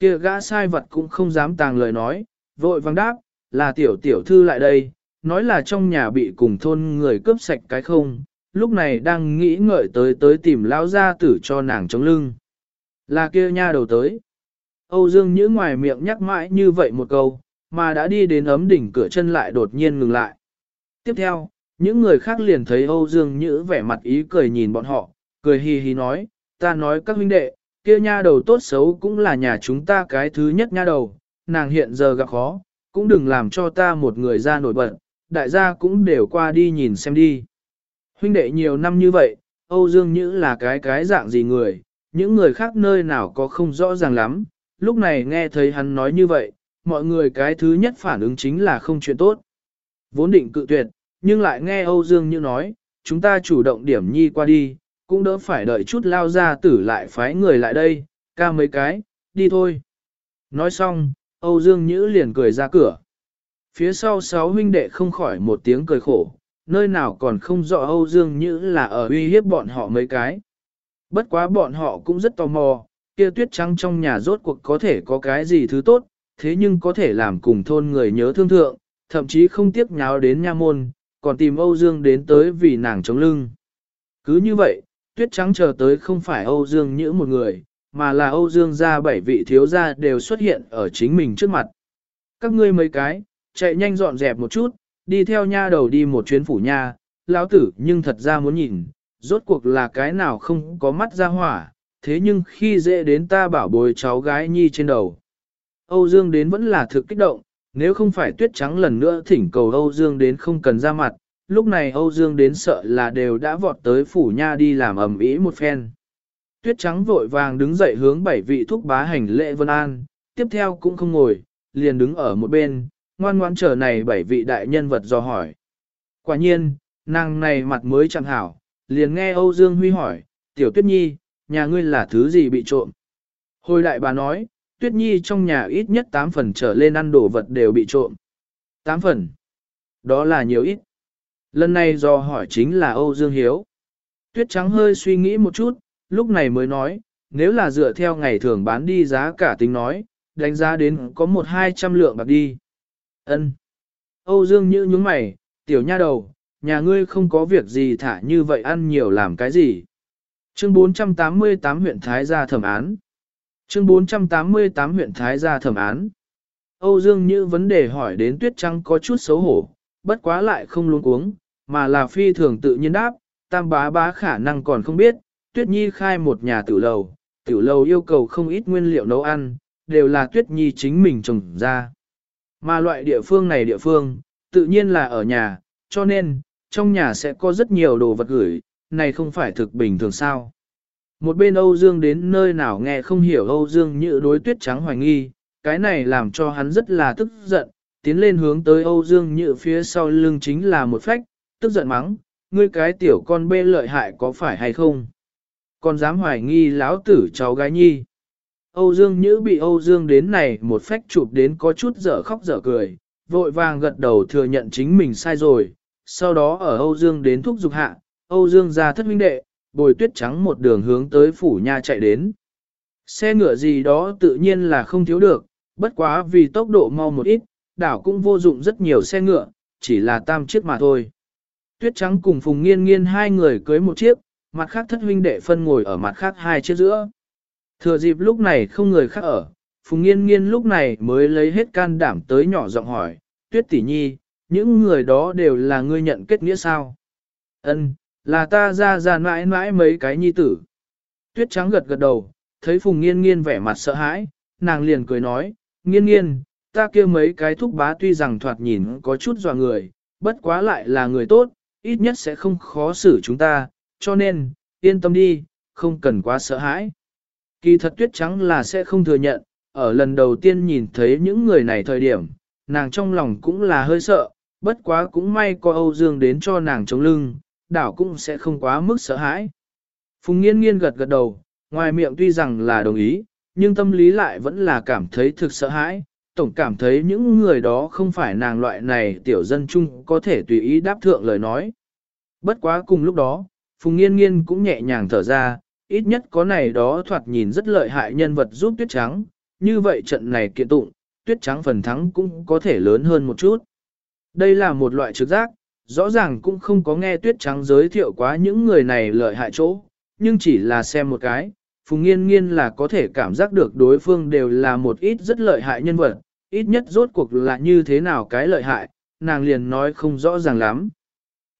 kia gã sai vật cũng không dám tàng lời nói, vội vang đáp, là tiểu tiểu thư lại đây, nói là trong nhà bị cùng thôn người cướp sạch cái không, lúc này đang nghĩ ngợi tới tới tìm lão gia tử cho nàng chống lưng. Là kia nha đầu tới. Âu Dương Nhữ ngoài miệng nhắc mãi như vậy một câu, mà đã đi đến ấm đỉnh cửa chân lại đột nhiên ngừng lại. Tiếp theo, những người khác liền thấy Âu Dương Nhữ vẻ mặt ý cười nhìn bọn họ, cười hì hì nói, ta nói các huynh đệ, kia nha đầu tốt xấu cũng là nhà chúng ta cái thứ nhất nha đầu, nàng hiện giờ gặp khó, cũng đừng làm cho ta một người ra nổi bật, đại gia cũng đều qua đi nhìn xem đi. Huynh đệ nhiều năm như vậy, Âu Dương Nhữ là cái cái dạng gì người, những người khác nơi nào có không rõ ràng lắm, lúc này nghe thấy hắn nói như vậy, mọi người cái thứ nhất phản ứng chính là không chuyện tốt. Vốn định cự tuyệt, nhưng lại nghe Âu Dương Như nói, chúng ta chủ động điểm nhi qua đi, cũng đỡ phải đợi chút lao ra tử lại phái người lại đây, ca mấy cái, đi thôi. Nói xong, Âu Dương Nhữ liền cười ra cửa. Phía sau sáu huynh đệ không khỏi một tiếng cười khổ, nơi nào còn không rõ Âu Dương Nhữ là ở uy hiếp bọn họ mấy cái. Bất quá bọn họ cũng rất tò mò, kia tuyết trắng trong nhà rốt cuộc có thể có cái gì thứ tốt, thế nhưng có thể làm cùng thôn người nhớ thương thượng, thậm chí không tiếc nháo đến nha môn, còn tìm Âu Dương đến tới vì nàng chống lưng. Cứ như vậy, tuyết trắng chờ tới không phải Âu Dương như một người, mà là Âu Dương gia bảy vị thiếu gia đều xuất hiện ở chính mình trước mặt. Các ngươi mấy cái, chạy nhanh dọn dẹp một chút, đi theo nha đầu đi một chuyến phủ nha, lão tử nhưng thật ra muốn nhìn, rốt cuộc là cái nào không có mắt ra hỏa, thế nhưng khi dễ đến ta bảo bồi cháu gái nhi trên đầu. Âu Dương đến vẫn là thực kích động, nếu không phải tuyết trắng lần nữa thỉnh cầu Âu Dương đến không cần ra mặt, lúc này Âu Dương đến sợ là đều đã vọt tới phủ nha đi làm ẩm ý một phen. Tuyết trắng vội vàng đứng dậy hướng bảy vị thúc bá hành lễ vân an, tiếp theo cũng không ngồi, liền đứng ở một bên, ngoan ngoan chờ này bảy vị đại nhân vật do hỏi. Quả nhiên, nàng này mặt mới chẳng hảo, liền nghe Âu Dương Huy hỏi, tiểu tuyết nhi, nhà ngươi là thứ gì bị trộm? Hồi đại bà nói, tuyết nhi trong nhà ít nhất 8 phần trở lên ăn đồ vật đều bị trộm. 8 phần. Đó là nhiều ít. Lần này do hỏi chính là Âu Dương Hiếu. Tuyết trắng hơi suy nghĩ một chút, lúc này mới nói, nếu là dựa theo ngày thường bán đi giá cả tính nói, đánh giá đến có một hai trăm lượng bạc đi. Ân. Âu Dương như nhúng mày, tiểu nha đầu, nhà ngươi không có việc gì thả như vậy ăn nhiều làm cái gì. Chương 488 huyện Thái Gia thẩm án. Chương 488 huyện Thái Gia thẩm án. Âu Dương như vấn đề hỏi đến Tuyết Trăng có chút xấu hổ, bất quá lại không luôn cuống mà là phi thường tự nhiên đáp, tam bá bá khả năng còn không biết, Tuyết Nhi khai một nhà tử lầu, tử lầu yêu cầu không ít nguyên liệu nấu ăn, đều là Tuyết Nhi chính mình trồng ra. Mà loại địa phương này địa phương, tự nhiên là ở nhà, cho nên, trong nhà sẽ có rất nhiều đồ vật gửi, này không phải thực bình thường sao. Một bên Âu Dương đến nơi nào nghe không hiểu Âu Dương như đối tuyết trắng hoài nghi, cái này làm cho hắn rất là tức giận, tiến lên hướng tới Âu Dương như phía sau lưng chính là một phách, tức giận mắng, ngươi cái tiểu con bê lợi hại có phải hay không? Còn dám hoài nghi lão tử cháu gái nhi. Âu Dương Nhữ bị Âu Dương đến này một phách chụp đến có chút dở khóc dở cười, vội vàng gật đầu thừa nhận chính mình sai rồi. Sau đó ở Âu Dương đến thúc dục hạ, Âu Dương ra thất minh đệ, bồi tuyết trắng một đường hướng tới phủ nha chạy đến. Xe ngựa gì đó tự nhiên là không thiếu được, bất quá vì tốc độ mau một ít, đảo cũng vô dụng rất nhiều xe ngựa, chỉ là tam chiếc mà thôi. Tuyết trắng cùng Phùng Nghiên Nghiên hai người cưới một chiếc, mặt khác thất huynh đệ phân ngồi ở mặt khác hai chiếc giữa. Thừa dịp lúc này không người khác ở, Phùng Nghiên Nghiên lúc này mới lấy hết can đảm tới nhỏ giọng hỏi, Tuyết tỷ nhi, những người đó đều là ngươi nhận kết nghĩa sao? Ân, là ta ra ra mãi mãi mấy cái nhi tử. Tuyết trắng gật gật đầu, thấy Phùng Nghiên Nghiên vẻ mặt sợ hãi, nàng liền cười nói, Nghiên Nghiên, ta kia mấy cái thúc bá tuy rằng thoạt nhìn có chút dọa người, bất quá lại là người tốt, ít nhất sẽ không khó xử chúng ta, cho nên, yên tâm đi, không cần quá sợ hãi. Kỳ thật tuyết trắng là sẽ không thừa nhận, ở lần đầu tiên nhìn thấy những người này thời điểm, nàng trong lòng cũng là hơi sợ, bất quá cũng may có Âu Dương đến cho nàng chống lưng, đảo cũng sẽ không quá mức sợ hãi. Phùng nghiên nghiên gật gật đầu, ngoài miệng tuy rằng là đồng ý, nhưng tâm lý lại vẫn là cảm thấy thực sợ hãi, tổng cảm thấy những người đó không phải nàng loại này tiểu dân chung có thể tùy ý đáp thượng lời nói. Bất quá cùng lúc đó, Phùng Nghiên Nghiên cũng nhẹ nhàng thở ra, ít nhất có này đó thoạt nhìn rất lợi hại nhân vật giúp tuyết trắng, như vậy trận này kiện tụng, tuyết trắng phần thắng cũng có thể lớn hơn một chút. Đây là một loại trực giác, rõ ràng cũng không có nghe tuyết trắng giới thiệu quá những người này lợi hại chỗ, nhưng chỉ là xem một cái, Phùng Nghiên Nghiên là có thể cảm giác được đối phương đều là một ít rất lợi hại nhân vật, ít nhất rốt cuộc là như thế nào cái lợi hại, nàng liền nói không rõ ràng lắm.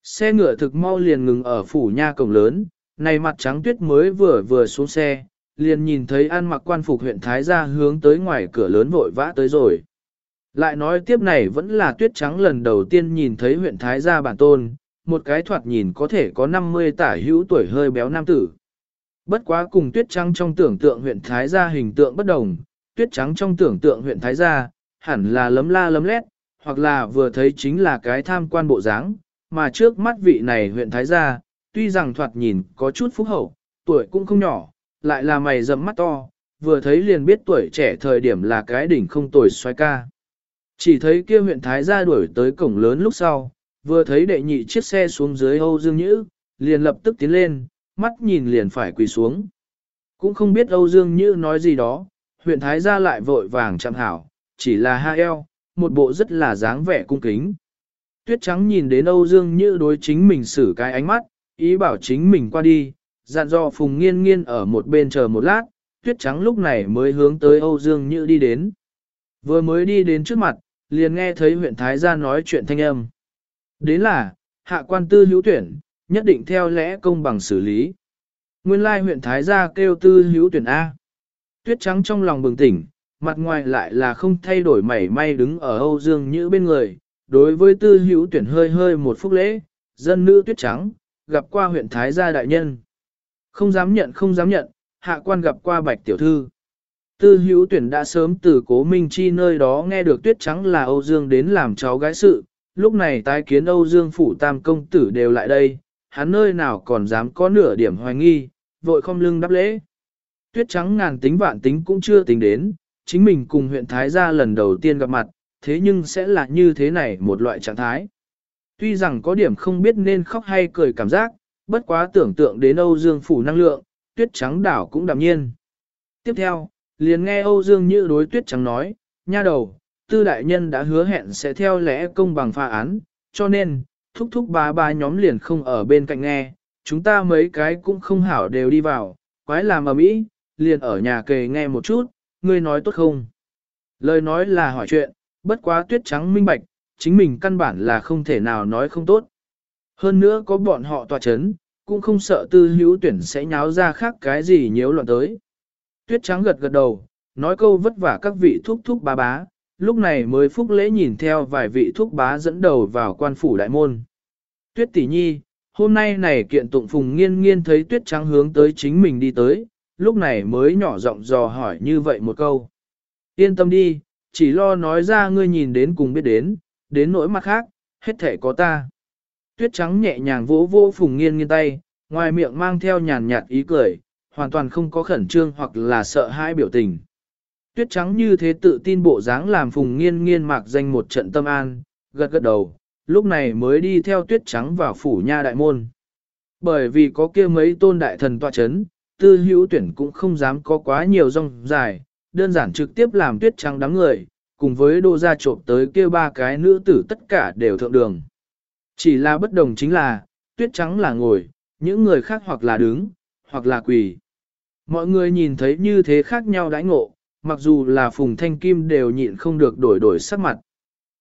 Xe ngựa thực mau liền ngừng ở phủ nha cổng lớn, này mặt trắng tuyết mới vừa vừa xuống xe, liền nhìn thấy ăn mặc quan phục huyện Thái gia hướng tới ngoài cửa lớn vội vã tới rồi. Lại nói tiếp này vẫn là tuyết trắng lần đầu tiên nhìn thấy huyện Thái gia bản tôn, một cái thoạt nhìn có thể có 50 tả hữu tuổi hơi béo nam tử. Bất quá cùng tuyết trắng trong tưởng tượng huyện Thái gia hình tượng bất đồng, tuyết trắng trong tưởng tượng huyện Thái gia, hẳn là lấm la lấm lét, hoặc là vừa thấy chính là cái tham quan bộ dáng, mà trước mắt vị này huyện Thái gia, tuy rằng thoạt nhìn có chút phúc hậu, tuổi cũng không nhỏ, lại là mày rậm mắt to, vừa thấy liền biết tuổi trẻ thời điểm là cái đỉnh không tuổi xoay ca. Chỉ thấy kia huyện Thái gia đuổi tới cổng lớn lúc sau, vừa thấy đệ nhị chiếc xe xuống dưới Âu Dương Nhữ, liền lập tức tiến lên, mắt nhìn liền phải quỳ xuống. Cũng không biết Âu Dương Nhữ nói gì đó, huyện Thái gia lại vội vàng chạm hảo, chỉ là ha eo, một bộ rất là dáng vẻ cung kính. Tuyết trắng nhìn đến Âu Dương như đối chính mình xử cái ánh mắt, ý bảo chính mình qua đi, dặn dò Phùng Nghiên Nghiên ở một bên chờ một lát, Tuyết trắng lúc này mới hướng tới Âu Dương như đi đến. Vừa mới đi đến trước mặt, liền nghe thấy huyện Thái gia nói chuyện thanh âm. Đến là, hạ quan tư hữu tuyển, nhất định theo lẽ công bằng xử lý. Nguyên lai huyện Thái gia kêu tư hữu tuyển A. Tuyết trắng trong lòng bừng tỉnh, mặt ngoài lại là không thay đổi mảy may đứng ở Âu Dương Nhữ bên người. Đối với tư hữu tuyển hơi hơi một phút lễ, dân nữ tuyết trắng, gặp qua huyện Thái gia đại nhân. Không dám nhận không dám nhận, hạ quan gặp qua bạch tiểu thư. Tư hữu tuyển đã sớm từ cố Minh Chi nơi đó nghe được tuyết trắng là Âu Dương đến làm cháu gái sự, lúc này tái kiến Âu Dương phủ tam công tử đều lại đây, hắn nơi nào còn dám có nửa điểm hoài nghi, vội không lưng đáp lễ. Tuyết trắng ngàn tính vạn tính cũng chưa tính đến, chính mình cùng huyện Thái gia lần đầu tiên gặp mặt, thế nhưng sẽ là như thế này một loại trạng thái. Tuy rằng có điểm không biết nên khóc hay cười cảm giác, bất quá tưởng tượng đến Âu Dương phủ năng lượng, tuyết trắng đảo cũng đạm nhiên. Tiếp theo, liền nghe Âu Dương Như đối tuyết trắng nói, nha đầu, tư đại nhân đã hứa hẹn sẽ theo lẽ công bằng pha án, cho nên, thúc thúc ba ba nhóm liền không ở bên cạnh nghe, chúng ta mấy cái cũng không hảo đều đi vào, quái làm ở mỹ, liền ở nhà kề nghe một chút, ngươi nói tốt không? Lời nói là hỏi chuyện, bất quá tuyết trắng minh bạch, chính mình căn bản là không thể nào nói không tốt. Hơn nữa có bọn họ tòa chấn, cũng không sợ tư hữu tuyển sẽ nháo ra khác cái gì nhiễu loạn tới. Tuyết trắng gật gật đầu, nói câu vất vả các vị thúc thúc bá bá, lúc này mới phúc lễ nhìn theo vài vị thúc bá dẫn đầu vào quan phủ đại môn. Tuyết tỷ nhi, hôm nay này kiện tụng phùng nghiên nghiên thấy tuyết trắng hướng tới chính mình đi tới, lúc này mới nhỏ giọng dò hỏi như vậy một câu. Yên tâm đi, chỉ lo nói ra ngươi nhìn đến cùng biết đến, đến nỗi mặt khác, hết thể có ta. Tuyết trắng nhẹ nhàng vỗ vỗ phùng nghiên nghiên tay, ngoài miệng mang theo nhàn nhạt ý cười, hoàn toàn không có khẩn trương hoặc là sợ hãi biểu tình. Tuyết trắng như thế tự tin bộ dáng làm phùng nghiên nghiên mạc danh một trận tâm an, gật gật đầu, lúc này mới đi theo tuyết trắng vào phủ nha đại môn. Bởi vì có kia mấy tôn đại thần tọa chấn, tư hữu tuyển cũng không dám có quá nhiều rong dài, đơn giản trực tiếp làm tuyết trắng đám người, cùng với đô gia trộm tới kia ba cái nữ tử tất cả đều thượng đường. Chỉ là bất đồng chính là, tuyết trắng là ngồi, những người khác hoặc là đứng, hoặc là quỳ. Mọi người nhìn thấy như thế khác nhau đãi ngộ, mặc dù là phùng thanh kim đều nhịn không được đổi đổi sắc mặt.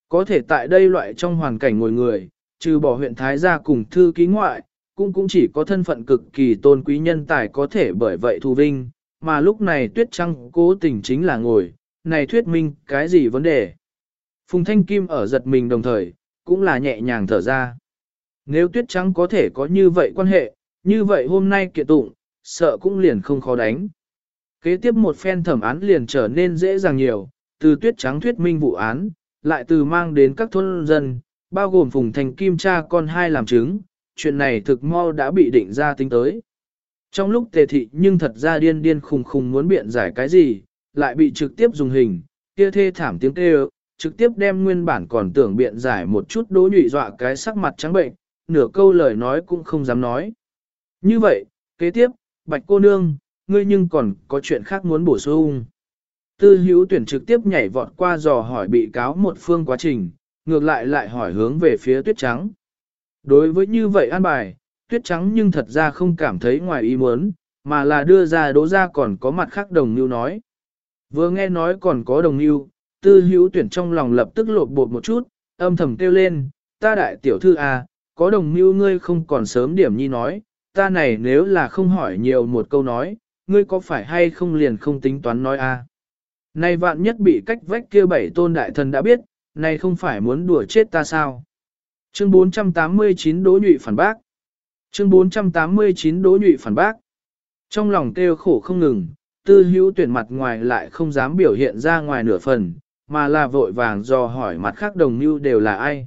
Có thể tại đây loại trong hoàn cảnh ngồi người, trừ bỏ huyện Thái gia cùng thư ký ngoại, cũng cũng chỉ có thân phận cực kỳ tôn quý nhân tài có thể bởi vậy thu vinh, mà lúc này tuyết trăng cố tình chính là ngồi, này thuyết minh cái gì vấn đề. Phùng Thanh Kim ở giật mình đồng thời, cũng là nhẹ nhàng thở ra. Nếu tuyết trắng có thể có như vậy quan hệ, như vậy hôm nay kiện tụng, sợ cũng liền không khó đánh. Kế tiếp một phen thẩm án liền trở nên dễ dàng nhiều, từ tuyết trắng thuyết minh vụ án, lại từ mang đến các thôn dân, bao gồm Phùng thanh Kim cha con hai làm chứng, chuyện này thực mau đã bị định ra tính tới. Trong lúc tề thị nhưng thật ra điên điên khùng khùng muốn biện giải cái gì, lại bị trực tiếp dùng hình, kia thê thảm tiếng kêu, trực tiếp đem nguyên bản còn tưởng biện giải một chút đố nhụy dọa cái sắc mặt trắng bệnh, nửa câu lời nói cũng không dám nói. Như vậy, kế tiếp, bạch cô nương, ngươi nhưng còn có chuyện khác muốn bổ sung. Tư hữu tuyển trực tiếp nhảy vọt qua dò hỏi bị cáo một phương quá trình, ngược lại lại hỏi hướng về phía tuyết trắng. Đối với như vậy an bài, tuyết trắng nhưng thật ra không cảm thấy ngoài ý muốn, mà là đưa ra đố ra còn có mặt khác đồng như nói. Vừa nghe nói còn có đồng như, tư hữu tuyển trong lòng lập tức lột bột một chút, âm thầm kêu lên, ta đại tiểu thư à, có đồng mưu ngươi không còn sớm điểm nhi nói, ta này nếu là không hỏi nhiều một câu nói, ngươi có phải hay không liền không tính toán nói? À. Này vạn nhất bị cách vách kia bảy tôn đại thần đã biết, này không phải muốn đùa chết ta sao? Chương 489 Đỗ Nhụy phản bác. Chương 489 Đỗ Nhụy phản bác. Trong lòng kêu khổ không ngừng, tư hữu tuyển mặt ngoài lại không dám biểu hiện ra ngoài nửa phần, mà là vội vàng dò hỏi mặt khác đồng mưu đều là ai.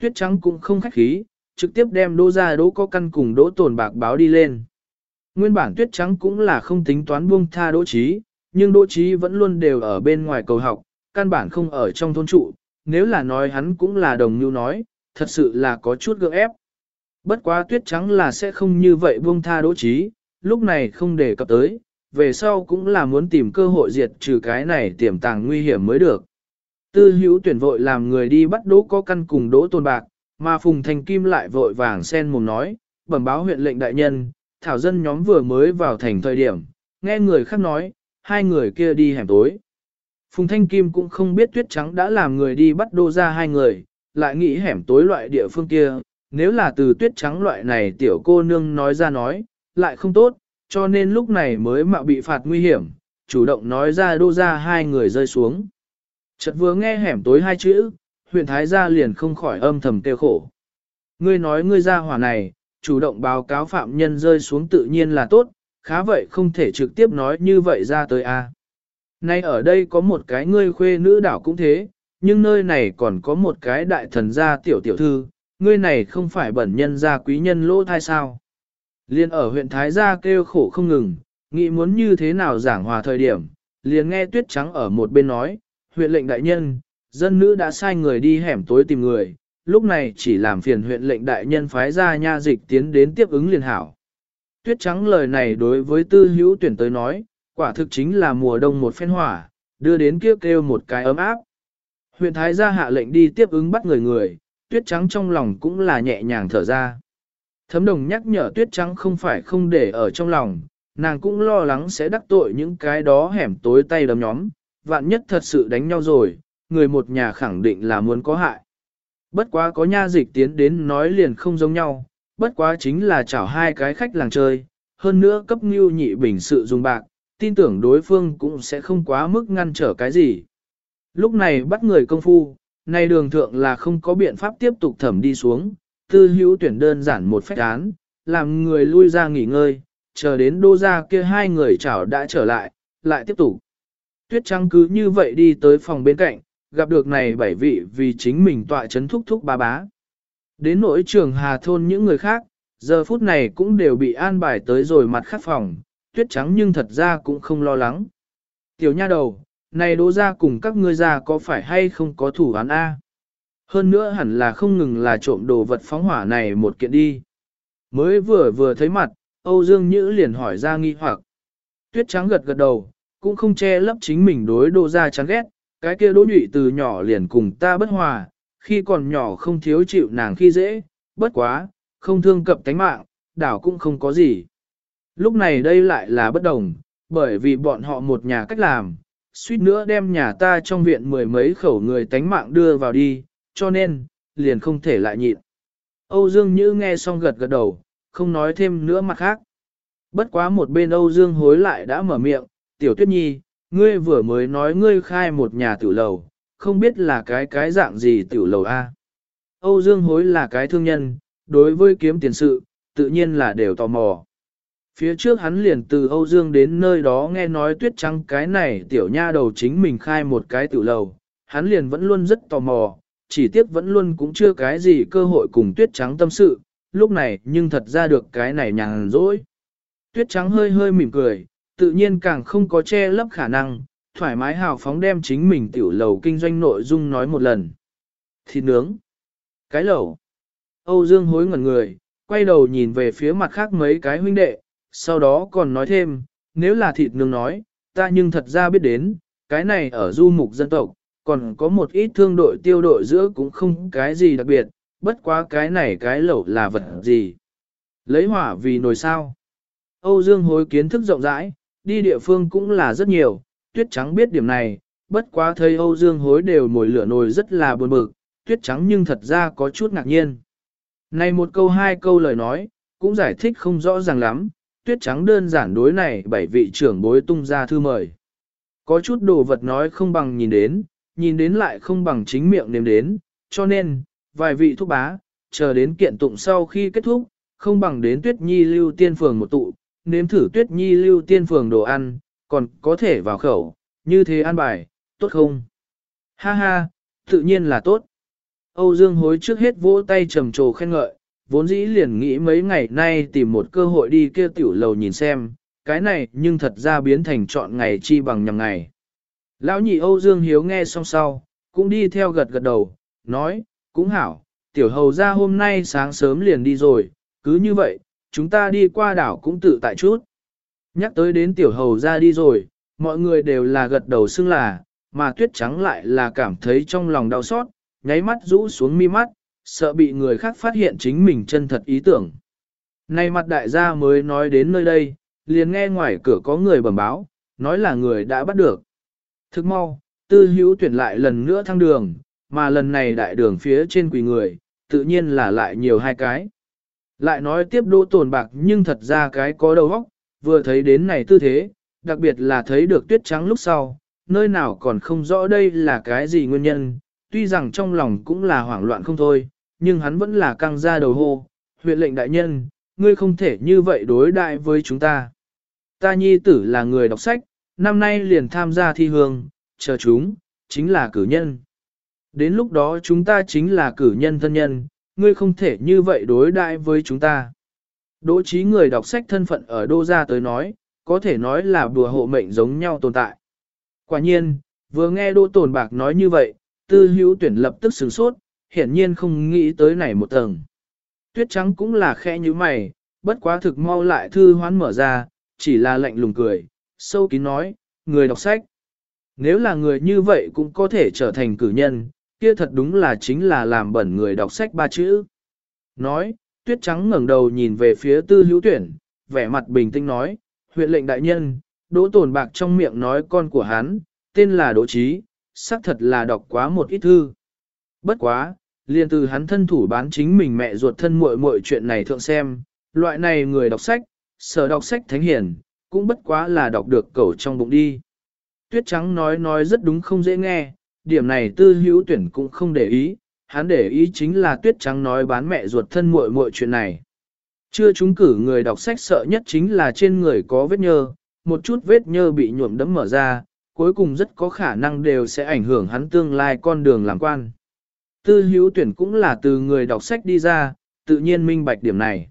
Tuyết trắng cũng không khách khí, trực tiếp đem đỗ ra đỗ có căn cùng đỗ tồn bạc báo đi lên. Nguyên bản tuyết trắng cũng là không tính toán buông tha đỗ trí, nhưng đỗ trí vẫn luôn đều ở bên ngoài cầu học, căn bản không ở trong thôn trụ, nếu là nói hắn cũng là đồng mưu nói, thật sự là có chút gượng ép. Bất quá tuyết trắng là sẽ không như vậy buông tha đỗ trí, lúc này không để cập tới, về sau cũng là muốn tìm cơ hội diệt trừ cái này tiềm tàng nguy hiểm mới được. Tư hữu tuyển vội làm người đi bắt đỗ có căn cùng đỗ tôn bạc, mà Phùng Thành Kim lại vội vàng sen mồm nói, bẩm báo huyện lệnh đại nhân, thảo dân nhóm vừa mới vào thành thời điểm, nghe người khác nói, hai người kia đi hẻm tối. Phùng Thanh Kim cũng không biết tuyết trắng đã làm người đi bắt đô ra hai người, lại nghĩ hẻm tối loại địa phương kia, nếu là từ tuyết trắng loại này tiểu cô nương nói ra nói, lại không tốt, cho nên lúc này mới mạo bị phạt nguy hiểm, chủ động nói ra đô ra hai người rơi xuống. Chợt vừa nghe hẻm tối hai chữ, huyện Thái gia liền không khỏi âm thầm kêu khổ. Ngươi nói ngươi ra hỏa này, chủ động báo cáo phạm nhân rơi xuống tự nhiên là tốt, khá vậy không thể trực tiếp nói như vậy ra tới a. Nay ở đây có một cái ngươi khuê nữ đảo cũng thế, nhưng nơi này còn có một cái đại thần gia tiểu tiểu thư, ngươi này không phải bẩn nhân gia quý nhân lỗ thai sao. Liên ở huyện Thái Gia kêu khổ không ngừng, nghĩ muốn như thế nào giảng hòa thời điểm, liền nghe tuyết trắng ở một bên nói, huyện lệnh đại nhân, dân nữ đã sai người đi hẻm tối tìm người, lúc này chỉ làm phiền huyện lệnh đại nhân phái ra nha dịch tiến đến tiếp ứng liền hảo. Tuyết trắng lời này đối với tư hữu tuyển tới nói, quả thực chính là mùa đông một phen hỏa, đưa đến kêu kêu một cái ấm áp. Huyện Thái gia hạ lệnh đi tiếp ứng bắt người người, tuyết trắng trong lòng cũng là nhẹ nhàng thở ra. Thấm đồng nhắc nhở tuyết trắng không phải không để ở trong lòng, nàng cũng lo lắng sẽ đắc tội những cái đó hẻm tối tay đấm nhóm, vạn nhất thật sự đánh nhau rồi, người một nhà khẳng định là muốn có hại. Bất quá có nha dịch tiến đến nói liền không giống nhau, bất quá chính là chảo hai cái khách làng chơi, hơn nữa cấp ngưu nhị bình sự dùng bạc, tin tưởng đối phương cũng sẽ không quá mức ngăn trở cái gì. Lúc này bắt người công phu, nay đường thượng là không có biện pháp tiếp tục thẩm đi xuống, tư hữu tuyển đơn giản một phép án, làm người lui ra nghỉ ngơi, chờ đến đô ra kia hai người chảo đã trở lại, lại tiếp tục. Tuyết trắng cứ như vậy đi tới phòng bên cạnh, gặp được này bảy vị vì chính mình tọa chấn thúc thúc ba bá. Đến nỗi trường hà thôn những người khác, giờ phút này cũng đều bị an bài tới rồi mặt khắc phòng, tuyết trắng nhưng thật ra cũng không lo lắng. Tiểu nha đầu, này đỗ ra cùng các ngươi ra có phải hay không có thủ án A? Hơn nữa hẳn là không ngừng là trộm đồ vật phóng hỏa này một kiện đi. Mới vừa vừa thấy mặt, Âu Dương Nhữ liền hỏi ra nghi hoặc. Tuyết trắng gật gật đầu, cũng không che lấp chính mình đối đô ra chán ghét, cái kia đỗ nhụy từ nhỏ liền cùng ta bất hòa, khi còn nhỏ không thiếu chịu nàng khi dễ, bất quá, không thương cập tánh mạng, đảo cũng không có gì. Lúc này đây lại là bất đồng, bởi vì bọn họ một nhà cách làm, suýt nữa đem nhà ta trong viện mười mấy khẩu người tánh mạng đưa vào đi, cho nên, liền không thể lại nhịn. Âu Dương Như nghe xong gật gật đầu, không nói thêm nữa mặt khác. Bất quá một bên Âu Dương hối lại đã mở miệng, tiểu tuyết nhi, ngươi vừa mới nói ngươi khai một nhà tiểu lầu, không biết là cái cái dạng gì tiểu lầu A. Âu Dương hối là cái thương nhân, đối với kiếm tiền sự, tự nhiên là đều tò mò. Phía trước hắn liền từ Âu Dương đến nơi đó nghe nói tuyết trắng cái này tiểu nha đầu chính mình khai một cái tiểu lầu, hắn liền vẫn luôn rất tò mò, chỉ tiếc vẫn luôn cũng chưa cái gì cơ hội cùng tuyết trắng tâm sự, lúc này nhưng thật ra được cái này nhàn rỗi. Tuyết trắng hơi hơi mỉm cười, tự nhiên càng không có che lấp khả năng, thoải mái hào phóng đem chính mình tiểu lầu kinh doanh nội dung nói một lần. Thịt nướng. Cái lẩu. Âu Dương hối ngẩn người, quay đầu nhìn về phía mặt khác mấy cái huynh đệ, sau đó còn nói thêm, nếu là thịt nướng nói, ta nhưng thật ra biết đến, cái này ở du mục dân tộc, còn có một ít thương đội tiêu đội giữa cũng không cái gì đặc biệt, bất quá cái này cái lẩu là vật gì. Lấy hỏa vì nồi sao. Âu Dương hối kiến thức rộng rãi, đi địa phương cũng là rất nhiều, tuyết trắng biết điểm này, bất quá thấy Âu Dương hối đều mồi lửa nồi rất là buồn bực, tuyết trắng nhưng thật ra có chút ngạc nhiên. Này một câu hai câu lời nói, cũng giải thích không rõ ràng lắm, tuyết trắng đơn giản đối này bảy vị trưởng bối tung ra thư mời. Có chút đồ vật nói không bằng nhìn đến, nhìn đến lại không bằng chính miệng nếm đến, cho nên, vài vị thúc bá, chờ đến kiện tụng sau khi kết thúc, không bằng đến tuyết nhi lưu tiên phường một tụ, nếm thử tuyết nhi lưu tiên phường đồ ăn, còn có thể vào khẩu, như thế ăn bài, tốt không? Ha ha, tự nhiên là tốt. Âu Dương hối trước hết vỗ tay trầm trồ khen ngợi, vốn dĩ liền nghĩ mấy ngày nay tìm một cơ hội đi kia tiểu lầu nhìn xem, cái này nhưng thật ra biến thành chọn ngày chi bằng nhằm ngày. Lão nhị Âu Dương Hiếu nghe xong sau, cũng đi theo gật gật đầu, nói, cũng hảo, tiểu hầu ra hôm nay sáng sớm liền đi rồi, cứ như vậy, chúng ta đi qua đảo cũng tự tại chút. Nhắc tới đến tiểu hầu ra đi rồi, mọi người đều là gật đầu xưng là, mà tuyết trắng lại là cảm thấy trong lòng đau xót, nháy mắt rũ xuống mi mắt, sợ bị người khác phát hiện chính mình chân thật ý tưởng. Nay mặt đại gia mới nói đến nơi đây, liền nghe ngoài cửa có người bẩm báo, nói là người đã bắt được. Thức mau, tư hữu tuyển lại lần nữa thăng đường, mà lần này đại đường phía trên quỳ người, tự nhiên là lại nhiều hai cái. Lại nói tiếp đỗ tồn bạc nhưng thật ra cái có đầu óc, vừa thấy đến này tư thế, đặc biệt là thấy được tuyết trắng lúc sau, nơi nào còn không rõ đây là cái gì nguyên nhân, tuy rằng trong lòng cũng là hoảng loạn không thôi, nhưng hắn vẫn là căng ra đầu hô, huyện lệnh đại nhân, ngươi không thể như vậy đối đại với chúng ta. Ta nhi tử là người đọc sách, năm nay liền tham gia thi hương, chờ chúng, chính là cử nhân. Đến lúc đó chúng ta chính là cử nhân thân nhân, ngươi không thể như vậy đối đại với chúng ta. Đỗ trí người đọc sách thân phận ở đô gia tới nói, có thể nói là bùa hộ mệnh giống nhau tồn tại. Quả nhiên, vừa nghe đỗ tồn bạc nói như vậy, tư hữu tuyển lập tức sửng sốt, hiển nhiên không nghĩ tới này một tầng. Tuyết trắng cũng là khẽ như mày, bất quá thực mau lại thư hoán mở ra, chỉ là lạnh lùng cười, sâu kín nói, người đọc sách. Nếu là người như vậy cũng có thể trở thành cử nhân, kia thật đúng là chính là làm bẩn người đọc sách ba chữ. Nói, tuyết trắng ngẩng đầu nhìn về phía tư hữu tuyển, vẻ mặt bình tĩnh nói, huyện lệnh đại nhân, đỗ tồn bạc trong miệng nói con của hắn, tên là đỗ trí, xác thật là đọc quá một ít thư. Bất quá, liền từ hắn thân thủ bán chính mình mẹ ruột thân muội muội chuyện này thượng xem, loại này người đọc sách, sở đọc sách thánh hiển, cũng bất quá là đọc được cẩu trong bụng đi. Tuyết trắng nói nói rất đúng không dễ nghe, điểm này tư hữu tuyển cũng không để ý, hắn để ý chính là tuyết trắng nói bán mẹ ruột thân muội muội chuyện này. Chưa chúng cử người đọc sách sợ nhất chính là trên người có vết nhơ, một chút vết nhơ bị nhuộm đấm mở ra, cuối cùng rất có khả năng đều sẽ ảnh hưởng hắn tương lai con đường làm quan. Tư hữu tuyển cũng là từ người đọc sách đi ra, tự nhiên minh bạch điểm này.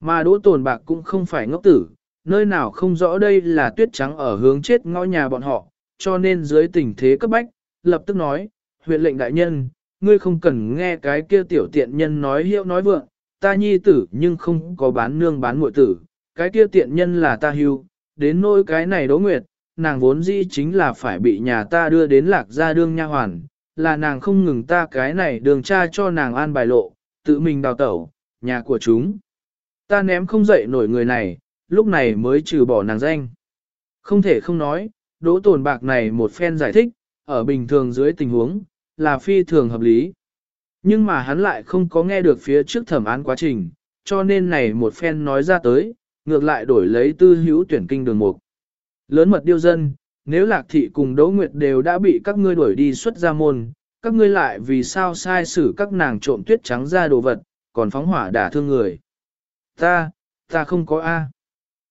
Mà đỗ tồn bạc cũng không phải ngốc tử, nơi nào không rõ đây là tuyết trắng ở hướng chết ngõ nhà bọn họ, cho nên dưới tình thế cấp bách, lập tức nói, huyện lệnh đại nhân, ngươi không cần nghe cái kia tiểu tiện nhân nói hiệu nói vượng, ta nhi tử nhưng không có bán nương bán muội tử, cái kia tiện nhân là ta hưu, đến nỗi cái này đỗ nguyệt, nàng vốn dĩ chính là phải bị nhà ta đưa đến lạc gia đương nha hoàn, là nàng không ngừng ta cái này đường cha cho nàng an bài lộ, tự mình đào tẩu, nhà của chúng. Ta ném không dậy nổi người này, lúc này mới trừ bỏ nàng danh. Không thể không nói, đỗ tồn bạc này một phen giải thích, ở bình thường dưới tình huống, là phi thường hợp lý. Nhưng mà hắn lại không có nghe được phía trước thẩm án quá trình, cho nên này một phen nói ra tới, ngược lại đổi lấy tư hữu tuyển kinh đường mục. Lớn mật điêu dân, nếu lạc thị cùng Đỗ Nguyệt đều đã bị các ngươi đuổi đi xuất ra môn, các ngươi lại vì sao sai xử các nàng trộm tuyết trắng ra đồ vật, còn phóng hỏa đả thương người. Ta, ta không có A.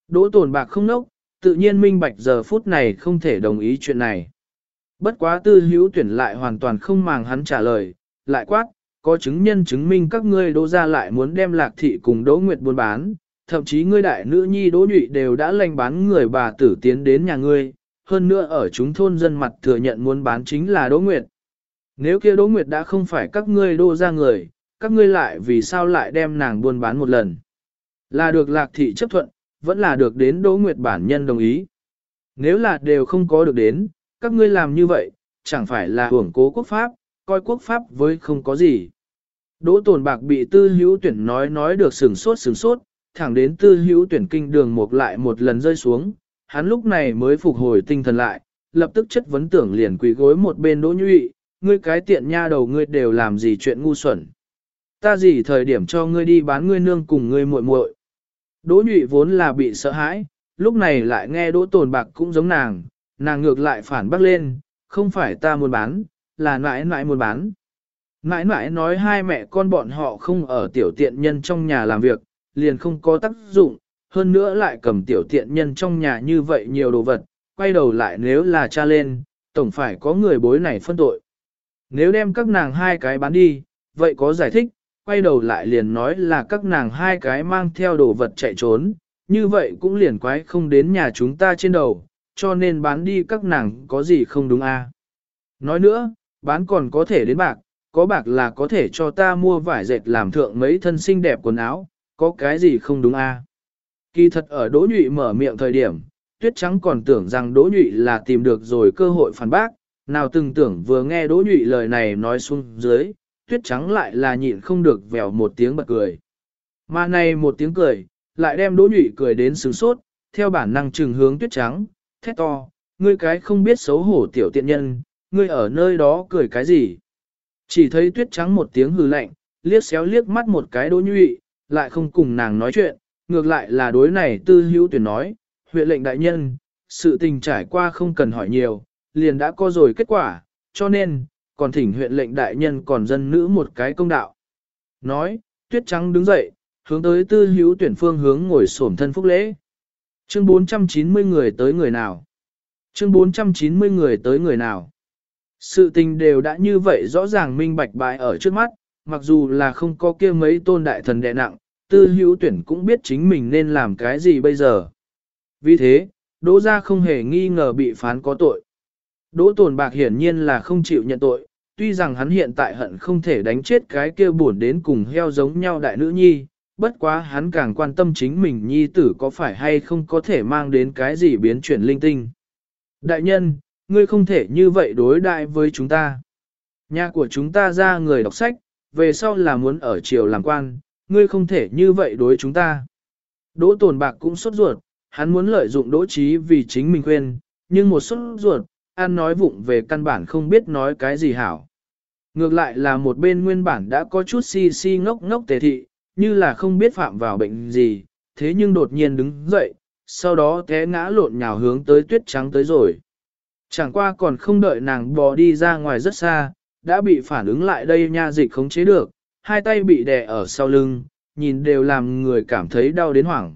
Đỗ tồn bạc không nốc, tự nhiên minh bạch giờ phút này không thể đồng ý chuyện này. Bất quá tư hữu tuyển lại hoàn toàn không màng hắn trả lời, lại quát, có chứng nhân chứng minh các ngươi đỗ ra lại muốn đem lạc thị cùng đỗ nguyệt buôn bán, thậm chí ngươi đại nữ nhi đỗ nhụy đều đã lành bán người bà tử tiến đến nhà ngươi, hơn nữa ở chúng thôn dân mặt thừa nhận muốn bán chính là đỗ nguyệt. Nếu kia đỗ nguyệt đã không phải các ngươi đô ra người, các ngươi lại vì sao lại đem nàng buôn bán một lần? Là được lạc thị chấp thuận, vẫn là được đến đỗ nguyệt bản nhân đồng ý. Nếu là đều không có được đến, các ngươi làm như vậy, chẳng phải là hưởng cố quốc pháp, coi quốc pháp với không có gì. Đỗ tồn bạc bị tư hữu tuyển nói nói được sừng sốt sừng sốt, thẳng đến tư hữu tuyển kinh đường một lại một lần rơi xuống, hắn lúc này mới phục hồi tinh thần lại, lập tức chất vấn tưởng liền quỳ gối một bên đỗ nhụy, ngươi cái tiện nha đầu ngươi đều làm gì chuyện ngu xuẩn. Ta gì thời điểm cho ngươi đi bán ngươi nương cùng ngươi muội muội. Đỗ nhụy vốn là bị sợ hãi, lúc này lại nghe đỗ tồn bạc cũng giống nàng, nàng ngược lại phản bác lên, không phải ta muốn bán, là nãi nãi muốn bán. nãi nãi nói hai mẹ con bọn họ không ở tiểu tiện nhân trong nhà làm việc, liền không có tác dụng, hơn nữa lại cầm tiểu tiện nhân trong nhà như vậy nhiều đồ vật, quay đầu lại nếu là cha lên, tổng phải có người bối này phân tội. Nếu đem các nàng hai cái bán đi, vậy có giải thích, quay đầu lại liền nói là các nàng hai cái mang theo đồ vật chạy trốn, như vậy cũng liền quái không đến nhà chúng ta trên đầu, cho nên bán đi các nàng có gì không đúng a? À? Nói nữa, bán còn có thể đến bạc, có bạc là có thể cho ta mua vải dệt làm thượng mấy thân xinh đẹp quần áo, có cái gì không đúng a? À? Kỳ thật ở Đỗ Nhụy mở miệng thời điểm, Tuyết Trắng còn tưởng rằng Đỗ Nhụy là tìm được rồi cơ hội phản bác, nào từng tưởng vừa nghe Đỗ Nhụy lời này nói xuống dưới, Tuyết Trắng lại là nhịn không được vèo một tiếng bật cười. Mà này một tiếng cười, lại đem Đỗ Nhụy cười đến sướng sốt, theo bản năng trừng hướng Tuyết Trắng, thét to, ngươi cái không biết xấu hổ tiểu tiện nhân, ngươi ở nơi đó cười cái gì? Chỉ thấy Tuyết Trắng một tiếng hừ lạnh, liếc xéo liếc mắt một cái Đỗ Nhụy, lại không cùng nàng nói chuyện, ngược lại là đối này tư hữu tuyển nói, huyện lệnh đại nhân, sự tình trải qua không cần hỏi nhiều, liền đã có rồi kết quả, cho nên, còn thỉnh huyện lệnh đại nhân còn dân nữ một cái công đạo. Nói, tuyết trắng đứng dậy, hướng tới tư hữu tuyển phương hướng ngồi xổm thân phúc lễ. Chương 490 người tới người nào? Chương 490 người tới người nào? Sự tình đều đã như vậy rõ ràng minh bạch bại ở trước mắt, mặc dù là không có kia mấy tôn đại thần đệ nặng, tư hữu tuyển cũng biết chính mình nên làm cái gì bây giờ. Vì thế, Đỗ gia không hề nghi ngờ bị phán có tội. Đỗ tồn bạc hiển nhiên là không chịu nhận tội, tuy rằng hắn hiện tại hận không thể đánh chết cái kia buồn đến cùng heo giống nhau đại nữ nhi, bất quá hắn càng quan tâm chính mình nhi tử có phải hay không có thể mang đến cái gì biến chuyển linh tinh. Đại nhân, ngươi không thể như vậy đối đại với chúng ta. Nhà của chúng ta ra người đọc sách, về sau là muốn ở triều làm quan, ngươi không thể như vậy đối chúng ta. Đỗ tồn bạc cũng sốt ruột, hắn muốn lợi dụng đỗ trí vì chính mình quên, nhưng một sốt ruột, an nói vụng về căn bản không biết nói cái gì hảo. Ngược lại là một bên nguyên bản đã có chút si si ngốc ngốc tề thị, như là không biết phạm vào bệnh gì, thế nhưng đột nhiên đứng dậy, sau đó té ngã lộn nhào hướng tới tuyết trắng tới rồi. Chẳng qua còn không đợi nàng bò đi ra ngoài rất xa, đã bị phản ứng lại đây nha dịch khống chế được, hai tay bị đè ở sau lưng, nhìn đều làm người cảm thấy đau đến hoảng.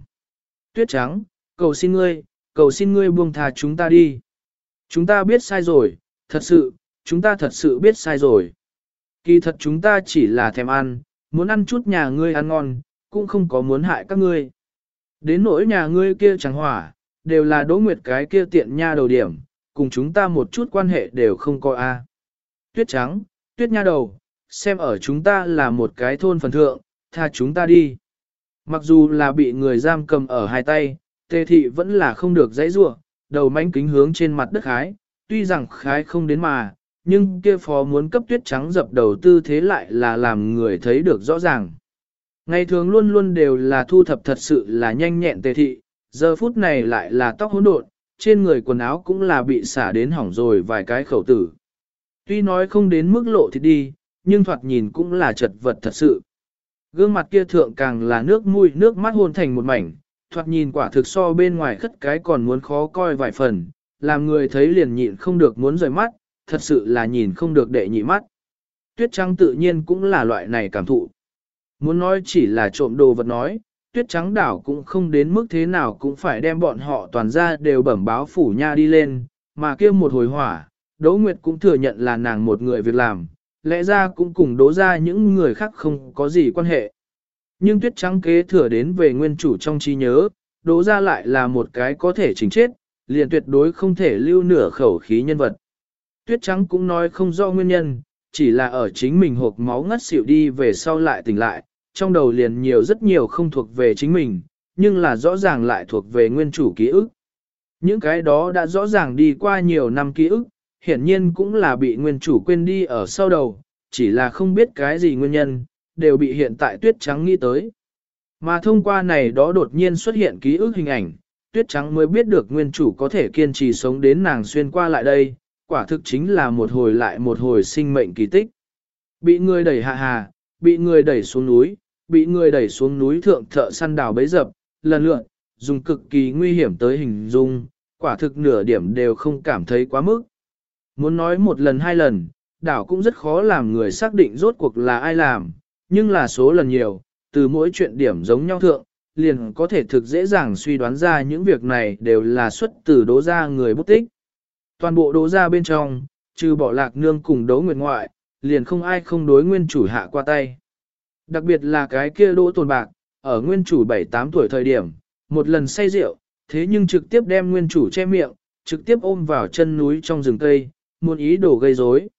Tuyết trắng, cầu xin ngươi, cầu xin ngươi buông tha chúng ta đi. Chúng ta biết sai rồi, thật sự, chúng ta thật sự biết sai rồi. Kỳ thật chúng ta chỉ là thèm ăn, muốn ăn chút nhà ngươi ăn ngon, cũng không có muốn hại các ngươi. Đến nỗi nhà ngươi kia chẳng hỏa, đều là đỗ nguyệt cái kia tiện nha đầu điểm, cùng chúng ta một chút quan hệ đều không có a. Tuyết trắng, tuyết nha đầu, xem ở chúng ta là một cái thôn phần thượng, tha chúng ta đi. Mặc dù là bị người giam cầm ở hai tay, tề thị vẫn là không được dãy rua, đầu manh kính hướng trên mặt đất khái, tuy rằng khái không đến mà, nhưng kia phó muốn cấp tuyết trắng dập đầu tư thế lại là làm người thấy được rõ ràng. Ngày thường luôn luôn đều là thu thập thật sự là nhanh nhẹn tề thị, giờ phút này lại là tóc hỗn độn, trên người quần áo cũng là bị xả đến hỏng rồi vài cái khẩu tử. Tuy nói không đến mức lộ thì đi, nhưng thoạt nhìn cũng là chật vật thật sự. Gương mặt kia thượng càng là nước mũi nước mắt hôn thành một mảnh, thoạt nhìn quả thực so bên ngoài khất cái còn muốn khó coi vài phần, làm người thấy liền nhịn không được muốn rời mắt, thật sự là nhìn không được đệ nhị mắt. Tuyết trắng tự nhiên cũng là loại này cảm thụ. Muốn nói chỉ là trộm đồ vật nói, tuyết trắng đảo cũng không đến mức thế nào cũng phải đem bọn họ toàn ra đều bẩm báo phủ nha đi lên, mà kia một hồi hỏa, Đỗ Nguyệt cũng thừa nhận là nàng một người việc làm, lẽ ra cũng cùng đố ra những người khác không có gì quan hệ. Nhưng tuyết trắng kế thừa đến về nguyên chủ trong trí nhớ, đố ra lại là một cái có thể chính chết, liền tuyệt đối không thể lưu nửa khẩu khí nhân vật. Tuyết trắng cũng nói không rõ nguyên nhân, chỉ là ở chính mình hộp máu ngất xỉu đi về sau lại tỉnh lại, trong đầu liền nhiều rất nhiều không thuộc về chính mình, nhưng là rõ ràng lại thuộc về nguyên chủ ký ức. Những cái đó đã rõ ràng đi qua nhiều năm ký ức, hiển nhiên cũng là bị nguyên chủ quên đi ở sau đầu, chỉ là không biết cái gì nguyên nhân, đều bị hiện tại tuyết trắng nghĩ tới. Mà thông qua này đó đột nhiên xuất hiện ký ức hình ảnh, tuyết trắng mới biết được nguyên chủ có thể kiên trì sống đến nàng xuyên qua lại đây, quả thực chính là một hồi lại một hồi sinh mệnh kỳ tích. Bị người đẩy hạ hà, bị người đẩy xuống núi, bị người đẩy xuống núi thượng thợ săn đào bấy dập, lần lượt, dùng cực kỳ nguy hiểm tới hình dung, quả thực nửa điểm đều không cảm thấy quá mức. Muốn nói một lần hai lần, đảo cũng rất khó làm người xác định rốt cuộc là ai làm, nhưng là số lần nhiều, từ mỗi chuyện điểm giống nhau thượng, liền có thể thực dễ dàng suy đoán ra những việc này đều là xuất từ đố ra người bút tích. Toàn bộ đố ra bên trong, trừ bỏ lạc nương cùng đấu nguyệt ngoại, liền không ai không đối nguyên chủ hạ qua tay. Đặc biệt là cái kia đỗ tồn bạc, ở nguyên chủ 7-8 tuổi thời điểm, một lần say rượu, thế nhưng trực tiếp đem nguyên chủ che miệng, trực tiếp ôm vào chân núi trong rừng cây, muốn ý đồ gây rối.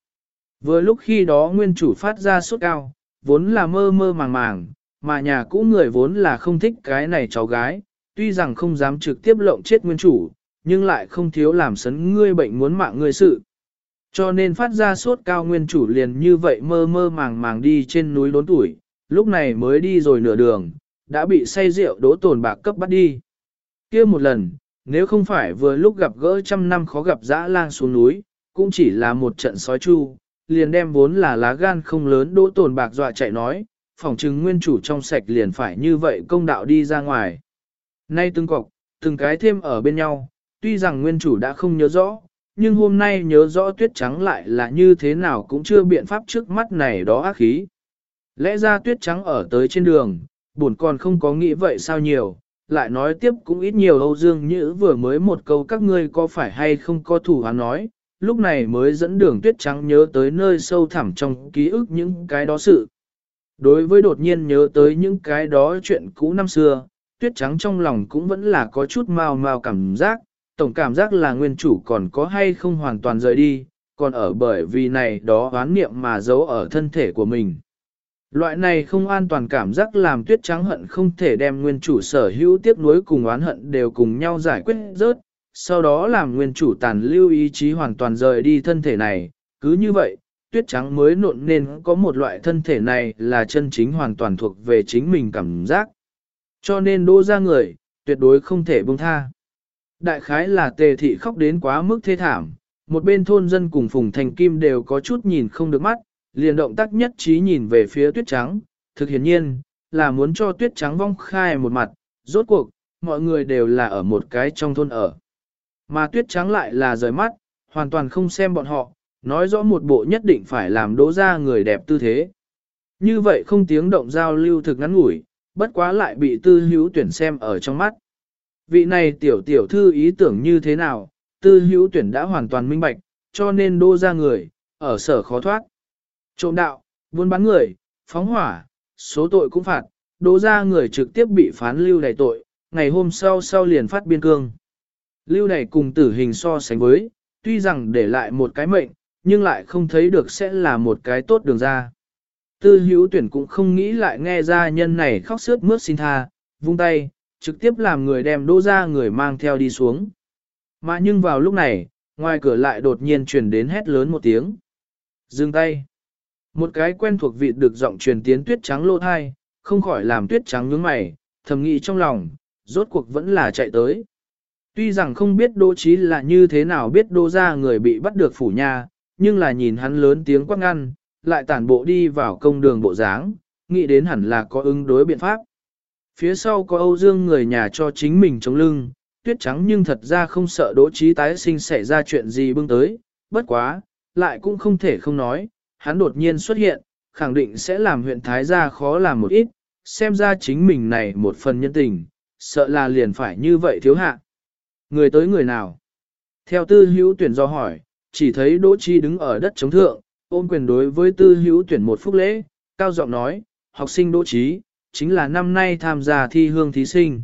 Vừa lúc khi đó nguyên chủ phát ra sốt cao, vốn là mơ mơ màng màng, mà nhà cũ người vốn là không thích cái này cháu gái, tuy rằng không dám trực tiếp lộng chết nguyên chủ, nhưng lại không thiếu làm sấn ngươi bệnh muốn mạng ngươi sự. Cho nên phát ra sốt cao nguyên chủ liền như vậy mơ mơ màng màng đi trên núi đốn tuổi, lúc này mới đi rồi nửa đường, đã bị say rượu đỗ tồn bạc cấp bắt đi. kia một lần, nếu không phải vừa lúc gặp gỡ trăm năm khó gặp dã lang xuống núi, cũng chỉ là một trận sói chu, liền đem vốn là lá gan không lớn đỗ tồn bạc dọa chạy nói, phỏng chứng nguyên chủ trong sạch liền phải như vậy công đạo đi ra ngoài. Nay từng cọc, từng cái thêm ở bên nhau, tuy rằng nguyên chủ đã không nhớ rõ, nhưng hôm nay nhớ rõ tuyết trắng lại là như thế nào cũng chưa biện pháp trước mắt này đó ác khí. Lẽ ra tuyết trắng ở tới trên đường, buồn còn không có nghĩ vậy sao nhiều, lại nói tiếp cũng ít nhiều Âu Dương Nhữ vừa mới một câu các ngươi có phải hay không có thủ hắn nói, lúc này mới dẫn đường tuyết trắng nhớ tới nơi sâu thẳm trong ký ức những cái đó sự. Đối với đột nhiên nhớ tới những cái đó chuyện cũ năm xưa, tuyết trắng trong lòng cũng vẫn là có chút mau mau cảm giác, tổng cảm giác là nguyên chủ còn có hay không hoàn toàn rời đi, còn ở bởi vì này đó oán niệm mà giấu ở thân thể của mình. Loại này không an toàn cảm giác làm tuyết trắng hận không thể đem nguyên chủ sở hữu tiếp nối cùng oán hận đều cùng nhau giải quyết rớt, sau đó làm nguyên chủ tàn lưu ý chí hoàn toàn rời đi thân thể này, cứ như vậy, tuyết trắng mới nộn nên có một loại thân thể này là chân chính hoàn toàn thuộc về chính mình cảm giác. Cho nên đô ra người, tuyệt đối không thể buông tha. Đại khái là tề thị khóc đến quá mức thê thảm, một bên thôn dân cùng phùng thành kim đều có chút nhìn không được mắt, liền động tác nhất trí nhìn về phía tuyết trắng, thực hiển nhiên, là muốn cho tuyết trắng vong khai một mặt, rốt cuộc, mọi người đều là ở một cái trong thôn ở. Mà tuyết trắng lại là rời mắt, hoàn toàn không xem bọn họ, nói rõ một bộ nhất định phải làm đỗ ra người đẹp tư thế. Như vậy không tiếng động giao lưu thực ngắn ngủi, bất quá lại bị tư hữu tuyển xem ở trong mắt. Vị này tiểu tiểu thư ý tưởng như thế nào, tư hữu tuyển đã hoàn toàn minh bạch, cho nên đô ra người, ở sở khó thoát. Trộm đạo, buôn bán người, phóng hỏa, số tội cũng phạt, đô ra người trực tiếp bị phán lưu đầy tội, ngày hôm sau sau liền phát biên cương. Lưu đày cùng tử hình so sánh với, tuy rằng để lại một cái mệnh, nhưng lại không thấy được sẽ là một cái tốt đường ra. Tư hữu tuyển cũng không nghĩ lại nghe ra nhân này khóc sướt mướt xin tha, vung tay, trực tiếp làm người đem đỗ ra người mang theo đi xuống. Mà nhưng vào lúc này, ngoài cửa lại đột nhiên truyền đến hét lớn một tiếng. Dừng tay. Một cái quen thuộc vị được giọng truyền tiến tuyết trắng lô thai, không khỏi làm tuyết trắng nhướng mày, thầm nghĩ trong lòng, rốt cuộc vẫn là chạy tới. Tuy rằng không biết đỗ Chí là như thế nào biết đỗ Gia người bị bắt được phủ nha, nhưng là nhìn hắn lớn tiếng quát ngăn, lại tản bộ đi vào công đường bộ dáng, nghĩ đến hẳn là có ứng đối biện pháp. Phía sau có Âu Dương người nhà cho chính mình chống lưng, tuyết trắng nhưng thật ra không sợ đỗ Chí tái sinh xảy ra chuyện gì bưng tới, bất quá, lại cũng không thể không nói, hắn đột nhiên xuất hiện, khẳng định sẽ làm huyện Thái gia khó làm một ít, xem ra chính mình này một phần nhân tình, sợ là liền phải như vậy thiếu hạ. Người tới người nào? Theo tư hữu tuyển do hỏi, chỉ thấy Đỗ Chi đứng ở đất chống thượng, ôm quyền đối với tư hữu tuyển một phút lễ, cao giọng nói, học sinh Đỗ Chi, chính là năm nay tham gia thi hương thí sinh.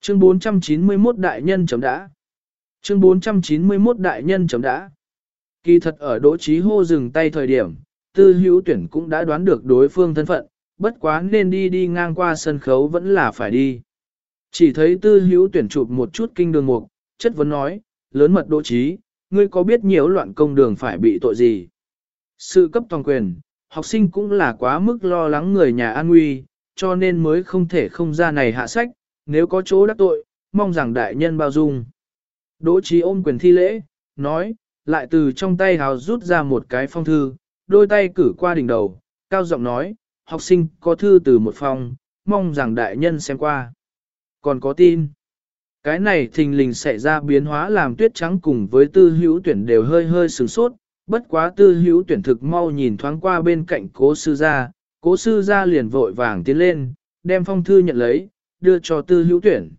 Chương 491 đại nhân chấm đã. Chương 491 đại nhân chấm đã. Kỳ thật ở Đỗ Chí hô dừng tay thời điểm, tư hữu tuyển cũng đã đoán được đối phương thân phận, bất quá nên đi đi ngang qua sân khấu vẫn là phải đi. Chỉ thấy tư hữu tuyển chụp một chút kinh đường mục, chất vấn nói, lớn mật Đỗ Chí, ngươi có biết nhiều loạn công đường phải bị tội gì? Sự cấp toàn quyền, học sinh cũng là quá mức lo lắng người nhà an nguy, cho nên mới không thể không ra này hạ sách, nếu có chỗ đắc tội, mong rằng đại nhân bao dung. Đỗ trí ôm quyền thi lễ, nói, lại từ trong tay hào rút ra một cái phong thư, đôi tay cử qua đỉnh đầu, cao giọng nói, học sinh có thư từ một phòng, mong rằng đại nhân xem qua. Còn có tin. Cái này thình lình xảy ra biến hóa làm tuyết trắng cùng với tư hữu tuyển đều hơi hơi sửng sốt, bất quá tư hữu tuyển thực mau nhìn thoáng qua bên cạnh cố sư gia, cố sư gia liền vội vàng tiến lên, đem phong thư nhận lấy, đưa cho tư hữu tuyển.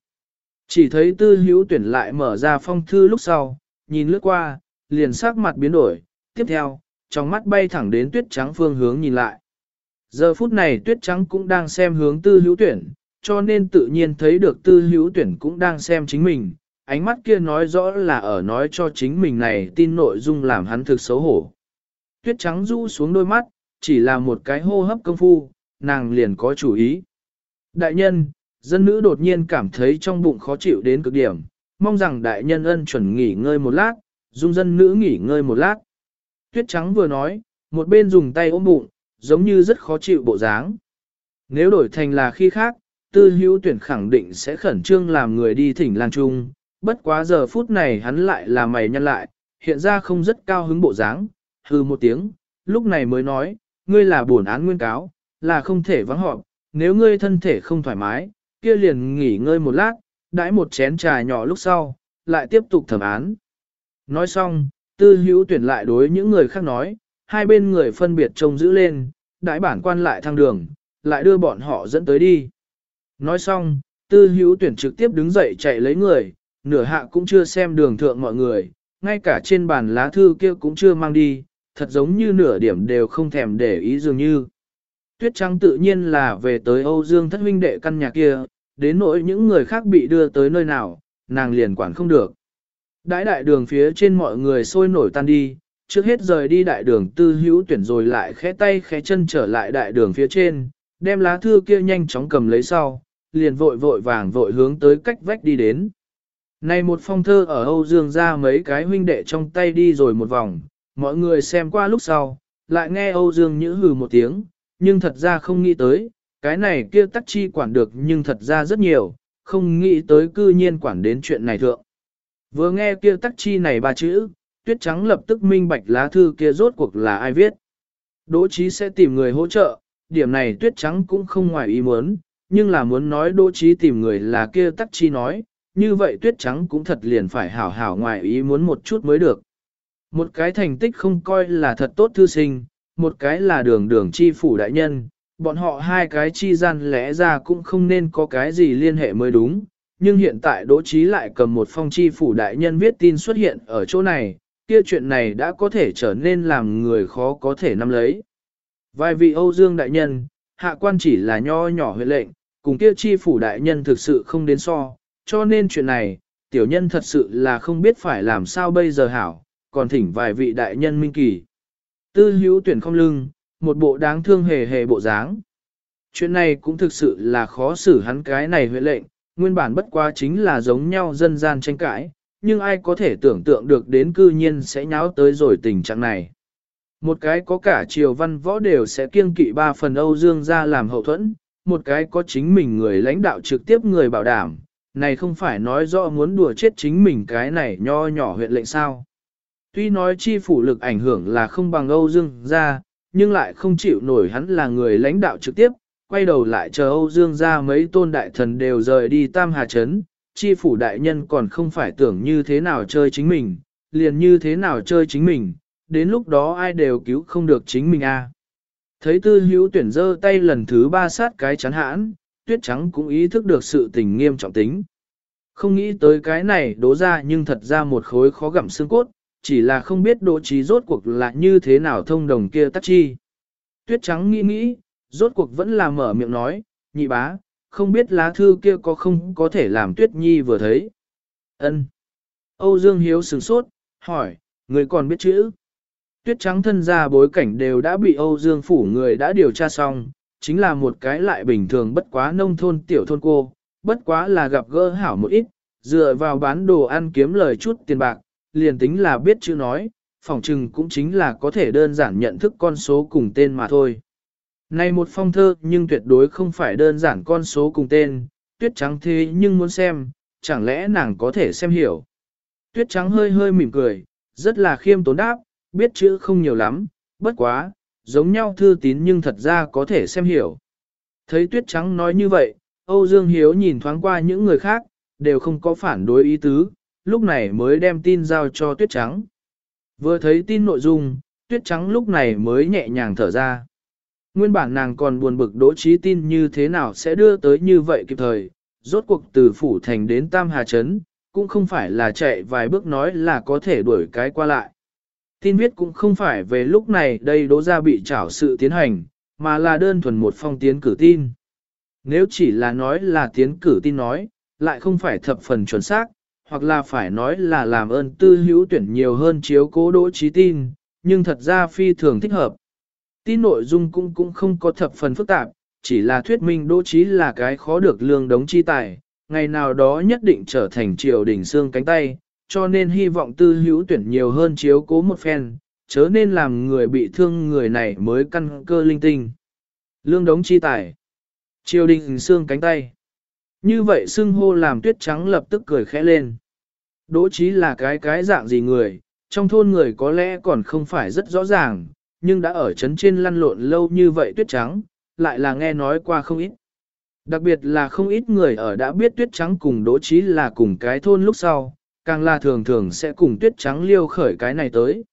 Chỉ thấy tư hữu tuyển lại mở ra phong thư lúc sau, nhìn lướt qua, liền sắc mặt biến đổi, tiếp theo, trong mắt bay thẳng đến tuyết trắng phương hướng nhìn lại. Giờ phút này tuyết trắng cũng đang xem hướng tư hữu tuyển, cho nên tự nhiên thấy được tư hữu tuyển cũng đang xem chính mình, ánh mắt kia nói rõ là ở nói cho chính mình này tin nội dung làm hắn thực xấu hổ. Tuyết trắng rũ xuống đôi mắt, chỉ là một cái hô hấp công phu, nàng liền có chủ ý. Đại nhân, dân nữ đột nhiên cảm thấy trong bụng khó chịu đến cực điểm, mong rằng đại nhân ân chuẩn nghỉ ngơi một lát, dung dân nữ nghỉ ngơi một lát. Tuyết trắng vừa nói, một bên dùng tay ôm bụng, giống như rất khó chịu bộ dáng. Nếu đổi thành là khi khác, tư hữu tuyển khẳng định sẽ khẩn trương làm người đi thỉnh lang trung, bất quá giờ phút này hắn lại là mày nhăn lại, hiện ra không rất cao hứng bộ dáng, hư một tiếng, lúc này mới nói, ngươi là buồn án nguyên cáo, là không thể vắng họp, nếu ngươi thân thể không thoải mái, kia liền nghỉ ngơi một lát, đãi một chén trà nhỏ lúc sau, lại tiếp tục thẩm án. Nói xong, tư hữu tuyển lại đối những người khác nói, hai bên người phân biệt trông giữ lên, đãi bản quan lại thăng đường, lại đưa bọn họ dẫn tới đi. Nói xong, tư hữu tuyển trực tiếp đứng dậy chạy lấy người, nửa hạ cũng chưa xem đường thượng mọi người, ngay cả trên bàn lá thư kia cũng chưa mang đi, thật giống như nửa điểm đều không thèm để ý dường như. Tuyết trắng tự nhiên là về tới Âu Dương thất huynh đệ căn nhà kia, đến nỗi những người khác bị đưa tới nơi nào, nàng liền quản không được. Đãi đại đường phía trên mọi người sôi nổi tan đi, trước hết rời đi đại đường tư hữu tuyển rồi lại khẽ tay khẽ chân trở lại đại đường phía trên, đem lá thư kia nhanh chóng cầm lấy sau, liền vội vội vàng vội hướng tới cách vách đi đến. Này một phong thơ ở Âu Dương ra mấy cái huynh đệ trong tay đi rồi một vòng, mọi người xem qua lúc sau, lại nghe Âu Dương nhữ hừ một tiếng, nhưng thật ra không nghĩ tới, cái này kia tắc chi quản được nhưng thật ra rất nhiều, không nghĩ tới cư nhiên quản đến chuyện này thượng. Vừa nghe kia tắc chi này ba chữ, tuyết trắng lập tức minh bạch lá thư kia rốt cuộc là ai viết. Đỗ trí sẽ tìm người hỗ trợ, điểm này tuyết trắng cũng không ngoài ý muốn, nhưng là muốn nói đỗ trí tìm người là kia tắc chi nói, như vậy tuyết trắng cũng thật liền phải hảo hảo ngoài ý muốn một chút mới được. Một cái thành tích không coi là thật tốt thư sinh, một cái là đường đường chi phủ đại nhân, bọn họ hai cái chi gian lẽ ra cũng không nên có cái gì liên hệ mới đúng, nhưng hiện tại Đỗ Chí lại cầm một phong chi phủ đại nhân viết tin xuất hiện ở chỗ này, kia chuyện này đã có thể trở nên làm người khó có thể nắm lấy. Vài vị Âu Dương đại nhân, hạ quan chỉ là nho nhỏ huyện lệnh, cùng kia chi phủ đại nhân thực sự không đến so, cho nên chuyện này, tiểu nhân thật sự là không biết phải làm sao bây giờ hảo, còn thỉnh vài vị đại nhân minh kỳ. Tư hữu tuyển không lưng, một bộ đáng thương hề hề bộ dáng. Chuyện này cũng thực sự là khó xử hắn cái này huyện lệnh, nguyên bản bất quá chính là giống nhau dân gian tranh cãi, nhưng ai có thể tưởng tượng được đến cư nhiên sẽ nháo tới rồi tình trạng này. Một cái có cả triều văn võ đều sẽ kiêng kỵ ba phần Âu Dương ra làm hậu thuẫn, một cái có chính mình người lãnh đạo trực tiếp người bảo đảm, này không phải nói rõ muốn đùa chết chính mình cái này nho nhỏ huyện lệnh sao. Tuy nói chi phủ lực ảnh hưởng là không bằng Âu Dương ra, nhưng lại không chịu nổi hắn là người lãnh đạo trực tiếp, quay đầu lại chờ Âu Dương ra mấy tôn đại thần đều rời đi Tam Hà Trấn, chi phủ đại nhân còn không phải tưởng như thế nào chơi chính mình, liền như thế nào chơi chính mình, đến lúc đó ai đều cứu không được chính mình a. À. Thấy tư hữu tuyển dơ tay lần thứ ba sát cái chắn hãn, tuyết trắng cũng ý thức được sự tình nghiêm trọng tính. Không nghĩ tới cái này đố ra nhưng thật ra một khối khó gặm xương cốt, chỉ là không biết đỗ trí rốt cuộc là như thế nào thông đồng kia tắc chi. Tuyết trắng nghĩ nghĩ, rốt cuộc vẫn là mở miệng nói, nhị bá, không biết lá thư kia có không có thể làm tuyết nhi vừa thấy. ân Âu Dương Hiếu sửng sốt, hỏi, người còn biết chữ? Tuyết trắng thân ra bối cảnh đều đã bị Âu Dương phủ người đã điều tra xong, chính là một cái lại bình thường bất quá nông thôn tiểu thôn cô, bất quá là gặp gỡ hảo một ít, dựa vào bán đồ ăn kiếm lời chút tiền bạc, liền tính là biết chữ nói, phỏng chừng cũng chính là có thể đơn giản nhận thức con số cùng tên mà thôi. Này một phong thơ nhưng tuyệt đối không phải đơn giản con số cùng tên, tuyết trắng thế nhưng muốn xem, chẳng lẽ nàng có thể xem hiểu. Tuyết trắng hơi hơi mỉm cười, rất là khiêm tốn đáp, biết chữ không nhiều lắm, bất quá, giống nhau thư tín nhưng thật ra có thể xem hiểu. Thấy tuyết trắng nói như vậy, Âu Dương Hiếu nhìn thoáng qua những người khác, đều không có phản đối ý tứ, lúc này mới đem tin giao cho tuyết trắng. Vừa thấy tin nội dung, tuyết trắng lúc này mới nhẹ nhàng thở ra. Nguyên bản nàng còn buồn bực đỗ trí tin như thế nào sẽ đưa tới như vậy kịp thời, rốt cuộc từ phủ thành đến Tam Hà Trấn, cũng không phải là chạy vài bước nói là có thể đuổi cái qua lại. Tin viết cũng không phải về lúc này đây đỗ ra bị trảo sự tiến hành, mà là đơn thuần một phong tiến cử tin. Nếu chỉ là nói là tiến cử tin nói, lại không phải thập phần chuẩn xác, hoặc là phải nói là làm ơn tư hữu tuyển nhiều hơn chiếu cố đỗ trí tin, nhưng thật ra phi thường thích hợp. Tin nội dung cũng cũng không có thập phần phức tạp, chỉ là thuyết minh đỗ trí là cái khó được lương đống chi tài, ngày nào đó nhất định trở thành triều đỉnh xương cánh tay, cho nên hy vọng tư hữu tuyển nhiều hơn chiếu cố một phen, chớ nên làm người bị thương người này mới căn cơ linh tinh. Lương đống chi tài, triều đình xương cánh tay. Như vậy xưng hô làm tuyết trắng lập tức cười khẽ lên. Đỗ trí là cái cái dạng gì người, trong thôn người có lẽ còn không phải rất rõ ràng, nhưng đã ở trấn trên lăn lộn lâu như vậy tuyết trắng, lại là nghe nói qua không ít. Đặc biệt là không ít người ở đã biết tuyết trắng cùng đỗ trí là cùng cái thôn lúc sau, càng là thường thường sẽ cùng tuyết trắng liêu khởi cái này tới.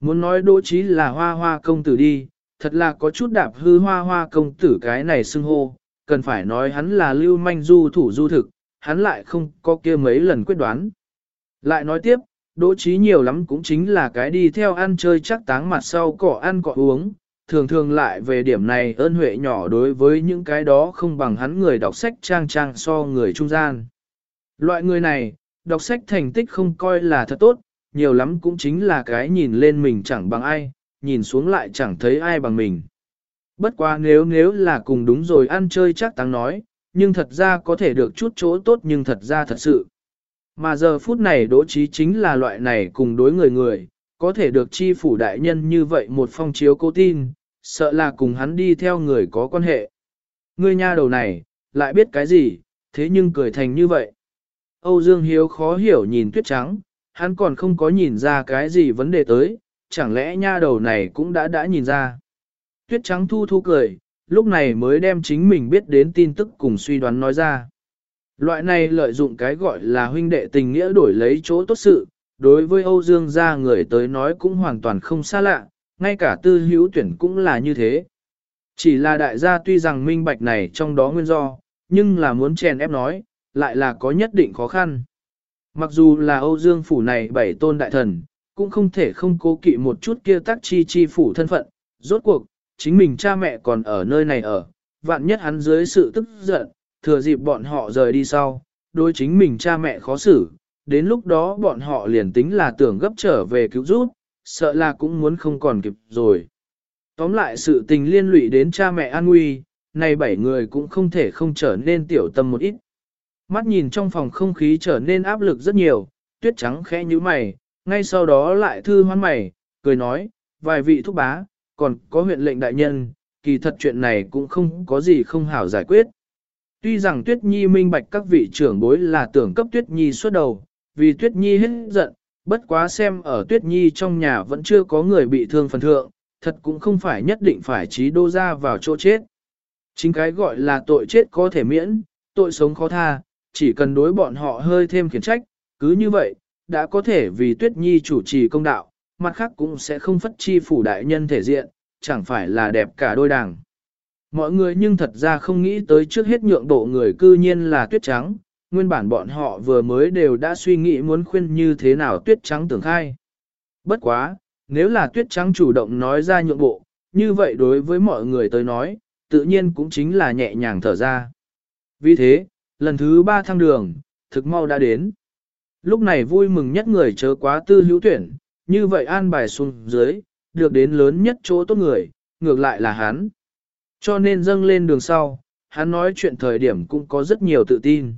Muốn nói đỗ trí là hoa hoa công tử đi, thật là có chút đạp hư hoa hoa công tử cái này xưng hô, cần phải nói hắn là lưu manh du thủ du thực, hắn lại không có kia mấy lần quyết đoán. Lại nói tiếp, đỗ trí nhiều lắm cũng chính là cái đi theo ăn chơi chắc táng mặt sau cỏ ăn cỏ uống, thường thường lại về điểm này ơn huệ nhỏ đối với những cái đó không bằng hắn người đọc sách trang trang so người trung gian. Loại người này, đọc sách thành tích không coi là thật tốt, nhiều lắm cũng chính là cái nhìn lên mình chẳng bằng ai, nhìn xuống lại chẳng thấy ai bằng mình. Bất quá nếu nếu là cùng đúng rồi ăn chơi chắc tăng nói, nhưng thật ra có thể được chút chỗ tốt nhưng thật ra thật sự. Mà giờ phút này đỗ trí chính là loại này cùng đối người người, có thể được chi phủ đại nhân như vậy một phong chiếu cố tin, sợ là cùng hắn đi theo người có quan hệ. Ngươi nha đầu này, lại biết cái gì, thế nhưng cười thành như vậy. Âu Dương Hiếu khó hiểu nhìn tuyết trắng, hắn còn không có nhìn ra cái gì vấn đề tới, chẳng lẽ nha đầu này cũng đã đã nhìn ra. Tuyết trắng thu thu cười, lúc này mới đem chính mình biết đến tin tức cùng suy đoán nói ra. Loại này lợi dụng cái gọi là huynh đệ tình nghĩa đổi lấy chỗ tốt sự, đối với Âu Dương gia người tới nói cũng hoàn toàn không xa lạ, ngay cả tư hữu tuyển cũng là như thế. Chỉ là đại gia tuy rằng minh bạch này trong đó nguyên do, nhưng là muốn chèn ép nói, lại là có nhất định khó khăn. Mặc dù là Âu Dương phủ này bảy tôn đại thần, cũng không thể không cố kỵ một chút kia tác chi chi phủ thân phận, rốt cuộc, chính mình cha mẹ còn ở nơi này ở, vạn nhất hắn dưới sự tức giận, thừa dịp bọn họ rời đi sau, đối chính mình cha mẹ khó xử, đến lúc đó bọn họ liền tính là tưởng gấp trở về cứu giúp, sợ là cũng muốn không còn kịp rồi. Tóm lại sự tình liên lụy đến cha mẹ an nguy, này bảy người cũng không thể không trở nên tiểu tâm một ít. Mắt nhìn trong phòng không khí trở nên áp lực rất nhiều, tuyết trắng khẽ như mày, ngay sau đó lại thư hoan mày, cười nói, vài vị thúc bá, còn có huyện lệnh đại nhân, kỳ thật chuyện này cũng không có gì không hảo giải quyết. Tuy rằng Tuyết Nhi minh bạch các vị trưởng bối là tưởng cấp Tuyết Nhi xuất đầu, vì Tuyết Nhi hết giận, bất quá xem ở Tuyết Nhi trong nhà vẫn chưa có người bị thương phần thượng, thật cũng không phải nhất định phải trí đô ra vào chỗ chết. Chính cái gọi là tội chết có thể miễn, tội sống khó tha, chỉ cần đối bọn họ hơi thêm khiển trách, cứ như vậy, đã có thể vì Tuyết Nhi chủ trì công đạo, mặt khác cũng sẽ không phất chi phủ đại nhân thể diện, chẳng phải là đẹp cả đôi đảng. Mọi người nhưng thật ra không nghĩ tới trước hết nhượng bộ người cư nhiên là tuyết trắng, nguyên bản bọn họ vừa mới đều đã suy nghĩ muốn khuyên như thế nào tuyết trắng tưởng khai. Bất quá, nếu là tuyết trắng chủ động nói ra nhượng bộ, như vậy đối với mọi người tới nói, tự nhiên cũng chính là nhẹ nhàng thở ra. Vì thế, lần thứ ba thăng đường, thực mau đã đến. Lúc này vui mừng nhất người chớ quá tư hữu tuyển, như vậy an bài xuống dưới, được đến lớn nhất chỗ tốt người, ngược lại là hắn. Cho nên dâng lên đường sau, hắn nói chuyện thời điểm cũng có rất nhiều tự tin.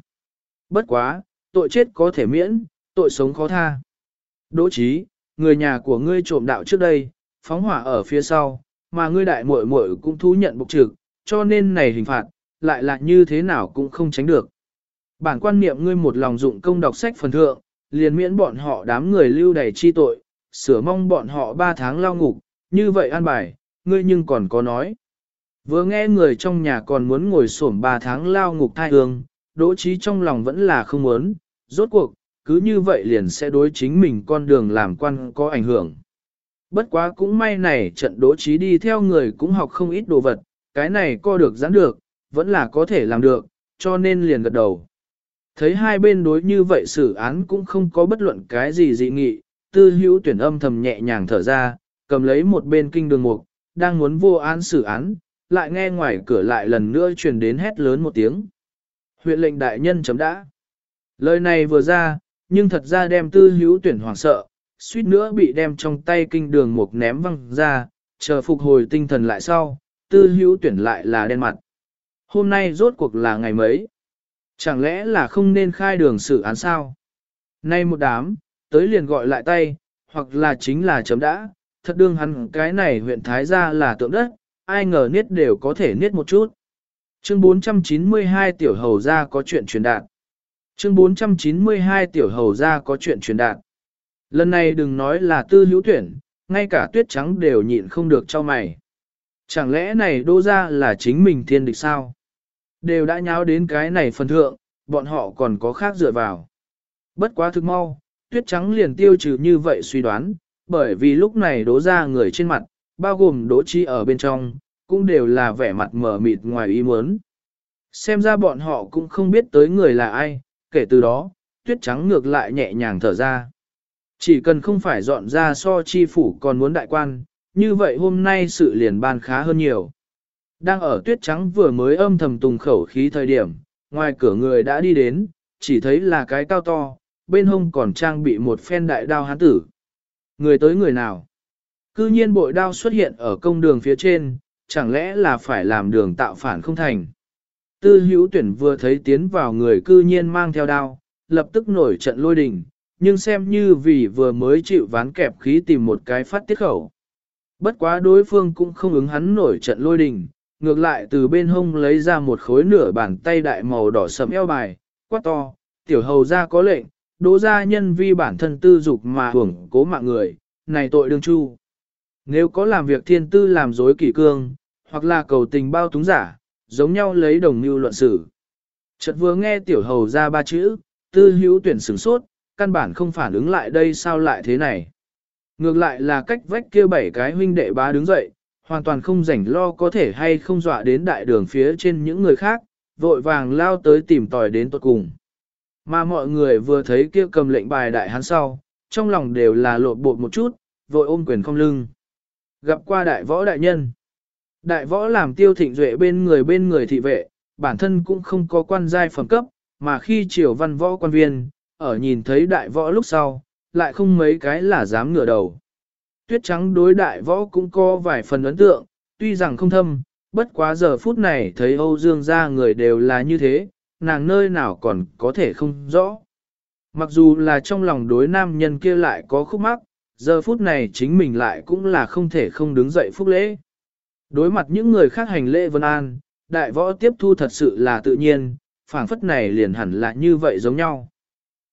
Bất quá, tội chết có thể miễn, tội sống khó tha. Đỗ trí, người nhà của ngươi trộm đạo trước đây, phóng hỏa ở phía sau, mà ngươi đại muội muội cũng thú nhận bục trực, cho nên này hình phạt, lại là như thế nào cũng không tránh được. Bản quan niệm ngươi một lòng dụng công đọc sách phần thượng, liền miễn bọn họ đám người lưu đầy chi tội, sửa mong bọn họ ba tháng lao ngục, như vậy an bài, ngươi nhưng còn có nói. Vừa nghe người trong nhà còn muốn ngồi xổm ba tháng lao ngục thai hương, đỗ trí trong lòng vẫn là không muốn, rốt cuộc, cứ như vậy liền sẽ đối chính mình con đường làm quan có ảnh hưởng. Bất quá cũng may này trận đỗ trí đi theo người cũng học không ít đồ vật, cái này co được giãn được, vẫn là có thể làm được, cho nên liền gật đầu. Thấy hai bên đối như vậy xử án cũng không có bất luận cái gì dị nghị, tư hữu tuyển âm thầm nhẹ nhàng thở ra, cầm lấy một bên kinh đường mục, đang muốn vô án xử án, lại nghe ngoài cửa lại lần nữa truyền đến hét lớn một tiếng. Huyện lệnh đại nhân chấm đã. Lời này vừa ra, nhưng thật ra đem tư hữu tuyển hoảng sợ, suýt nữa bị đem trong tay kinh đường mục ném văng ra, chờ phục hồi tinh thần lại sau, tư hữu tuyển lại là đen mặt. Hôm nay rốt cuộc là ngày mấy? Chẳng lẽ là không nên khai đường xử án sao? Nay một đám, tới liền gọi lại tay, hoặc là chính là chấm đã, thật đương hắn cái này huyện Thái gia là tượng đất, ai ngờ niết đều có thể niết một chút. Chương 492 tiểu hầu gia có chuyện truyền đạt. Chương 492 tiểu hầu gia có chuyện truyền đạt. Lần này đừng nói là tư hữu tuyển, ngay cả tuyết trắng đều nhịn không được cho mày. Chẳng lẽ này đô ra là chính mình thiên địch sao? Đều đã nháo đến cái này phần thượng, bọn họ còn có khác dựa vào. Bất quá thực mau, tuyết trắng liền tiêu trừ như vậy suy đoán, bởi vì lúc này đố ra người trên mặt, bao gồm đố chi ở bên trong, cũng đều là vẻ mặt mở mịt ngoài ý muốn. Xem ra bọn họ cũng không biết tới người là ai, kể từ đó, tuyết trắng ngược lại nhẹ nhàng thở ra. Chỉ cần không phải dọn ra so chi phủ còn muốn đại quan, như vậy hôm nay sự liền ban khá hơn nhiều. Đang ở tuyết trắng vừa mới âm thầm tùng khẩu khí thời điểm, ngoài cửa người đã đi đến, chỉ thấy là cái cao to, bên hông còn trang bị một phen đại đao hán tử. Người tới người nào? Cư nhiên bội đao xuất hiện ở công đường phía trên, chẳng lẽ là phải làm đường tạo phản không thành? Tư hữu tuyển vừa thấy tiến vào người cư nhiên mang theo đao, lập tức nổi trận lôi đình, nhưng xem như vì vừa mới chịu ván kẹp khí tìm một cái phát tiết khẩu. Bất quá đối phương cũng không ứng hắn nổi trận lôi đình, ngược lại từ bên hông lấy ra một khối nửa bàn tay đại màu đỏ sẫm eo bài, quát to, tiểu hầu ra có lệnh, đỗ gia nhân vi bản thân tư dục mà hưởng cố mạng người, này tội đương chu. Nếu có làm việc thiên tư làm dối kỷ cương, hoặc là cầu tình bao túng giả, giống nhau lấy đồng mưu luận xử. Chợt vừa nghe tiểu hầu ra ba chữ, tư hữu tuyển sửng sốt, căn bản không phản ứng lại đây sao lại thế này. Ngược lại là cách vách kia bảy cái huynh đệ bá đứng dậy, hoàn toàn không rảnh lo có thể hay không dọa đến đại đường phía trên những người khác, vội vàng lao tới tìm tòi đến tuột cùng. Mà mọi người vừa thấy kia cầm lệnh bài đại hắn sau, trong lòng đều là lộn bột một chút, vội ôm quyền không lưng. Gặp qua đại võ đại nhân. Đại võ làm tiêu thịnh duệ bên người bên người thị vệ, bản thân cũng không có quan giai phẩm cấp, mà khi triều văn võ quan viên, ở nhìn thấy đại võ lúc sau, lại không mấy cái là dám ngửa đầu. Tuyết trắng đối đại võ cũng có vài phần ấn tượng, tuy rằng không thâm, bất quá giờ phút này thấy Âu Dương gia người đều là như thế, nàng nơi nào còn có thể không rõ. Mặc dù là trong lòng đối nam nhân kia lại có khúc mắc, giờ phút này chính mình lại cũng là không thể không đứng dậy phúc lễ. Đối mặt những người khác hành lễ vân an, đại võ tiếp thu thật sự là tự nhiên, phảng phất này liền hẳn là như vậy giống nhau.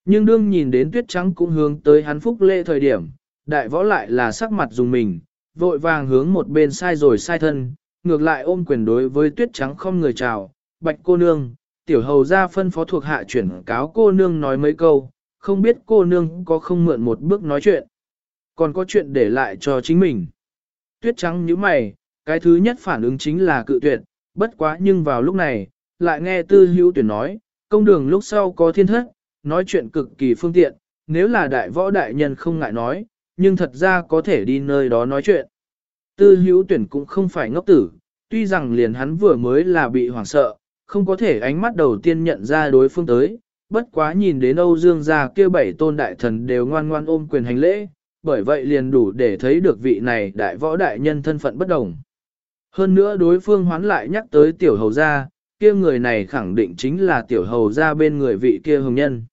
Nhưng đương nhìn đến tuyết trắng cũng hướng tới hắn phúc lễ thời điểm, đại võ lại là sắc mặt dùng mình, vội vàng hướng một bên sai rồi sai thân, ngược lại ôm quyền đối với tuyết trắng không người chào, bạch cô nương, tiểu hầu ra phân phó thuộc hạ chuyển cáo cô nương nói mấy câu, không biết cô nương có không mượn một bước nói chuyện, còn có chuyện để lại cho chính mình. Tuyết trắng như mày, cái thứ nhất phản ứng chính là cự tuyệt, bất quá nhưng vào lúc này, lại nghe tư hữu tuyển nói, công đường lúc sau có thiên thất, nói chuyện cực kỳ phương tiện, nếu là đại võ đại nhân không ngại nói, nhưng thật ra có thể đi nơi đó nói chuyện. Tư hữu tuyển cũng không phải ngốc tử, tuy rằng liền hắn vừa mới là bị hoảng sợ, không có thể ánh mắt đầu tiên nhận ra đối phương tới, bất quá nhìn đến Âu Dương gia kia bảy tôn đại thần đều ngoan ngoan ôm quyền hành lễ, bởi vậy liền đủ để thấy được vị này đại võ đại nhân thân phận bất đồng. Hơn nữa đối phương hoán lại nhắc tới tiểu hầu gia, kia người này khẳng định chính là tiểu hầu gia bên người vị kia hồng nhân.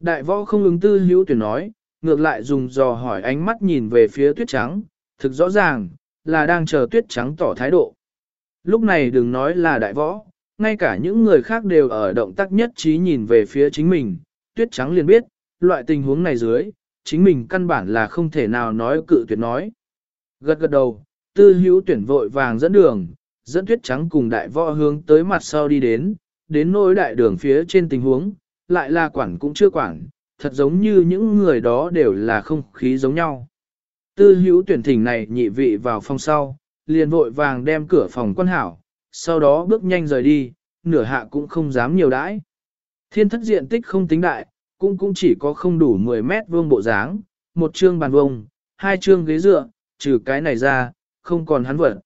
Đại võ không ứng tư hữu tuyển nói, ngược lại dùng dò hỏi ánh mắt nhìn về phía tuyết trắng, thực rõ ràng, là đang chờ tuyết trắng tỏ thái độ. Lúc này đừng nói là đại võ, ngay cả những người khác đều ở động tác nhất trí nhìn về phía chính mình, tuyết trắng liền biết, loại tình huống này dưới, chính mình căn bản là không thể nào nói cự tuyệt nói. Gật gật đầu, tư hữu tuyển vội vàng dẫn đường, dẫn tuyết trắng cùng đại võ hướng tới mặt sau đi đến, đến nỗi đại đường phía trên tình huống, lại là quản cũng chưa quản, thật giống như những người đó đều là không khí giống nhau. Tư hữu tuyển thỉnh này nhị vị vào phòng sau, liền vội vàng đem cửa phòng quan hảo, sau đó bước nhanh rời đi, nửa hạ cũng không dám nhiều đãi. Thiên thất diện tích không tính đại, cũng cũng chỉ có không đủ 10 mét vuông bộ dáng, một chương bàn vuông, hai chương ghế dựa, trừ cái này ra, không còn hắn vật.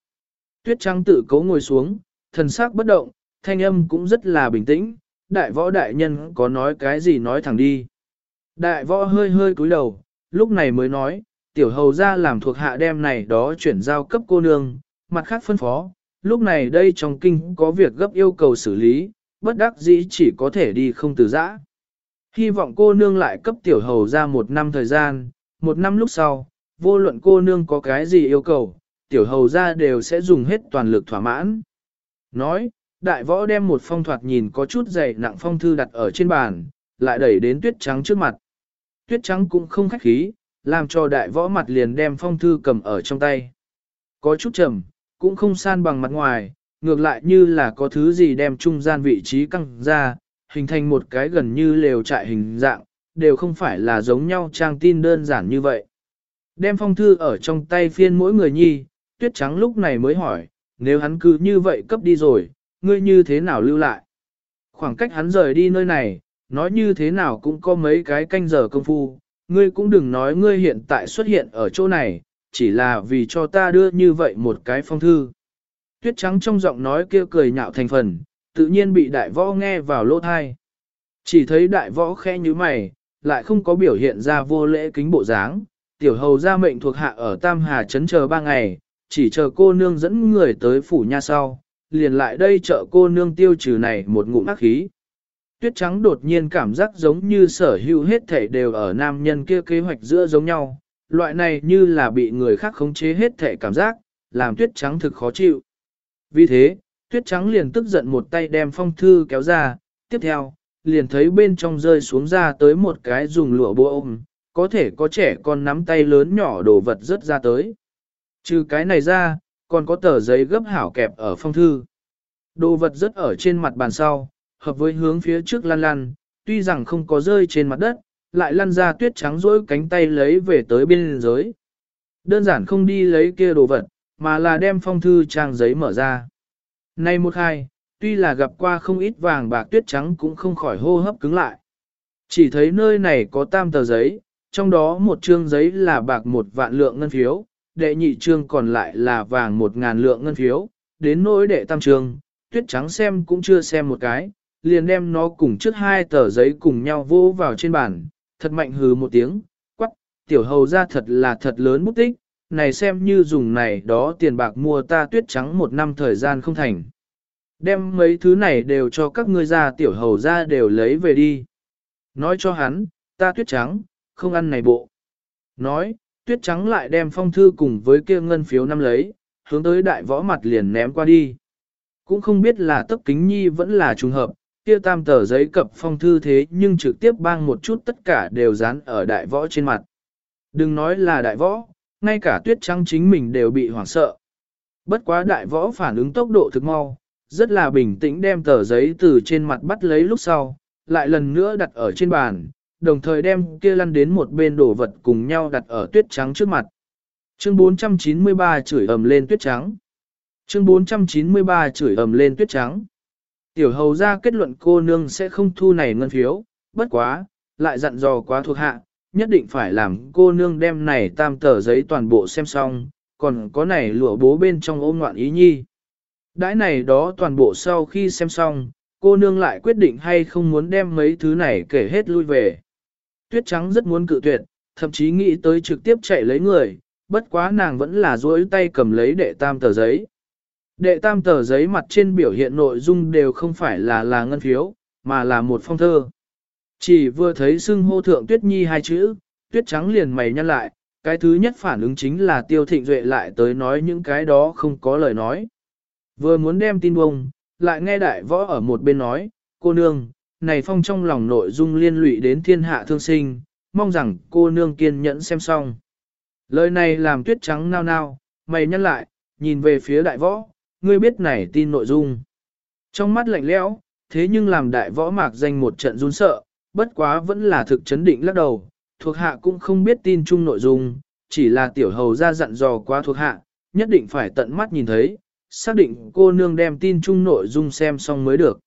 Tuyết trắng tự cố ngồi xuống, thần sắc bất động, thanh âm cũng rất là bình tĩnh, đại võ đại nhân có nói cái gì nói thẳng đi. Đại võ hơi hơi cúi đầu, lúc này mới nói, tiểu hầu ra làm thuộc hạ đem này đó chuyển giao cấp cô nương, mặt khác phân phó, lúc này đây trong kinh có việc gấp yêu cầu xử lý, bất đắc dĩ chỉ có thể đi không từ giã. Hy vọng cô nương lại cấp tiểu hầu ra một năm thời gian, một năm lúc sau, vô luận cô nương có cái gì yêu cầu, tiểu hầu ra đều sẽ dùng hết toàn lực thỏa mãn. Nói, đại võ đem một phong thoạt nhìn có chút dày nặng phong thư đặt ở trên bàn, lại đẩy đến tuyết trắng trước mặt. Tuyết trắng cũng không khách khí, làm cho đại võ mặt liền đem phong thư cầm ở trong tay. Có chút trầm, cũng không san bằng mặt ngoài, ngược lại như là có thứ gì đem trung gian vị trí căng ra, hình thành một cái gần như lều trại hình dạng, đều không phải là giống nhau trang tin đơn giản như vậy. Đem phong thư ở trong tay phiên mỗi người nhi, tuyết trắng lúc này mới hỏi, nếu hắn cứ như vậy cấp đi rồi, ngươi như thế nào lưu lại? Khoảng cách hắn rời đi nơi này, nói như thế nào cũng có mấy cái canh giờ công phu, ngươi cũng đừng nói ngươi hiện tại xuất hiện ở chỗ này, chỉ là vì cho ta đưa như vậy một cái phong thư. Tuyết trắng trong giọng nói kia cười nhạo thành phần, tự nhiên bị đại võ nghe vào lỗ thai. Chỉ thấy đại võ khẽ như mày, lại không có biểu hiện ra vô lễ kính bộ dáng, tiểu hầu ra mệnh thuộc hạ ở Tam Hà Trấn chờ ba ngày, chỉ chờ cô nương dẫn người tới phủ nha sau, liền lại đây chợ cô nương tiêu trừ này một ngụm ác khí. Tuyết trắng đột nhiên cảm giác giống như sở hữu hết thể đều ở nam nhân kia kế hoạch giữa giống nhau, loại này như là bị người khác khống chế hết thể cảm giác, làm tuyết trắng thực khó chịu. Vì thế, tuyết trắng liền tức giận một tay đem phong thư kéo ra, tiếp theo, liền thấy bên trong rơi xuống ra tới một cái dùng lụa bố ôm, có thể có trẻ con nắm tay lớn nhỏ đồ vật rớt ra tới. Trừ cái này ra, còn có tờ giấy gấp hảo kẹp ở phong thư. Đồ vật rớt ở trên mặt bàn sau, hợp với hướng phía trước lăn lăn, tuy rằng không có rơi trên mặt đất, lại lăn ra tuyết trắng rỗi cánh tay lấy về tới biên giới. Đơn giản không đi lấy kia đồ vật, mà là đem phong thư trang giấy mở ra. Nay một hai, tuy là gặp qua không ít vàng bạc tuyết trắng cũng không khỏi hô hấp cứng lại. Chỉ thấy nơi này có tam tờ giấy, trong đó một trương giấy là bạc một vạn lượng ngân phiếu, đệ nhị trương còn lại là vàng một ngàn lượng ngân phiếu, đến nỗi đệ tam trương, tuyết trắng xem cũng chưa xem một cái, liền đem nó cùng trước hai tờ giấy cùng nhau vô vào trên bàn, thật mạnh hừ một tiếng, quắc, tiểu hầu ra thật là thật lớn bút tích, này xem như dùng này đó tiền bạc mua ta tuyết trắng một năm thời gian không thành. Đem mấy thứ này đều cho các ngươi ra tiểu hầu ra đều lấy về đi. Nói cho hắn, ta tuyết trắng, không ăn này bộ. Nói, tuyết trắng lại đem phong thư cùng với kia ngân phiếu năm lấy, hướng tới đại võ mặt liền ném qua đi. Cũng không biết là tấp kính nhi vẫn là trùng hợp, kia tam tờ giấy cập phong thư thế nhưng trực tiếp bang một chút tất cả đều dán ở đại võ trên mặt. Đừng nói là đại võ, ngay cả tuyết trắng chính mình đều bị hoảng sợ. Bất quá đại võ phản ứng tốc độ thực mau, rất là bình tĩnh đem tờ giấy từ trên mặt bắt lấy lúc sau, lại lần nữa đặt ở trên bàn, đồng thời đem kia lăn đến một bên đổ vật cùng nhau đặt ở tuyết trắng trước mặt. Chương 493 chửi ầm lên tuyết trắng. Chương 493 chửi ầm lên tuyết trắng. Tiểu hầu ra kết luận cô nương sẽ không thu này ngân phiếu, bất quá, lại dặn dò quá thuộc hạ, nhất định phải làm cô nương đem này tam tờ giấy toàn bộ xem xong, còn có này lụa bố bên trong ôm ngoạn ý nhi. Đãi này đó toàn bộ sau khi xem xong, cô nương lại quyết định hay không muốn đem mấy thứ này kể hết lui về. Tuyết trắng rất muốn cự tuyệt, thậm chí nghĩ tới trực tiếp chạy lấy người, bất quá nàng vẫn là duỗi tay cầm lấy đệ tam tờ giấy. Đệ tam tờ giấy mặt trên biểu hiện nội dung đều không phải là là ngân phiếu, mà là một phong thơ. Chỉ vừa thấy xưng hô thượng tuyết nhi hai chữ, tuyết trắng liền mày nhăn lại, cái thứ nhất phản ứng chính là tiêu thịnh duệ lại tới nói những cái đó không có lời nói. Vừa muốn đem tin bông, lại nghe đại võ ở một bên nói, cô nương, này phong trong lòng nội dung liên lụy đến thiên hạ thương sinh, mong rằng cô nương kiên nhẫn xem xong. Lời này làm tuyết trắng nao nao, mày nhăn lại, nhìn về phía đại võ, ngươi biết này tin nội dung. Trong mắt lạnh lẽo, thế nhưng làm đại võ mạc danh một trận run sợ, bất quá vẫn là thực chấn định lắc đầu, thuộc hạ cũng không biết tin chung nội dung, chỉ là tiểu hầu ra dặn dò qua thuộc hạ, nhất định phải tận mắt nhìn thấy, xác định cô nương đem tin chung nội dung xem xong mới được.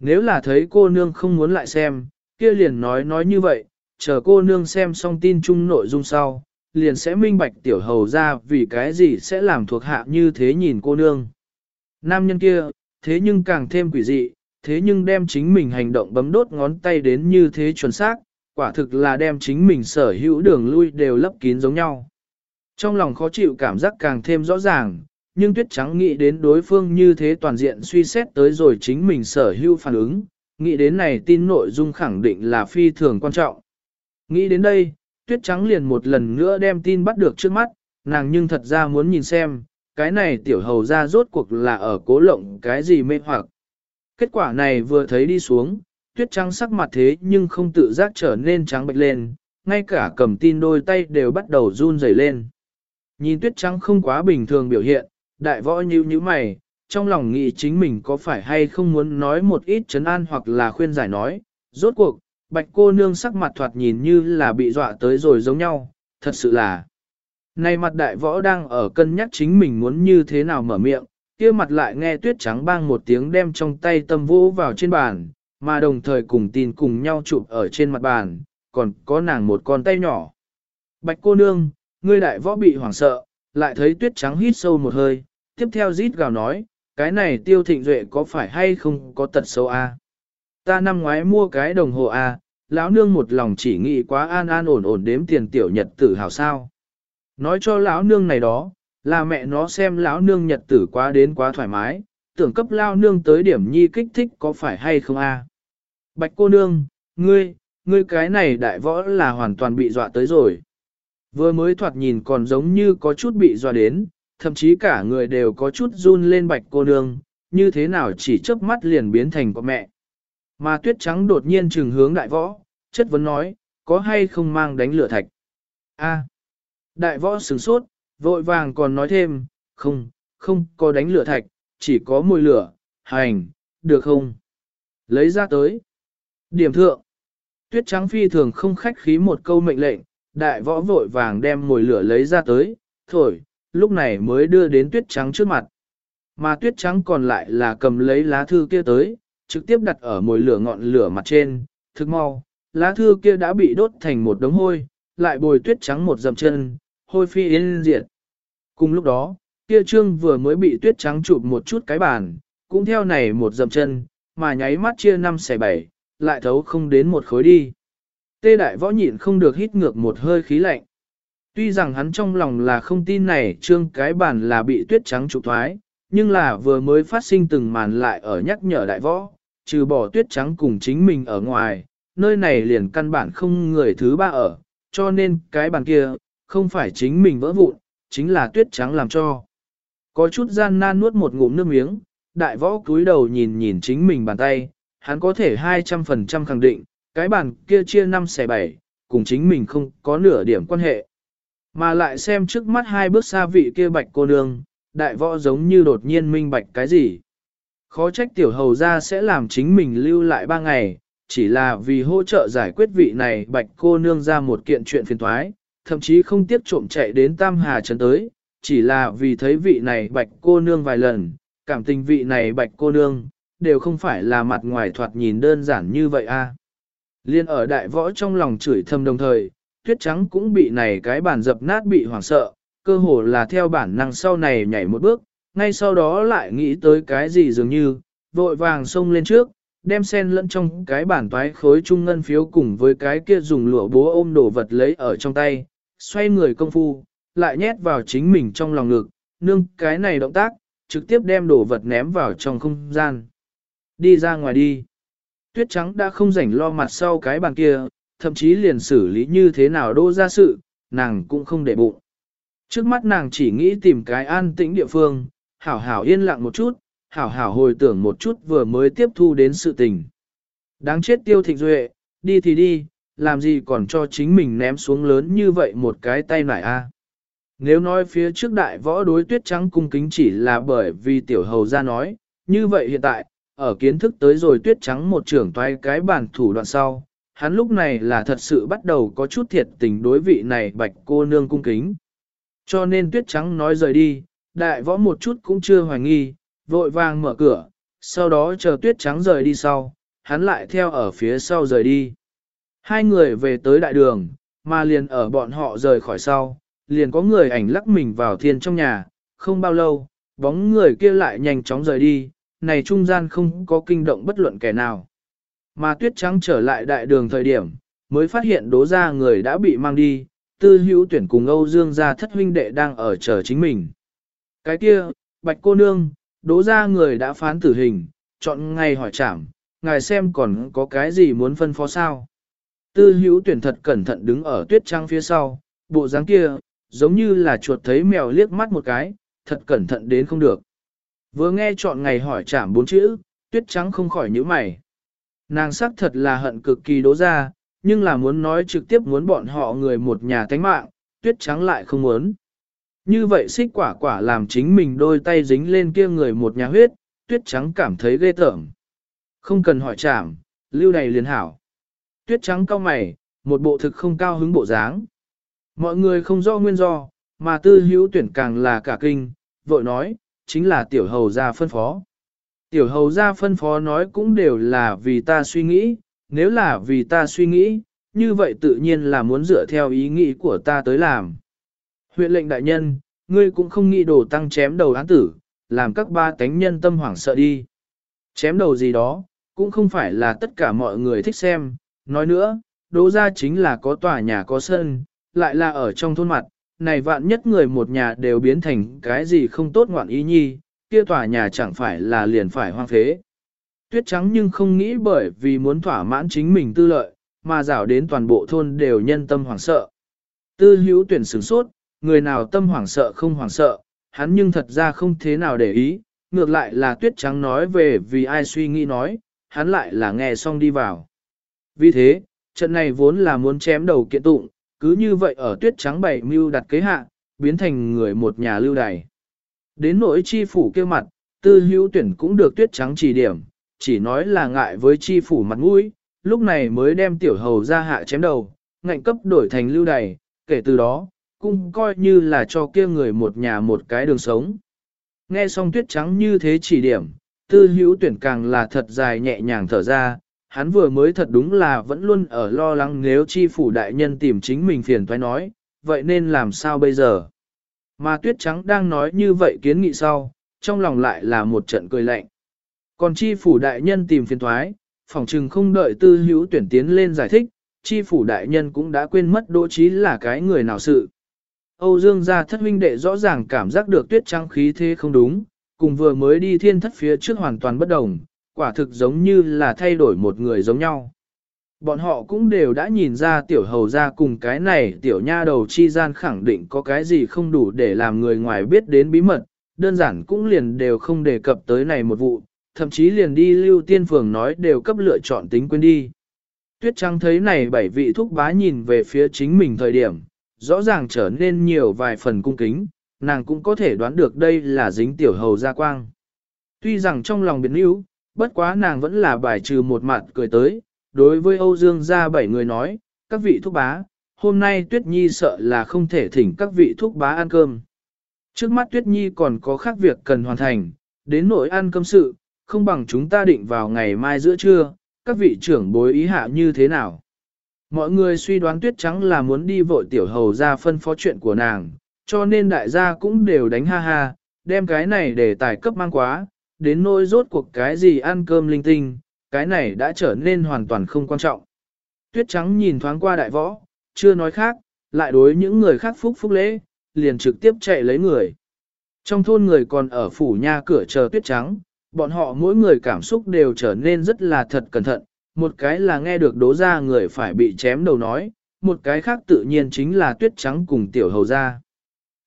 Nếu là thấy cô nương không muốn lại xem, kia liền nói nói như vậy, chờ cô nương xem xong tin chung nội dung sau, liền sẽ minh bạch tiểu hầu ra vì cái gì sẽ làm thuộc hạ như thế nhìn cô nương. Nam nhân kia, thế nhưng càng thêm quỷ dị, thế nhưng đem chính mình hành động bấm đốt ngón tay đến như thế chuẩn xác, quả thực là đem chính mình sở hữu đường lui đều lấp kín giống nhau. Trong lòng khó chịu cảm giác càng thêm rõ ràng, nhưng tuyết trắng nghĩ đến đối phương như thế toàn diện suy xét tới rồi chính mình sở hữu phản ứng, nghĩ đến này tin nội dung khẳng định là phi thường quan trọng. Nghĩ đến đây, tuyết trắng liền một lần nữa đem tin bắt được trước mắt, nàng nhưng thật ra muốn nhìn xem, cái này tiểu hầu ra rốt cuộc là ở cố lộng cái gì mê hoặc. Kết quả này vừa thấy đi xuống, tuyết trắng sắc mặt thế nhưng không tự giác trở nên trắng bệch lên, ngay cả cầm tin đôi tay đều bắt đầu run rẩy lên. Nhìn tuyết trắng không quá bình thường biểu hiện, đại võ như như mày, trong lòng nghĩ chính mình có phải hay không muốn nói một ít chấn an hoặc là khuyên giải nói, rốt cuộc, bạch cô nương sắc mặt thoạt nhìn như là bị dọa tới rồi giống nhau, thật sự là. Này mặt đại võ đang ở cân nhắc chính mình muốn như thế nào mở miệng, kia mặt lại nghe tuyết trắng bang một tiếng đem trong tay tâm vũ vào trên bàn, mà đồng thời cùng tin cùng nhau chụp ở trên mặt bàn, còn có nàng một con tay nhỏ. Bạch cô nương, ngươi đại võ bị hoảng sợ, lại thấy tuyết trắng hít sâu một hơi, tiếp theo rít gào nói, cái này tiêu thịnh duệ có phải hay không có tật xấu a? À? Ta năm ngoái mua cái đồng hồ a, à, lão nương một lòng chỉ nghĩ quá an an ổn ổn đếm tiền tiểu nhật tử hào sao. Nói cho lão nương này đó, là mẹ nó xem lão nương nhật tử quá đến quá thoải mái, tưởng cấp lão nương tới điểm nhi kích thích có phải hay không a? Bạch cô nương, ngươi, ngươi cái này đại võ là hoàn toàn bị dọa tới rồi. Vừa mới thoạt nhìn còn giống như có chút bị dọa đến, thậm chí cả người đều có chút run lên bạch cô nương, như thế nào chỉ chớp mắt liền biến thành của mẹ. Mà tuyết trắng đột nhiên trừng hướng đại võ, chất vấn nói, có hay không mang đánh lửa thạch. A. Đại võ sửng sốt, vội vàng còn nói thêm, không, không có đánh lửa thạch, chỉ có mùi lửa, hành, được không? Lấy ra tới. Điểm thượng. Tuyết trắng phi thường không khách khí một câu mệnh lệnh, đại võ vội vàng đem mùi lửa lấy ra tới, thổi, lúc này mới đưa đến tuyết trắng trước mặt. Mà tuyết trắng còn lại là cầm lấy lá thư kia tới, trực tiếp đặt ở mùi lửa ngọn lửa mặt trên, thức mau, lá thư kia đã bị đốt thành một đống hôi, lại bồi tuyết trắng một dầm chân, hôi phi yên diệt. Cùng lúc đó, kia trương vừa mới bị tuyết trắng chụp một chút cái bàn, cũng theo này một dầm chân, mà nháy mắt chia năm xẻ bảy, lại thấu không đến một khối đi. Tê đại võ nhịn không được hít ngược một hơi khí lạnh. Tuy rằng hắn trong lòng là không tin này trương cái bàn là bị tuyết trắng chụp thoái, nhưng là vừa mới phát sinh từng màn lại ở nhắc nhở đại võ, trừ bỏ tuyết trắng cùng chính mình ở ngoài, nơi này liền căn bản không người thứ ba ở, cho nên cái bàn kia, không phải chính mình vỡ vụn, chính là tuyết trắng làm cho. Có chút gian nan nuốt một ngụm nước miếng, đại võ cúi đầu nhìn nhìn chính mình bàn tay, hắn có thể 200% khẳng định, cái bàn kia chia 5 xẻ 7, cùng chính mình không có nửa điểm quan hệ. Mà lại xem trước mắt hai bước xa vị kia bạch cô nương, đại võ giống như đột nhiên minh bạch cái gì. Khó trách tiểu hầu ra sẽ làm chính mình lưu lại ba ngày, chỉ là vì hỗ trợ giải quyết vị này bạch cô nương ra một kiện chuyện phiền thoái, thậm chí không tiếc trộm chạy đến Tam Hà Trấn tới, chỉ là vì thấy vị này bạch cô nương vài lần, cảm tình vị này bạch cô nương, đều không phải là mặt ngoài thoạt nhìn đơn giản như vậy a. Liên ở đại võ trong lòng chửi thầm đồng thời, tuyết trắng cũng bị này cái bàn dập nát bị hoảng sợ, cơ hồ là theo bản năng sau này nhảy một bước, ngay sau đó lại nghĩ tới cái gì dường như, vội vàng xông lên trước, đem sen lẫn trong cái bản toái khối trung ngân phiếu cùng với cái kia dùng lụa bố ôm đồ vật lấy ở trong tay, xoay người công phu, lại nhét vào chính mình trong lòng ngực, nương cái này động tác, trực tiếp đem đồ vật ném vào trong không gian. Đi ra ngoài đi. Tuyết trắng đã không rảnh lo mặt sau cái bàn kia, thậm chí liền xử lý như thế nào đô ra sự, nàng cũng không để bụng. Trước mắt nàng chỉ nghĩ tìm cái an tĩnh địa phương, hảo hảo yên lặng một chút, hảo hảo hồi tưởng một chút vừa mới tiếp thu đến sự tình. Đáng chết tiêu thịnh duệ, đi thì đi, làm gì còn cho chính mình ném xuống lớn như vậy một cái tay nải a. Nếu nói phía trước đại võ đối tuyết trắng cung kính chỉ là bởi vì tiểu hầu ra nói, như vậy hiện tại, ở kiến thức tới rồi tuyết trắng một trưởng toái cái bản thủ đoạn sau, hắn lúc này là thật sự bắt đầu có chút thiệt tình đối vị này bạch cô nương cung kính. Cho nên tuyết trắng nói rời đi, đại võ một chút cũng chưa hoài nghi, vội vàng mở cửa, sau đó chờ tuyết trắng rời đi sau, hắn lại theo ở phía sau rời đi. Hai người về tới đại đường, mà liền ở bọn họ rời khỏi sau, liền có người ảnh lắc mình vào thiên trong nhà, không bao lâu, bóng người kia lại nhanh chóng rời đi, này trung gian không có kinh động bất luận kẻ nào. Mà tuyết trắng trở lại đại đường thời điểm, mới phát hiện đố ra người đã bị mang đi, tư hữu tuyển cùng Âu Dương gia thất huynh đệ đang ở chờ chính mình. Cái kia, bạch cô nương, đố ra người đã phán tử hình, chọn ngày hỏi trảm, ngài xem còn có cái gì muốn phân phó sao. Tư hữu tuyển thật cẩn thận đứng ở tuyết Trang phía sau, bộ dáng kia, giống như là chuột thấy mèo liếc mắt một cái, thật cẩn thận đến không được. Vừa nghe chọn ngày hỏi trảm bốn chữ, tuyết trắng không khỏi nhíu mày. Nàng sắc thật là hận cực kỳ đố ra, nhưng là muốn nói trực tiếp muốn bọn họ người một nhà tánh mạng, tuyết trắng lại không muốn. Như vậy xích quả quả làm chính mình đôi tay dính lên kia người một nhà huyết, tuyết trắng cảm thấy ghê tởm. Không cần hỏi trảm, lưu này liền hảo. Tuyết trắng cao mày, một bộ thực không cao hứng bộ dáng. Mọi người không do nguyên do, mà tư hữu tuyển càng là cả kinh, vội nói, chính là tiểu hầu ra phân phó. Tiểu hầu ra phân phó nói cũng đều là vì ta suy nghĩ, nếu là vì ta suy nghĩ, như vậy tự nhiên là muốn dựa theo ý nghĩ của ta tới làm. Huyện lệnh đại nhân, ngươi cũng không nghĩ đồ tăng chém đầu án tử, làm các ba tánh nhân tâm hoảng sợ đi. Chém đầu gì đó, cũng không phải là tất cả mọi người thích xem, nói nữa, đỗ ra chính là có tòa nhà có sân, lại là ở trong thôn mặt, này vạn nhất người một nhà đều biến thành cái gì không tốt ngoạn ý nhi, kia tòa nhà chẳng phải là liền phải hoang phế. Tuyết trắng nhưng không nghĩ bởi vì muốn thỏa mãn chính mình tư lợi, mà rảo đến toàn bộ thôn đều nhân tâm hoảng sợ. Tư hữu tuyển sửng sốt, người nào tâm hoảng sợ không hoảng sợ, hắn nhưng thật ra không thế nào để ý, ngược lại là tuyết trắng nói về vì ai suy nghĩ nói, hắn lại là nghe xong đi vào. Vì thế, trận này vốn là muốn chém đầu kiện tụng, cứ như vậy ở tuyết trắng bảy mưu đặt kế hạ, biến thành người một nhà lưu đày. Đến nỗi chi phủ kêu mặt, tư hữu tuyển cũng được tuyết trắng chỉ điểm, chỉ nói là ngại với chi phủ mặt mũi, lúc này mới đem tiểu hầu ra hạ chém đầu, ngạnh cấp đổi thành lưu đày, kể từ đó, cũng coi như là cho kia người một nhà một cái đường sống. Nghe xong tuyết trắng như thế chỉ điểm, tư hữu tuyển càng là thật dài nhẹ nhàng thở ra, hắn vừa mới thật đúng là vẫn luôn ở lo lắng nếu chi phủ đại nhân tìm chính mình phiền toái nói, vậy nên làm sao bây giờ? Mà tuyết trắng đang nói như vậy kiến nghị sau, trong lòng lại là một trận cười lạnh. Còn chi phủ đại nhân tìm phiền thoái, phòng trừng không đợi tư hữu tuyển tiến lên giải thích, chi phủ đại nhân cũng đã quên mất đỗ trí là cái người nào sự. Âu Dương gia thất huynh đệ rõ ràng cảm giác được tuyết trắng khí thế không đúng, cùng vừa mới đi thiên thất phía trước hoàn toàn bất đồng, quả thực giống như là thay đổi một người giống nhau. Bọn họ cũng đều đã nhìn ra tiểu hầu ra cùng cái này tiểu nha đầu chi gian khẳng định có cái gì không đủ để làm người ngoài biết đến bí mật, đơn giản cũng liền đều không đề cập tới này một vụ, thậm chí liền đi lưu tiên phường nói đều cấp lựa chọn tính quên đi. Tuyết Trăng thấy này bảy vị thúc bá nhìn về phía chính mình thời điểm, rõ ràng trở nên nhiều vài phần cung kính, nàng cũng có thể đoán được đây là dính tiểu hầu gia quang. Tuy rằng trong lòng biến yếu, bất quá nàng vẫn là bài trừ một mặt cười tới, đối với Âu Dương gia bảy người nói, các vị thúc bá, hôm nay Tuyết Nhi sợ là không thể thỉnh các vị thúc bá ăn cơm. Trước mắt Tuyết Nhi còn có khác việc cần hoàn thành, đến nỗi ăn cơm sự, không bằng chúng ta định vào ngày mai giữa trưa, các vị trưởng bối ý hạ như thế nào. Mọi người suy đoán Tuyết Trắng là muốn đi vội tiểu hầu ra phân phó chuyện của nàng, cho nên đại gia cũng đều đánh ha ha, đem cái này để tài cấp mang quá, đến nỗi rốt cuộc cái gì ăn cơm linh tinh, cái này đã trở nên hoàn toàn không quan trọng. Tuyết trắng nhìn thoáng qua đại võ, chưa nói khác, lại đối những người khác phúc phúc lễ, liền trực tiếp chạy lấy người. Trong thôn người còn ở phủ nha cửa chờ tuyết trắng, bọn họ mỗi người cảm xúc đều trở nên rất là thật cẩn thận, một cái là nghe được đố ra người phải bị chém đầu nói, một cái khác tự nhiên chính là tuyết trắng cùng tiểu hầu gia.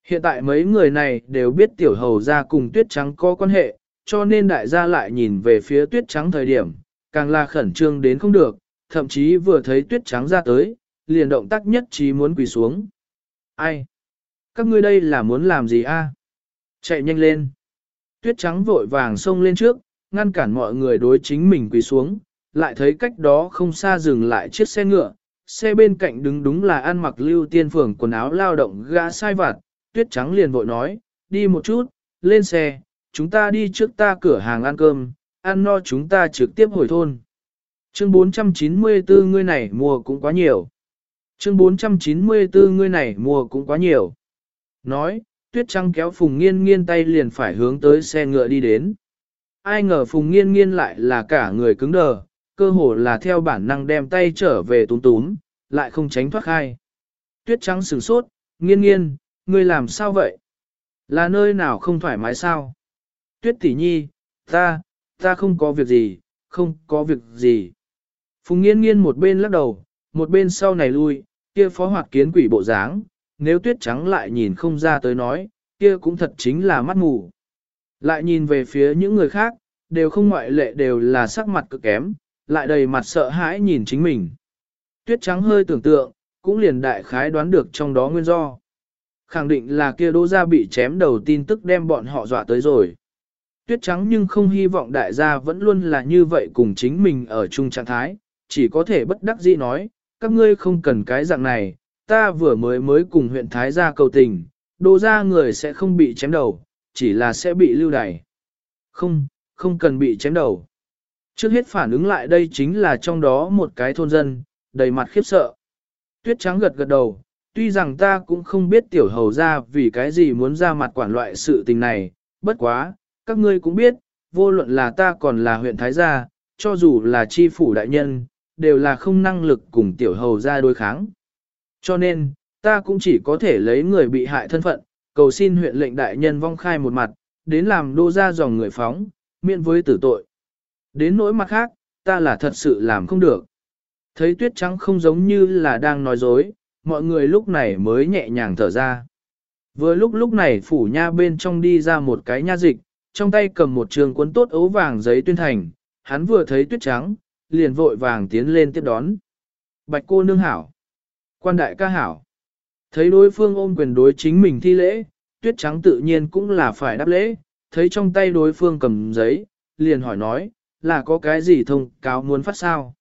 Hiện tại mấy người này đều biết tiểu hầu gia cùng tuyết trắng có quan hệ, cho nên đại gia lại nhìn về phía tuyết trắng thời điểm, càng là khẩn trương đến không được, thậm chí vừa thấy tuyết trắng ra tới, liền động tác nhất trí muốn quỳ xuống. Ai? Các ngươi đây là muốn làm gì a? Chạy nhanh lên. Tuyết trắng vội vàng xông lên trước, ngăn cản mọi người đối chính mình quỳ xuống, lại thấy cách đó không xa dừng lại chiếc xe ngựa, xe bên cạnh đứng đúng là ăn mặc lưu tiên phường quần áo lao động gã sai vặt, tuyết trắng liền vội nói, đi một chút, lên xe, chúng ta đi trước ta cửa hàng ăn cơm, ăn no chúng ta trực tiếp hồi thôn. Chương 494 ngươi này mua cũng quá nhiều. Chương 494 ngươi này mua cũng quá nhiều. Nói, tuyết trắng kéo phùng nghiên nghiên tay liền phải hướng tới xe ngựa đi đến. Ai ngờ phùng nghiên nghiên lại là cả người cứng đờ, cơ hồ là theo bản năng đem tay trở về túm túm, lại không tránh thoát khai. Tuyết trắng sửng sốt, nghiên nghiên, ngươi làm sao vậy? Là nơi nào không thoải mái sao? Tuyết tỷ nhi, ta, ta không có việc gì, không có việc gì. Phùng nghiên nghiên một bên lắc đầu, một bên sau này lui, kia phó hoạt kiến quỷ bộ dáng, nếu tuyết trắng lại nhìn không ra tới nói, kia cũng thật chính là mắt mù. Lại nhìn về phía những người khác, đều không ngoại lệ đều là sắc mặt cực kém, lại đầy mặt sợ hãi nhìn chính mình. Tuyết trắng hơi tưởng tượng, cũng liền đại khái đoán được trong đó nguyên do. Khẳng định là kia đỗ gia bị chém đầu tin tức đem bọn họ dọa tới rồi. Tuyết trắng nhưng không hy vọng đại gia vẫn luôn là như vậy cùng chính mình ở chung trạng thái, chỉ có thể bất đắc dĩ nói, các ngươi không cần cái dạng này, ta vừa mới mới cùng huyện Thái gia cầu tình, đồ gia người sẽ không bị chém đầu, chỉ là sẽ bị lưu đày. Không, không cần bị chém đầu. Trước hết phản ứng lại đây chính là trong đó một cái thôn dân, đầy mặt khiếp sợ. Tuyết trắng gật gật đầu, tuy rằng ta cũng không biết tiểu hầu ra vì cái gì muốn ra mặt quản loại sự tình này, bất quá, các ngươi cũng biết, vô luận là ta còn là huyện Thái Gia, cho dù là chi phủ đại nhân, đều là không năng lực cùng tiểu hầu ra đối kháng. Cho nên, ta cũng chỉ có thể lấy người bị hại thân phận, cầu xin huyện lệnh đại nhân vong khai một mặt, đến làm đô ra dòng người phóng, miễn với tử tội. Đến nỗi mặt khác, ta là thật sự làm không được. Thấy tuyết trắng không giống như là đang nói dối, mọi người lúc này mới nhẹ nhàng thở ra. Vừa lúc lúc này phủ nha bên trong đi ra một cái nha dịch, trong tay cầm một trường cuốn tốt ấu vàng giấy tuyên thành, hắn vừa thấy tuyết trắng, liền vội vàng tiến lên tiếp đón. Bạch cô nương hảo. Quan đại ca hảo. Thấy đối phương ôm quyền đối chính mình thi lễ, tuyết trắng tự nhiên cũng là phải đáp lễ, thấy trong tay đối phương cầm giấy, liền hỏi nói, là có cái gì thông cáo muốn phát sao?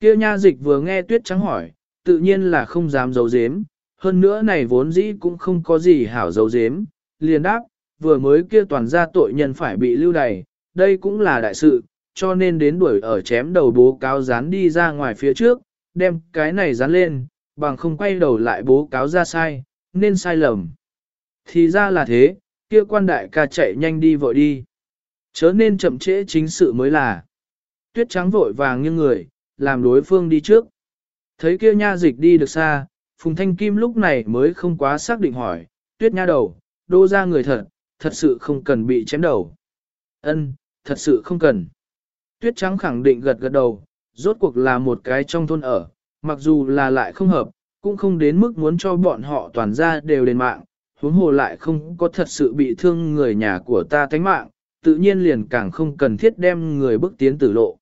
Kia nha dịch vừa nghe tuyết trắng hỏi, tự nhiên là không dám giấu giếm, hơn nữa này vốn dĩ cũng không có gì hảo giấu giếm, liền đáp, vừa mới kia toàn gia tội nhân phải bị lưu đày, đây cũng là đại sự, cho nên đến đuổi ở chém đầu bố cáo dán đi ra ngoài phía trước, đem cái này dán lên, bằng không quay đầu lại bố cáo ra sai, nên sai lầm. Thì ra là thế, kia quan đại ca chạy nhanh đi vội đi. Chớ nên chậm trễ chính sự mới là. Tuyết trắng vội vàng như người, làm đối phương đi trước. Thấy kia nha dịch đi được xa, Phùng Thanh Kim lúc này mới không quá xác định hỏi, tuyết nha đầu, đô ra người thật, thật sự không cần bị chém đầu. Ân, thật sự không cần. Tuyết trắng khẳng định gật gật đầu, rốt cuộc là một cái trong thôn ở, mặc dù là lại không hợp, cũng không đến mức muốn cho bọn họ toàn ra đều đền mạng, huống hồ lại không có thật sự bị thương người nhà của ta tánh mạng, tự nhiên liền càng không cần thiết đem người bước tiến tử lộ.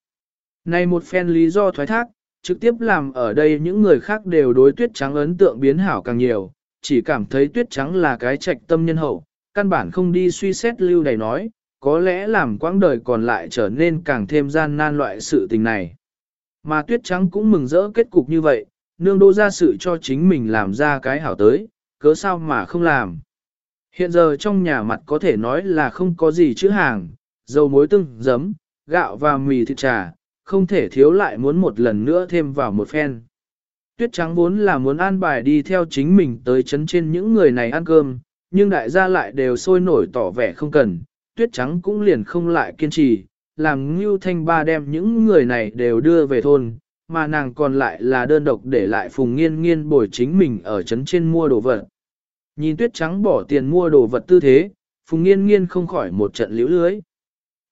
Này một phen lý do thoái thác, trực tiếp làm ở đây những người khác đều đối tuyết trắng ấn tượng biến hảo càng nhiều, chỉ cảm thấy tuyết trắng là cái trạch tâm nhân hậu, căn bản không đi suy xét lưu đầy nói, có lẽ làm quãng đời còn lại trở nên càng thêm gian nan loại sự tình này. Mà tuyết trắng cũng mừng rỡ kết cục như vậy, nương đô ra sự cho chính mình làm ra cái hảo tới, cớ sao mà không làm. Hiện giờ trong nhà mặt có thể nói là không có gì chữ hàng, dầu muối tương, giấm, gạo và mì thịt trà, không thể thiếu lại muốn một lần nữa thêm vào một phen. Tuyết trắng vốn là muốn an bài đi theo chính mình tới chấn trên những người này ăn cơm, nhưng đại gia lại đều sôi nổi tỏ vẻ không cần, tuyết trắng cũng liền không lại kiên trì, làm Ngưu Thanh Ba đem những người này đều đưa về thôn, mà nàng còn lại là đơn độc để lại Phùng Nghiên Nghiên bồi chính mình ở trấn trên mua đồ vật. Nhìn tuyết trắng bỏ tiền mua đồ vật tư thế, Phùng Nghiên Nghiên không khỏi một trận liễu lưới.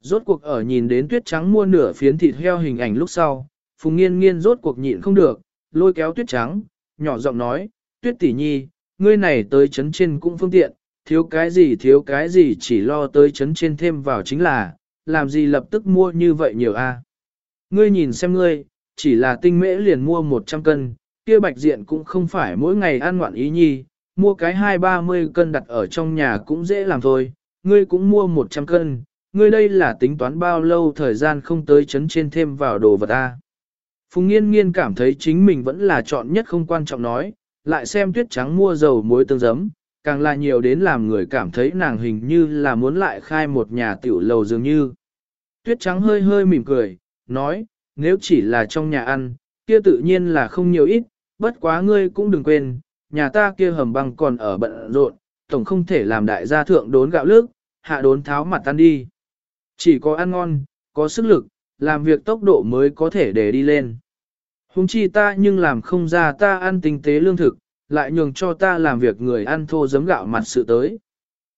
Rốt cuộc ở nhìn đến tuyết trắng mua nửa phiến thịt heo hình ảnh lúc sau, Phùng Nghiên Nghiên rốt cuộc nhịn không được, lôi kéo tuyết trắng, nhỏ giọng nói, tuyết tỷ nhi, ngươi này tới chấn trên cũng phương tiện, thiếu cái gì thiếu cái gì chỉ lo tới chấn trên thêm vào chính là, làm gì lập tức mua như vậy nhiều a? Ngươi nhìn xem ngươi, chỉ là tinh mễ liền mua 100 cân, kia bạch diện cũng không phải mỗi ngày ăn ngoạn ý nhi, mua cái hai ba mươi cân đặt ở trong nhà cũng dễ làm thôi, ngươi cũng mua 100 cân, ngươi đây là tính toán bao lâu thời gian không tới chấn trên thêm vào đồ vật a. Phùng nghiên nghiên cảm thấy chính mình vẫn là chọn nhất không quan trọng nói, lại xem tuyết trắng mua dầu muối tương giấm, càng là nhiều đến làm người cảm thấy nàng hình như là muốn lại khai một nhà tiểu lầu dường như. Tuyết trắng hơi hơi mỉm cười, nói, nếu chỉ là trong nhà ăn, kia tự nhiên là không nhiều ít, bất quá ngươi cũng đừng quên, nhà ta kia hầm băng còn ở bận rộn, tổng không thể làm đại gia thượng đốn gạo lước, hạ đốn tháo mặt tan đi. Chỉ có ăn ngon, có sức lực, làm việc tốc độ mới có thể để đi lên. Hùng chi ta nhưng làm không ra ta ăn tinh tế lương thực, lại nhường cho ta làm việc người ăn thô giấm gạo mặt sự tới.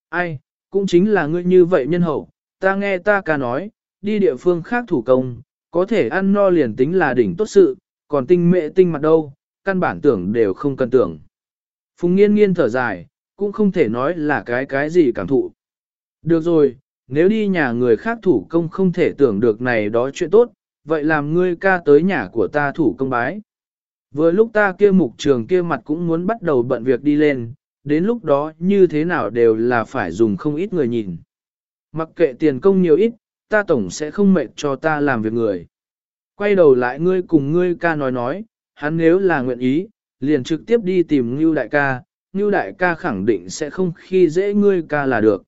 Ai, cũng chính là ngươi như vậy nhân hậu, ta nghe ta ca nói, đi địa phương khác thủ công, có thể ăn no liền tính là đỉnh tốt sự, còn tinh mệ tinh mặt đâu, căn bản tưởng đều không cần tưởng. Phùng nghiên nghiên thở dài, cũng không thể nói là cái cái gì cảm thụ. Được rồi, nếu đi nhà người khác thủ công không thể tưởng được này đó chuyện tốt, vậy làm ngươi ca tới nhà của ta thủ công bái. Vừa lúc ta kia mục trường kia mặt cũng muốn bắt đầu bận việc đi lên, đến lúc đó như thế nào đều là phải dùng không ít người nhìn. Mặc kệ tiền công nhiều ít, ta tổng sẽ không mệt cho ta làm việc người. Quay đầu lại ngươi cùng ngươi ca nói nói, hắn nếu là nguyện ý, liền trực tiếp đi tìm Ngưu đại ca, Ngưu đại ca khẳng định sẽ không khi dễ ngươi ca là được.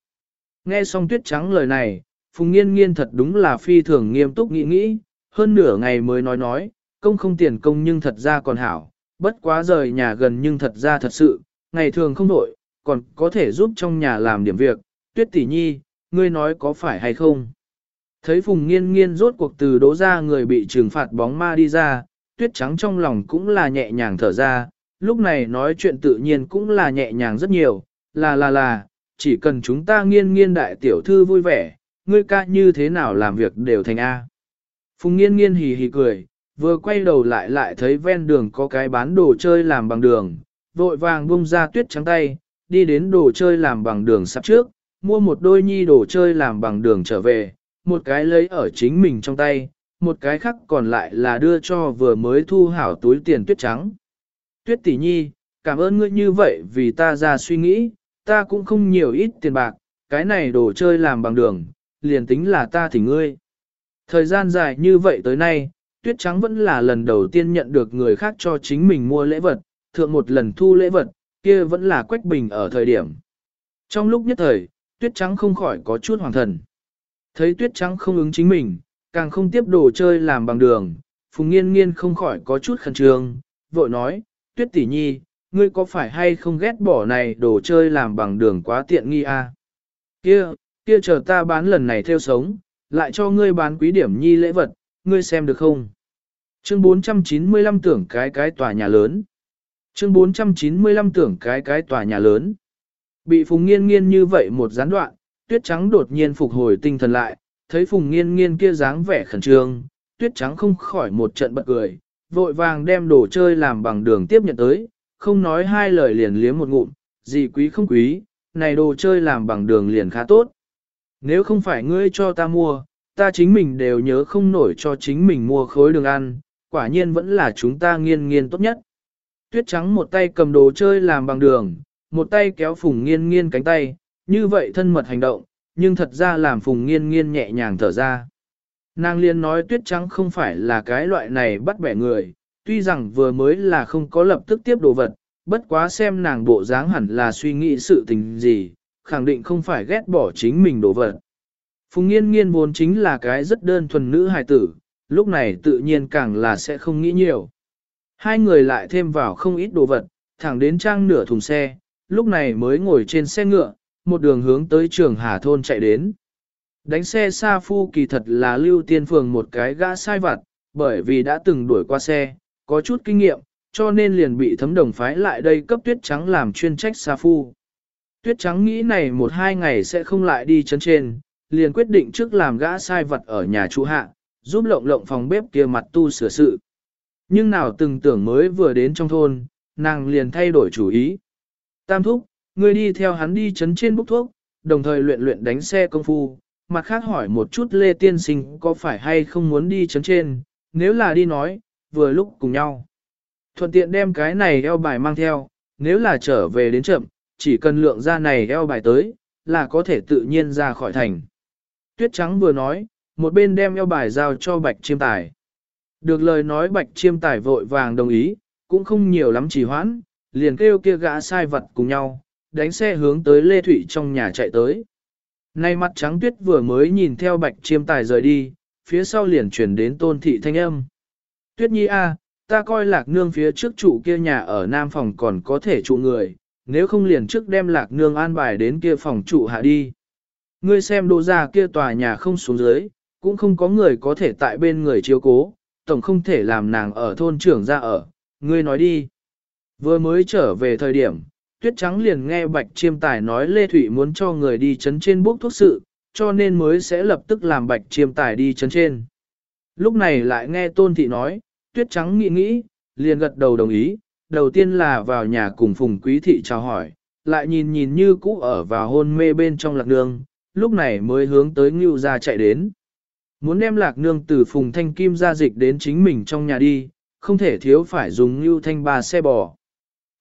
Nghe xong tuyết trắng lời này, Phùng Nghiên Nghiên thật đúng là phi thường nghiêm túc nghĩ nghĩ, hơn nửa ngày mới nói nói, công không tiền công nhưng thật ra còn hảo, bất quá rời nhà gần nhưng thật ra thật sự, ngày thường không đổi, còn có thể giúp trong nhà làm điểm việc, tuyết tỷ nhi, ngươi nói có phải hay không? Thấy Phùng Nghiên Nghiên rốt cuộc từ đố ra người bị trừng phạt bóng ma đi ra, tuyết trắng trong lòng cũng là nhẹ nhàng thở ra, lúc này nói chuyện tự nhiên cũng là nhẹ nhàng rất nhiều, là là là, chỉ cần chúng ta nghiên nghiên đại tiểu thư vui vẻ, ngươi ca như thế nào làm việc đều thành A. Phùng nghiên nghiên hì hì cười, vừa quay đầu lại lại thấy ven đường có cái bán đồ chơi làm bằng đường, vội vàng bung ra tuyết trắng tay, đi đến đồ chơi làm bằng đường sắp trước, mua một đôi nhi đồ chơi làm bằng đường trở về, một cái lấy ở chính mình trong tay, một cái khác còn lại là đưa cho vừa mới thu hảo túi tiền tuyết trắng. Tuyết tỷ nhi, cảm ơn ngươi như vậy vì ta ra suy nghĩ, ta cũng không nhiều ít tiền bạc, cái này đồ chơi làm bằng đường, liền tính là ta thì ngươi. Thời gian dài như vậy tới nay, tuyết trắng vẫn là lần đầu tiên nhận được người khác cho chính mình mua lễ vật, thượng một lần thu lễ vật, kia vẫn là quách bình ở thời điểm. Trong lúc nhất thời, tuyết trắng không khỏi có chút hoàng thần. Thấy tuyết trắng không ứng chính mình, càng không tiếp đồ chơi làm bằng đường, phùng nghiên nghiên không khỏi có chút khẩn trương, vội nói, tuyết tỷ nhi, ngươi có phải hay không ghét bỏ này đồ chơi làm bằng đường quá tiện nghi a? À? Kia, kia chờ ta bán lần này theo sống, lại cho ngươi bán quý điểm nhi lễ vật, ngươi xem được không? Chương 495 tưởng cái cái tòa nhà lớn. Chương 495 tưởng cái cái tòa nhà lớn. Bị Phùng Nghiên Nghiên như vậy một gián đoạn, Tuyết Trắng đột nhiên phục hồi tinh thần lại, thấy Phùng Nghiên Nghiên kia dáng vẻ khẩn trương, Tuyết Trắng không khỏi một trận bật cười, vội vàng đem đồ chơi làm bằng đường tiếp nhận tới, không nói hai lời liền liếm một ngụm, gì quý không quý, này đồ chơi làm bằng đường liền khá tốt. Nếu không phải ngươi cho ta mua, ta chính mình đều nhớ không nổi cho chính mình mua khối đường ăn, quả nhiên vẫn là chúng ta nghiên nghiên tốt nhất. Tuyết trắng một tay cầm đồ chơi làm bằng đường, một tay kéo phùng nghiên nghiên cánh tay, như vậy thân mật hành động, nhưng thật ra làm phùng nghiên nghiên nhẹ nhàng thở ra. Nàng liên nói tuyết trắng không phải là cái loại này bắt bẻ người, tuy rằng vừa mới là không có lập tức tiếp đồ vật, bất quá xem nàng bộ dáng hẳn là suy nghĩ sự tình gì, khẳng định không phải ghét bỏ chính mình đồ vật. Phùng nghiên nghiên vốn chính là cái rất đơn thuần nữ hài tử, lúc này tự nhiên càng là sẽ không nghĩ nhiều. Hai người lại thêm vào không ít đồ vật, thẳng đến trang nửa thùng xe, lúc này mới ngồi trên xe ngựa, một đường hướng tới trường Hà Thôn chạy đến. Đánh xe xa phu kỳ thật là lưu tiên phường một cái gã sai vặt, bởi vì đã từng đuổi qua xe, có chút kinh nghiệm, cho nên liền bị thấm đồng phái lại đây cấp tuyết trắng làm chuyên trách xa phu. Tuyết trắng nghĩ này một hai ngày sẽ không lại đi chân trên, liền quyết định trước làm gã sai vật ở nhà chủ hạ, giúp lộng lộng phòng bếp kia mặt tu sửa sự. Nhưng nào từng tưởng mới vừa đến trong thôn, nàng liền thay đổi chủ ý. Tam thúc, ngươi đi theo hắn đi chấn trên bốc thuốc, đồng thời luyện luyện đánh xe công phu, mặt khác hỏi một chút Lê Tiên Sinh có phải hay không muốn đi chấn trên, nếu là đi nói, vừa lúc cùng nhau. Thuận tiện đem cái này eo bài mang theo, nếu là trở về đến chậm, chỉ cần lượng ra này eo bài tới, là có thể tự nhiên ra khỏi thành. Tuyết Trắng vừa nói, một bên đem eo bài giao cho Bạch Chiêm Tài. Được lời nói Bạch Chiêm Tài vội vàng đồng ý, cũng không nhiều lắm trì hoãn, liền kêu kia gã sai vật cùng nhau, đánh xe hướng tới Lê Thụy trong nhà chạy tới. Nay mặt trắng tuyết vừa mới nhìn theo Bạch Chiêm Tài rời đi, phía sau liền chuyển đến tôn thị thanh âm. Tuyết nhi a, ta coi lạc nương phía trước trụ kia nhà ở nam phòng còn có thể trụ người, nếu không liền trước đem lạc nương an bài đến kia phòng trụ hạ đi. Ngươi xem đô ra kia tòa nhà không xuống dưới, cũng không có người có thể tại bên người chiếu cố, tổng không thể làm nàng ở thôn trưởng ra ở, ngươi nói đi. Vừa mới trở về thời điểm, tuyết trắng liền nghe bạch chiêm tài nói Lê Thụy muốn cho người đi chấn trên bốc thuốc sự, cho nên mới sẽ lập tức làm bạch chiêm tài đi chấn trên. Lúc này lại nghe tôn thị nói, tuyết trắng nghĩ nghĩ, liền gật đầu đồng ý, đầu tiên là vào nhà cùng phùng quý thị chào hỏi, lại nhìn nhìn như cũ ở vào hôn mê bên trong lạc nương, lúc này mới hướng tới ngưu ra chạy đến. Muốn đem lạc nương từ phùng thanh kim ra dịch đến chính mình trong nhà đi, không thể thiếu phải dùng ngưu thanh ba xe bò.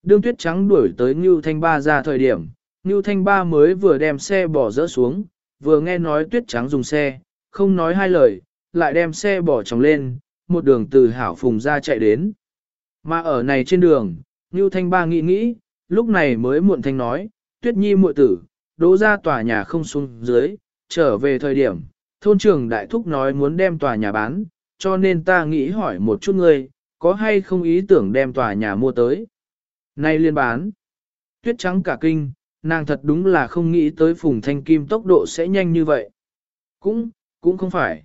Đương tuyết trắng đuổi tới ngưu thanh ba ra thời điểm, ngưu thanh ba mới vừa đem xe bò rỡ xuống, vừa nghe nói tuyết trắng dùng xe, không nói hai lời, lại đem xe bò tròng lên, một đường từ hảo phùng ra chạy đến. Mà ở này trên đường, Ngưu Thanh Ba nghĩ nghĩ, lúc này mới muộn thanh nói, Tuyết Nhi muội tử, đỗ ra tòa nhà không xuống dưới, trở về thời điểm, thôn trưởng đại thúc nói muốn đem tòa nhà bán, cho nên ta nghĩ hỏi một chút ngươi, có hay không ý tưởng đem tòa nhà mua tới. Nay liên bán, tuyết trắng cả kinh, nàng thật đúng là không nghĩ tới phùng thanh kim tốc độ sẽ nhanh như vậy. Cũng, cũng không phải.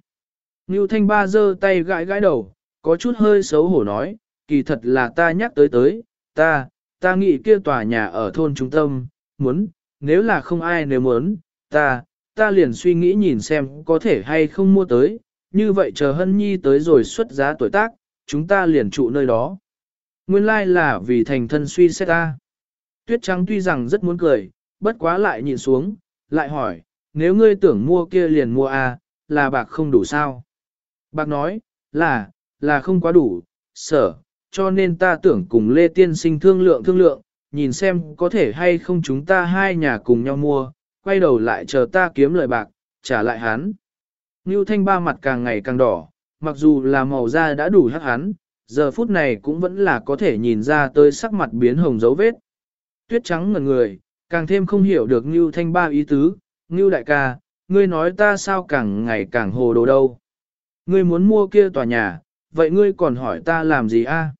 Ngưu Thanh Ba giơ tay gãi gãi đầu, có chút hơi xấu hổ nói, kỳ thật là ta nhắc tới tới, ta, ta nghĩ kia tòa nhà ở thôn trung tâm, muốn, nếu là không ai nếu muốn, ta, ta liền suy nghĩ nhìn xem có thể hay không mua tới, như vậy chờ Hân Nhi tới rồi xuất giá tuổi tác, chúng ta liền trụ nơi đó. Nguyên lai like là vì thành thân suy xét ta. Tuyết Trắng tuy rằng rất muốn cười, bất quá lại nhìn xuống, lại hỏi, nếu ngươi tưởng mua kia liền mua a, à, là bạc không đủ sao? Bạc nói, là, là không quá đủ, sở, cho nên ta tưởng cùng Lê Tiên Sinh thương lượng thương lượng, nhìn xem có thể hay không chúng ta hai nhà cùng nhau mua, quay đầu lại chờ ta kiếm lời bạc, trả lại hắn. Ngưu Thanh ba mặt càng ngày càng đỏ, mặc dù là màu da đã đủ hắc hắn, giờ phút này cũng vẫn là có thể nhìn ra tới sắc mặt biến hồng dấu vết. Tuyết trắng ngần người, càng thêm không hiểu được Ngưu Thanh ba ý tứ, Ngưu đại ca, ngươi nói ta sao càng ngày càng hồ đồ đâu. Ngươi muốn mua kia tòa nhà, vậy ngươi còn hỏi ta làm gì a?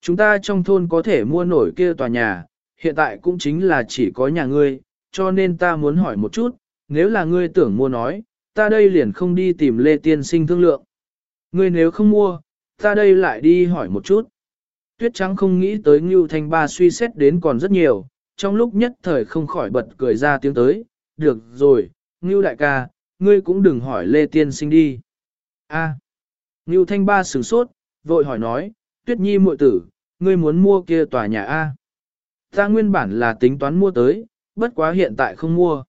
Chúng ta trong thôn có thể mua nổi kia tòa nhà, hiện tại cũng chính là chỉ có nhà ngươi, cho nên ta muốn hỏi một chút, nếu là ngươi tưởng mua nói, ta đây liền không đi tìm Lê Tiên Sinh thương lượng. Ngươi nếu không mua, ta đây lại đi hỏi một chút. Tuyết Trắng không nghĩ tới Ngưu Thanh Ba suy xét đến còn rất nhiều, trong lúc nhất thời không khỏi bật cười ra tiếng tới, được rồi, Ngưu Đại ca, ngươi cũng đừng hỏi Lê Tiên Sinh đi. A. Ngưu Thanh Ba sửng sốt, vội hỏi nói, Tuyết Nhi muội tử, ngươi muốn mua kia tòa nhà A. Ta nguyên bản là tính toán mua tới, bất quá hiện tại không mua.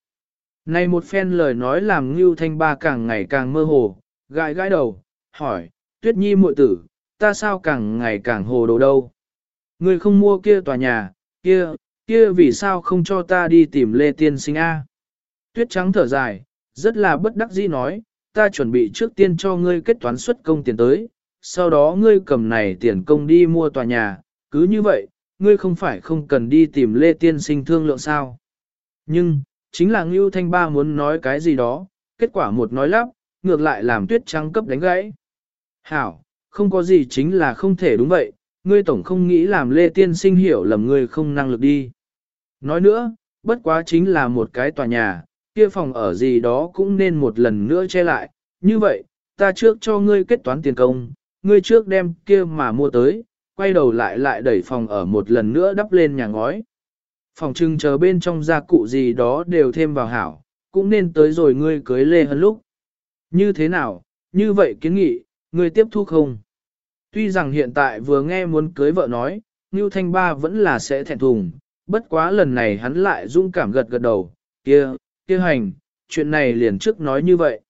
Này một phen lời nói làm Ngưu Thanh Ba càng ngày càng mơ hồ, gãi gãi đầu, hỏi, Tuyết Nhi muội tử, ta sao càng ngày càng hồ đồ đâu? Ngươi không mua kia tòa nhà, kia, kia vì sao không cho ta đi tìm Lê Tiên Sinh A? Tuyết Trắng thở dài, rất là bất đắc dĩ nói, ta chuẩn bị trước tiên cho ngươi kết toán xuất công tiền tới, sau đó ngươi cầm này tiền công đi mua tòa nhà, cứ như vậy, ngươi không phải không cần đi tìm Lê Tiên Sinh thương lượng sao. Nhưng, chính là Ngưu Thanh Ba muốn nói cái gì đó, kết quả một nói lắp, ngược lại làm tuyết trắng cấp đánh gãy. Hảo, không có gì chính là không thể đúng vậy, ngươi tổng không nghĩ làm Lê Tiên Sinh hiểu lầm ngươi không năng lực đi. Nói nữa, bất quá chính là một cái tòa nhà, kia phòng ở gì đó cũng nên một lần nữa che lại, như vậy, ta trước cho ngươi kết toán tiền công, ngươi trước đem kia mà mua tới, quay đầu lại lại đẩy phòng ở một lần nữa đắp lên nhà ngói. Phòng trưng chờ bên trong gia cụ gì đó đều thêm vào hảo, cũng nên tới rồi ngươi cưới lê hơn lúc. Như thế nào, như vậy kiến nghị, ngươi tiếp thu không? Tuy rằng hiện tại vừa nghe muốn cưới vợ nói, Ngưu Thanh Ba vẫn là sẽ thẹn thùng, bất quá lần này hắn lại dung cảm gật gật đầu, kia, kia hành, chuyện này liền trước nói như vậy.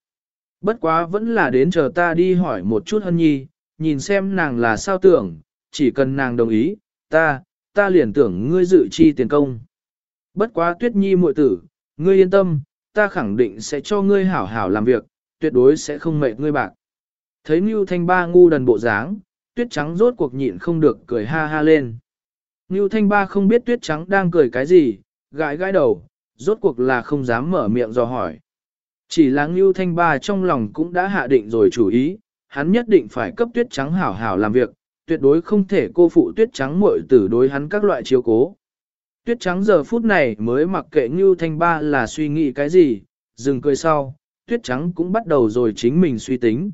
Bất quá vẫn là đến chờ ta đi hỏi một chút hân nhi, nhìn xem nàng là sao tưởng, chỉ cần nàng đồng ý, ta, ta liền tưởng ngươi dự chi tiền công. Bất quá tuyết nhi muội tử, ngươi yên tâm, ta khẳng định sẽ cho ngươi hảo hảo làm việc, tuyệt đối sẽ không mệt ngươi bạc. Thấy Ngưu Thanh Ba ngu đần bộ dáng, tuyết trắng rốt cuộc nhịn không được cười ha ha lên. Ngưu Thanh Ba không biết tuyết trắng đang cười cái gì, gãi gãi đầu, rốt cuộc là không dám mở miệng dò hỏi. Chỉ là Ngưu Thanh Ba trong lòng cũng đã hạ định rồi chủ ý, hắn nhất định phải cấp tuyết trắng hảo hảo làm việc, tuyệt đối không thể cô phụ tuyết trắng muội tử đối hắn các loại chiếu cố. Tuyết trắng giờ phút này mới mặc kệ Ngưu Thanh Ba là suy nghĩ cái gì, dừng cười sau, tuyết trắng cũng bắt đầu rồi chính mình suy tính.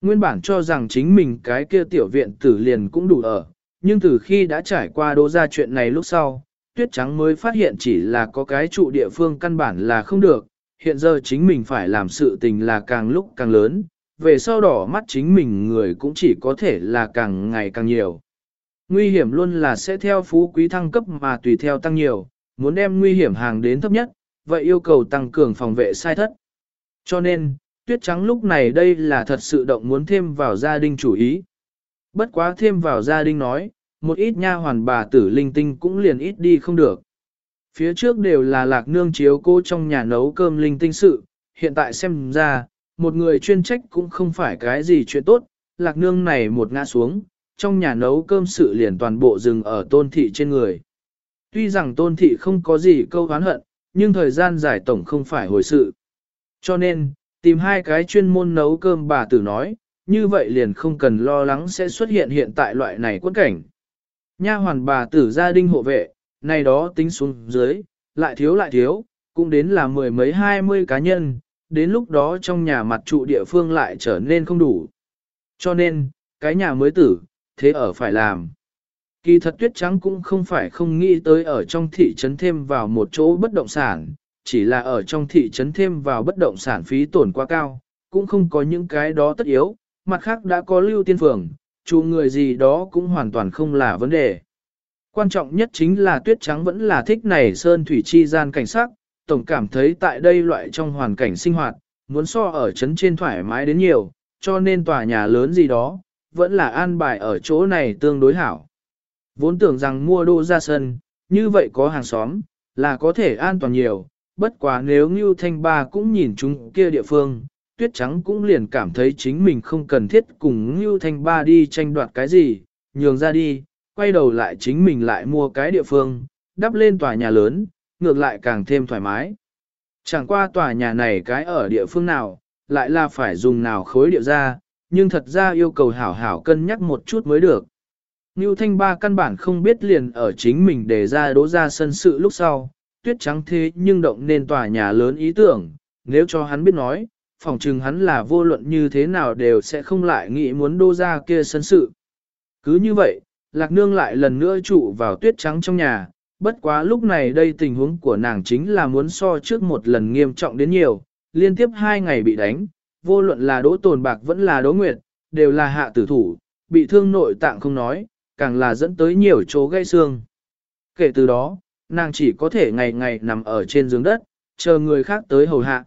Nguyên bản cho rằng chính mình cái kia tiểu viện tử liền cũng đủ ở, nhưng từ khi đã trải qua đô ra chuyện này lúc sau, tuyết trắng mới phát hiện chỉ là có cái trụ địa phương căn bản là không được, hiện giờ chính mình phải làm sự tình là càng lúc càng lớn, về sau đỏ mắt chính mình người cũng chỉ có thể là càng ngày càng nhiều. Nguy hiểm luôn là sẽ theo phú quý thăng cấp mà tùy theo tăng nhiều, muốn đem nguy hiểm hàng đến thấp nhất, vậy yêu cầu tăng cường phòng vệ sai thất. Cho nên, tuyết trắng lúc này đây là thật sự động muốn thêm vào gia đình chủ ý. Bất quá thêm vào gia đình nói, một ít nha hoàn bà tử linh tinh cũng liền ít đi không được. Phía trước đều là lạc nương chiếu cô trong nhà nấu cơm linh tinh sự, hiện tại xem ra, một người chuyên trách cũng không phải cái gì chuyện tốt, lạc nương này một ngã xuống, trong nhà nấu cơm sự liền toàn bộ dừng ở tôn thị trên người. Tuy rằng tôn thị không có gì câu hán hận, nhưng thời gian giải tổng không phải hồi sự. Cho nên, tìm hai cái chuyên môn nấu cơm bà tử nói, như vậy liền không cần lo lắng sẽ xuất hiện hiện tại loại này quất cảnh. Nha hoàn bà tử gia đình hộ vệ, này đó tính xuống dưới, lại thiếu lại thiếu, cũng đến là mười mấy hai mươi cá nhân, đến lúc đó trong nhà mặt trụ địa phương lại trở nên không đủ. Cho nên, cái nhà mới tử, thế ở phải làm. Kỳ thật tuyết trắng cũng không phải không nghĩ tới ở trong thị trấn thêm vào một chỗ bất động sản, chỉ là ở trong thị trấn thêm vào bất động sản phí tổn quá cao, cũng không có những cái đó tất yếu, mặt khác đã có lưu tiên phường, chủ người gì đó cũng hoàn toàn không là vấn đề. Quan trọng nhất chính là tuyết trắng vẫn là thích này sơn thủy chi gian cảnh sắc, tổng cảm thấy tại đây loại trong hoàn cảnh sinh hoạt, muốn so ở trấn trên thoải mái đến nhiều, cho nên tòa nhà lớn gì đó, vẫn là an bài ở chỗ này tương đối hảo. Vốn tưởng rằng mua đô ra sân, như vậy có hàng xóm, là có thể an toàn nhiều, bất quá nếu Ngưu Thanh Ba cũng nhìn chúng kia địa phương, Tuyết Trắng cũng liền cảm thấy chính mình không cần thiết cùng Ngưu Thanh Ba đi tranh đoạt cái gì, nhường ra đi, quay đầu lại chính mình lại mua cái địa phương, đắp lên tòa nhà lớn, ngược lại càng thêm thoải mái. Chẳng qua tòa nhà này cái ở địa phương nào, lại là phải dùng nào khối địa ra, nhưng thật ra yêu cầu hảo hảo cân nhắc một chút mới được. Ngưu Thanh Ba căn bản không biết liền ở chính mình để ra đỗ ra sân sự lúc sau, tuyết trắng thế nhưng động nên tòa nhà lớn ý tưởng, nếu cho hắn biết nói, phòng trừng hắn là vô luận như thế nào đều sẽ không lại nghĩ muốn đô ra kia sân sự. Cứ như vậy, Lạc Nương lại lần nữa trụ vào tuyết trắng trong nhà, bất quá lúc này đây tình huống của nàng chính là muốn so trước một lần nghiêm trọng đến nhiều, liên tiếp hai ngày bị đánh, vô luận là đỗ tồn bạc vẫn là đỗ nguyệt, đều là hạ tử thủ, bị thương nội tạng không nói, càng là dẫn tới nhiều chỗ gây xương. Kể từ đó, nàng chỉ có thể ngày ngày nằm ở trên giường đất, chờ người khác tới hầu hạ.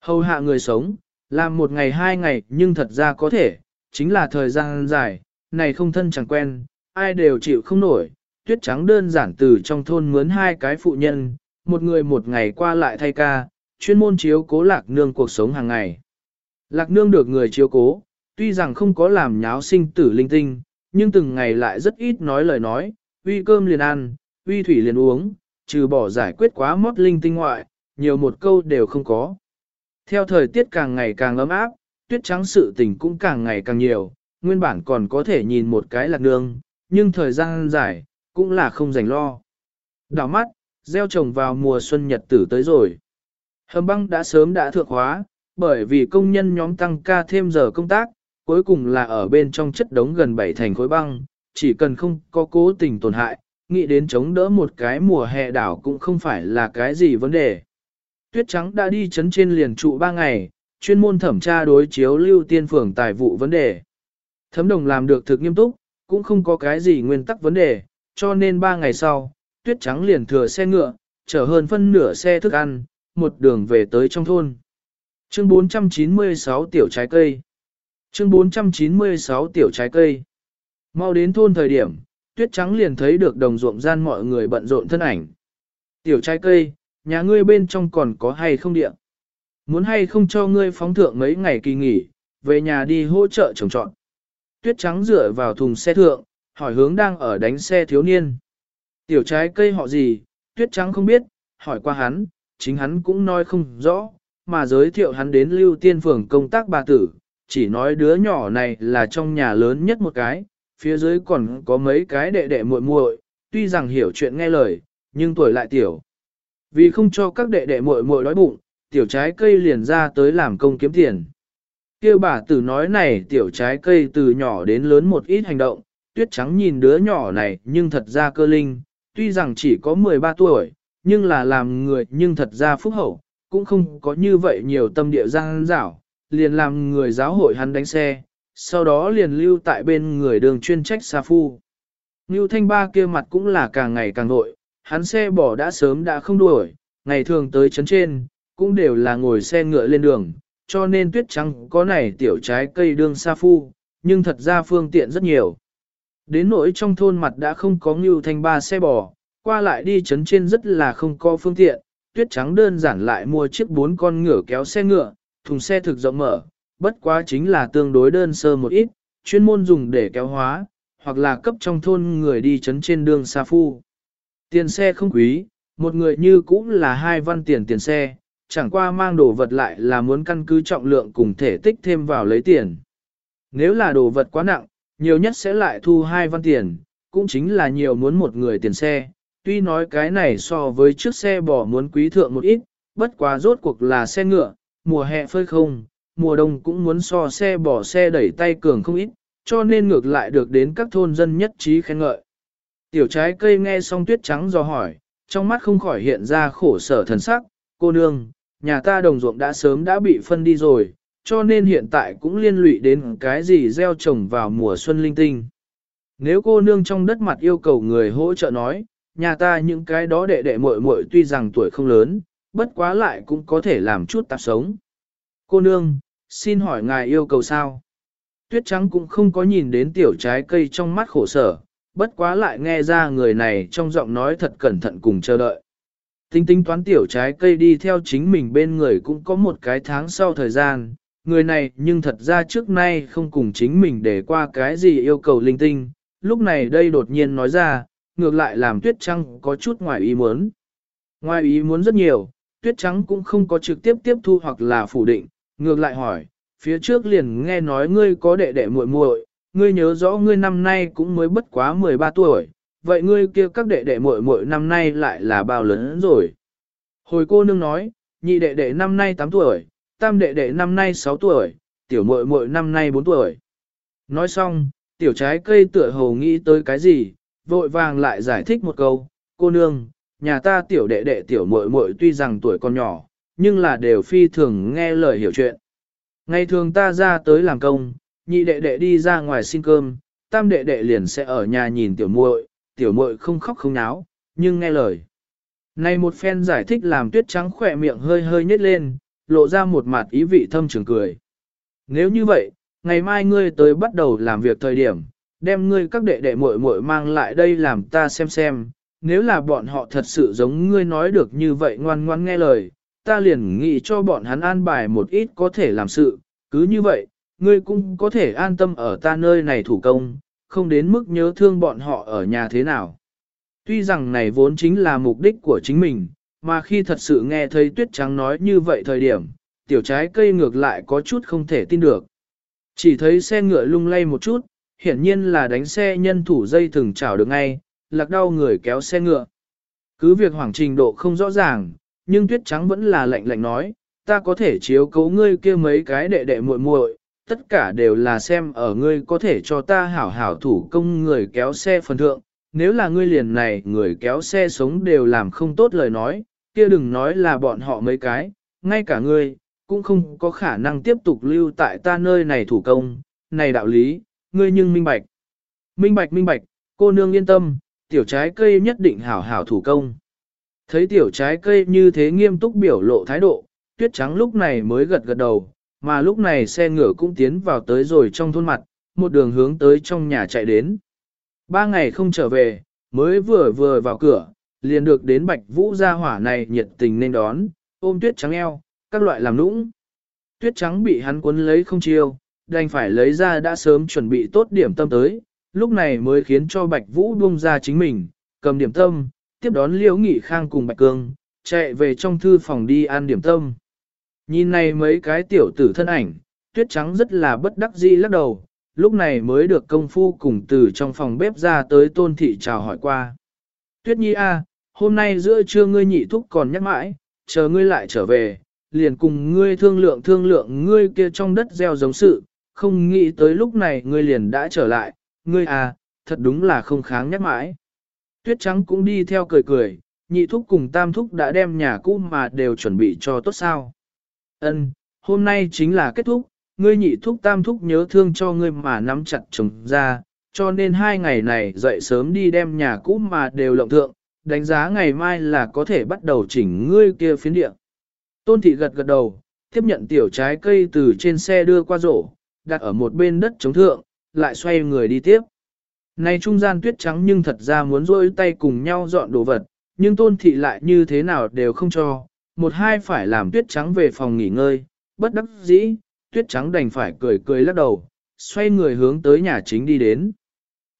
Hầu hạ người sống, làm một ngày hai ngày nhưng thật ra có thể, chính là thời gian dài, này không thân chẳng quen, ai đều chịu không nổi. Tuyết trắng đơn giản từ trong thôn mướn hai cái phụ nhân, một người một ngày qua lại thay ca, chuyên môn chiếu cố lạc nương cuộc sống hàng ngày. Lạc nương được người chiếu cố, tuy rằng không có làm nháo sinh tử linh tinh, nhưng từng ngày lại rất ít nói lời nói, uy cơm liền ăn, uy thủy liền uống, trừ bỏ giải quyết quá mót linh tinh ngoại, nhiều một câu đều không có. Theo thời tiết càng ngày càng ấm áp, tuyết trắng sự tình cũng càng ngày càng nhiều, nguyên bản còn có thể nhìn một cái lạc nương, nhưng thời gian dài, cũng là không dành lo. Đảo mắt, gieo trồng vào mùa xuân nhật tử tới rồi. Hầm băng đã sớm đã thượng hóa, bởi vì công nhân nhóm tăng ca thêm giờ công tác, cuối cùng là ở bên trong chất đống gần bảy thành khối băng, chỉ cần không có cố tình tổn hại, nghĩ đến chống đỡ một cái mùa hè đảo cũng không phải là cái gì vấn đề. Tuyết Trắng đã đi chấn trên liền trụ ba ngày, chuyên môn thẩm tra đối chiếu lưu tiên phường tài vụ vấn đề. Thấm đồng làm được thực nghiêm túc, cũng không có cái gì nguyên tắc vấn đề, cho nên ba ngày sau, tuyết trắng liền thừa xe ngựa, chở hơn phân nửa xe thức ăn, một đường về tới trong thôn. Chương 496 tiểu trái cây Chương 496 tiểu trái cây Mau đến thôn thời điểm, tuyết trắng liền thấy được đồng ruộng gian mọi người bận rộn thân ảnh. Tiểu trái cây, nhà ngươi bên trong còn có hay không điện? Muốn hay không cho ngươi phóng thượng mấy ngày kỳ nghỉ, về nhà đi hỗ trợ trồng trọn. Tuyết trắng dựa vào thùng xe thượng, hỏi hướng đang ở đánh xe thiếu niên. Tiểu trái cây họ gì, tuyết trắng không biết, hỏi qua hắn, chính hắn cũng nói không rõ, mà giới thiệu hắn đến lưu tiên phường công tác bà tử, chỉ nói đứa nhỏ này là trong nhà lớn nhất một cái, phía dưới còn có mấy cái đệ đệ muội muội, tuy rằng hiểu chuyện nghe lời, nhưng tuổi lại tiểu. Vì không cho các đệ đệ muội muội đói bụng, tiểu trái cây liền ra tới làm công kiếm tiền. Kêu bà tử nói này tiểu trái cây từ nhỏ đến lớn một ít hành động, tuyết trắng nhìn đứa nhỏ này nhưng thật ra cơ linh, tuy rằng chỉ có 13 tuổi, nhưng là làm người nhưng thật ra phúc hậu, cũng không có như vậy nhiều tâm địa giang dảo, liền làm người giáo hội hắn đánh xe, sau đó liền lưu tại bên người đường chuyên trách Sa Phu. Ngưu Thanh Ba kia mặt cũng là càng ngày càng nội, hắn xe bỏ đã sớm đã không đuổi, ngày thường tới chấn trên, cũng đều là ngồi xe ngựa lên đường, cho nên tuyết trắng có này tiểu trái cây đương Sa Phu, nhưng thật ra phương tiện rất nhiều. Đến nỗi trong thôn mặt đã không có Ngưu thành Ba xe bò, qua lại đi chấn trên rất là không có phương tiện, tuyết trắng đơn giản lại mua chiếc bốn con ngựa kéo xe ngựa, thùng xe thực rộng mở, bất quá chính là tương đối đơn sơ một ít, chuyên môn dùng để kéo hóa, hoặc là cấp trong thôn người đi chấn trên đường xa phu. Tiền xe không quý, một người như cũng là hai văn tiền tiền xe, chẳng qua mang đồ vật lại là muốn căn cứ trọng lượng cùng thể tích thêm vào lấy tiền. Nếu là đồ vật quá nặng, nhiều nhất sẽ lại thu hai văn tiền, cũng chính là nhiều muốn một người tiền xe. Tuy nói cái này so với chiếc xe bỏ muốn quý thượng một ít, bất quá rốt cuộc là xe ngựa, mùa hè phơi không, mùa đông cũng muốn so xe bỏ xe đẩy tay cường không ít, cho nên ngược lại được đến các thôn dân nhất trí khen ngợi. Tiểu trái cây nghe xong tuyết trắng do hỏi, trong mắt không khỏi hiện ra khổ sở thần sắc, cô nương, nhà ta đồng ruộng đã sớm đã bị phân đi rồi, cho nên hiện tại cũng liên lụy đến cái gì gieo trồng vào mùa xuân linh tinh. Nếu cô nương trong đất mặt yêu cầu người hỗ trợ nói, nhà ta những cái đó đệ đệ muội muội tuy rằng tuổi không lớn, bất quá lại cũng có thể làm chút tạp sống. Cô nương, xin hỏi ngài yêu cầu sao? Tuyết trắng cũng không có nhìn đến tiểu trái cây trong mắt khổ sở, bất quá lại nghe ra người này trong giọng nói thật cẩn thận cùng chờ đợi. Tính tính toán tiểu trái cây đi theo chính mình bên người cũng có một cái tháng sau thời gian, người này nhưng thật ra trước nay không cùng chính mình để qua cái gì yêu cầu linh tinh, lúc này đây đột nhiên nói ra, ngược lại làm tuyết trắng có chút ngoài ý muốn. Ngoài ý muốn rất nhiều, tuyết trắng cũng không có trực tiếp tiếp thu hoặc là phủ định, ngược lại hỏi, phía trước liền nghe nói ngươi có đệ đệ muội muội, ngươi nhớ rõ ngươi năm nay cũng mới bất quá 13 tuổi, vậy ngươi kia các đệ đệ muội muội năm nay lại là bao lớn rồi? Hồi cô nương nói, nhị đệ đệ năm nay 8 tuổi, tam đệ đệ năm nay 6 tuổi, tiểu muội muội năm nay 4 tuổi. Nói xong, tiểu trái cây tựa hồ nghĩ tới cái gì, vội vàng lại giải thích một câu, cô nương, nhà ta tiểu đệ đệ tiểu muội muội tuy rằng tuổi còn nhỏ, nhưng là đều phi thường nghe lời hiểu chuyện. Ngày thường ta ra tới làm công, nhị đệ đệ đi ra ngoài xin cơm, tam đệ đệ liền sẽ ở nhà nhìn tiểu muội, tiểu muội không khóc không náo, nhưng nghe lời. Này một phen giải thích làm tuyết trắng khỏe miệng hơi hơi nhếch lên, lộ ra một mặt ý vị thâm trường cười. Nếu như vậy, ngày mai ngươi tới bắt đầu làm việc thời điểm, đem ngươi các đệ đệ muội muội mang lại đây làm ta xem xem, nếu là bọn họ thật sự giống ngươi nói được như vậy ngoan ngoan nghe lời, ta liền nghĩ cho bọn hắn an bài một ít có thể làm sự, cứ như vậy, ngươi cũng có thể an tâm ở ta nơi này thủ công, không đến mức nhớ thương bọn họ ở nhà thế nào. Tuy rằng này vốn chính là mục đích của chính mình, mà khi thật sự nghe thấy tuyết trắng nói như vậy thời điểm, tiểu trái cây ngược lại có chút không thể tin được. Chỉ thấy xe ngựa lung lay một chút, hiển nhiên là đánh xe nhân thủ dây thừng chảo được ngay, lạc đau người kéo xe ngựa. Cứ việc hoảng trình độ không rõ ràng, nhưng tuyết trắng vẫn là lạnh lạnh nói, ta có thể chiếu cấu ngươi kia mấy cái đệ đệ muội muội, tất cả đều là xem ở ngươi có thể cho ta hảo hảo thủ công người kéo xe phần thượng, nếu là ngươi liền này người kéo xe sống đều làm không tốt lời nói, kia đừng nói là bọn họ mấy cái, ngay cả ngươi, cũng không có khả năng tiếp tục lưu tại ta nơi này thủ công, này đạo lý, ngươi nhưng minh bạch. Minh bạch minh bạch, cô nương yên tâm, tiểu trái cây nhất định hảo hảo thủ công. Thấy tiểu trái cây như thế nghiêm túc biểu lộ thái độ, tuyết trắng lúc này mới gật gật đầu, mà lúc này xe ngựa cũng tiến vào tới rồi trong thôn mặt, một đường hướng tới trong nhà chạy đến. Ba ngày không trở về, mới vừa vừa vào cửa, liền được đến bạch vũ gia hỏa này nhiệt tình nên đón, ôm tuyết trắng eo, các loại làm nũng. Tuyết trắng bị hắn cuốn lấy không chiêu, đành phải lấy ra đã sớm chuẩn bị tốt điểm tâm tới, lúc này mới khiến cho bạch vũ buông ra chính mình, cầm điểm tâm, tiếp đón liễu nghị khang cùng bạch cương, chạy về trong thư phòng đi ăn điểm tâm. Nhìn này mấy cái tiểu tử thân ảnh, tuyết trắng rất là bất đắc dĩ lắc đầu, lúc này mới được công phu cùng từ trong phòng bếp ra tới tôn thị chào hỏi qua. Tuyết nhi a, hôm nay giữa trưa ngươi nhị thúc còn nhắc mãi, chờ ngươi lại trở về, liền cùng ngươi thương lượng thương lượng ngươi kia trong đất gieo giống sự, không nghĩ tới lúc này ngươi liền đã trở lại, ngươi à, thật đúng là không kháng nhắc mãi. Tuyết trắng cũng đi theo cười cười, nhị thúc cùng tam thúc đã đem nhà cũ mà đều chuẩn bị cho tốt sao. Ân, hôm nay chính là kết thúc, ngươi nhị thúc tam thúc nhớ thương cho ngươi mà nắm chặt chồng ra, cho nên hai ngày này dậy sớm đi đem nhà cũ mà đều lộng thượng, đánh giá ngày mai là có thể bắt đầu chỉnh ngươi kia phiến địa. Tôn thị gật gật đầu, tiếp nhận tiểu trái cây từ trên xe đưa qua rổ, đặt ở một bên đất chống thượng, lại xoay người đi tiếp. Này trung gian tuyết trắng nhưng thật ra muốn rôi tay cùng nhau dọn đồ vật, nhưng tôn thị lại như thế nào đều không cho, một hai phải làm tuyết trắng về phòng nghỉ ngơi, bất đắc dĩ, tuyết trắng đành phải cười cười lắc đầu, xoay người hướng tới nhà chính đi đến.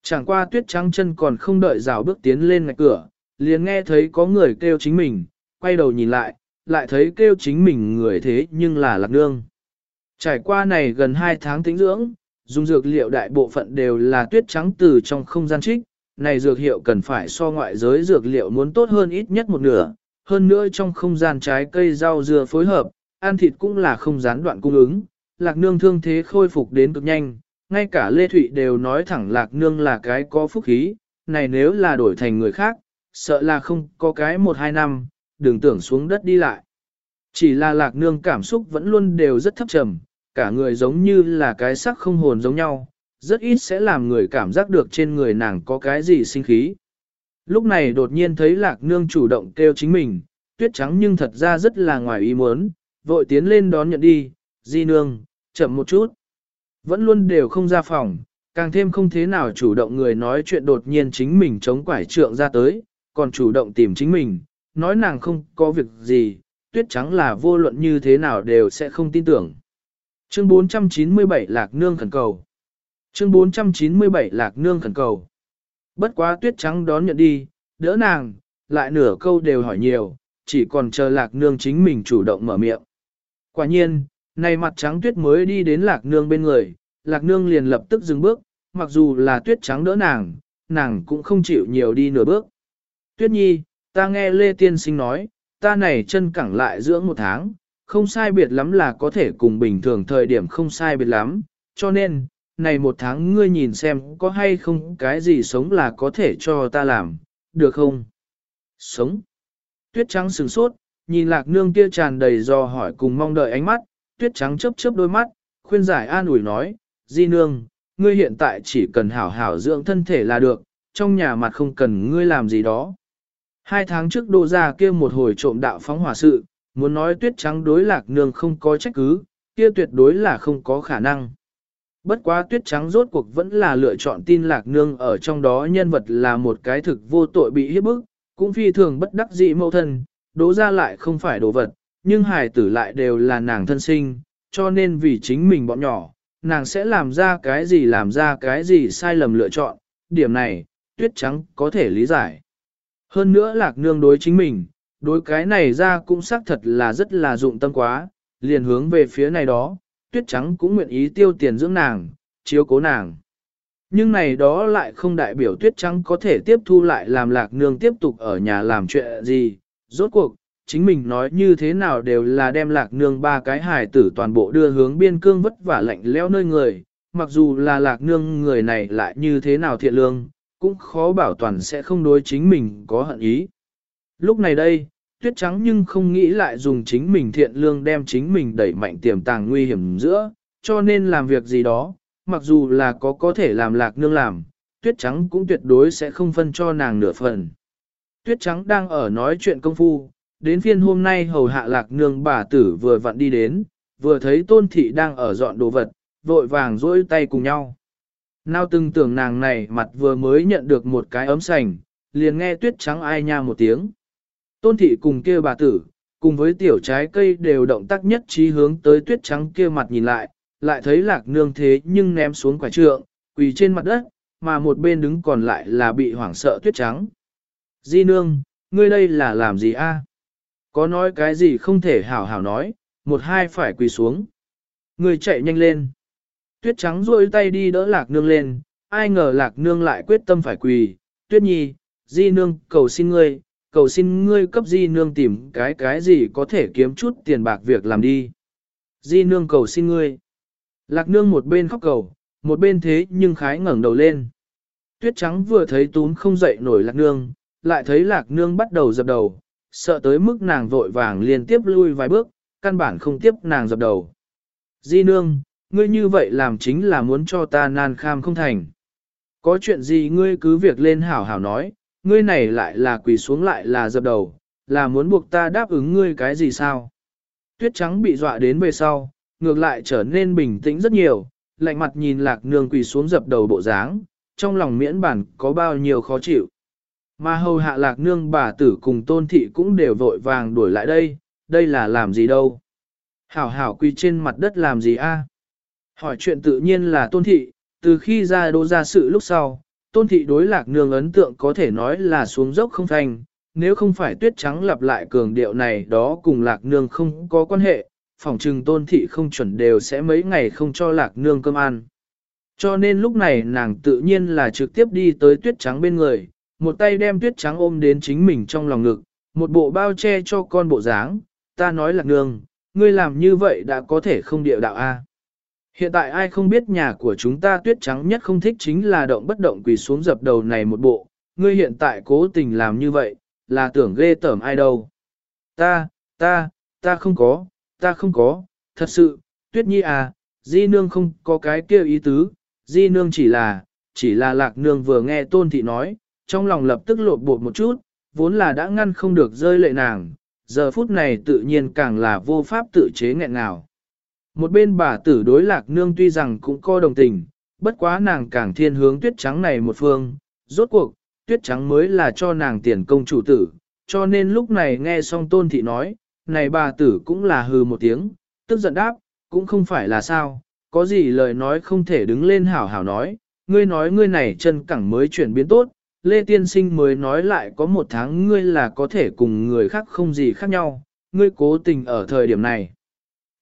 Chẳng qua tuyết trắng chân còn không đợi rào bước tiến lên ngạch cửa, liền nghe thấy có người kêu chính mình, quay đầu nhìn lại, lại thấy kêu chính mình người thế nhưng là lạc nương. Trải qua này gần 2 tháng tĩnh dưỡng, dùng dược liệu đại bộ phận đều là tuyết trắng từ trong không gian trích, này dược hiệu cần phải so ngoại giới dược liệu muốn tốt hơn ít nhất một nửa, hơn nữa trong không gian trái cây rau dưa phối hợp, ăn thịt cũng là không gián đoạn cung ứng, lạc nương thương thế khôi phục đến cực nhanh, ngay cả Lê Thụy đều nói thẳng lạc nương là cái có phúc khí, này nếu là đổi thành người khác, sợ là không có cái một hai năm, đừng tưởng xuống đất đi lại. Chỉ là lạc nương cảm xúc vẫn luôn đều rất thấp trầm, cả người giống như là cái sắc không hồn giống nhau, rất ít sẽ làm người cảm giác được trên người nàng có cái gì sinh khí. Lúc này đột nhiên thấy lạc nương chủ động kêu chính mình, tuyết trắng nhưng thật ra rất là ngoài ý muốn, vội tiến lên đón nhận đi, di nương, chậm một chút. Vẫn luôn đều không ra phòng, càng thêm không thế nào chủ động người nói chuyện đột nhiên chính mình chống quải trượng ra tới, còn chủ động tìm chính mình, nói nàng không có việc gì, tuyết trắng là vô luận như thế nào đều sẽ không tin tưởng. Chương 497 Lạc Nương khẩn cầu Chương 497 Lạc Nương khẩn cầu Bất quá tuyết trắng đón nhận đi, đỡ nàng, lại nửa câu đều hỏi nhiều, chỉ còn chờ Lạc Nương chính mình chủ động mở miệng. Quả nhiên, này mặt trắng tuyết mới đi đến Lạc Nương bên người, Lạc Nương liền lập tức dừng bước, mặc dù là tuyết trắng đỡ nàng, nàng cũng không chịu nhiều đi nửa bước. Tuyết nhi, ta nghe Lê Tiên Sinh nói, ta này chân cẳng lại dưỡng một tháng, không sai biệt lắm là có thể cùng bình thường thời điểm không sai biệt lắm, cho nên, này một tháng ngươi nhìn xem có hay không cái gì sống là có thể cho ta làm, được không? Sống. Tuyết trắng sừng sốt, nhìn lạc nương kia tràn đầy do hỏi cùng mong đợi ánh mắt, tuyết trắng chớp chớp đôi mắt, khuyên giải an ủi nói, di nương, ngươi hiện tại chỉ cần hảo hảo dưỡng thân thể là được, trong nhà mặt không cần ngươi làm gì đó. Hai tháng trước đô ra kia một hồi trộm đạo phóng hỏa sự, muốn nói tuyết trắng đối lạc nương không có trách cứ, kia tuyệt đối là không có khả năng. Bất quá tuyết trắng rốt cuộc vẫn là lựa chọn tin lạc nương ở trong đó nhân vật là một cái thực vô tội bị hiếp bức, cũng phi thường bất đắc dị mâu thân, đố ra lại không phải đồ vật, nhưng hài tử lại đều là nàng thân sinh, cho nên vì chính mình bọn nhỏ, nàng sẽ làm ra cái gì làm ra cái gì sai lầm lựa chọn, điểm này, tuyết trắng có thể lý giải. Hơn nữa lạc nương đối chính mình, đối cái này ra cũng xác thật là rất là dụng tâm quá, liền hướng về phía này đó, tuyết trắng cũng nguyện ý tiêu tiền dưỡng nàng, chiếu cố nàng. Nhưng này đó lại không đại biểu tuyết trắng có thể tiếp thu lại làm lạc nương tiếp tục ở nhà làm chuyện gì, rốt cuộc, chính mình nói như thế nào đều là đem lạc nương ba cái hài tử toàn bộ đưa hướng biên cương vất vả lạnh leo nơi người, mặc dù là lạc nương người này lại như thế nào thiện lương, cũng khó bảo toàn sẽ không đối chính mình có hận ý. Lúc này đây, tuyết trắng nhưng không nghĩ lại dùng chính mình thiện lương đem chính mình đẩy mạnh tiềm tàng nguy hiểm giữa, cho nên làm việc gì đó, mặc dù là có có thể làm lạc nương làm, tuyết trắng cũng tuyệt đối sẽ không phân cho nàng nửa phần. Tuyết trắng đang ở nói chuyện công phu, đến phiên hôm nay hầu hạ lạc nương bà tử vừa vặn đi đến, vừa thấy tôn thị đang ở dọn đồ vật, vội vàng dỗi tay cùng nhau. Nào từng tưởng nàng này mặt vừa mới nhận được một cái ấm sành, liền nghe tuyết trắng ai nha một tiếng. Tôn thị cùng kia bà tử, cùng với tiểu trái cây đều động tác nhất trí hướng tới tuyết trắng kia mặt nhìn lại, lại thấy lạc nương thế nhưng ném xuống quả trượng, quỳ trên mặt đất, mà một bên đứng còn lại là bị hoảng sợ tuyết trắng. Di nương, ngươi đây là làm gì a? Có nói cái gì không thể hảo hảo nói, một hai phải quỳ xuống. Ngươi chạy nhanh lên. Tuyết trắng duỗi tay đi đỡ lạc nương lên, ai ngờ lạc nương lại quyết tâm phải quỳ. Tuyết nhi, di nương cầu xin ngươi, cầu xin ngươi cấp di nương tìm cái cái gì có thể kiếm chút tiền bạc việc làm đi. Di nương cầu xin ngươi. Lạc nương một bên khóc cầu, một bên thế nhưng khái ngẩng đầu lên. Tuyết trắng vừa thấy tún không dậy nổi lạc nương, lại thấy lạc nương bắt đầu dập đầu, sợ tới mức nàng vội vàng liên tiếp lui vài bước, căn bản không tiếp nàng dập đầu. Di nương, ngươi như vậy làm chính là muốn cho ta nan kham không thành. Có chuyện gì ngươi cứ việc lên hảo hảo nói, ngươi này lại là quỳ xuống lại là dập đầu, là muốn buộc ta đáp ứng ngươi cái gì sao? Tuyết trắng bị dọa đến về sau, ngược lại trở nên bình tĩnh rất nhiều, lạnh mặt nhìn lạc nương quỳ xuống dập đầu bộ dáng, trong lòng miễn bản có bao nhiêu khó chịu. Mà hầu hạ lạc nương bà tử cùng tôn thị cũng đều vội vàng đuổi lại đây, đây là làm gì đâu. Hảo hảo quỳ trên mặt đất làm gì a? Hỏi chuyện tự nhiên là tôn thị, từ khi ra đô ra sự lúc sau, tôn thị đối lạc nương ấn tượng có thể nói là xuống dốc không thành, nếu không phải tuyết trắng lặp lại cường điệu này đó cùng lạc nương không có quan hệ, phỏng trừng tôn thị không chuẩn đều sẽ mấy ngày không cho lạc nương cơm ăn. Cho nên lúc này nàng tự nhiên là trực tiếp đi tới tuyết trắng bên người, một tay đem tuyết trắng ôm đến chính mình trong lòng ngực, một bộ bao che cho con bộ dáng, ta nói lạc nương, ngươi làm như vậy đã có thể không điệu đạo a. Hiện tại ai không biết nhà của chúng ta tuyết trắng nhất không thích chính là động bất động quỳ xuống dập đầu này một bộ, ngươi hiện tại cố tình làm như vậy, là tưởng ghê tởm ai đâu. Ta, ta, ta không có, ta không có, thật sự, tuyết nhi à, di nương không có cái kêu ý tứ, di nương chỉ là, chỉ là lạc nương vừa nghe tôn thị nói, trong lòng lập tức lột bột một chút, vốn là đã ngăn không được rơi lệ nàng, giờ phút này tự nhiên càng là vô pháp tự chế nghẹn ngào. Một bên bà tử đối lạc nương tuy rằng cũng có đồng tình, bất quá nàng càng thiên hướng tuyết trắng này một phương, rốt cuộc, tuyết trắng mới là cho nàng tiền công chủ tử, cho nên lúc này nghe xong tôn thị nói, này bà tử cũng là hừ một tiếng, tức giận đáp, cũng không phải là sao, có gì lời nói không thể đứng lên hảo hảo nói, ngươi nói ngươi này chân cẳng mới chuyển biến tốt, Lê Tiên Sinh mới nói lại có một tháng ngươi là có thể cùng người khác không gì khác nhau, ngươi cố tình ở thời điểm này.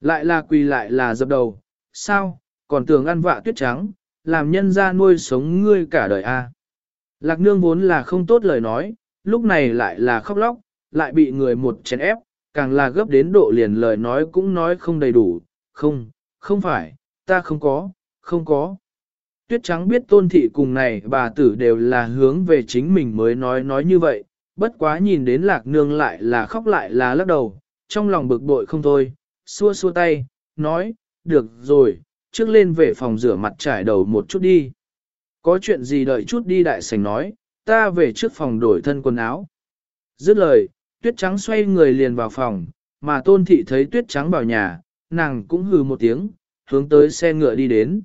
Lại là quỳ lại là dập đầu, sao, còn tưởng ăn vạ tuyết trắng, làm nhân ra nuôi sống ngươi cả đời a. À. Lạc nương vốn là không tốt lời nói, lúc này lại là khóc lóc, lại bị người một chén ép, càng là gấp đến độ liền lời nói cũng nói không đầy đủ, không, không phải, ta không có, không có. Tuyết trắng biết tôn thị cùng này bà tử đều là hướng về chính mình mới nói nói như vậy, bất quá nhìn đến lạc nương lại là khóc lại là lắc đầu, trong lòng bực bội không thôi, xua xua tay, nói, được rồi, trước lên về phòng rửa mặt trải đầu một chút đi. Có chuyện gì đợi chút đi đại sảnh nói, ta về trước phòng đổi thân quần áo. Dứt lời, tuyết trắng xoay người liền vào phòng, mà tôn thị thấy tuyết trắng vào nhà, nàng cũng hừ một tiếng, hướng tới xe ngựa đi đến.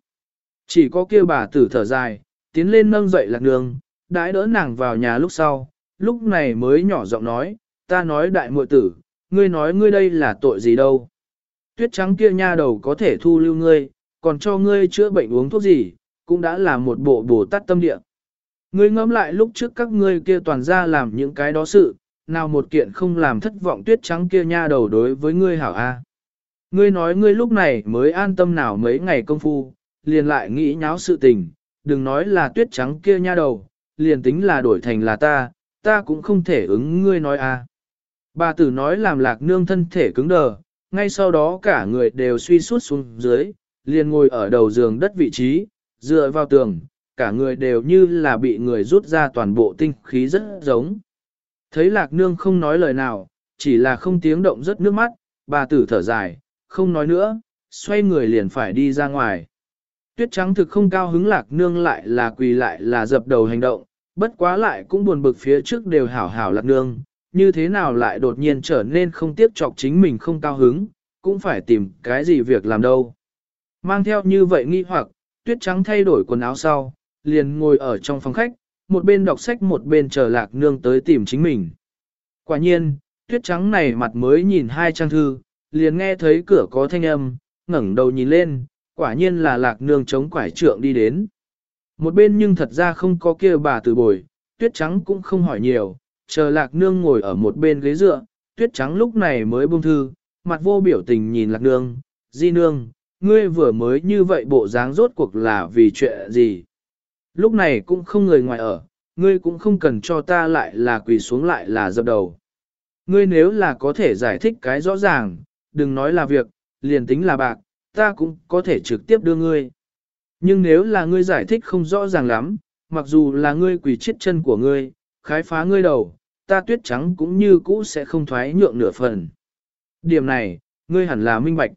Chỉ có kêu bà tử thở dài, tiến lên nâng dậy lạc đường, đãi đỡ nàng vào nhà lúc sau, lúc này mới nhỏ giọng nói, ta nói đại muội tử, ngươi nói ngươi đây là tội gì đâu. Tuyết trắng kia nha đầu có thể thu lưu ngươi, còn cho ngươi chữa bệnh uống thuốc gì, cũng đã là một bộ bồ tát tâm địa. Ngươi ngẫm lại lúc trước các ngươi kia toàn ra làm những cái đó sự, nào một kiện không làm thất vọng tuyết trắng kia nha đầu đối với ngươi hảo a. Ngươi nói ngươi lúc này mới an tâm nào mấy ngày công phu, liền lại nghĩ nháo sự tình, đừng nói là tuyết trắng kia nha đầu, liền tính là đổi thành là ta, ta cũng không thể ứng ngươi nói a. Bà tử nói làm lạc nương thân thể cứng đờ, ngay sau đó cả người đều suy suốt xuống dưới, liền ngồi ở đầu giường đất vị trí, dựa vào tường, cả người đều như là bị người rút ra toàn bộ tinh khí rất giống. Thấy lạc nương không nói lời nào, chỉ là không tiếng động rất nước mắt, bà tử thở dài, không nói nữa, xoay người liền phải đi ra ngoài. Tuyết trắng thực không cao hứng lạc nương lại là quỳ lại là dập đầu hành động, bất quá lại cũng buồn bực phía trước đều hảo hảo lạc nương, như thế nào lại đột nhiên trở nên không tiếp chọc chính mình không cao hứng, cũng phải tìm cái gì việc làm đâu. Mang theo như vậy nghi hoặc, tuyết trắng thay đổi quần áo sau, liền ngồi ở trong phòng khách, một bên đọc sách một bên chờ lạc nương tới tìm chính mình. Quả nhiên, tuyết trắng này mặt mới nhìn hai trang thư, liền nghe thấy cửa có thanh âm, ngẩng đầu nhìn lên, quả nhiên là lạc nương chống quải trượng đi đến. Một bên nhưng thật ra không có kia bà từ bồi, tuyết trắng cũng không hỏi nhiều, chờ lạc nương ngồi ở một bên ghế dựa, tuyết trắng lúc này mới buông thư, mặt vô biểu tình nhìn lạc nương, di nương, ngươi vừa mới như vậy bộ dáng rốt cuộc là vì chuyện gì. Lúc này cũng không người ngoài ở, ngươi cũng không cần cho ta lại là quỳ xuống lại là dập đầu. Ngươi nếu là có thể giải thích cái rõ ràng, đừng nói là việc, liền tính là bạc, ta cũng có thể trực tiếp đưa ngươi. Nhưng nếu là ngươi giải thích không rõ ràng lắm, mặc dù là ngươi quỳ chết chân của ngươi, khái phá ngươi đầu, ta tuyết trắng cũng như cũ sẽ không thoái nhượng nửa phần. Điểm này, ngươi hẳn là minh bạch.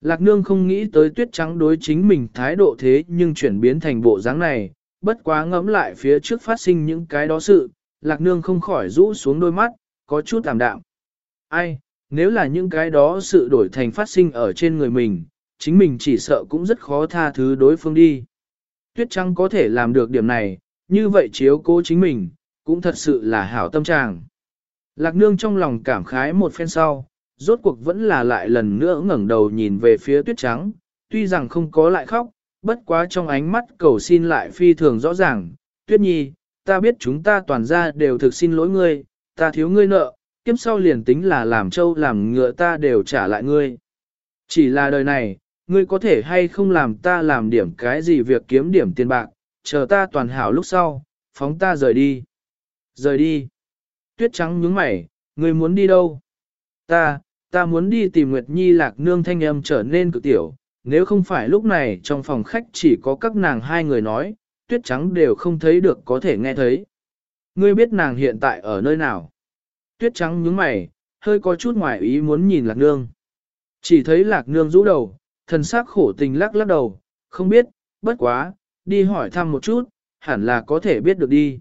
Lạc nương không nghĩ tới tuyết trắng đối chính mình thái độ thế nhưng chuyển biến thành bộ dáng này, bất quá ngẫm lại phía trước phát sinh những cái đó sự, lạc nương không khỏi rũ xuống đôi mắt, có chút tạm đạm. Ai, nếu là những cái đó sự đổi thành phát sinh ở trên người mình, chính mình chỉ sợ cũng rất khó tha thứ đối phương đi. Tuyết trắng có thể làm được điểm này, như vậy chiếu cố chính mình, cũng thật sự là hảo tâm trạng. Lạc nương trong lòng cảm khái một phen sau, rốt cuộc vẫn là lại lần nữa ngẩng đầu nhìn về phía tuyết trắng, tuy rằng không có lại khóc, bất quá trong ánh mắt cầu xin lại phi thường rõ ràng, tuyết nhi, ta biết chúng ta toàn ra đều thực xin lỗi ngươi, ta thiếu ngươi nợ, kiếp sau liền tính là làm trâu làm ngựa ta đều trả lại ngươi. Chỉ là đời này, ngươi có thể hay không làm ta làm điểm cái gì việc kiếm điểm tiền bạc, chờ ta toàn hảo lúc sau, phóng ta rời đi. Rời đi. Tuyết trắng nhướng mày, ngươi muốn đi đâu? Ta, ta muốn đi tìm Nguyệt Nhi lạc nương thanh âm trở nên cực tiểu, nếu không phải lúc này trong phòng khách chỉ có các nàng hai người nói, tuyết trắng đều không thấy được có thể nghe thấy. Ngươi biết nàng hiện tại ở nơi nào? Tuyết trắng nhướng mày, hơi có chút ngoài ý muốn nhìn lạc nương. Chỉ thấy lạc nương rũ đầu, thần sắc khổ tình lắc lắc đầu, không biết, bất quá, đi hỏi thăm một chút, hẳn là có thể biết được đi.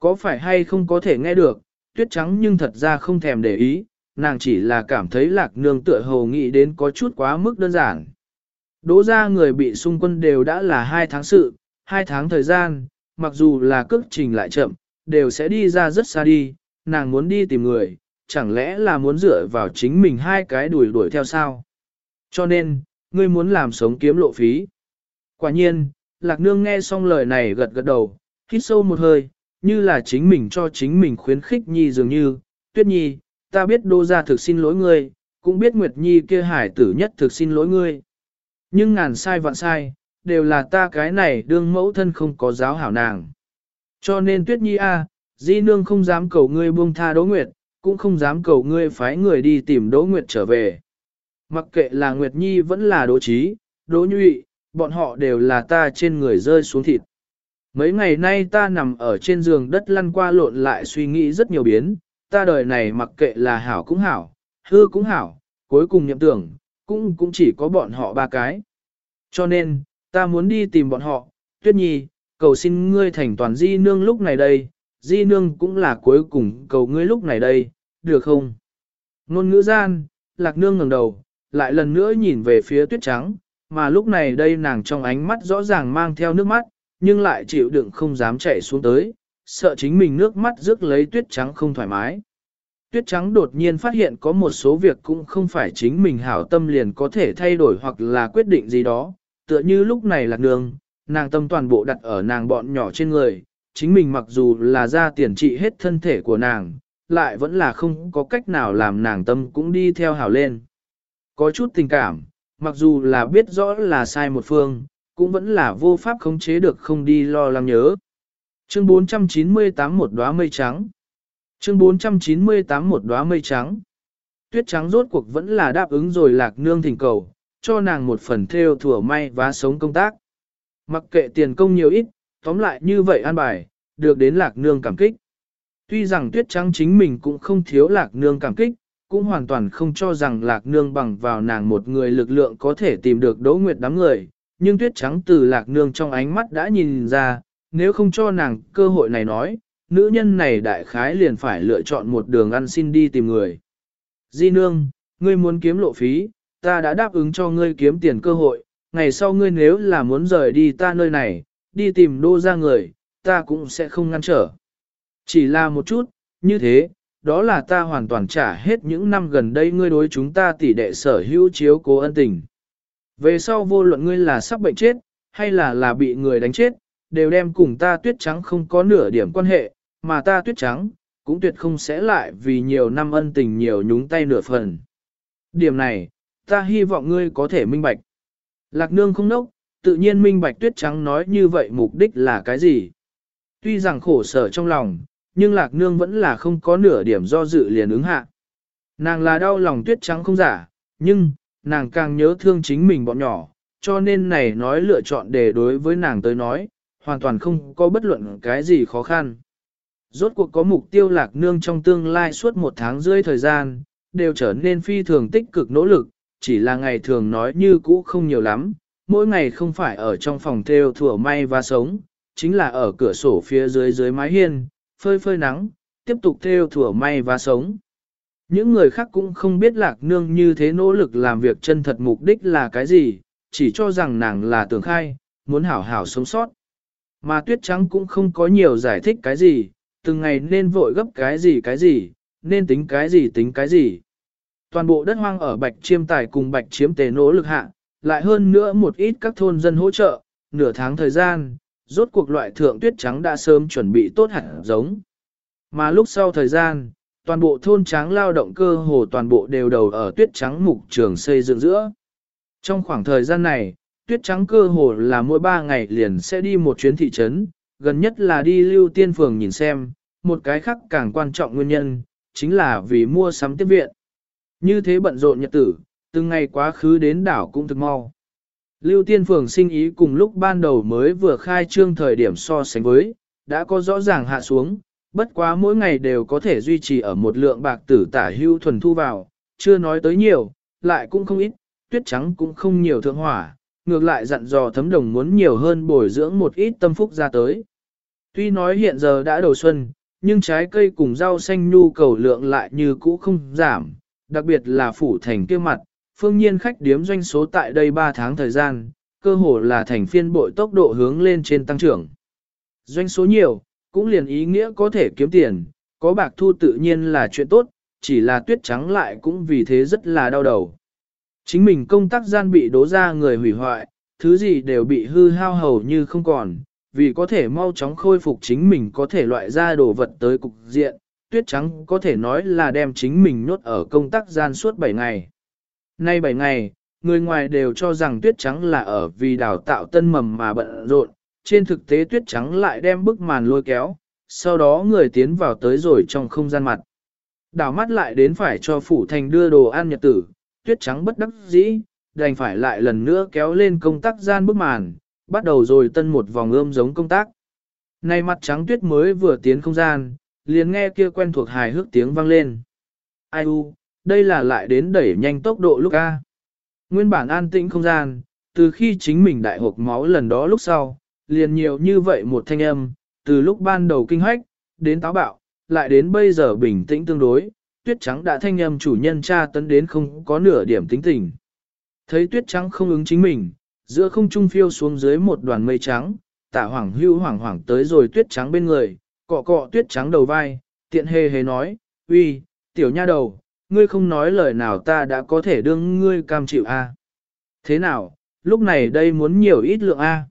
Có phải hay không có thể nghe được, tuyết trắng nhưng thật ra không thèm để ý, nàng chỉ là cảm thấy lạc nương tựa hồ nghĩ đến có chút quá mức đơn giản. Đỗ ra người bị xung quân đều đã là hai tháng sự, hai tháng thời gian, mặc dù là cước trình lại chậm, đều sẽ đi ra rất xa đi, nàng muốn đi tìm người, chẳng lẽ là muốn dựa vào chính mình hai cái đuổi đuổi theo sao? Cho nên, ngươi muốn làm sống kiếm lộ phí. Quả nhiên, lạc nương nghe xong lời này gật gật đầu, hít sâu một hơi, như là chính mình cho chính mình khuyến khích nhi dường như, tuyết nhi, ta biết đô gia thực xin lỗi ngươi, cũng biết Nguyệt Nhi kia hải tử nhất thực xin lỗi ngươi. Nhưng ngàn sai vạn sai, đều là ta cái này đương mẫu thân không có giáo hảo nàng. Cho nên Tuyết Nhi a, Di Nương không dám cầu ngươi buông tha Đỗ Nguyệt, cũng không dám cầu ngươi phái người đi tìm Đỗ Nguyệt trở về. Mặc kệ là Nguyệt Nhi vẫn là Đỗ Trí, Đỗ Nhụy, bọn họ đều là ta trên người rơi xuống thịt. Mấy ngày nay ta nằm ở trên giường đất lăn qua lộn lại suy nghĩ rất nhiều biến, ta đời này mặc kệ là hảo cũng hảo, hư cũng hảo, cuối cùng nhậm tưởng, cũng cũng chỉ có bọn họ ba cái. Cho nên, ta muốn đi tìm bọn họ, tuyết nhi, cầu xin ngươi thành toàn di nương lúc này đây, di nương cũng là cuối cùng cầu ngươi lúc này đây, được không? Nôn ngữ gian, lạc nương ngẩng đầu, lại lần nữa nhìn về phía tuyết trắng, mà lúc này đây nàng trong ánh mắt rõ ràng mang theo nước mắt, nhưng lại chịu đựng không dám chạy xuống tới, sợ chính mình nước mắt rước lấy tuyết trắng không thoải mái. Tuyết trắng đột nhiên phát hiện có một số việc cũng không phải chính mình hảo tâm liền có thể thay đổi hoặc là quyết định gì đó, tựa như lúc này là nương, nàng tâm toàn bộ đặt ở nàng bọn nhỏ trên người, chính mình mặc dù là ra tiền trị hết thân thể của nàng, lại vẫn là không có cách nào làm nàng tâm cũng đi theo hảo lên. Có chút tình cảm, mặc dù là biết rõ là sai một phương, cũng vẫn là vô pháp khống chế được không đi lo lắng nhớ. Chương 498 một đóa mây trắng. Chương 498 một đóa mây trắng. Tuyết trắng rốt cuộc vẫn là đáp ứng rồi lạc nương thỉnh cầu, cho nàng một phần theo thừa may và sống công tác. Mặc kệ tiền công nhiều ít, tóm lại như vậy an bài, được đến lạc nương cảm kích. Tuy rằng tuyết trắng chính mình cũng không thiếu lạc nương cảm kích, cũng hoàn toàn không cho rằng lạc nương bằng vào nàng một người lực lượng có thể tìm được đỗ nguyệt đám người, nhưng tuyết trắng từ lạc nương trong ánh mắt đã nhìn ra, nếu không cho nàng cơ hội này nói, nữ nhân này đại khái liền phải lựa chọn một đường ăn xin đi tìm người. Di nương, ngươi muốn kiếm lộ phí, ta đã đáp ứng cho ngươi kiếm tiền cơ hội, ngày sau ngươi nếu là muốn rời đi ta nơi này, đi tìm đô ra người, ta cũng sẽ không ngăn trở. Chỉ là một chút, như thế, đó là ta hoàn toàn trả hết những năm gần đây ngươi đối chúng ta tỷ đệ sở hữu chiếu cố ân tình. Về sau vô luận ngươi là sắp bệnh chết, hay là là bị người đánh chết, đều đem cùng ta tuyết trắng không có nửa điểm quan hệ, mà ta tuyết trắng, cũng tuyệt không sẽ lại vì nhiều năm ân tình nhiều nhúng tay nửa phần. Điểm này, ta hy vọng ngươi có thể minh bạch. Lạc nương không nốc, tự nhiên minh bạch tuyết trắng nói như vậy mục đích là cái gì. Tuy rằng khổ sở trong lòng, nhưng lạc nương vẫn là không có nửa điểm do dự liền ứng hạ. Nàng là đau lòng tuyết trắng không giả, nhưng, nàng càng nhớ thương chính mình bọn nhỏ, cho nên này nói lựa chọn để đối với nàng tới nói, hoàn toàn không có bất luận cái gì khó khăn. Rốt cuộc có mục tiêu lạc nương trong tương lai suốt một tháng rưỡi thời gian, đều trở nên phi thường tích cực nỗ lực, chỉ là ngày thường nói như cũ không nhiều lắm, mỗi ngày không phải ở trong phòng theo thủa may và sống, chính là ở cửa sổ phía dưới dưới mái hiên, phơi phơi nắng, tiếp tục theo thủa may và sống. Những người khác cũng không biết lạc nương như thế nỗ lực làm việc chân thật mục đích là cái gì, chỉ cho rằng nàng là tưởng khai, muốn hảo hảo sống sót. Mà tuyết trắng cũng không có nhiều giải thích cái gì, từng ngày nên vội gấp cái gì cái gì, nên tính cái gì tính cái gì. Toàn bộ đất hoang ở bạch chiêm tài cùng bạch chiếm tề nỗ lực hạ, lại hơn nữa một ít các thôn dân hỗ trợ, nửa tháng thời gian, rốt cuộc loại thượng tuyết trắng đã sớm chuẩn bị tốt hẳn giống. Mà lúc sau thời gian, toàn bộ thôn tráng lao động cơ hồ toàn bộ đều đầu ở tuyết trắng mục trường xây dựng giữa. Trong khoảng thời gian này, tuyết trắng cơ hồ là mỗi ba ngày liền sẽ đi một chuyến thị trấn, gần nhất là đi lưu tiên phường nhìn xem, một cái khác càng quan trọng nguyên nhân, chính là vì mua sắm tiếp viện. Như thế bận rộn nhật tử, từng ngày quá khứ đến đảo cũng thực mau. Lưu tiên phường sinh ý cùng lúc ban đầu mới vừa khai trương thời điểm so sánh với, đã có rõ ràng hạ xuống, bất quá mỗi ngày đều có thể duy trì ở một lượng bạc tử tả hưu thuần thu vào, chưa nói tới nhiều, lại cũng không ít, tuyết trắng cũng không nhiều thượng hỏa, ngược lại dặn dò thấm đồng muốn nhiều hơn bồi dưỡng một ít tâm phúc ra tới. Tuy nói hiện giờ đã đầu xuân, nhưng trái cây cùng rau xanh nhu cầu lượng lại như cũ không giảm, đặc biệt là phủ thành kia mặt, phương nhiên khách điếm doanh số tại đây 3 tháng thời gian, cơ hồ là thành phiên bội tốc độ hướng lên trên tăng trưởng. Doanh số nhiều, cũng liền ý nghĩa có thể kiếm tiền, có bạc thu tự nhiên là chuyện tốt, chỉ là tuyết trắng lại cũng vì thế rất là đau đầu. Chính mình công tác gian bị đố ra người hủy hoại, thứ gì đều bị hư hao hầu như không còn, vì có thể mau chóng khôi phục chính mình có thể loại ra đồ vật tới cục diện, tuyết trắng có thể nói là đem chính mình nhốt ở công tác gian suốt 7 ngày. Nay 7 ngày, người ngoài đều cho rằng tuyết trắng là ở vì đào tạo tân mầm mà bận rộn, trên thực tế tuyết trắng lại đem bức màn lôi kéo, sau đó người tiến vào tới rồi trong không gian mặt. Đảo mắt lại đến phải cho phủ thành đưa đồ ăn nhật tử, tuyết trắng bất đắc dĩ, đành phải lại lần nữa kéo lên công tác gian bức màn, bắt đầu rồi tân một vòng ươm giống công tác. Này mặt trắng tuyết mới vừa tiến không gian, liền nghe kia quen thuộc hài hước tiếng vang lên. Ai u, đây là lại đến đẩy nhanh tốc độ lúc A. Nguyên bản an tĩnh không gian, từ khi chính mình đại hộp máu lần đó lúc sau, liền nhiều như vậy một thanh âm, từ lúc ban đầu kinh hoách, đến táo bạo, lại đến bây giờ bình tĩnh tương đối, tuyết trắng đã thanh âm chủ nhân tra tấn đến không có nửa điểm tính tình. Thấy tuyết trắng không ứng chính mình, giữa không trung phiêu xuống dưới một đoàn mây trắng, tả hoảng hưu hoảng hoảng tới rồi tuyết trắng bên người, cọ cọ tuyết trắng đầu vai, tiện hề hề nói, uy, tiểu nha đầu, ngươi không nói lời nào ta đã có thể đương ngươi cam chịu a. Thế nào, lúc này đây muốn nhiều ít lượng a.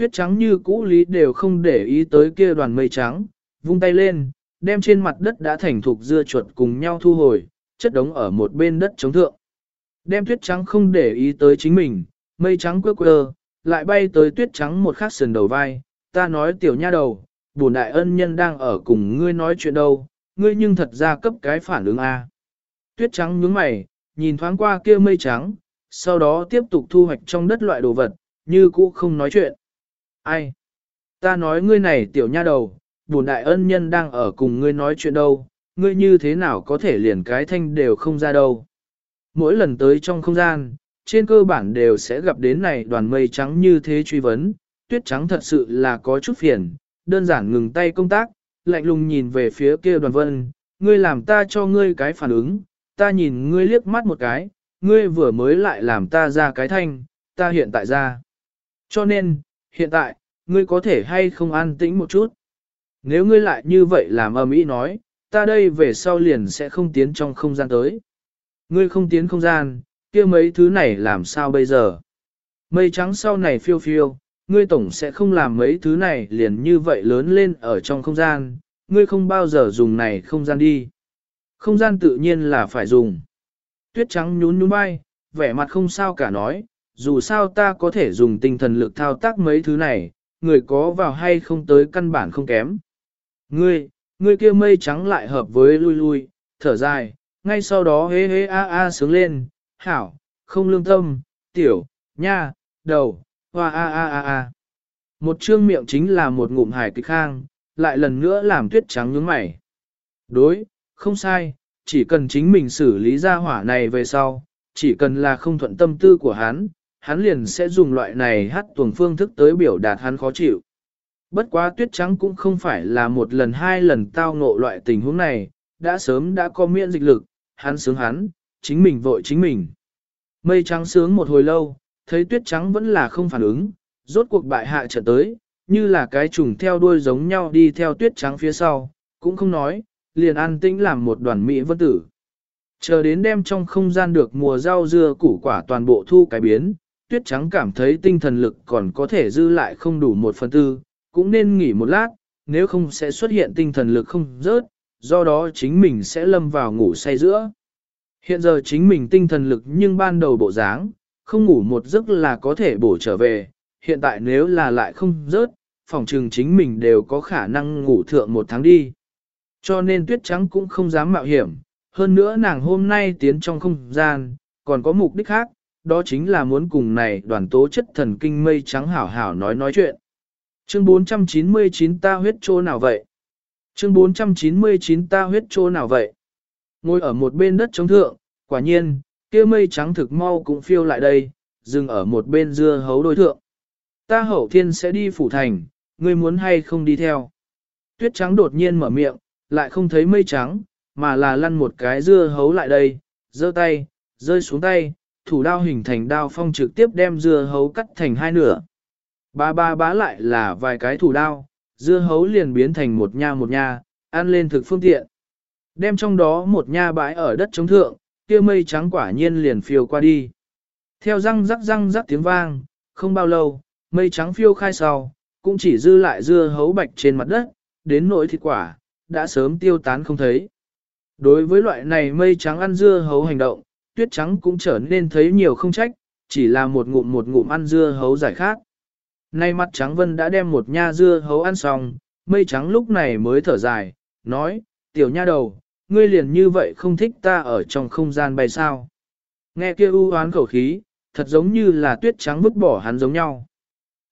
Tuyết trắng như cũ lý đều không để ý tới kia đoàn mây trắng, vung tay lên, đem trên mặt đất đã thành thục dưa chuột cùng nhau thu hồi, chất đống ở một bên đất chống thượng. Đem tuyết trắng không để ý tới chính mình, mây trắng quơ quơ, lại bay tới tuyết trắng một khắc sườn đầu vai, ta nói tiểu nha đầu, bổn đại ân nhân đang ở cùng ngươi nói chuyện đâu, ngươi nhưng thật ra cấp cái phản ứng A. Tuyết trắng nhướng mày, nhìn thoáng qua kia mây trắng, sau đó tiếp tục thu hoạch trong đất loại đồ vật, như cũ không nói chuyện. Ai? Ta nói ngươi này tiểu nha đầu, bổn đại ân nhân đang ở cùng ngươi nói chuyện đâu, ngươi như thế nào có thể liền cái thanh đều không ra đâu. Mỗi lần tới trong không gian, trên cơ bản đều sẽ gặp đến này đoàn mây trắng như thế truy vấn, tuyết trắng thật sự là có chút phiền, đơn giản ngừng tay công tác, lạnh lùng nhìn về phía kia đoàn vân, ngươi làm ta cho ngươi cái phản ứng, ta nhìn ngươi liếc mắt một cái, ngươi vừa mới lại làm ta ra cái thanh, ta hiện tại ra. Cho nên, hiện tại, ngươi có thể hay không an tĩnh một chút. Nếu ngươi lại như vậy làm âm ý nói, ta đây về sau liền sẽ không tiến trong không gian tới. Ngươi không tiến không gian, kia mấy thứ này làm sao bây giờ? Mây trắng sau này phiêu phiêu, ngươi tổng sẽ không làm mấy thứ này liền như vậy lớn lên ở trong không gian, ngươi không bao giờ dùng này không gian đi. Không gian tự nhiên là phải dùng. Tuyết trắng nhún nhún vai, vẻ mặt không sao cả nói, dù sao ta có thể dùng tinh thần lực thao tác mấy thứ này, người có vào hay không tới căn bản không kém. Ngươi, ngươi kia mây trắng lại hợp với lui lui, thở dài, ngay sau đó hế hế a a sướng lên, hảo, không lương tâm, tiểu, nha, đầu, hoa a a a a. Một trương miệng chính là một ngụm hải kịch khang, lại lần nữa làm tuyết trắng nhướng mày. Đối, không sai, chỉ cần chính mình xử lý ra hỏa này về sau, chỉ cần là không thuận tâm tư của hắn, hắn liền sẽ dùng loại này hát tuồng phương thức tới biểu đạt hắn khó chịu. Bất quá tuyết trắng cũng không phải là một lần hai lần tao ngộ loại tình huống này, đã sớm đã có miễn dịch lực, hắn sướng hắn, chính mình vội chính mình. Mây trắng sướng một hồi lâu, thấy tuyết trắng vẫn là không phản ứng, rốt cuộc bại hạ trở tới, như là cái trùng theo đuôi giống nhau đi theo tuyết trắng phía sau, cũng không nói, liền an tĩnh làm một đoàn mỹ vân tử. Chờ đến đêm trong không gian được mùa rau dưa củ quả toàn bộ thu cái biến, tuyết trắng cảm thấy tinh thần lực còn có thể dư lại không đủ một phần tư, cũng nên nghỉ một lát, nếu không sẽ xuất hiện tinh thần lực không rớt, do đó chính mình sẽ lâm vào ngủ say giữa. Hiện giờ chính mình tinh thần lực nhưng ban đầu bộ dáng, không ngủ một giấc là có thể bổ trở về, hiện tại nếu là lại không rớt, phòng trường chính mình đều có khả năng ngủ thượng một tháng đi. Cho nên tuyết trắng cũng không dám mạo hiểm, hơn nữa nàng hôm nay tiến trong không gian, còn có mục đích khác, đó chính là muốn cùng này đoàn tố chất thần kinh mây trắng hảo hảo nói nói chuyện. Chương 499 ta huyết chỗ nào vậy? Chương 499 ta huyết chỗ nào vậy? Ngồi ở một bên đất chống thượng, quả nhiên, kia mây trắng thực mau cũng phiêu lại đây, dừng ở một bên dưa hấu đối thượng. Ta hậu thiên sẽ đi phủ thành, ngươi muốn hay không đi theo? Tuyết trắng đột nhiên mở miệng, lại không thấy mây trắng, mà là lăn một cái dưa hấu lại đây, giơ tay, rơi xuống tay, thủ đao hình thành đao phong trực tiếp đem dưa hấu cắt thành hai nửa. Ba ba bá lại là vài cái thủ đao, dưa hấu liền biến thành một nha một nha, ăn lên thực phương tiện. Đem trong đó một nha bãi ở đất chống thượng, kia mây trắng quả nhiên liền phiêu qua đi. Theo răng rắc răng rắc tiếng vang, không bao lâu, mây trắng phiêu khai sau, cũng chỉ dư lại dưa hấu bạch trên mặt đất, đến nỗi thịt quả, đã sớm tiêu tán không thấy. Đối với loại này mây trắng ăn dưa hấu hành động, tuyết trắng cũng trở nên thấy nhiều không trách, chỉ là một ngụm một ngụm ăn dưa hấu giải khác. Nay mặt trắng vân đã đem một nha dưa hấu ăn xong, mây trắng lúc này mới thở dài, nói, tiểu nha đầu, ngươi liền như vậy không thích ta ở trong không gian bay sao. Nghe kia u hoán khẩu khí, thật giống như là tuyết trắng vứt bỏ hắn giống nhau.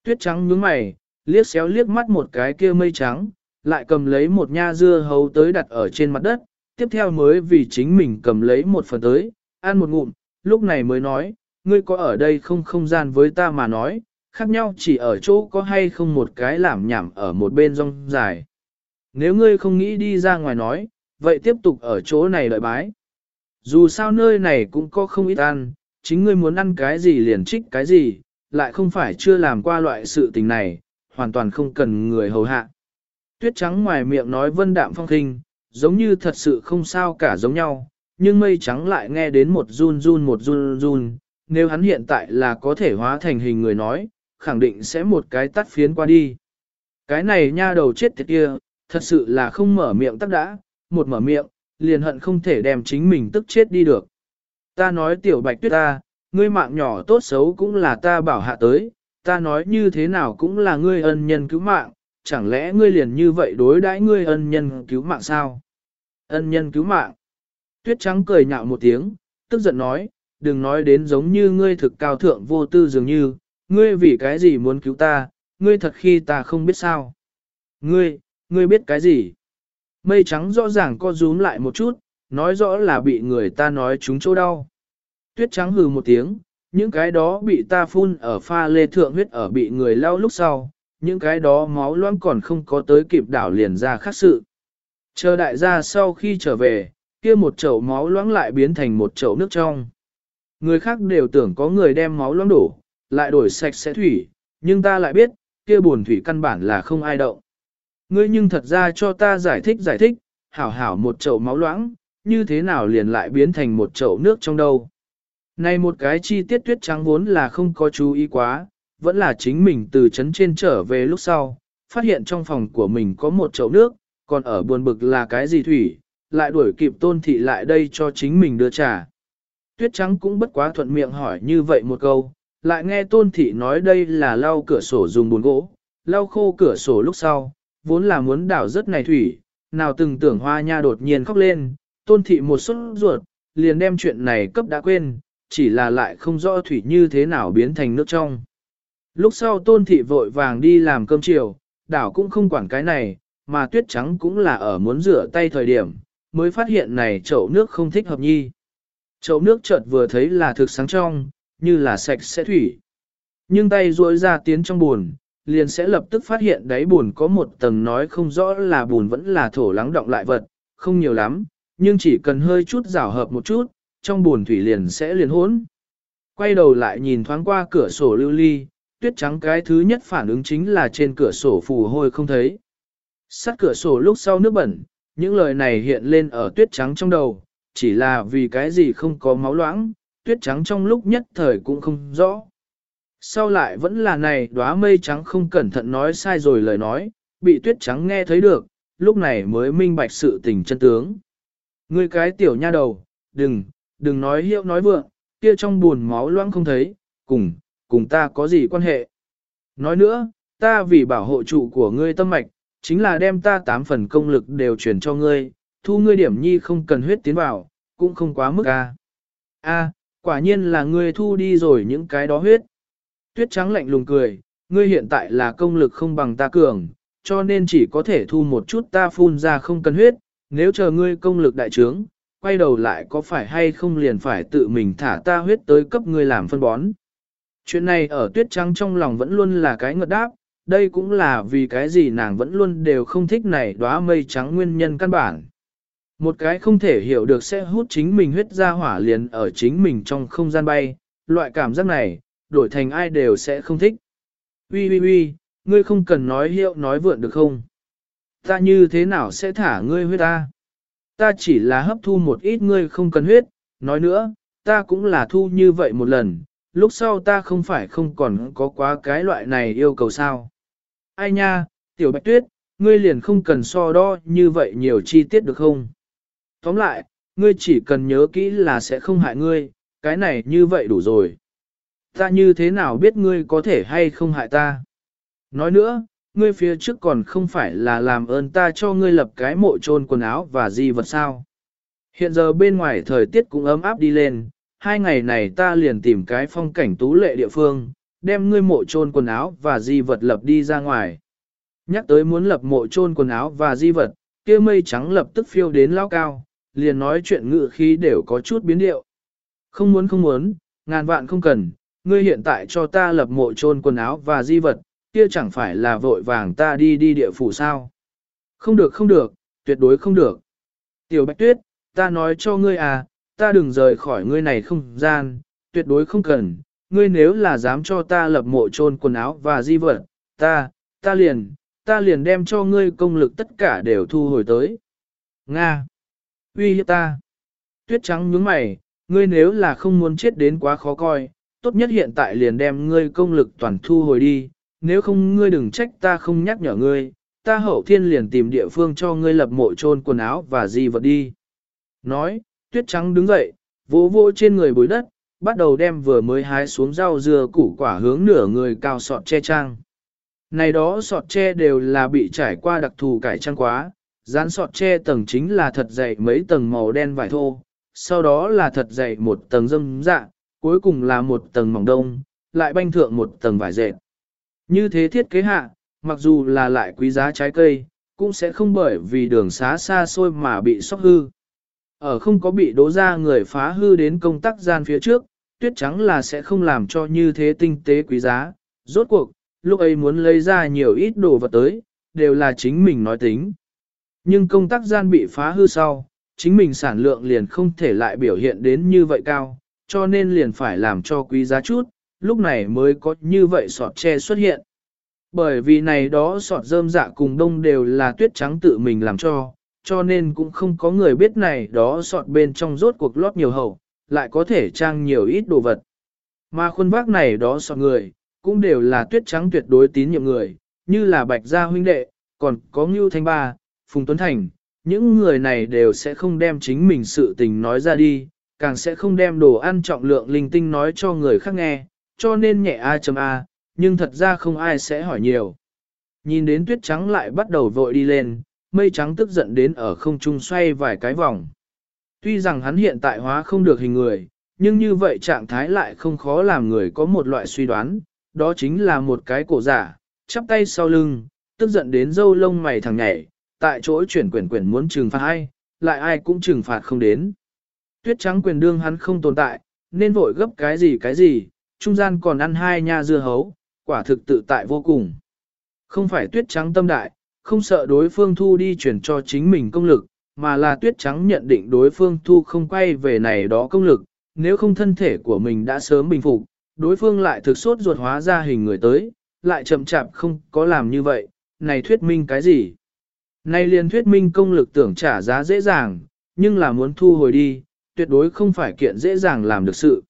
Tuyết trắng nhướng mày, liếc xéo liếc mắt một cái kia mây trắng, lại cầm lấy một nha dưa hấu tới đặt ở trên mặt đất, tiếp theo mới vì chính mình cầm lấy một phần tới, ăn một ngụm, lúc này mới nói, ngươi có ở đây không không gian với ta mà nói, khác nhau chỉ ở chỗ có hay không một cái làm nhảm ở một bên rong dài. Nếu ngươi không nghĩ đi ra ngoài nói, vậy tiếp tục ở chỗ này đợi bái. Dù sao nơi này cũng có không ít ăn, chính ngươi muốn ăn cái gì liền trích cái gì, lại không phải chưa làm qua loại sự tình này, hoàn toàn không cần người hầu hạ. Tuyết trắng ngoài miệng nói vân đạm phong khinh, giống như thật sự không sao cả giống nhau, nhưng mây trắng lại nghe đến một run run một run run, nếu hắn hiện tại là có thể hóa thành hình người nói, khẳng định sẽ một cái tắt phiến qua đi. Cái này nha đầu chết tiệt kia, thật sự là không mở miệng tắt đã, một mở miệng, liền hận không thể đem chính mình tức chết đi được. Ta nói tiểu bạch tuyết ta, ngươi mạng nhỏ tốt xấu cũng là ta bảo hạ tới, ta nói như thế nào cũng là ngươi ân nhân cứu mạng, chẳng lẽ ngươi liền như vậy đối đãi ngươi ân nhân cứu mạng sao? Ân nhân cứu mạng. Tuyết trắng cười nhạo một tiếng, tức giận nói, đừng nói đến giống như ngươi thực cao thượng vô tư dường như, ngươi vì cái gì muốn cứu ta, ngươi thật khi ta không biết sao. Ngươi, ngươi biết cái gì? Mây trắng rõ ràng co rúm lại một chút, nói rõ là bị người ta nói chúng chỗ đau. Tuyết trắng hừ một tiếng, những cái đó bị ta phun ở pha lê thượng huyết ở bị người lau lúc sau, những cái đó máu loãng còn không có tới kịp đảo liền ra khác sự. Chờ đại gia sau khi trở về, kia một chậu máu loãng lại biến thành một chậu nước trong. Người khác đều tưởng có người đem máu loãng đổ, lại đổi sạch sẽ thủy, nhưng ta lại biết, kia buồn thủy căn bản là không ai động. Ngươi nhưng thật ra cho ta giải thích giải thích, hảo hảo một chậu máu loãng, như thế nào liền lại biến thành một chậu nước trong đâu. Này một cái chi tiết tuyết trắng vốn là không có chú ý quá, vẫn là chính mình từ chấn trên trở về lúc sau, phát hiện trong phòng của mình có một chậu nước, còn ở buồn bực là cái gì thủy, lại đuổi kịp tôn thị lại đây cho chính mình đưa trà. Tuyết trắng cũng bất quá thuận miệng hỏi như vậy một câu, lại nghe tôn thị nói đây là lau cửa sổ dùng bùn gỗ, lau khô cửa sổ lúc sau, vốn là muốn đảo rất này thủy, nào từng tưởng hoa nha đột nhiên khóc lên, tôn thị một suất ruột, liền đem chuyện này cấp đã quên, chỉ là lại không rõ thủy như thế nào biến thành nước trong. Lúc sau tôn thị vội vàng đi làm cơm chiều, đảo cũng không quản cái này, mà tuyết trắng cũng là ở muốn rửa tay thời điểm, mới phát hiện này chậu nước không thích hợp nhi. Chậu nước chợt vừa thấy là thực sáng trong, như là sạch sẽ thủy. Nhưng tay duỗi ra tiến trong buồn, liền sẽ lập tức phát hiện đáy buồn có một tầng nói không rõ là buồn vẫn là thổ lắng động lại vật, không nhiều lắm, nhưng chỉ cần hơi chút rào hợp một chút, trong buồn thủy liền sẽ liền hỗn. Quay đầu lại nhìn thoáng qua cửa sổ lưu ly, tuyết trắng cái thứ nhất phản ứng chính là trên cửa sổ phù hôi không thấy. Sắt cửa sổ lúc sau nước bẩn, những lời này hiện lên ở tuyết trắng trong đầu, chỉ là vì cái gì không có máu loãng, tuyết trắng trong lúc nhất thời cũng không rõ. Sau lại vẫn là này đóa mây trắng không cẩn thận nói sai rồi lời nói, bị tuyết trắng nghe thấy được, lúc này mới minh bạch sự tình chân tướng. Ngươi cái tiểu nha đầu, đừng, đừng nói hiệu nói vượng, kia trong buồn máu loãng không thấy, cùng, cùng ta có gì quan hệ. Nói nữa, ta vì bảo hộ trụ của ngươi tâm mạch, chính là đem ta tám phần công lực đều chuyển cho ngươi, thu ngươi điểm nhi không cần huyết tiến vào, cũng không quá mức a. A, quả nhiên là ngươi thu đi rồi những cái đó huyết. Tuyết trắng lạnh lùng cười, ngươi hiện tại là công lực không bằng ta cường, cho nên chỉ có thể thu một chút ta phun ra không cần huyết, nếu chờ ngươi công lực đại trướng, quay đầu lại có phải hay không liền phải tự mình thả ta huyết tới cấp ngươi làm phân bón. Chuyện này ở tuyết trắng trong lòng vẫn luôn là cái ngợt đáp, đây cũng là vì cái gì nàng vẫn luôn đều không thích này đóa mây trắng nguyên nhân căn bản. Một cái không thể hiểu được sẽ hút chính mình huyết ra hỏa liền ở chính mình trong không gian bay, loại cảm giác này, đổi thành ai đều sẽ không thích. Ui ui ui, ngươi không cần nói hiệu nói vượn được không? Ta như thế nào sẽ thả ngươi huyết ta? Ta chỉ là hấp thu một ít ngươi không cần huyết, nói nữa, ta cũng là thu như vậy một lần, lúc sau ta không phải không còn có quá cái loại này yêu cầu sao. Ai nha, tiểu bạch tuyết, ngươi liền không cần so đo như vậy nhiều chi tiết được không? Tóm lại, ngươi chỉ cần nhớ kỹ là sẽ không hại ngươi, cái này như vậy đủ rồi. Ta như thế nào biết ngươi có thể hay không hại ta? Nói nữa, ngươi phía trước còn không phải là làm ơn ta cho ngươi lập cái mộ trôn quần áo và di vật sao. Hiện giờ bên ngoài thời tiết cũng ấm áp đi lên, hai ngày này ta liền tìm cái phong cảnh tú lệ địa phương, đem ngươi mộ trôn quần áo và di vật lập đi ra ngoài. Nhắc tới muốn lập mộ trôn quần áo và di vật, kia mây trắng lập tức phiêu đến lao cao, liền nói chuyện ngự khí đều có chút biến điệu. Không muốn không muốn, ngàn vạn không cần, ngươi hiện tại cho ta lập mộ trôn quần áo và di vật, kia chẳng phải là vội vàng ta đi đi địa phủ sao. Không được không được, tuyệt đối không được. Tiểu Bạch Tuyết, ta nói cho ngươi à, ta đừng rời khỏi ngươi này không gian, tuyệt đối không cần, ngươi nếu là dám cho ta lập mộ trôn quần áo và di vật, ta, ta liền, ta liền đem cho ngươi công lực tất cả đều thu hồi tới. Nga! Uy hiếp ta! Tuyết trắng nhướng mày, ngươi nếu là không muốn chết đến quá khó coi, tốt nhất hiện tại liền đem ngươi công lực toàn thu hồi đi, nếu không ngươi đừng trách ta không nhắc nhở ngươi, ta hậu thiên liền tìm địa phương cho ngươi lập mộ trôn quần áo và di vật đi. Nói, tuyết trắng đứng dậy, vỗ vỗ trên người bối đất, bắt đầu đem vừa mới hái xuống rau dưa củ quả hướng nửa người cao sọt che trang. Này đó sọt che đều là bị trải qua đặc thù cải trang quá, dán sọt che tầng chính là thật dày mấy tầng màu đen vải thô, sau đó là thật dày một tầng dâm dạ, cuối cùng là một tầng mỏng đông, lại banh thượng một tầng vải dệt. Như thế thiết kế hạ, mặc dù là lại quý giá trái cây, cũng sẽ không bởi vì đường xá xa xôi mà bị sóc hư. Ở không có bị đố ra người phá hư đến công tác gian phía trước, tuyết trắng là sẽ không làm cho như thế tinh tế quý giá. Rốt cuộc, lúc ấy muốn lấy ra nhiều ít đồ vật tới, đều là chính mình nói tính. Nhưng công tác gian bị phá hư sau, chính mình sản lượng liền không thể lại biểu hiện đến như vậy cao, cho nên liền phải làm cho quý giá chút, lúc này mới có như vậy sọt tre xuất hiện. Bởi vì này đó sọt rơm dạ cùng đông đều là tuyết trắng tự mình làm cho, cho nên cũng không có người biết này đó sọt bên trong rốt cuộc lót nhiều hậu, lại có thể trang nhiều ít đồ vật. Mà khuôn vác này đó so người, cũng đều là tuyết trắng tuyệt đối tín nhiệm người, như là Bạch Gia huynh đệ, còn có Ngưu Thanh Ba, Phùng Tuấn Thành, những người này đều sẽ không đem chính mình sự tình nói ra đi, càng sẽ không đem đồ ăn trọng lượng linh tinh nói cho người khác nghe, cho nên nhẹ a chấm a, nhưng thật ra không ai sẽ hỏi nhiều. Nhìn đến tuyết trắng lại bắt đầu vội đi lên, mây trắng tức giận đến ở không trung xoay vài cái vòng. Tuy rằng hắn hiện tại hóa không được hình người, nhưng như vậy trạng thái lại không khó làm người có một loại suy đoán, đó chính là một cái cổ giả, chắp tay sau lưng, tức giận đến dâu lông mày thằng nhảy, tại chỗ chuyển quyển quyển muốn trừng phạt ai, lại ai cũng trừng phạt không đến. Tuyết trắng quyền đương hắn không tồn tại, nên vội gấp cái gì cái gì, trung gian còn ăn hai nha dưa hấu, quả thực tự tại vô cùng. Không phải tuyết trắng tâm đại, không sợ đối phương thu đi chuyển cho chính mình công lực, mà là tuyết trắng nhận định đối phương thu không quay về này đó công lực, nếu không thân thể của mình đã sớm bình phục, đối phương lại thực sốt ruột hóa ra hình người tới, lại chậm chạp không có làm như vậy, này thuyết minh cái gì? Này liền thuyết minh công lực tưởng trả giá dễ dàng, nhưng là muốn thu hồi đi, tuyệt đối không phải kiện dễ dàng làm được sự.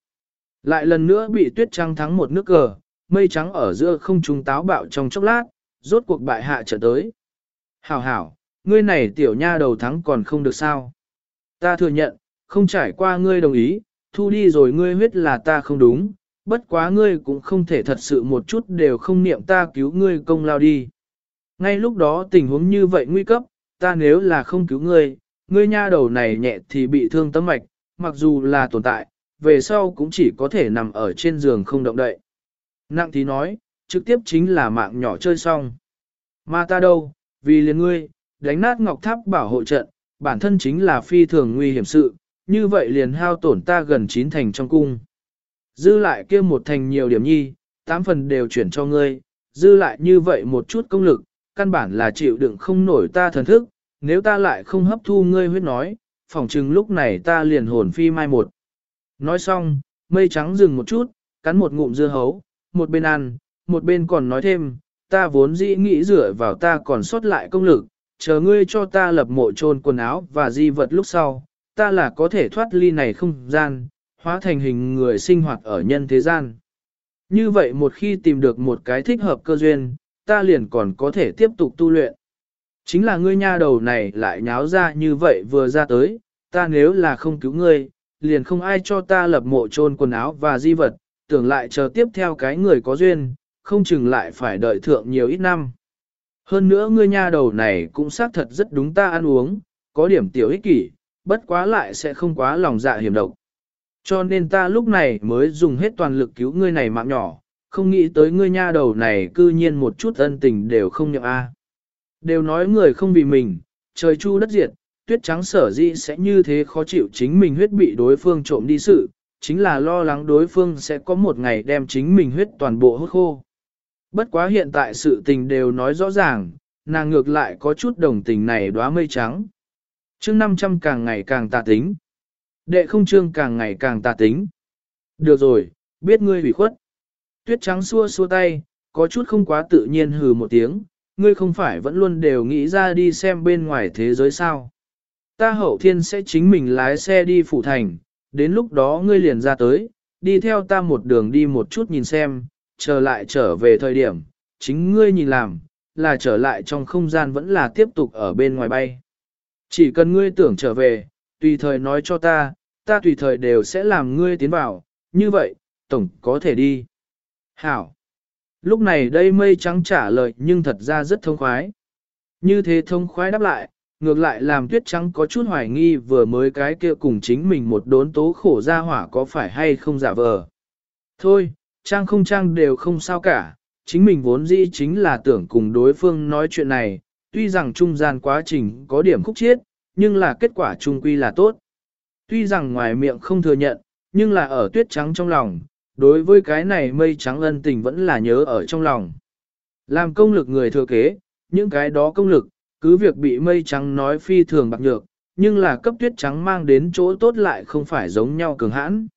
Lại lần nữa bị tuyết trắng thắng một nước cờ, mây trắng ở giữa không trung táo bạo trong chốc lát, rốt cuộc bại hạ trở tới. Hảo hảo, ngươi này tiểu nha đầu thắng còn không được sao. Ta thừa nhận, không trải qua ngươi đồng ý, thu đi rồi ngươi huyết là ta không đúng, bất quá ngươi cũng không thể thật sự một chút đều không niệm ta cứu ngươi công lao đi. Ngay lúc đó tình huống như vậy nguy cấp, ta nếu là không cứu ngươi, ngươi nha đầu này nhẹ thì bị thương tấm mạch, mặc dù là tồn tại, về sau cũng chỉ có thể nằm ở trên giường không động đậy. Nặng thì nói, trực tiếp chính là mạng nhỏ chơi xong. Mà ta đâu, vì liền ngươi, đánh nát ngọc tháp bảo hộ trận, bản thân chính là phi thường nguy hiểm sự, như vậy liền hao tổn ta gần chín thành trong cung. Dư lại kia một thành nhiều điểm nhi, tám phần đều chuyển cho ngươi, dư lại như vậy một chút công lực, căn bản là chịu đựng không nổi ta thần thức, nếu ta lại không hấp thu ngươi huyết nói, phỏng chừng lúc này ta liền hồn phi mai một. Nói xong, mây trắng dừng một chút, cắn một ngụm dưa hấu, một bên ăn, một bên còn nói thêm, ta vốn dĩ nghĩ dựa vào ta còn sót lại công lực, chờ ngươi cho ta lập mộ trôn quần áo và di vật lúc sau, ta là có thể thoát ly này không gian, hóa thành hình người sinh hoạt ở nhân thế gian. Như vậy một khi tìm được một cái thích hợp cơ duyên, ta liền còn có thể tiếp tục tu luyện. Chính là ngươi nha đầu này lại nháo ra như vậy vừa ra tới, ta nếu là không cứu ngươi, liền không ai cho ta lập mộ trôn quần áo và di vật, tưởng lại chờ tiếp theo cái người có duyên, không chừng lại phải đợi thượng nhiều ít năm. Hơn nữa ngươi nha đầu này cũng xác thật rất đúng ta ăn uống, có điểm tiểu ích kỷ, bất quá lại sẽ không quá lòng dạ hiểm độc. Cho nên ta lúc này mới dùng hết toàn lực cứu ngươi này mạng nhỏ, không nghĩ tới ngươi nha đầu này cư nhiên một chút ân tình đều không nhậm a. Đều nói người không vì mình, trời chu đất diệt, tuyết trắng sở dĩ sẽ như thế khó chịu chính mình huyết bị đối phương trộm đi sự, chính là lo lắng đối phương sẽ có một ngày đem chính mình huyết toàn bộ hút khô. Bất quá hiện tại sự tình đều nói rõ ràng, nàng ngược lại có chút đồng tình này đóa mây trắng. chương 500 càng ngày càng tà tính. Đệ không trương càng ngày càng tà tính. Được rồi, biết ngươi hủy khuất. Tuyết trắng xua xua tay, có chút không quá tự nhiên hừ một tiếng, ngươi không phải vẫn luôn đều nghĩ ra đi xem bên ngoài thế giới sao. Ta hậu thiên sẽ chính mình lái xe đi phủ thành, đến lúc đó ngươi liền ra tới, đi theo ta một đường đi một chút nhìn xem, trở lại trở về thời điểm, chính ngươi nhìn làm, là trở lại trong không gian vẫn là tiếp tục ở bên ngoài bay. Chỉ cần ngươi tưởng trở về, tùy thời nói cho ta, ta tùy thời đều sẽ làm ngươi tiến vào, như vậy, tổng có thể đi. Hảo. Lúc này đây mây trắng trả lời nhưng thật ra rất thông khoái. Như thế thông khoái đáp lại, ngược lại làm tuyết trắng có chút hoài nghi vừa mới cái kia cùng chính mình một đốn tố khổ ra hỏa có phải hay không giả vờ. Thôi, trang không trang đều không sao cả, chính mình vốn dĩ chính là tưởng cùng đối phương nói chuyện này, tuy rằng trung gian quá trình có điểm khúc chiết, nhưng là kết quả trung quy là tốt. Tuy rằng ngoài miệng không thừa nhận, nhưng là ở tuyết trắng trong lòng, đối với cái này mây trắng ân tình vẫn là nhớ ở trong lòng. Làm công lực người thừa kế, những cái đó công lực, cứ việc bị mây trắng nói phi thường bạc nhược, nhưng là cấp tuyết trắng mang đến chỗ tốt lại không phải giống nhau cường hãn.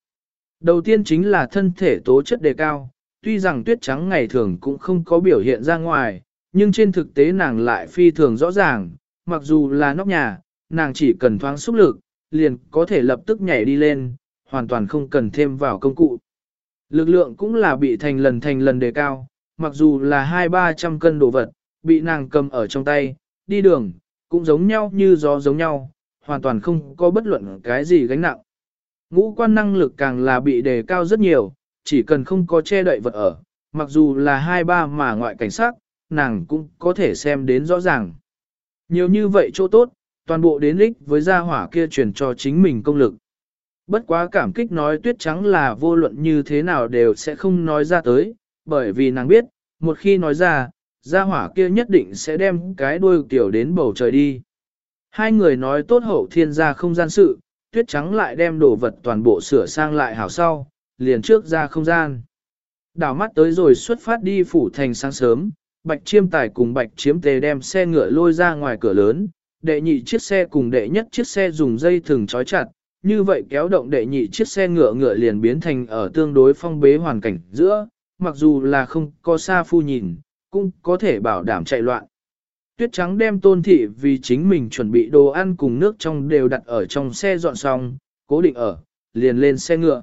Đầu tiên chính là thân thể tố chất đề cao, tuy rằng tuyết trắng ngày thường cũng không có biểu hiện ra ngoài, nhưng trên thực tế nàng lại phi thường rõ ràng, mặc dù là nóc nhà, nàng chỉ cần thoáng xúc lực, liền có thể lập tức nhảy đi lên, hoàn toàn không cần thêm vào công cụ. Lực lượng cũng là bị thành lần thành lần đề cao, mặc dù là hai ba trăm cân đồ vật, bị nàng cầm ở trong tay, đi đường, cũng giống nhau như gió giống nhau, hoàn toàn không có bất luận cái gì gánh nặng. Ngũ quan năng lực càng là bị đề cao rất nhiều, chỉ cần không có che đậy vật ở, mặc dù là hai ba mà ngoại cảnh sát, nàng cũng có thể xem đến rõ ràng. Nhiều như vậy chỗ tốt, toàn bộ đến lích với gia hỏa kia truyền cho chính mình công lực. Bất quá cảm kích nói tuyết trắng là vô luận như thế nào đều sẽ không nói ra tới, bởi vì nàng biết, một khi nói ra, gia hỏa kia nhất định sẽ đem cái đuôi tiểu đến bầu trời đi. Hai người nói tốt hậu thiên gia không gian sự, tuyết trắng lại đem đồ vật toàn bộ sửa sang lại hảo sau, liền trước ra không gian. Đảo mắt tới rồi xuất phát đi phủ thành sáng sớm, bạch chiêm tài cùng bạch chiếm tề đem xe ngựa lôi ra ngoài cửa lớn, đệ nhị chiếc xe cùng đệ nhất chiếc xe dùng dây thừng trói chặt, như vậy kéo động đệ nhị chiếc xe ngựa ngựa liền biến thành ở tương đối phong bế hoàn cảnh giữa, mặc dù là không có xa phu nhìn, cũng có thể bảo đảm chạy loạn. Tuyết trắng đem tôn thị vì chính mình chuẩn bị đồ ăn cùng nước trong đều đặt ở trong xe dọn xong, cố định ở, liền lên xe ngựa.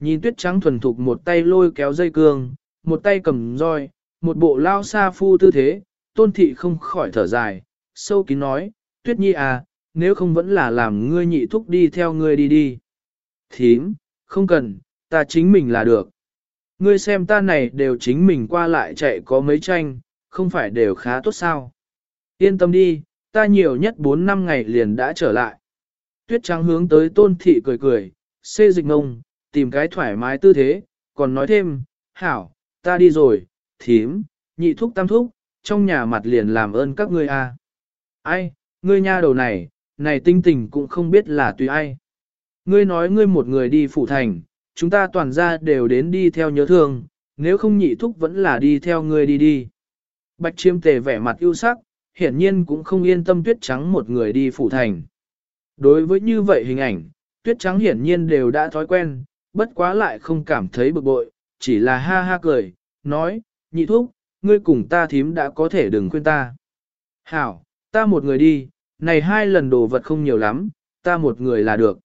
Nhìn tuyết trắng thuần thục một tay lôi kéo dây cương, một tay cầm roi, một bộ lao xa phu tư thế, tôn thị không khỏi thở dài, sâu kín nói, tuyết nhi à, nếu không vẫn là làm ngươi nhị thúc đi theo ngươi đi đi. Thím, không cần, ta chính mình là được. Ngươi xem ta này đều chính mình qua lại chạy có mấy tranh, không phải đều khá tốt sao. Yên tâm đi, ta nhiều nhất 4 năm ngày liền đã trở lại. Tuyết trắng hướng tới tôn thị cười cười, xê dịch ngông, tìm cái thoải mái tư thế, còn nói thêm, hảo, ta đi rồi, thím, nhị thúc tam thúc, trong nhà mặt liền làm ơn các ngươi a. Ai, ngươi nha đầu này, này tinh tình cũng không biết là tùy ai. Ngươi nói ngươi một người đi phủ thành, chúng ta toàn ra đều đến đi theo nhớ thương, nếu không nhị thúc vẫn là đi theo ngươi đi đi. Bạch chiêm tề vẻ mặt ưu sắc, hiển nhiên cũng không yên tâm tuyết trắng một người đi phủ thành. Đối với như vậy hình ảnh, tuyết trắng hiển nhiên đều đã thói quen, bất quá lại không cảm thấy bực bội, chỉ là ha ha cười, nói, nhị thúc, ngươi cùng ta thím đã có thể đừng khuyên ta. Hảo, ta một người đi, này hai lần đồ vật không nhiều lắm, ta một người là được.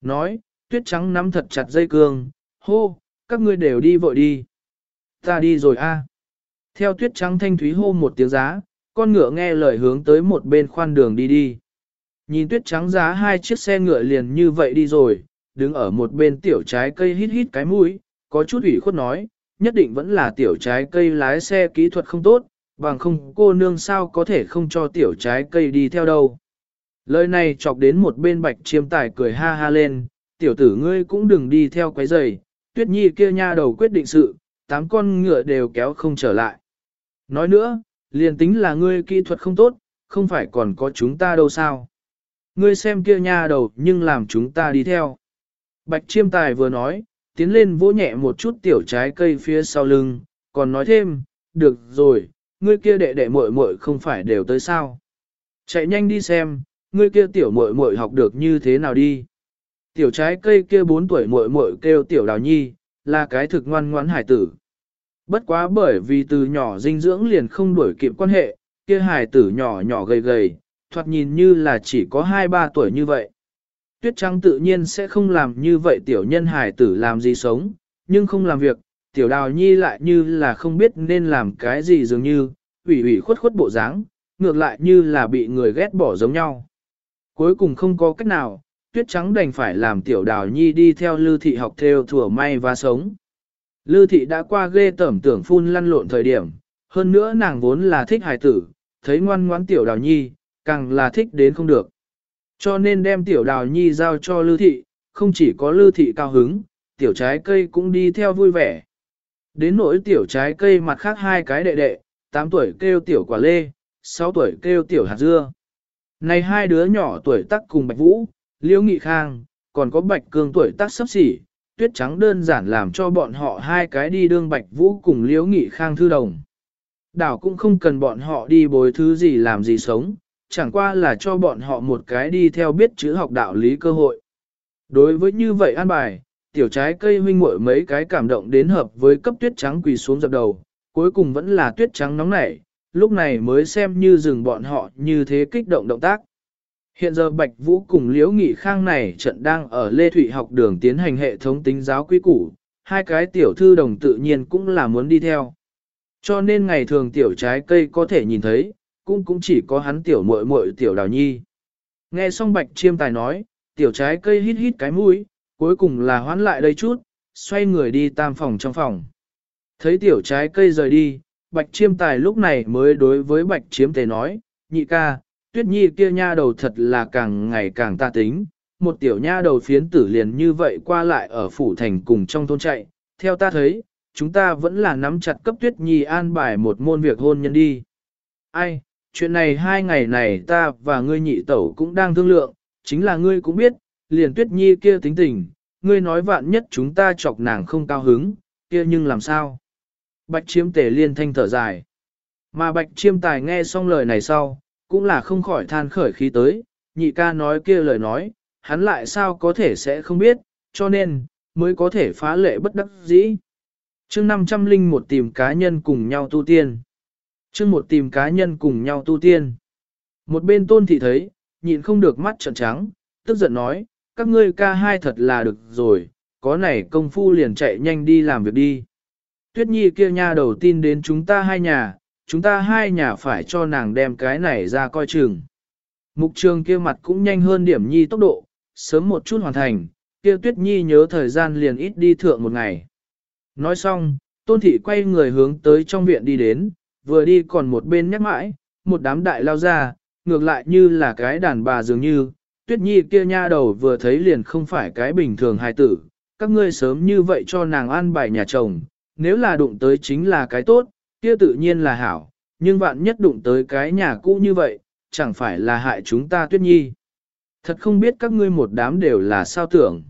Nói, tuyết trắng nắm thật chặt dây cương, hô, các ngươi đều đi vội đi. Ta đi rồi a. Theo tuyết trắng thanh thúy hô một tiếng giá, con ngựa nghe lời hướng tới một bên khoan đường đi đi. Nhìn tuyết trắng giá hai chiếc xe ngựa liền như vậy đi rồi, đứng ở một bên tiểu trái cây hít hít cái mũi, có chút ủy khuất nói, nhất định vẫn là tiểu trái cây lái xe kỹ thuật không tốt, bằng không cô nương sao có thể không cho tiểu trái cây đi theo đâu. Lời này chọc đến một bên bạch chiêm tài cười ha ha lên, tiểu tử ngươi cũng đừng đi theo quái giày, tuyết nhi kia nha đầu quyết định sự, tám con ngựa đều kéo không trở lại. Nói nữa, liền tính là ngươi kỹ thuật không tốt, không phải còn có chúng ta đâu sao. Ngươi xem kia nha đầu nhưng làm chúng ta đi theo. Bạch chiêm tài vừa nói, tiến lên vỗ nhẹ một chút tiểu trái cây phía sau lưng, còn nói thêm, được rồi, ngươi kia đệ đệ muội muội không phải đều tới sao. Chạy nhanh đi xem, ngươi kia tiểu muội muội học được như thế nào đi. Tiểu trái cây kia 4 tuổi muội muội kêu tiểu đào nhi, là cái thực ngoan ngoãn hải tử. Bất quá bởi vì từ nhỏ dinh dưỡng liền không đuổi kịp quan hệ, kia hải tử nhỏ nhỏ gầy gầy, thoạt nhìn như là chỉ có 2-3 tuổi như vậy. Tuyết trắng tự nhiên sẽ không làm như vậy tiểu nhân hải tử làm gì sống, nhưng không làm việc, tiểu đào nhi lại như là không biết nên làm cái gì dường như, ủy ủy khuất khuất bộ dáng, ngược lại như là bị người ghét bỏ giống nhau. Cuối cùng không có cách nào, tuyết trắng đành phải làm tiểu đào nhi đi theo lưu thị học theo thừa may và sống. Lưu thị đã qua ghê tẩm tưởng phun lăn lộn thời điểm, hơn nữa nàng vốn là thích hài tử, thấy ngoan ngoãn tiểu đào nhi, càng là thích đến không được. Cho nên đem tiểu đào nhi giao cho lưu thị, không chỉ có lưu thị cao hứng, tiểu trái cây cũng đi theo vui vẻ. Đến nỗi tiểu trái cây mặt khác hai cái đệ đệ, 8 tuổi kêu tiểu quả lê, 6 tuổi kêu tiểu hạt dưa. Này hai đứa nhỏ tuổi tác cùng Bạch Vũ, Liễu Nghị Khang, còn có bạch cương tuổi tác sắp xỉ, tuyết trắng đơn giản làm cho bọn họ hai cái đi đương bạch vũ cùng liễu nghị khang thư đồng. Đảo cũng không cần bọn họ đi bồi thứ gì làm gì sống, chẳng qua là cho bọn họ một cái đi theo biết chữ học đạo lý cơ hội. Đối với như vậy an bài, tiểu trái cây huynh muội mấy cái cảm động đến hợp với cấp tuyết trắng quỳ xuống dập đầu, cuối cùng vẫn là tuyết trắng nóng nảy, lúc này mới xem như dừng bọn họ như thế kích động động tác. Hiện giờ Bạch Vũ cùng Liễu Nghị Khang này trận đang ở Lê Thụy học đường tiến hành hệ thống tính giáo quy củ, hai cái tiểu thư đồng tự nhiên cũng là muốn đi theo. Cho nên ngày thường tiểu trái cây có thể nhìn thấy, cũng cũng chỉ có hắn tiểu muội muội tiểu đào nhi. Nghe xong Bạch Chiêm Tài nói, tiểu trái cây hít hít cái mũi, cuối cùng là hoán lại đây chút, xoay người đi tam phòng trong phòng. Thấy tiểu trái cây rời đi, Bạch Chiêm Tài lúc này mới đối với Bạch Chiếm Tề nói, nhị ca, tuyết nhi kia nha đầu thật là càng ngày càng ta tính, một tiểu nha đầu phiến tử liền như vậy qua lại ở phủ thành cùng trong thôn chạy, theo ta thấy, chúng ta vẫn là nắm chặt cấp tuyết nhi an bài một môn việc hôn nhân đi. Ai, chuyện này hai ngày này ta và ngươi nhị tẩu cũng đang thương lượng, chính là ngươi cũng biết, liền tuyết nhi kia tính tình, ngươi nói vạn nhất chúng ta chọc nàng không cao hứng, kia nhưng làm sao? Bạch chiêm tề liên thanh thở dài. Mà bạch chiêm tài nghe xong lời này sau, cũng là không khỏi than khởi khí tới, nhị ca nói kia lời nói, hắn lại sao có thể sẽ không biết, cho nên, mới có thể phá lệ bất đắc dĩ. chương 500 linh một tìm cá nhân cùng nhau tu tiên. chương một tìm cá nhân cùng nhau tu tiên. Một bên tôn thị thấy, nhịn không được mắt trợn trắng, tức giận nói, các ngươi ca hai thật là được rồi, có này công phu liền chạy nhanh đi làm việc đi. Tuyết nhi kia nha đầu tin đến chúng ta hai nhà, chúng ta hai nhà phải cho nàng đem cái này ra coi chừng. Mục trường kia mặt cũng nhanh hơn điểm nhi tốc độ, sớm một chút hoàn thành, kia tuyết nhi nhớ thời gian liền ít đi thượng một ngày. Nói xong, tôn thị quay người hướng tới trong viện đi đến, vừa đi còn một bên nhắc mãi, một đám đại lao ra, ngược lại như là cái đàn bà dường như, tuyết nhi kia nha đầu vừa thấy liền không phải cái bình thường hài tử, các ngươi sớm như vậy cho nàng ăn bài nhà chồng, nếu là đụng tới chính là cái tốt, kia tự nhiên là hảo, nhưng vạn nhất đụng tới cái nhà cũ như vậy, chẳng phải là hại chúng ta tuyết nhi. Thật không biết các ngươi một đám đều là sao tưởng.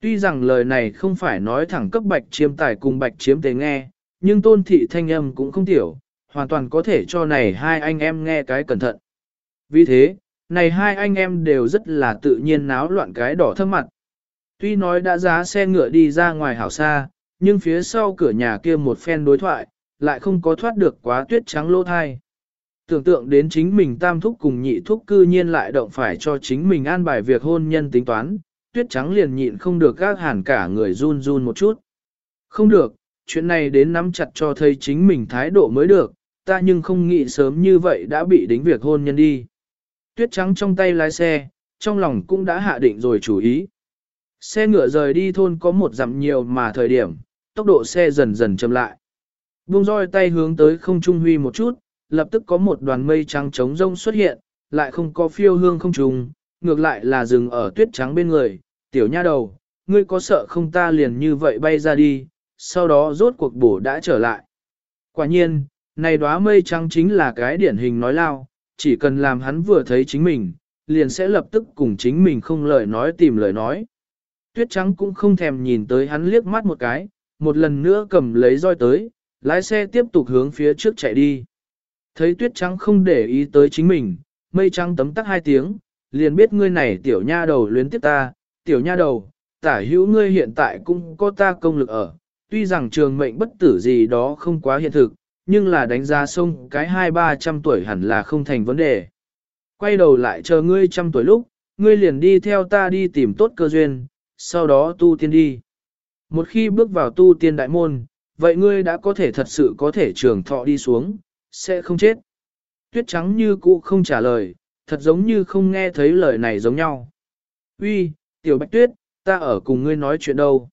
Tuy rằng lời này không phải nói thẳng cấp bạch chiếm tài cùng bạch chiếm tế nghe, nhưng tôn thị thanh âm cũng không tiểu, hoàn toàn có thể cho này hai anh em nghe cái cẩn thận. Vì thế, này hai anh em đều rất là tự nhiên náo loạn cái đỏ thơm mặt. Tuy nói đã giá xe ngựa đi ra ngoài hảo xa, nhưng phía sau cửa nhà kia một phen đối thoại, lại không có thoát được quá tuyết trắng lô thai. Tưởng tượng đến chính mình tam thúc cùng nhị thúc cư nhiên lại động phải cho chính mình an bài việc hôn nhân tính toán, tuyết trắng liền nhịn không được gác hẳn cả người run run một chút. Không được, chuyện này đến nắm chặt cho thấy chính mình thái độ mới được, ta nhưng không nghĩ sớm như vậy đã bị đính việc hôn nhân đi. Tuyết trắng trong tay lái xe, trong lòng cũng đã hạ định rồi chủ ý. Xe ngựa rời đi thôn có một dặm nhiều mà thời điểm, tốc độ xe dần dần chậm lại. Buông roi tay hướng tới không trung huy một chút, lập tức có một đoàn mây trắng trống rông xuất hiện, lại không có phiêu hương không trùng, ngược lại là dừng ở tuyết trắng bên người, tiểu nha đầu, ngươi có sợ không ta liền như vậy bay ra đi, sau đó rốt cuộc bổ đã trở lại. Quả nhiên, này đóa mây trắng chính là cái điển hình nói lao, chỉ cần làm hắn vừa thấy chính mình, liền sẽ lập tức cùng chính mình không lời nói tìm lời nói. Tuyết trắng cũng không thèm nhìn tới hắn liếc mắt một cái, một lần nữa cầm lấy roi tới, lái xe tiếp tục hướng phía trước chạy đi. Thấy tuyết trắng không để ý tới chính mình, mây trắng tấm tắc hai tiếng, liền biết ngươi này tiểu nha đầu luyến tiếp ta, tiểu nha đầu, tả hữu ngươi hiện tại cũng có ta công lực ở, tuy rằng trường mệnh bất tử gì đó không quá hiện thực, nhưng là đánh giá sông cái hai ba trăm tuổi hẳn là không thành vấn đề. Quay đầu lại chờ ngươi trăm tuổi lúc, ngươi liền đi theo ta đi tìm tốt cơ duyên, sau đó tu tiên đi. Một khi bước vào tu tiên đại môn, vậy ngươi đã có thể thật sự có thể trường thọ đi xuống, sẽ không chết. Tuyết trắng như cũ không trả lời, thật giống như không nghe thấy lời này giống nhau. Uy, tiểu bạch tuyết, ta ở cùng ngươi nói chuyện đâu.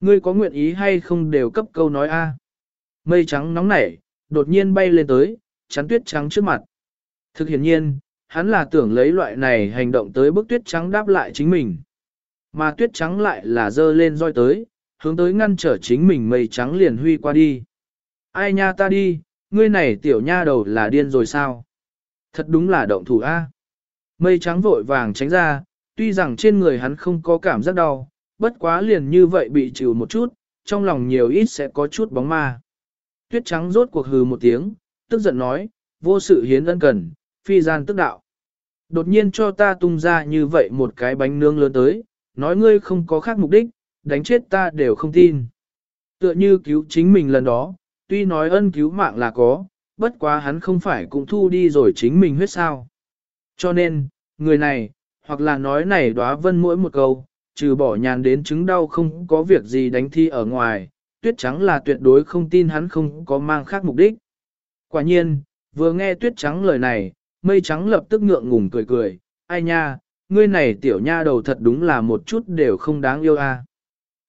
Ngươi có nguyện ý hay không đều cấp câu nói a. Mây trắng nóng nảy, đột nhiên bay lên tới, chắn tuyết trắng trước mặt. Thực hiện nhiên, hắn là tưởng lấy loại này hành động tới bức tuyết trắng đáp lại chính mình. Mà tuyết trắng lại là dơ lên roi tới, hướng tới ngăn trở chính mình mây trắng liền huy qua đi. Ai nha ta đi, ngươi này tiểu nha đầu là điên rồi sao? Thật đúng là động thủ a. Mây trắng vội vàng tránh ra, tuy rằng trên người hắn không có cảm giác đau, bất quá liền như vậy bị chịu một chút, trong lòng nhiều ít sẽ có chút bóng ma. Tuyết trắng rốt cuộc hừ một tiếng, tức giận nói, vô sự hiến ân cần, phi gian tức đạo. Đột nhiên cho ta tung ra như vậy một cái bánh nướng lớn tới, nói ngươi không có khác mục đích, đánh chết ta đều không tin. Tựa như cứu chính mình lần đó, tuy nói ân cứu mạng là có, bất quá hắn không phải cũng thu đi rồi chính mình huyết sao. Cho nên, người này, hoặc là nói này đóa vân mỗi một câu, trừ bỏ nhàn đến chứng đau không có việc gì đánh thi ở ngoài, tuyết trắng là tuyệt đối không tin hắn không có mang khác mục đích. Quả nhiên, vừa nghe tuyết trắng lời này, mây trắng lập tức ngượng ngùng cười cười, ai nha, ngươi này tiểu nha đầu thật đúng là một chút đều không đáng yêu a.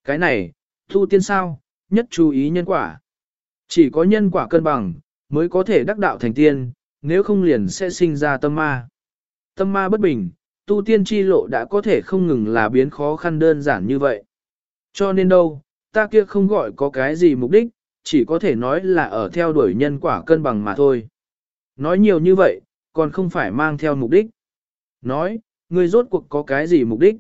Cái này, thu tiên sao, nhất chú ý nhân quả. Chỉ có nhân quả cân bằng, mới có thể đắc đạo thành tiên, nếu không liền sẽ sinh ra tâm ma. Tâm ma bất bình, tu tiên chi lộ đã có thể không ngừng là biến khó khăn đơn giản như vậy. Cho nên đâu, ta kia không gọi có cái gì mục đích, chỉ có thể nói là ở theo đuổi nhân quả cân bằng mà thôi. Nói nhiều như vậy, còn không phải mang theo mục đích. Nói, ngươi rốt cuộc có cái gì mục đích?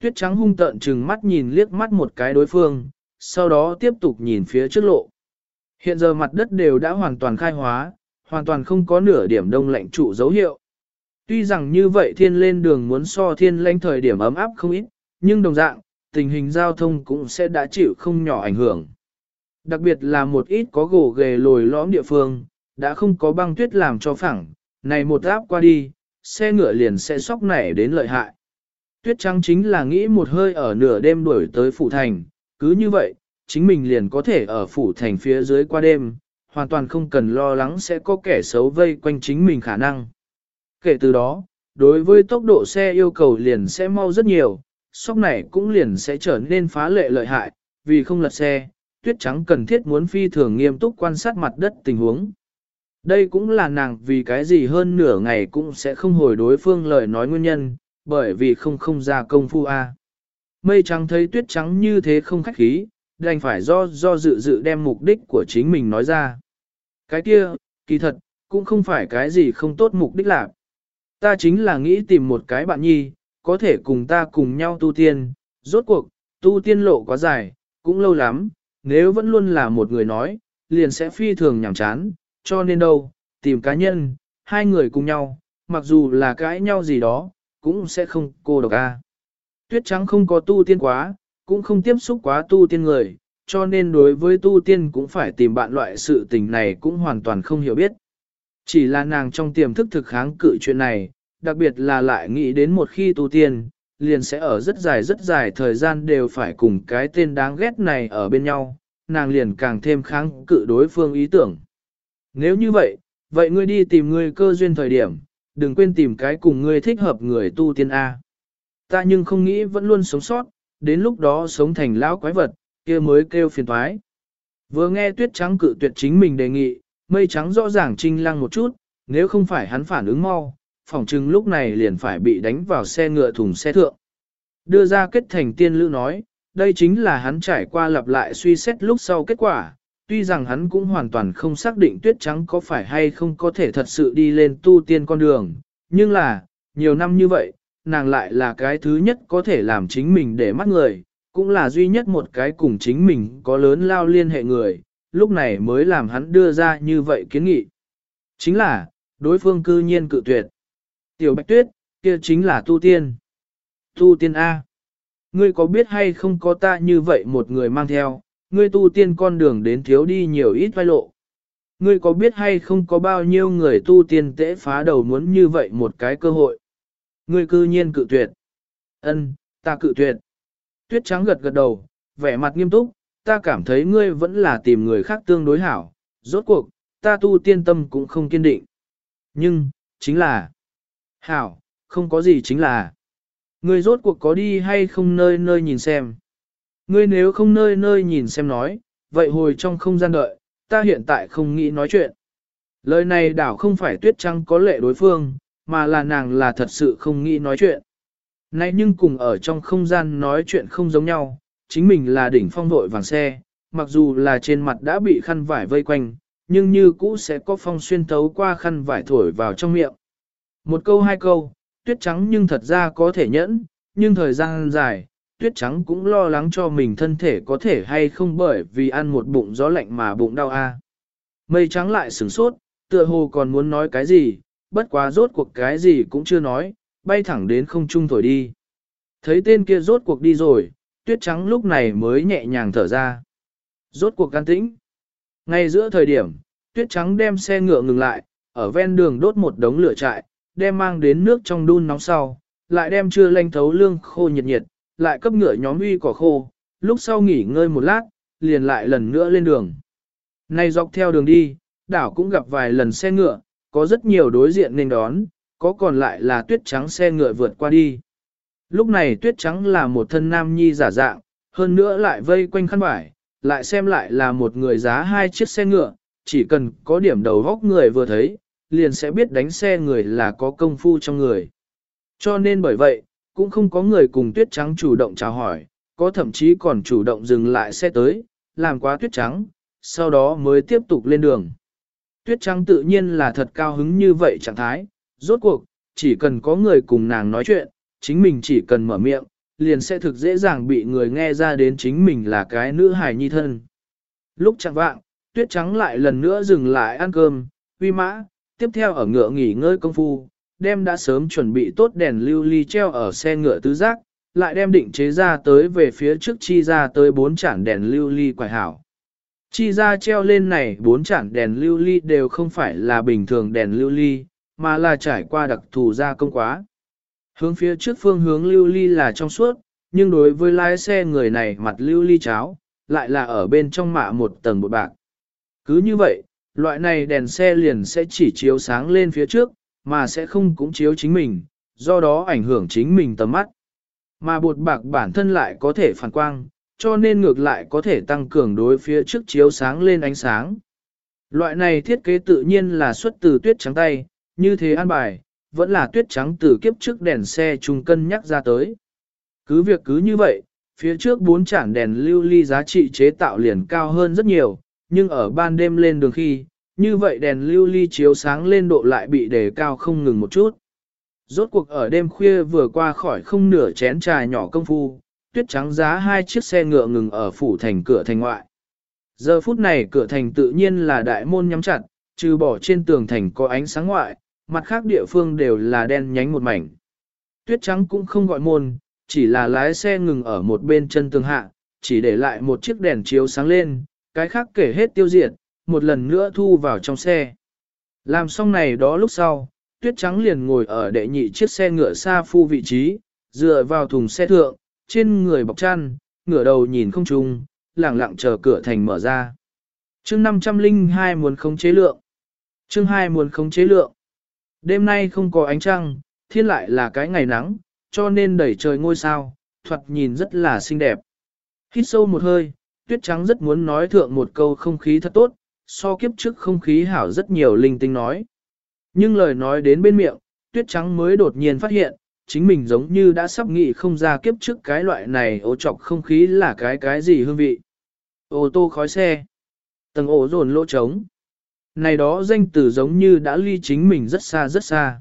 Tuyết trắng hung tợn trừng mắt nhìn liếc mắt một cái đối phương, sau đó tiếp tục nhìn phía trước lộ. Hiện giờ mặt đất đều đã hoàn toàn khai hóa, hoàn toàn không có nửa điểm đông lạnh trụ dấu hiệu. Tuy rằng như vậy thiên lên đường muốn so thiên lãnh thời điểm ấm áp không ít, nhưng đồng dạng, tình hình giao thông cũng sẽ đã chịu không nhỏ ảnh hưởng. Đặc biệt là một ít có gỗ ghề lồi lõm địa phương, đã không có băng tuyết làm cho phẳng, này một áp qua đi, xe ngựa liền sẽ sóc nảy đến lợi hại. Tuyết trắng chính là nghĩ một hơi ở nửa đêm đuổi tới phủ thành, cứ như vậy, chính mình liền có thể ở phủ thành phía dưới qua đêm, hoàn toàn không cần lo lắng sẽ có kẻ xấu vây quanh chính mình khả năng. Kể từ đó, đối với tốc độ xe yêu cầu liền sẽ mau rất nhiều, sóc này cũng liền sẽ trở nên phá lệ lợi hại, vì không lật xe, tuyết trắng cần thiết muốn phi thường nghiêm túc quan sát mặt đất tình huống. Đây cũng là nàng vì cái gì hơn nửa ngày cũng sẽ không hồi đối phương lời nói nguyên nhân, bởi vì không không ra công phu a. Mây trắng thấy tuyết trắng như thế không khách khí, đành phải do do dự dự đem mục đích của chính mình nói ra. Cái kia, kỳ thật, cũng không phải cái gì không tốt mục đích lạc. Ta chính là nghĩ tìm một cái bạn nhi, có thể cùng ta cùng nhau tu tiên, rốt cuộc, tu tiên lộ quá dài, cũng lâu lắm, nếu vẫn luôn là một người nói, liền sẽ phi thường nhảm chán, cho nên đâu, tìm cá nhân, hai người cùng nhau, mặc dù là cãi nhau gì đó, cũng sẽ không cô độc a. Tuyết trắng không có tu tiên quá, cũng không tiếp xúc quá tu tiên người, cho nên đối với tu tiên cũng phải tìm bạn loại sự tình này cũng hoàn toàn không hiểu biết. Chỉ là nàng trong tiềm thức thực kháng cự chuyện này, đặc biệt là lại nghĩ đến một khi tu tiên, liền sẽ ở rất dài rất dài thời gian đều phải cùng cái tên đáng ghét này ở bên nhau, nàng liền càng thêm kháng cự đối phương ý tưởng. Nếu như vậy, vậy ngươi đi tìm ngươi cơ duyên thời điểm, đừng quên tìm cái cùng ngươi thích hợp người tu tiên A. Ta nhưng không nghĩ vẫn luôn sống sót, đến lúc đó sống thành lão quái vật, kia mới kêu phiền thoái. Vừa nghe tuyết trắng cự tuyệt chính mình đề nghị, mây trắng rõ ràng trinh lăng một chút, nếu không phải hắn phản ứng mau, phỏng chừng lúc này liền phải bị đánh vào xe ngựa thùng xe thượng. Đưa ra kết thành tiên lữ nói, đây chính là hắn trải qua lặp lại suy xét lúc sau kết quả, tuy rằng hắn cũng hoàn toàn không xác định tuyết trắng có phải hay không có thể thật sự đi lên tu tiên con đường, nhưng là, nhiều năm như vậy, nàng lại là cái thứ nhất có thể làm chính mình để mắt người, cũng là duy nhất một cái cùng chính mình có lớn lao liên hệ người, lúc này mới làm hắn đưa ra như vậy kiến nghị. Chính là, đối phương cư nhiên cự tuyệt. Tiểu Bạch Tuyết, kia chính là tu tiên. Tu tiên A. Ngươi có biết hay không có ta như vậy một người mang theo, ngươi tu tiên con đường đến thiếu đi nhiều ít vai lộ. Ngươi có biết hay không có bao nhiêu người tu tiên tễ phá đầu muốn như vậy một cái cơ hội. Ngươi cư nhiên cự tuyệt. Ân, ta cự tuyệt. Tuyết trắng gật gật đầu, vẻ mặt nghiêm túc, ta cảm thấy ngươi vẫn là tìm người khác tương đối hảo. Rốt cuộc, ta tu tiên tâm cũng không kiên định. Nhưng, chính là, hảo, không có gì chính là, ngươi rốt cuộc có đi hay không nơi nơi nhìn xem. Ngươi nếu không nơi nơi nhìn xem nói, vậy hồi trong không gian đợi, ta hiện tại không nghĩ nói chuyện. Lời này đảo không phải tuyết trăng có lệ đối phương, mà là nàng là thật sự không nghĩ nói chuyện. Nay nhưng cùng ở trong không gian nói chuyện không giống nhau, chính mình là đỉnh phong vội vàng xe, mặc dù là trên mặt đã bị khăn vải vây quanh, nhưng như cũ sẽ có phong xuyên thấu qua khăn vải thổi vào trong miệng. Một câu hai câu, tuyết trắng nhưng thật ra có thể nhẫn, nhưng thời gian dài, tuyết trắng cũng lo lắng cho mình thân thể có thể hay không bởi vì ăn một bụng gió lạnh mà bụng đau a. Mây trắng lại sửng sốt, tựa hồ còn muốn nói cái gì, bất quá rốt cuộc cái gì cũng chưa nói, bay thẳng đến không trung thổi đi. Thấy tên kia rốt cuộc đi rồi, tuyết trắng lúc này mới nhẹ nhàng thở ra. Rốt cuộc can tĩnh. Ngay giữa thời điểm, tuyết trắng đem xe ngựa ngừng lại, ở ven đường đốt một đống lửa trại, đem mang đến nước trong đun nóng sau, lại đem chưa lanh thấu lương khô nhiệt nhiệt, lại cấp ngựa nhóm uy cỏ khô, lúc sau nghỉ ngơi một lát, liền lại lần nữa lên đường. Nay dọc theo đường đi, đảo cũng gặp vài lần xe ngựa, có rất nhiều đối diện nên đón, có còn lại là tuyết trắng xe ngựa vượt qua đi. Lúc này tuyết trắng là một thân nam nhi giả dạng, hơn nữa lại vây quanh khăn vải, lại xem lại là một người giá hai chiếc xe ngựa, chỉ cần có điểm đầu góc người vừa thấy, liền sẽ biết đánh xe người là có công phu trong người. Cho nên bởi vậy, cũng không có người cùng tuyết trắng chủ động chào hỏi, có thậm chí còn chủ động dừng lại xe tới, làm quá tuyết trắng, sau đó mới tiếp tục lên đường. Tuyết trắng tự nhiên là thật cao hứng như vậy trạng thái, rốt cuộc, chỉ cần có người cùng nàng nói chuyện, chính mình chỉ cần mở miệng, liền sẽ thực dễ dàng bị người nghe ra đến chính mình là cái nữ hài nhi thân. Lúc chẳng vạng, tuyết trắng lại lần nữa dừng lại ăn cơm, uy mã, tiếp theo ở ngựa nghỉ ngơi công phu, đem đã sớm chuẩn bị tốt đèn lưu ly treo ở xe ngựa tứ giác, lại đem định chế ra tới về phía trước chi ra tới bốn chản đèn lưu ly quải hảo. Chi ra treo lên này bốn chản đèn lưu ly đều không phải là bình thường đèn lưu ly, mà là trải qua đặc thù gia công quá. Hướng phía trước phương hướng lưu ly là trong suốt, nhưng đối với lái xe người này mặt lưu ly cháo, lại là ở bên trong mạ một tầng bột bạc. Cứ như vậy, loại này đèn xe liền sẽ chỉ chiếu sáng lên phía trước, mà sẽ không cũng chiếu chính mình, do đó ảnh hưởng chính mình tầm mắt. Mà bột bạc bản thân lại có thể phản quang, cho nên ngược lại có thể tăng cường đối phía trước chiếu sáng lên ánh sáng. Loại này thiết kế tự nhiên là xuất từ tuyết trắng tay, như thế an bài, vẫn là tuyết trắng từ kiếp trước đèn xe trùng cân nhắc ra tới. Cứ việc cứ như vậy, phía trước bốn chản đèn lưu ly giá trị chế tạo liền cao hơn rất nhiều, nhưng ở ban đêm lên đường khi, như vậy đèn lưu ly chiếu sáng lên độ lại bị đề cao không ngừng một chút. Rốt cuộc ở đêm khuya vừa qua khỏi không nửa chén trà nhỏ công phu, tuyết trắng giá hai chiếc xe ngựa ngừng ở phủ thành cửa thành ngoại. Giờ phút này cửa thành tự nhiên là đại môn nhắm chặt, trừ bỏ trên tường thành có ánh sáng ngoại, mặt khác địa phương đều là đen nhánh một mảnh. Tuyết trắng cũng không gọi môn, chỉ là lái xe ngừng ở một bên chân tường hạ, chỉ để lại một chiếc đèn chiếu sáng lên, cái khác kể hết tiêu diệt, một lần nữa thu vào trong xe. Làm xong này đó lúc sau, tuyết trắng liền ngồi ở đệ nhị chiếc xe ngựa xa phu vị trí, dựa vào thùng xe thượng, trên người bọc chăn, ngửa đầu nhìn không trung, lặng lặng chờ cửa thành mở ra. chương 502 muốn không chế lượng. chương 2 muốn không chế lượng. Đêm nay không có ánh trăng, thiên lại là cái ngày nắng, cho nên đẩy trời ngôi sao, thoạt nhìn rất là xinh đẹp. Hít sâu một hơi, tuyết trắng rất muốn nói thượng một câu không khí thật tốt, so kiếp trước không khí hảo rất nhiều linh tinh nói. Nhưng lời nói đến bên miệng, tuyết trắng mới đột nhiên phát hiện, chính mình giống như đã sắp nghĩ không ra kiếp trước cái loại này ô trọc không khí là cái cái gì hương vị. Ô tô khói xe, tầng ổ dồn lỗ trống. Này đó danh từ giống như đã ly chính mình rất xa rất xa.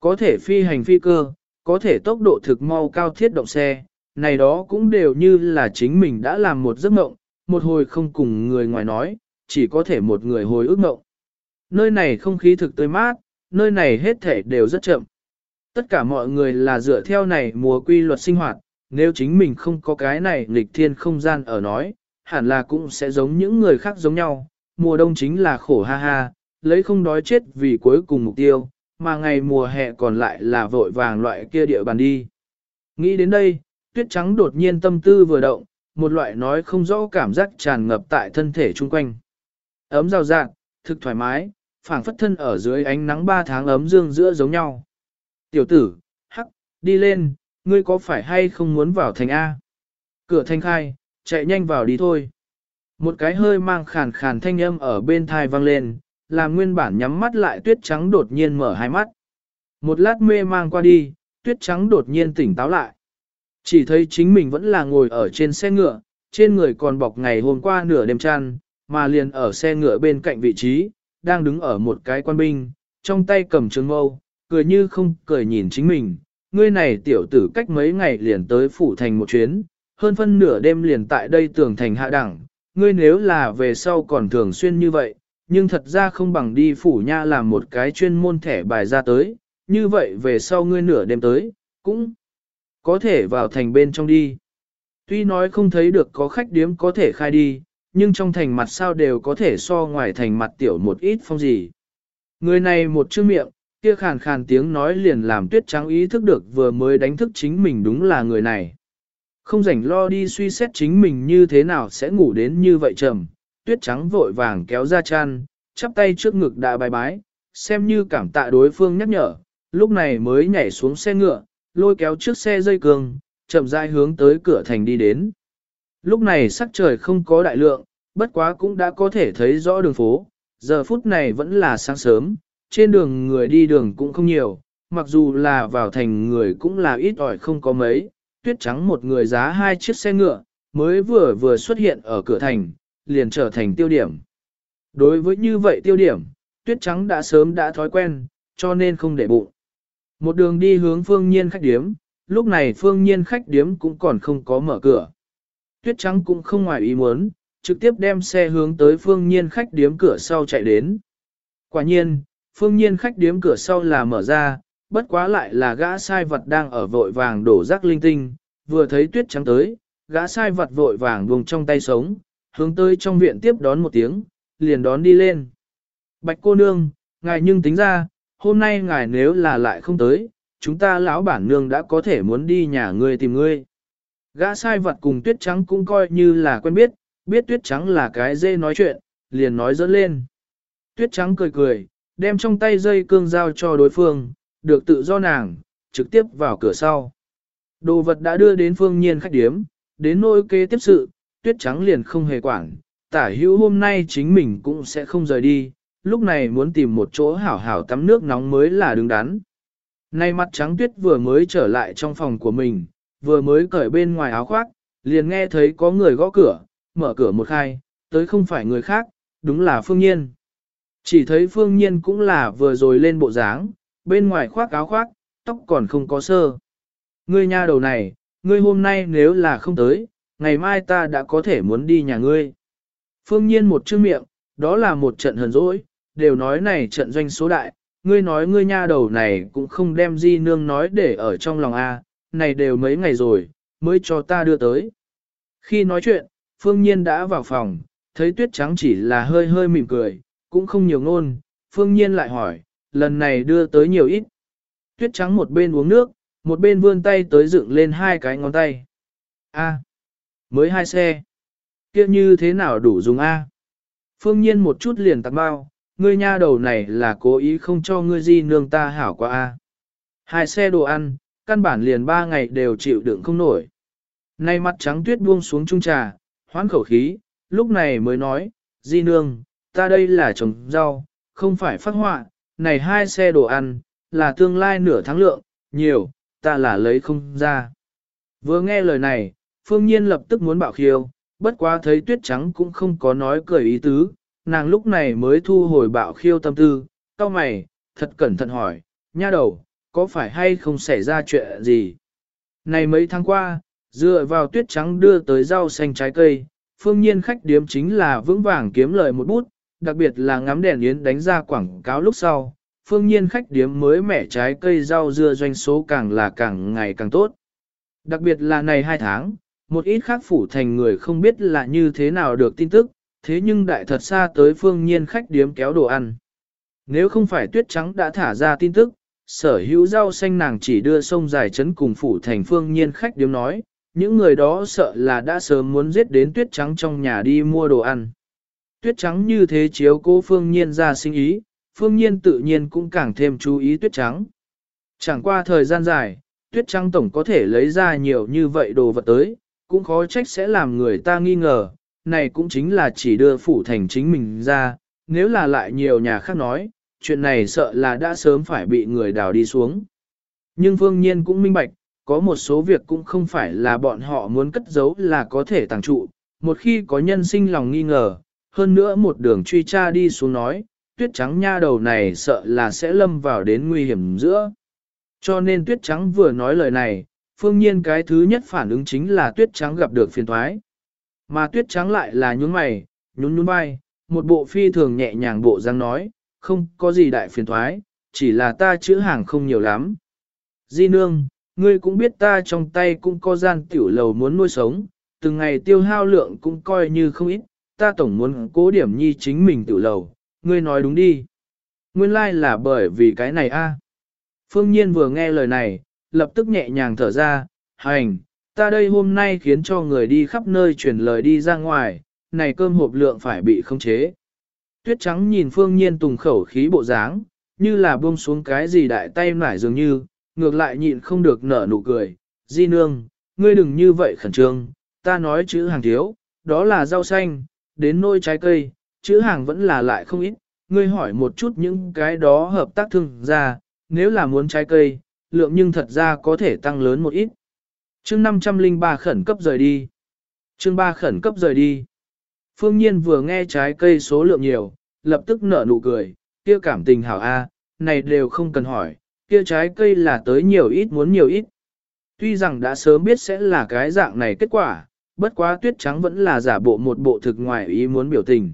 Có thể phi hành phi cơ, có thể tốc độ thực mau cao thiết động xe, này đó cũng đều như là chính mình đã làm một giấc mộng, một hồi không cùng người ngoài nói, chỉ có thể một người hồi ước ngộng. Nơi này không khí thực tươi mát, nơi này hết thể đều rất chậm. Tất cả mọi người là dựa theo này mùa quy luật sinh hoạt, nếu chính mình không có cái này nghịch thiên không gian ở nói, hẳn là cũng sẽ giống những người khác giống nhau, mùa đông chính là khổ ha ha, lấy không đói chết vì cuối cùng mục tiêu, mà ngày mùa hè còn lại là vội vàng loại kia địa bàn đi. Nghĩ đến đây, tuyết trắng đột nhiên tâm tư vừa động, một loại nói không rõ cảm giác tràn ngập tại thân thể chung quanh. Ấm rào rạng, thực thoải mái, phảng phất thân ở dưới ánh nắng ba tháng ấm dương giữa giống nhau. Tiểu tử, hắc, đi lên, ngươi có phải hay không muốn vào thành A? Cửa thanh khai, chạy nhanh vào đi thôi. Một cái hơi mang khàn khàn thanh âm ở bên thai vang lên, làm nguyên bản nhắm mắt lại tuyết trắng đột nhiên mở hai mắt. Một lát mê mang qua đi, tuyết trắng đột nhiên tỉnh táo lại. Chỉ thấy chính mình vẫn là ngồi ở trên xe ngựa, trên người còn bọc ngày hôm qua nửa đêm chăn, mà liền ở xe ngựa bên cạnh vị trí, đang đứng ở một cái quan binh, trong tay cầm trường mâu, cười như không cười nhìn chính mình, ngươi này tiểu tử cách mấy ngày liền tới phủ thành một chuyến, hơn phân nửa đêm liền tại đây tường thành hạ đẳng, ngươi nếu là về sau còn thường xuyên như vậy, nhưng thật ra không bằng đi phủ nha làm một cái chuyên môn thẻ bài ra tới, như vậy về sau ngươi nửa đêm tới, cũng có thể vào thành bên trong đi. Tuy nói không thấy được có khách điếm có thể khai đi, nhưng trong thành mặt sao đều có thể so ngoài thành mặt tiểu một ít phong gì. Người này một chữ miệng, kia khàn khàn tiếng nói liền làm tuyết trắng ý thức được vừa mới đánh thức chính mình đúng là người này. Không rảnh lo đi suy xét chính mình như thế nào sẽ ngủ đến như vậy trầm, tuyết trắng vội vàng kéo ra chăn, chắp tay trước ngực đã bài bái, xem như cảm tạ đối phương nhắc nhở, lúc này mới nhảy xuống xe ngựa, lôi kéo trước xe dây cường, chậm rãi hướng tới cửa thành đi đến. Lúc này sắc trời không có đại lượng, bất quá cũng đã có thể thấy rõ đường phố, giờ phút này vẫn là sáng sớm, trên đường người đi đường cũng không nhiều, mặc dù là vào thành người cũng là ít ỏi không có mấy, tuyết trắng một người giá hai chiếc xe ngựa, mới vừa vừa xuất hiện ở cửa thành, liền trở thành tiêu điểm. Đối với như vậy tiêu điểm, tuyết trắng đã sớm đã thói quen, cho nên không để bụng. Một đường đi hướng phương nhiên khách điếm, lúc này phương nhiên khách điếm cũng còn không có mở cửa. Tuyết trắng cũng không ngoài ý muốn, trực tiếp đem xe hướng tới phương nhiên khách điếm cửa sau chạy đến. Quả nhiên, phương nhiên khách điếm cửa sau là mở ra, bất quá lại là gã sai vật đang ở vội vàng đổ rác linh tinh, vừa thấy tuyết trắng tới, gã sai vật vội vàng vùng trong tay sống, hướng tới trong viện tiếp đón một tiếng, liền đón đi lên. Bạch cô nương, ngài nhưng tính ra, hôm nay ngài nếu là lại không tới, chúng ta lão bản nương đã có thể muốn đi nhà ngươi tìm ngươi. Gã sai vật cùng tuyết trắng cũng coi như là quen biết, biết tuyết trắng là cái dê nói chuyện, liền nói dẫn lên. Tuyết trắng cười cười, đem trong tay dây cương giao cho đối phương, được tự do nàng, trực tiếp vào cửa sau. Đồ vật đã đưa đến phương nhiên khách điếm, đến nỗi kế tiếp sự, tuyết trắng liền không hề quản, tả hữu hôm nay chính mình cũng sẽ không rời đi, lúc này muốn tìm một chỗ hảo hảo tắm nước nóng mới là đứng đắn. Nay mặt trắng tuyết vừa mới trở lại trong phòng của mình, vừa mới cởi bên ngoài áo khoác, liền nghe thấy có người gõ cửa, mở cửa một khai, tới không phải người khác, đúng là Phương Nhiên. Chỉ thấy Phương Nhiên cũng là vừa rồi lên bộ dáng, bên ngoài khoác áo khoác, tóc còn không có sơ. Ngươi nha đầu này, ngươi hôm nay nếu là không tới, ngày mai ta đã có thể muốn đi nhà ngươi. Phương Nhiên một chữ miệng, đó là một trận hờn dỗi, đều nói này trận doanh số đại, ngươi nói ngươi nha đầu này cũng không đem di nương nói để ở trong lòng A, này đều mấy ngày rồi, mới cho ta đưa tới. Khi nói chuyện, Phương Nhiên đã vào phòng, thấy tuyết trắng chỉ là hơi hơi mỉm cười, cũng không nhiều ngôn, Phương Nhiên lại hỏi, lần này đưa tới nhiều ít. Tuyết trắng một bên uống nước, một bên vươn tay tới dựng lên hai cái ngón tay. A, mới hai xe. kia như thế nào đủ dùng A? Phương Nhiên một chút liền tặng bao, ngươi nha đầu này là cố ý không cho ngươi di nương ta hảo quá A. Hai xe đồ ăn, căn bản liền ba ngày đều chịu đựng không nổi. Nay mặt trắng tuyết buông xuống trung trà, hoán khẩu khí, lúc này mới nói, di nương, ta đây là trồng rau, không phải phát họa, này hai xe đồ ăn, là tương lai nửa tháng lượng, nhiều, ta là lấy không ra. Vừa nghe lời này, phương nhiên lập tức muốn bảo khiêu, bất quá thấy tuyết trắng cũng không có nói cười ý tứ, nàng lúc này mới thu hồi bạo khiêu tâm tư, cao mày, thật cẩn thận hỏi, nha đầu, có phải hay không xảy ra chuyện gì? Này mấy tháng qua, dựa vào tuyết trắng đưa tới rau xanh trái cây, phương nhiên khách điếm chính là vững vàng kiếm lời một bút, đặc biệt là ngắm đèn yến đánh ra quảng cáo lúc sau, phương nhiên khách điếm mới mẻ trái cây rau dưa doanh số càng là càng ngày càng tốt. Đặc biệt là này hai tháng, một ít khác phủ thành người không biết là như thế nào được tin tức, thế nhưng đại thật xa tới phương nhiên khách điếm kéo đồ ăn. Nếu không phải tuyết trắng đã thả ra tin tức, sở hữu rau xanh nàng chỉ đưa sông dài trấn cùng phủ thành phương nhiên khách điếm nói, những người đó sợ là đã sớm muốn giết đến tuyết trắng trong nhà đi mua đồ ăn. Tuyết trắng như thế chiếu cô phương nhiên ra sinh ý, phương nhiên tự nhiên cũng càng thêm chú ý tuyết trắng. Chẳng qua thời gian dài, tuyết trắng tổng có thể lấy ra nhiều như vậy đồ vật tới, cũng khó trách sẽ làm người ta nghi ngờ, này cũng chính là chỉ đưa phủ thành chính mình ra, nếu là lại nhiều nhà khác nói, chuyện này sợ là đã sớm phải bị người đào đi xuống. Nhưng phương nhiên cũng minh bạch, có một số việc cũng không phải là bọn họ muốn cất giấu là có thể tàng trụ, một khi có nhân sinh lòng nghi ngờ, hơn nữa một đường truy tra đi xuống nói, tuyết trắng nha đầu này sợ là sẽ lâm vào đến nguy hiểm giữa. Cho nên tuyết trắng vừa nói lời này, phương nhiên cái thứ nhất phản ứng chính là tuyết trắng gặp được phiền thoái. Mà tuyết trắng lại là nhún mày, nhún nhún vai, một bộ phi thường nhẹ nhàng bộ răng nói, không có gì đại phiền thoái, chỉ là ta chữ hàng không nhiều lắm. Di nương, ngươi cũng biết ta trong tay cũng có gian tiểu lầu muốn nuôi sống, từng ngày tiêu hao lượng cũng coi như không ít, ta tổng muốn cố điểm nhi chính mình tiểu lầu, ngươi nói đúng đi. Nguyên lai like là bởi vì cái này a. Phương Nhiên vừa nghe lời này, lập tức nhẹ nhàng thở ra, hành, ta đây hôm nay khiến cho người đi khắp nơi truyền lời đi ra ngoài, này cơm hộp lượng phải bị khống chế. Tuyết trắng nhìn Phương Nhiên tùng khẩu khí bộ dáng, như là buông xuống cái gì đại tay nải dường như, ngược lại nhịn không được nở nụ cười. Di nương, ngươi đừng như vậy khẩn trương, ta nói chữ hàng thiếu, đó là rau xanh, đến nôi trái cây, chữ hàng vẫn là lại không ít. Ngươi hỏi một chút những cái đó hợp tác thương ra, nếu là muốn trái cây, lượng nhưng thật ra có thể tăng lớn một ít. chương 503 khẩn cấp rời đi. chương 3 khẩn cấp rời đi. Phương Nhiên vừa nghe trái cây số lượng nhiều, lập tức nở nụ cười, kia cảm tình hảo A, này đều không cần hỏi, kia trái cây là tới nhiều ít muốn nhiều ít. Tuy rằng đã sớm biết sẽ là cái dạng này kết quả, bất quá tuyết trắng vẫn là giả bộ một bộ thực ngoài ý muốn biểu tình.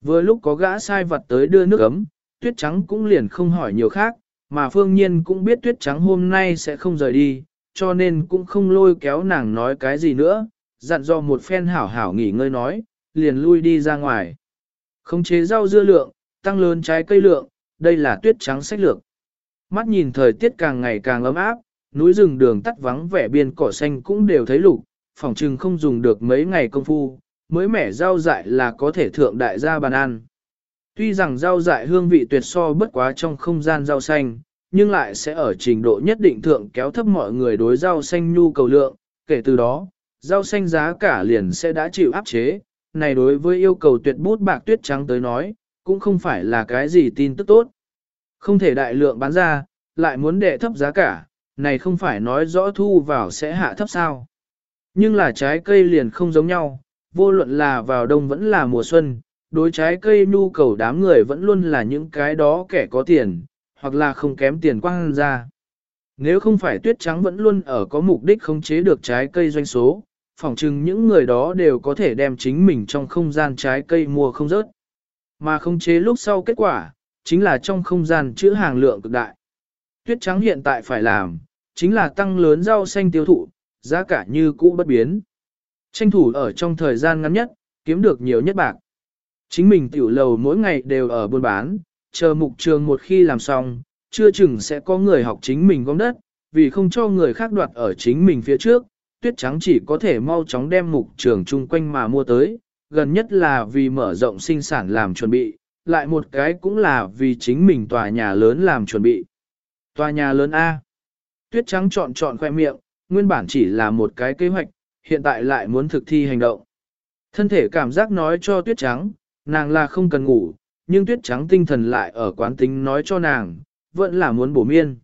Vừa lúc có gã sai vật tới đưa nước ấm, tuyết trắng cũng liền không hỏi nhiều khác, mà phương nhiên cũng biết tuyết trắng hôm nay sẽ không rời đi, cho nên cũng không lôi kéo nàng nói cái gì nữa, dặn dò một phen hảo hảo nghỉ ngơi nói, liền lui đi ra ngoài. Khống chế rau dưa lượng, tăng lớn trái cây lượng, đây là tuyết trắng sách lược. Mắt nhìn thời tiết càng ngày càng ấm áp, núi rừng đường tắt vắng vẻ biên cỏ xanh cũng đều thấy lục, phòng trừng không dùng được mấy ngày công phu, mới mẻ rau dại là có thể thượng đại gia bàn ăn. Tuy rằng rau dại hương vị tuyệt so bất quá trong không gian rau xanh, nhưng lại sẽ ở trình độ nhất định thượng kéo thấp mọi người đối rau xanh nhu cầu lượng, kể từ đó, rau xanh giá cả liền sẽ đã chịu áp chế, này đối với yêu cầu tuyệt bút bạc tuyết trắng tới nói, cũng không phải là cái gì tin tức tốt. Không thể đại lượng bán ra, lại muốn đệ thấp giá cả, này không phải nói rõ thu vào sẽ hạ thấp sao. Nhưng là trái cây liền không giống nhau, vô luận là vào đông vẫn là mùa xuân, đối trái cây nhu cầu đám người vẫn luôn là những cái đó kẻ có tiền, hoặc là không kém tiền quang ra. Nếu không phải tuyết trắng vẫn luôn ở có mục đích khống chế được trái cây doanh số, phỏng chừng những người đó đều có thể đem chính mình trong không gian trái cây mua không rớt. Mà không chế lúc sau kết quả, chính là trong không gian chữ hàng lượng cực đại. Tuyết trắng hiện tại phải làm, chính là tăng lớn rau xanh tiêu thụ, giá cả như cũ bất biến. Tranh thủ ở trong thời gian ngắn nhất, kiếm được nhiều nhất bạc. Chính mình tiểu lầu mỗi ngày đều ở buôn bán, chờ mục trường một khi làm xong, chưa chừng sẽ có người học chính mình gom đất, vì không cho người khác đoạt ở chính mình phía trước, tuyết trắng chỉ có thể mau chóng đem mục trường chung quanh mà mua tới, gần nhất là vì mở rộng sinh sản làm chuẩn bị, lại một cái cũng là vì chính mình tòa nhà lớn làm chuẩn bị. Tòa nhà lớn A. Tuyết trắng chọn chọn khoe miệng, nguyên bản chỉ là một cái kế hoạch, hiện tại lại muốn thực thi hành động. Thân thể cảm giác nói cho tuyết trắng, nàng là không cần ngủ, nhưng tuyết trắng tinh thần lại ở quán tính nói cho nàng, vẫn là muốn bổ miên.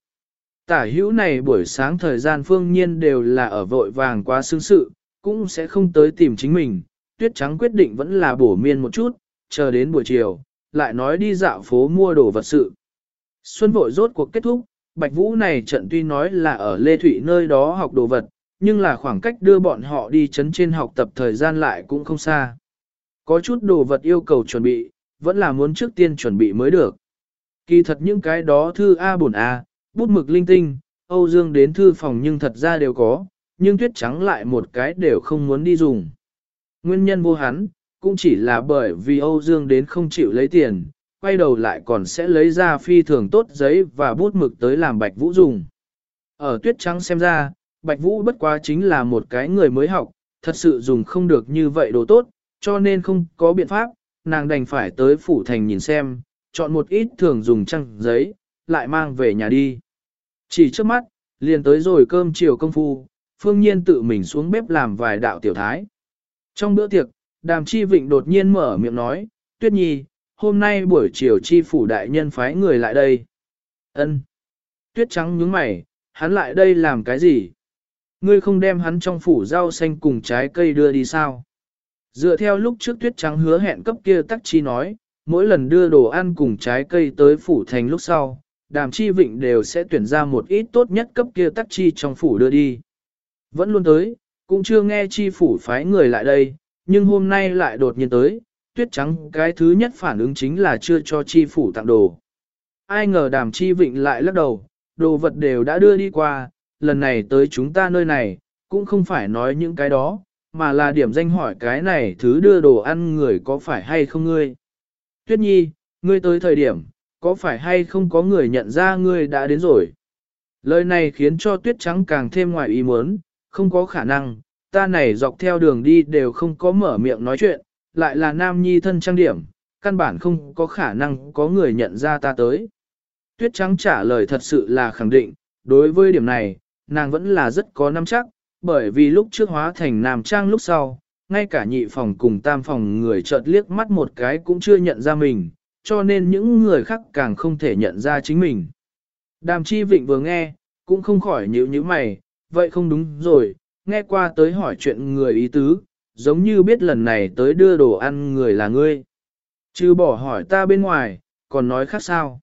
Tả hữu này buổi sáng thời gian phương nhiên đều là ở vội vàng quá xương sự, cũng sẽ không tới tìm chính mình, tuyết trắng quyết định vẫn là bổ miên một chút, chờ đến buổi chiều, lại nói đi dạo phố mua đồ vật sự. Xuân vội rốt cuộc kết thúc, Bạch Vũ này trận tuy nói là ở Lê Thụy nơi đó học đồ vật, nhưng là khoảng cách đưa bọn họ đi chấn trên học tập thời gian lại cũng không xa. Có chút đồ vật yêu cầu chuẩn bị, vẫn là muốn trước tiên chuẩn bị mới được. Kỳ thật những cái đó thư A bổn A, bút mực linh tinh, Âu Dương đến thư phòng nhưng thật ra đều có, nhưng tuyết trắng lại một cái đều không muốn đi dùng. Nguyên nhân vô hắn, cũng chỉ là bởi vì Âu Dương đến không chịu lấy tiền, quay đầu lại còn sẽ lấy ra phi thường tốt giấy và bút mực tới làm Bạch Vũ dùng. Ở tuyết trắng xem ra, Bạch Vũ bất quá chính là một cái người mới học, thật sự dùng không được như vậy đồ tốt, cho nên không có biện pháp, nàng đành phải tới phủ thành nhìn xem, chọn một ít thường dùng trăng giấy, lại mang về nhà đi. Chỉ trước mắt, liền tới rồi cơm chiều công phu, phương nhiên tự mình xuống bếp làm vài đạo tiểu thái. Trong bữa tiệc, đàm chi vịnh đột nhiên mở miệng nói, tuyết nhi, hôm nay buổi chiều chi phủ đại nhân phái người lại đây. ân Tuyết trắng nhướng mày, hắn lại đây làm cái gì? Ngươi không đem hắn trong phủ rau xanh cùng trái cây đưa đi sao? Dựa theo lúc trước tuyết trắng hứa hẹn cấp kia tắc chi nói, mỗi lần đưa đồ ăn cùng trái cây tới phủ thành lúc sau, đàm chi vịnh đều sẽ tuyển ra một ít tốt nhất cấp kia tắc chi trong phủ đưa đi. Vẫn luôn tới, cũng chưa nghe chi phủ phái người lại đây, nhưng hôm nay lại đột nhiên tới, tuyết trắng cái thứ nhất phản ứng chính là chưa cho chi phủ tặng đồ. Ai ngờ đàm chi vịnh lại lắc đầu, đồ vật đều đã đưa đi qua, lần này tới chúng ta nơi này, cũng không phải nói những cái đó, mà là điểm danh hỏi cái này thứ đưa đồ ăn người có phải hay không ngươi. Tuyết nhi, ngươi tới thời điểm, có phải hay không có người nhận ra ngươi đã đến rồi. Lời này khiến cho tuyết trắng càng thêm ngoài ý muốn, không có khả năng, ta này dọc theo đường đi đều không có mở miệng nói chuyện, lại là nam nhi thân trang điểm, căn bản không có khả năng có người nhận ra ta tới. Tuyết trắng trả lời thật sự là khẳng định, đối với điểm này, nàng vẫn là rất có nắm chắc, bởi vì lúc trước hóa thành nam trang lúc sau, ngay cả nhị phòng cùng tam phòng người chợt liếc mắt một cái cũng chưa nhận ra mình, cho nên những người khác càng không thể nhận ra chính mình. Đàm chi vịnh vừa nghe, cũng không khỏi nhíu nhíu mày, vậy không đúng rồi, nghe qua tới hỏi chuyện người ý tứ, giống như biết lần này tới đưa đồ ăn người là ngươi. Chứ bỏ hỏi ta bên ngoài, còn nói khác sao?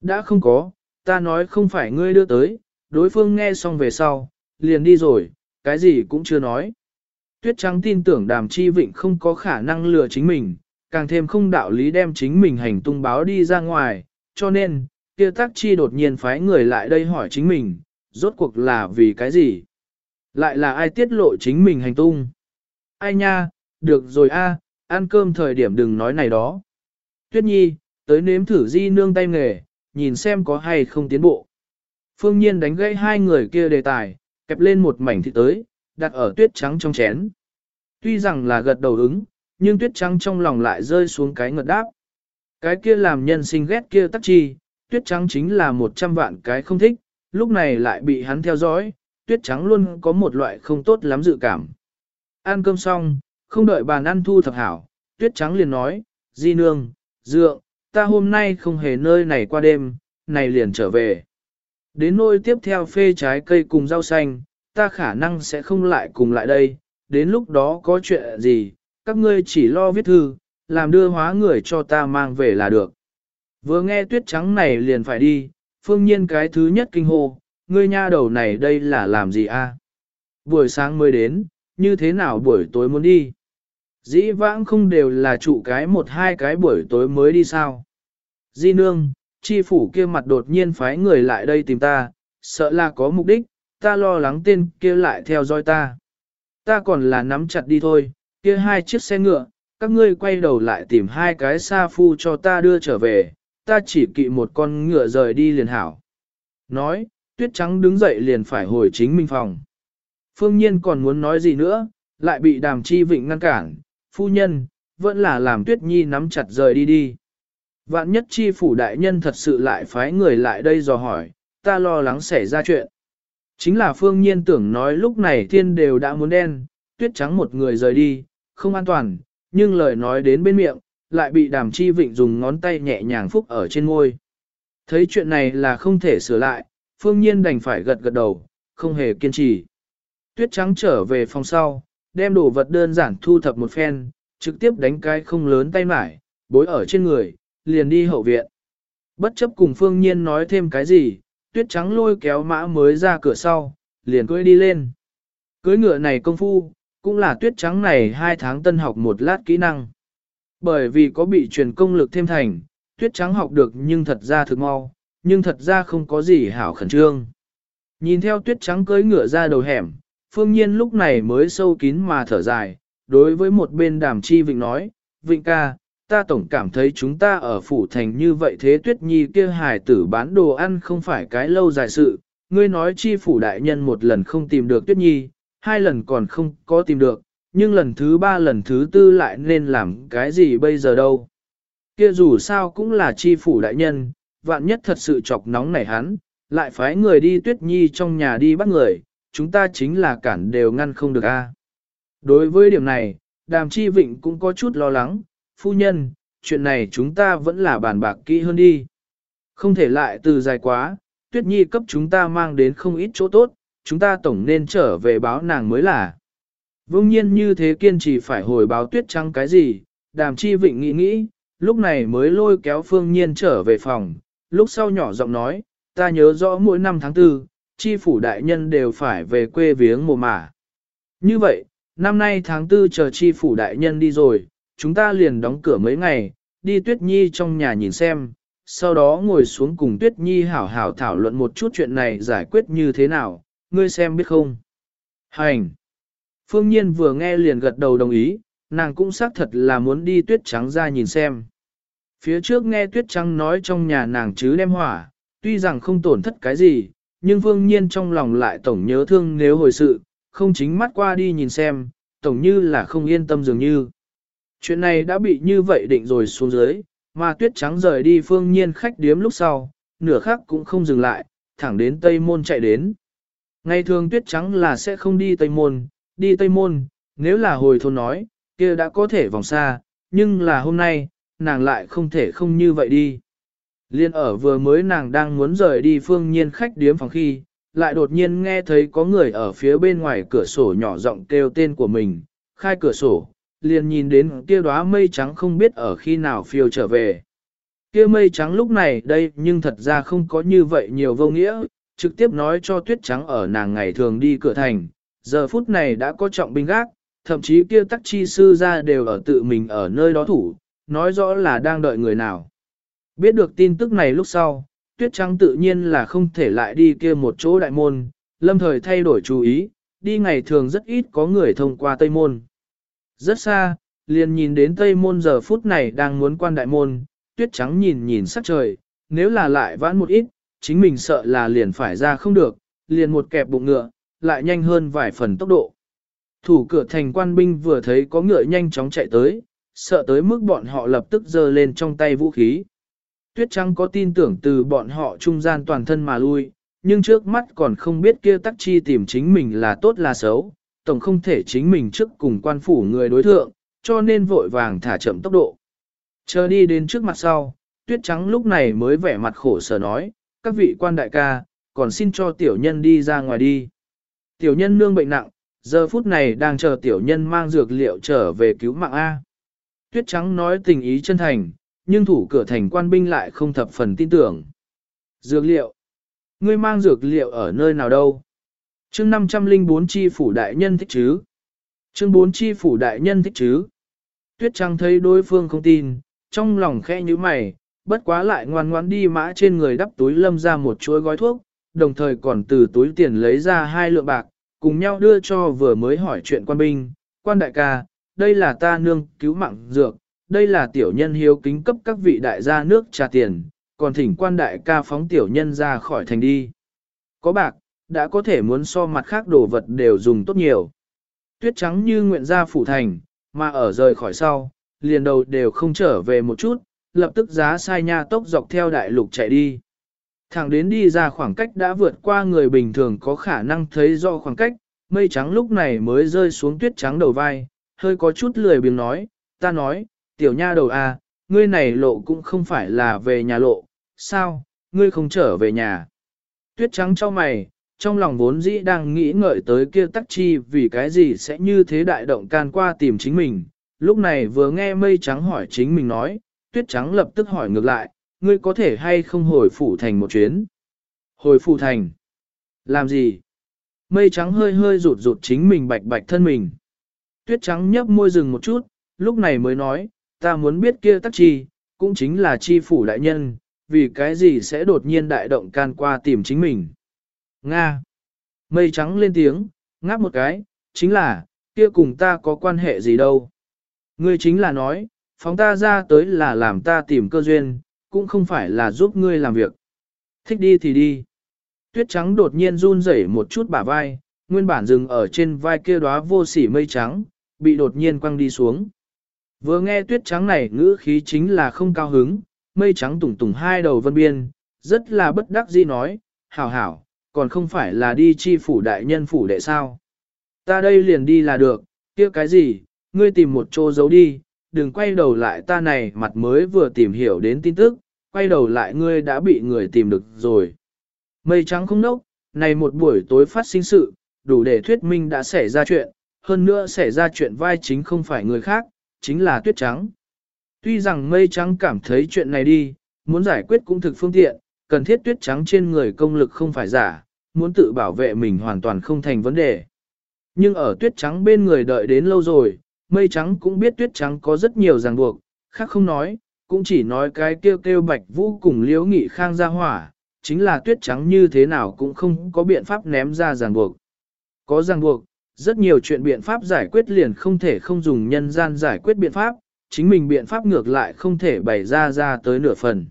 Đã không có, ta nói không phải ngươi đưa tới, đối phương nghe xong về sau, liền đi rồi, cái gì cũng chưa nói. Tuyết trắng tin tưởng đàm chi vịnh không có khả năng lừa chính mình, càng thêm không đạo lý đem chính mình hành tung báo đi ra ngoài, cho nên, kia tác chi đột nhiên phái người lại đây hỏi chính mình, rốt cuộc là vì cái gì? Lại là ai tiết lộ chính mình hành tung? Ai nha, được rồi a, ăn cơm thời điểm đừng nói này đó. Tuyết nhi, tới nếm thử di nương tay nghề, nhìn xem có hay không tiến bộ. Phương nhiên đánh gãy hai người kia đề tài, kẹp lên một mảnh thịt tới, đặt ở tuyết trắng trong chén. Tuy rằng là gật đầu ứng, nhưng tuyết trắng trong lòng lại rơi xuống cái ngợt đáp. Cái kia làm nhân sinh ghét kia tắc chi, tuyết trắng chính là một trăm vạn cái không thích, lúc này lại bị hắn theo dõi, tuyết trắng luôn có một loại không tốt lắm dự cảm. Ăn cơm xong, không đợi bàn ăn thu thập hảo, tuyết trắng liền nói, di nương, dượng, ta hôm nay không hề nơi này qua đêm, này liền trở về. Đến nôi tiếp theo phê trái cây cùng rau xanh, ta khả năng sẽ không lại cùng lại đây, đến lúc đó có chuyện gì, các ngươi chỉ lo viết thư, làm đưa hóa người cho ta mang về là được. Vừa nghe tuyết trắng này liền phải đi, phương nhiên cái thứ nhất kinh hô, ngươi nha đầu này đây là làm gì a? Buổi sáng mới đến, như thế nào buổi tối muốn đi? Dĩ vãng không đều là trụ cái một hai cái buổi tối mới đi sao? Di nương, chi phủ kia mặt đột nhiên phái người lại đây tìm ta, sợ là có mục đích, ta lo lắng tên kia lại theo dõi ta. Ta còn là nắm chặt đi thôi, kia hai chiếc xe ngựa, các ngươi quay đầu lại tìm hai cái sa phu cho ta đưa trở về, ta chỉ kỵ một con ngựa rời đi liền hảo. Nói, tuyết trắng đứng dậy liền phải hồi chính minh phòng. Phương nhiên còn muốn nói gì nữa, lại bị đàm chi vịnh ngăn cản, phu nhân, vẫn là làm tuyết nhi nắm chặt rời đi đi. Vạn nhất chi phủ đại nhân thật sự lại phái người lại đây dò hỏi, ta lo lắng xảy ra chuyện. Chính là phương nhiên tưởng nói lúc này thiên đều đã muốn đen, tuyết trắng một người rời đi, không an toàn, nhưng lời nói đến bên miệng, lại bị đàm chi vịnh dùng ngón tay nhẹ nhàng phúc ở trên ngôi. Thấy chuyện này là không thể sửa lại, phương nhiên đành phải gật gật đầu, không hề kiên trì. Tuyết trắng trở về phòng sau, đem đồ vật đơn giản thu thập một phen, trực tiếp đánh cái không lớn tay mải, bối ở trên người, liền đi hậu viện. Bất chấp cùng phương nhiên nói thêm cái gì, tuyết trắng lôi kéo mã mới ra cửa sau, liền cưỡi đi lên. Cưỡi ngựa này công phu, cũng là tuyết trắng này hai tháng tân học một lát kỹ năng. Bởi vì có bị truyền công lực thêm thành, tuyết trắng học được nhưng thật ra thực mau, nhưng thật ra không có gì hảo khẩn trương. Nhìn theo tuyết trắng cưỡi ngựa ra đầu hẻm, phương nhiên lúc này mới sâu kín mà thở dài, đối với một bên đàm chi vịnh nói, vịnh ca, ta tổng cảm thấy chúng ta ở phủ thành như vậy thế tuyết nhi kia hài tử bán đồ ăn không phải cái lâu dài sự, ngươi nói chi phủ đại nhân một lần không tìm được tuyết nhi, hai lần còn không có tìm được, nhưng lần thứ ba lần thứ tư lại nên làm cái gì bây giờ đâu. Kia dù sao cũng là chi phủ đại nhân, vạn nhất thật sự chọc nóng nảy hắn, lại phái người đi tuyết nhi trong nhà đi bắt người, chúng ta chính là cản đều ngăn không được a. Đối với điểm này, đàm chi vịnh cũng có chút lo lắng, phu nhân, chuyện này chúng ta vẫn là bàn bạc kỹ hơn đi. Không thể lại từ dài quá, tuyết nhi cấp chúng ta mang đến không ít chỗ tốt, chúng ta tổng nên trở về báo nàng mới là. Vương nhiên như thế kiên trì phải hồi báo tuyết trắng cái gì, đàm chi vịnh nghĩ nghĩ, lúc này mới lôi kéo phương nhiên trở về phòng, lúc sau nhỏ giọng nói, ta nhớ rõ mỗi năm tháng tư, chi phủ đại nhân đều phải về quê viếng mồ mả. Như vậy, năm nay tháng tư chờ chi phủ đại nhân đi rồi, chúng ta liền đóng cửa mấy ngày, đi tuyết nhi trong nhà nhìn xem, sau đó ngồi xuống cùng tuyết nhi hảo hảo thảo luận một chút chuyện này giải quyết như thế nào, ngươi xem biết không. Hành! Phương Nhiên vừa nghe liền gật đầu đồng ý, nàng cũng xác thật là muốn đi tuyết trắng ra nhìn xem. Phía trước nghe tuyết trắng nói trong nhà nàng chứ đem hỏa, tuy rằng không tổn thất cái gì, nhưng Phương Nhiên trong lòng lại tổng nhớ thương nếu hồi sự, không chính mắt qua đi nhìn xem, tổng như là không yên tâm dường như. Chuyện này đã bị như vậy định rồi xuống dưới, mà tuyết trắng rời đi Phương Nhiên khách điếm lúc sau, nửa khắc cũng không dừng lại, thẳng đến Tây Môn chạy đến. Ngày thường tuyết trắng là sẽ không đi Tây Môn, đi Tây Môn, nếu là hồi thôn nói, kia đã có thể vòng xa, nhưng là hôm nay, nàng lại không thể không như vậy đi. Liên ở vừa mới nàng đang muốn rời đi phương nhiên khách điếm phòng khi, lại đột nhiên nghe thấy có người ở phía bên ngoài cửa sổ nhỏ giọng kêu tên của mình, khai cửa sổ, liền nhìn đến kia đóa mây trắng không biết ở khi nào phiêu trở về. Kia mây trắng lúc này đây nhưng thật ra không có như vậy nhiều vô nghĩa, trực tiếp nói cho tuyết trắng ở nàng ngày thường đi cửa thành, giờ phút này đã có trọng binh gác, thậm chí kia tắc chi sư ra đều ở tự mình ở nơi đó thủ, nói rõ là đang đợi người nào. Biết được tin tức này lúc sau, tuyết trắng tự nhiên là không thể lại đi kia một chỗ đại môn, lâm thời thay đổi chú ý, đi ngày thường rất ít có người thông qua tây môn. Rất xa, liền nhìn đến tây môn giờ phút này đang muốn quan đại môn, tuyết trắng nhìn nhìn sắc trời, nếu là lại vãn một ít, chính mình sợ là liền phải ra không được, liền một kẹp bụng ngựa, lại nhanh hơn vài phần tốc độ. Thủ cửa thành quan binh vừa thấy có ngựa nhanh chóng chạy tới, sợ tới mức bọn họ lập tức giơ lên trong tay vũ khí. Tuyết Trắng có tin tưởng từ bọn họ trung gian toàn thân mà lui, nhưng trước mắt còn không biết kia tắc chi tìm chính mình là tốt là xấu, tổng không thể chính mình trước cùng quan phủ người đối thượng, cho nên vội vàng thả chậm tốc độ. Chờ đi đến trước mặt sau, Tuyết Trắng lúc này mới vẻ mặt khổ sở nói, các vị quan đại ca, còn xin cho tiểu nhân đi ra ngoài đi. Tiểu nhân nương bệnh nặng, giờ phút này đang chờ tiểu nhân mang dược liệu trở về cứu mạng A. Tuyết trắng nói tình ý chân thành, nhưng thủ cửa thành quan binh lại không thập phần tin tưởng. Dược liệu? Ngươi mang dược liệu ở nơi nào đâu? chương 504 chi phủ đại nhân thích chứ? Chương 4 chi phủ đại nhân thích chứ? Tuyết trắng thấy đối phương không tin, trong lòng khẽ như mày, bất quá lại ngoan ngoãn đi mã trên người đắp túi lâm ra một chuỗi gói thuốc, đồng thời còn từ túi tiền lấy ra hai lượng bạc, cùng nhau đưa cho vừa mới hỏi chuyện quan binh, quan đại ca, đây là ta nương cứu mạng dược, đây là tiểu nhân hiếu kính cấp các vị đại gia nước trả tiền, còn thỉnh quan đại ca phóng tiểu nhân ra khỏi thành đi. Có bạc, đã có thể muốn so mặt khác đồ vật đều dùng tốt nhiều. Tuyết trắng như nguyện ra phủ thành, mà ở rời khỏi sau, liền đầu đều không trở về một chút, lập tức giá sai nha tốc dọc theo đại lục chạy đi. Thẳng đến đi ra khoảng cách đã vượt qua người bình thường có khả năng thấy rõ khoảng cách, mây trắng lúc này mới rơi xuống tuyết trắng đầu vai, hơi có chút lười biếng nói, ta nói, tiểu nha đầu à, ngươi này lộ cũng không phải là về nhà lộ, sao, ngươi không trở về nhà. Tuyết trắng cho mày, trong lòng vốn dĩ đang nghĩ ngợi tới kia tắc chi vì cái gì sẽ như thế đại động can qua tìm chính mình, lúc này vừa nghe mây trắng hỏi chính mình nói, tuyết trắng lập tức hỏi ngược lại, ngươi có thể hay không hồi phủ thành một chuyến? Hồi phủ thành? Làm gì? Mây trắng hơi hơi rụt rụt chính mình bạch bạch thân mình. Tuyết trắng nhấp môi rừng một chút, lúc này mới nói, ta muốn biết kia tắc chi, cũng chính là chi phủ đại nhân, vì cái gì sẽ đột nhiên đại động can qua tìm chính mình. Nga. Mây trắng lên tiếng, ngáp một cái, chính là, kia cùng ta có quan hệ gì đâu. Ngươi chính là nói, phóng ta ra tới là làm ta tìm cơ duyên, cũng không phải là giúp ngươi làm việc. Thích đi thì đi. Tuyết trắng đột nhiên run rẩy một chút bả vai, nguyên bản dừng ở trên vai kia đóa vô sỉ mây trắng, bị đột nhiên quăng đi xuống. Vừa nghe tuyết trắng này ngữ khí chính là không cao hứng, mây trắng tùng tùng hai đầu vân biên, rất là bất đắc dĩ nói, hảo hảo, còn không phải là đi chi phủ đại nhân phủ đệ sao. Ta đây liền đi là được, kia cái gì, ngươi tìm một chỗ giấu đi, đừng quay đầu lại ta này mặt mới vừa tìm hiểu đến tin tức, quay đầu lại ngươi đã bị người tìm được rồi. Mây trắng không nốc, này một buổi tối phát sinh sự, đủ để thuyết minh đã xảy ra chuyện, hơn nữa xảy ra chuyện vai chính không phải người khác, chính là tuyết trắng. Tuy rằng mây trắng cảm thấy chuyện này đi, muốn giải quyết cũng thực phương tiện, cần thiết tuyết trắng trên người công lực không phải giả, muốn tự bảo vệ mình hoàn toàn không thành vấn đề. Nhưng ở tuyết trắng bên người đợi đến lâu rồi, mây trắng cũng biết tuyết trắng có rất nhiều ràng buộc, khác không nói, cũng chỉ nói cái kêu kêu bạch vũ cùng liễu nghị khang ra hỏa, chính là tuyết trắng như thế nào cũng không có biện pháp ném ra ràng buộc. Có ràng buộc, rất nhiều chuyện biện pháp giải quyết liền không thể không dùng nhân gian giải quyết biện pháp, chính mình biện pháp ngược lại không thể bày ra ra tới nửa phần.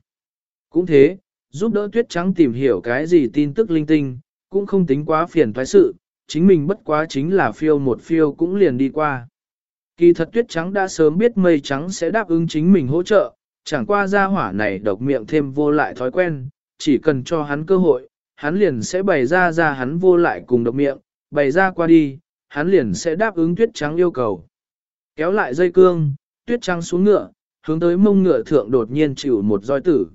Cũng thế, giúp đỡ tuyết trắng tìm hiểu cái gì tin tức linh tinh, cũng không tính quá phiền thoái sự, chính mình bất quá chính là phiêu một phiêu cũng liền đi qua. Kỳ thật tuyết trắng đã sớm biết mây trắng sẽ đáp ứng chính mình hỗ trợ, chẳng qua ra hỏa này độc miệng thêm vô lại thói quen, chỉ cần cho hắn cơ hội, hắn liền sẽ bày ra ra hắn vô lại cùng độc miệng, bày ra qua đi, hắn liền sẽ đáp ứng tuyết trắng yêu cầu. Kéo lại dây cương, tuyết trắng xuống ngựa, hướng tới mông ngựa thượng đột nhiên chịu một roi tử.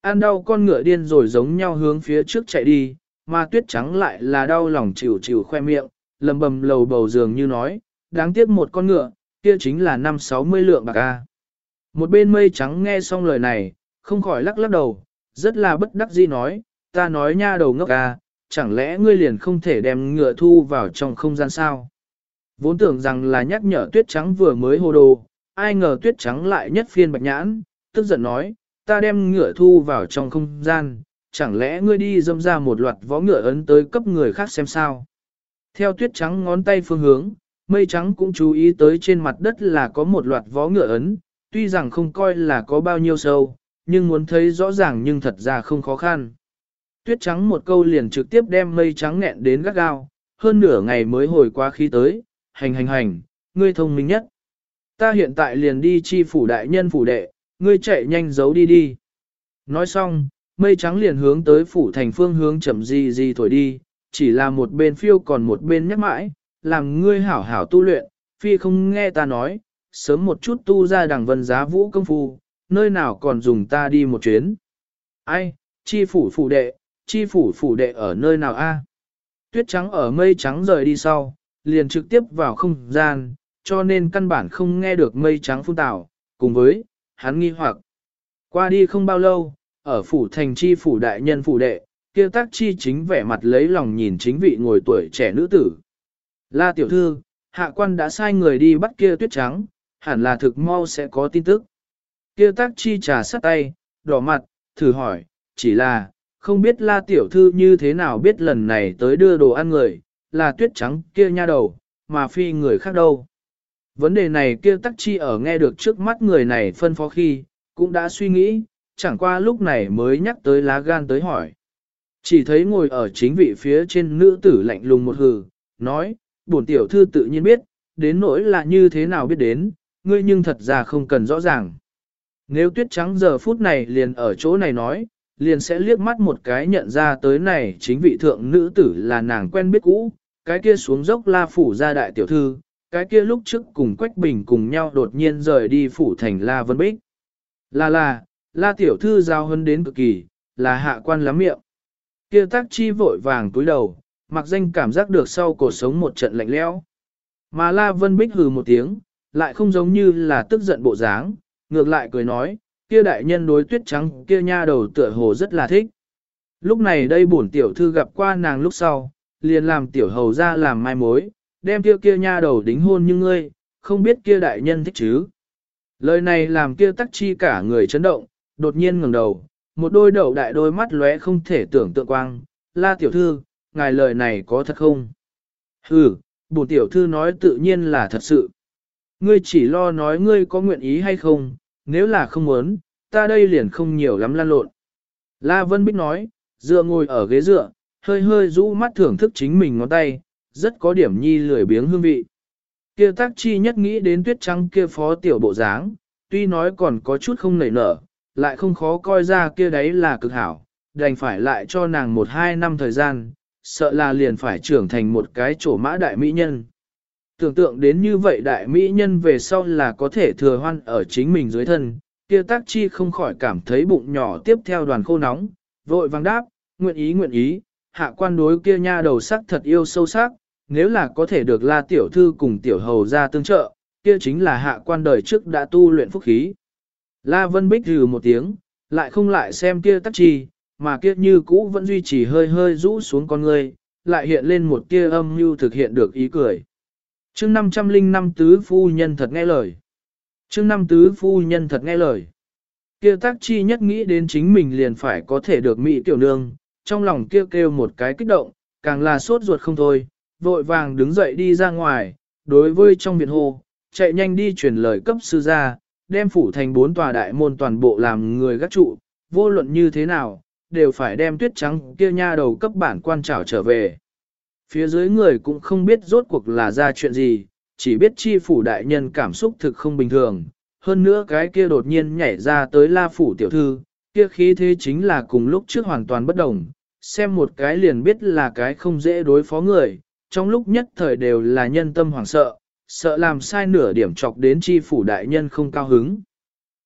An đau con ngựa điên rồi giống nhau hướng phía trước chạy đi, mà tuyết trắng lại là đau lòng chịu chịu khoe miệng, lầm bầm lầu bầu dường như nói, đáng tiếc một con ngựa, kia chính là năm sáu mươi lượng bạc a. Một bên mây trắng nghe xong lời này, không khỏi lắc lắc đầu, rất là bất đắc dĩ nói, ta nói nha đầu ngốc a, chẳng lẽ ngươi liền không thể đem ngựa thu vào trong không gian sao? Vốn tưởng rằng là nhắc nhở tuyết trắng vừa mới hồ đồ, ai ngờ tuyết trắng lại nhất phiên bạch nhãn, tức giận nói, ta đem ngựa thu vào trong không gian, chẳng lẽ ngươi đi dâm ra một loạt võ ngựa ấn tới cấp người khác xem sao? Theo tuyết trắng ngón tay phương hướng, mây trắng cũng chú ý tới trên mặt đất là có một loạt vó ngựa ấn, tuy rằng không coi là có bao nhiêu sâu, nhưng muốn thấy rõ ràng nhưng thật ra không khó khăn. Tuyết trắng một câu liền trực tiếp đem mây trắng nghẹn đến gắt gao, hơn nửa ngày mới hồi qua khi tới, hành hành hành, ngươi thông minh nhất. Ta hiện tại liền đi chi phủ đại nhân phủ đệ, ngươi chạy nhanh giấu đi đi. Nói xong, mây trắng liền hướng tới phủ thành phương hướng chậm gì gì thổi đi, chỉ là một bên phiêu còn một bên nhắc mãi, làm ngươi hảo hảo tu luyện, phi không nghe ta nói, sớm một chút tu ra đằng vân giá vũ công phu, nơi nào còn dùng ta đi một chuyến. Ai, chi phủ phủ đệ, chi phủ phủ đệ ở nơi nào a? Tuyết trắng ở mây trắng rời đi sau, liền trực tiếp vào không gian, cho nên căn bản không nghe được mây trắng phun tảo, cùng với, hắn nghi hoặc. Qua đi không bao lâu, ở phủ thành chi phủ đại nhân phủ đệ, kia tác chi chính vẻ mặt lấy lòng nhìn chính vị ngồi tuổi trẻ nữ tử. La tiểu thư, hạ quan đã sai người đi bắt kia tuyết trắng, hẳn là thực mau sẽ có tin tức. Kia tác chi trà sắt tay, đỏ mặt, thử hỏi, chỉ là, không biết la tiểu thư như thế nào biết lần này tới đưa đồ ăn người, là tuyết trắng kia nha đầu, mà phi người khác đâu. Vấn đề này kia tắc chi ở nghe được trước mắt người này phân phó khi, cũng đã suy nghĩ, chẳng qua lúc này mới nhắc tới lá gan tới hỏi. Chỉ thấy ngồi ở chính vị phía trên nữ tử lạnh lùng một hừ, nói, bổn tiểu thư tự nhiên biết, đến nỗi là như thế nào biết đến, ngươi nhưng thật ra không cần rõ ràng. Nếu tuyết trắng giờ phút này liền ở chỗ này nói, liền sẽ liếc mắt một cái nhận ra tới này chính vị thượng nữ tử là nàng quen biết cũ, cái kia xuống dốc la phủ ra đại tiểu thư, cái kia lúc trước cùng Quách Bình cùng nhau đột nhiên rời đi phủ thành La Vân Bích. Là là, La tiểu thư giao hơn đến cực kỳ, là hạ quan lắm miệng. Kia tác chi vội vàng túi đầu, mặc danh cảm giác được sau cổ sống một trận lạnh lẽo. Mà La Vân Bích hừ một tiếng, lại không giống như là tức giận bộ dáng, ngược lại cười nói, kia đại nhân đối tuyết trắng kia nha đầu tựa hồ rất là thích. Lúc này đây bổn tiểu thư gặp qua nàng lúc sau, liền làm tiểu hầu ra làm mai mối, đem kia kia nha đầu đính hôn như ngươi, không biết kia đại nhân thích chứ. Lời này làm kia tắc chi cả người chấn động, đột nhiên ngẩng đầu, một đôi đầu đại đôi mắt lóe không thể tưởng tượng quang, la tiểu thư, ngài lời này có thật không? Ừ, bổn tiểu thư nói tự nhiên là thật sự. Ngươi chỉ lo nói ngươi có nguyện ý hay không, nếu là không muốn, ta đây liền không nhiều lắm lan lộn. La Vân Bích nói, dựa ngồi ở ghế dựa, hơi hơi rũ mắt thưởng thức chính mình ngón tay, rất có điểm nhi lười biếng hương vị. Kia tác chi nhất nghĩ đến tuyết trắng kia phó tiểu bộ dáng, tuy nói còn có chút không nảy nở, lại không khó coi ra kia đấy là cực hảo, đành phải lại cho nàng một hai năm thời gian, sợ là liền phải trưởng thành một cái chỗ mã đại mỹ nhân. Tưởng tượng đến như vậy đại mỹ nhân về sau là có thể thừa hoan ở chính mình dưới thân, kia tác chi không khỏi cảm thấy bụng nhỏ tiếp theo đoàn khô nóng, vội vàng đáp, nguyện ý nguyện ý, hạ quan đối kia nha đầu sắc thật yêu sâu sắc, nếu là có thể được la tiểu thư cùng tiểu hầu ra tương trợ, kia chính là hạ quan đời trước đã tu luyện phúc khí. La Vân Bích hừ một tiếng, lại không lại xem kia tắc chi, mà kia như cũ vẫn duy trì hơi hơi rũ xuống con người, lại hiện lên một tia âm mưu thực hiện được ý cười. chương 505 tứ phu nhân thật nghe lời. chương năm tứ phu nhân thật nghe lời. Kia tác chi nhất nghĩ đến chính mình liền phải có thể được Mỹ tiểu nương, trong lòng kêu kêu một cái kích động, càng là sốt ruột không thôi, vội vàng đứng dậy đi ra ngoài, đối với trong viện hồ, chạy nhanh đi truyền lời cấp sư gia, đem phủ thành bốn tòa đại môn toàn bộ làm người gác trụ, vô luận như thế nào, đều phải đem tuyết trắng kia nha đầu cấp bản quan trảo trở về. Phía dưới người cũng không biết rốt cuộc là ra chuyện gì, chỉ biết chi phủ đại nhân cảm xúc thực không bình thường. Hơn nữa cái kia đột nhiên nhảy ra tới la phủ tiểu thư, kia khí thế chính là cùng lúc trước hoàn toàn bất đồng, xem một cái liền biết là cái không dễ đối phó người, trong lúc nhất thời đều là nhân tâm hoảng sợ, sợ làm sai nửa điểm chọc đến chi phủ đại nhân không cao hứng.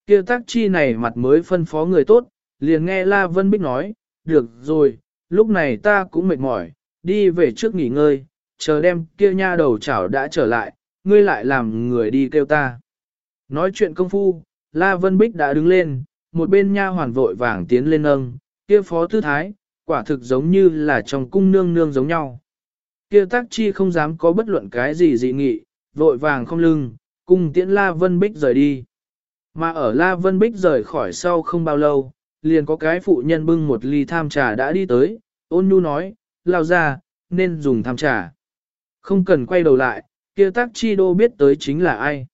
Kia tác chi này mặt mới phân phó người tốt, liền nghe La Vân Bích nói, được rồi, lúc này ta cũng mệt mỏi, đi về trước nghỉ ngơi, chờ đem kia nha đầu chảo đã trở lại, ngươi lại làm người đi kêu ta. Nói chuyện công phu, La Vân Bích đã đứng lên, một bên nha hoàn vội vàng tiến lên nâng, kia phó tư thái, quả thực giống như là trong cung nương nương giống nhau. Kia tác chi không dám có bất luận cái gì dị nghị, vội vàng không lưng, cung tiễn La Vân Bích rời đi. Mà ở La Vân Bích rời khỏi sau không bao lâu, liền có cái phụ nhân bưng một ly tham trà đã đi tới, ôn nhu nói, lao ra, nên dùng tham trà. Không cần quay đầu lại, kia tác chi đô biết tới chính là ai.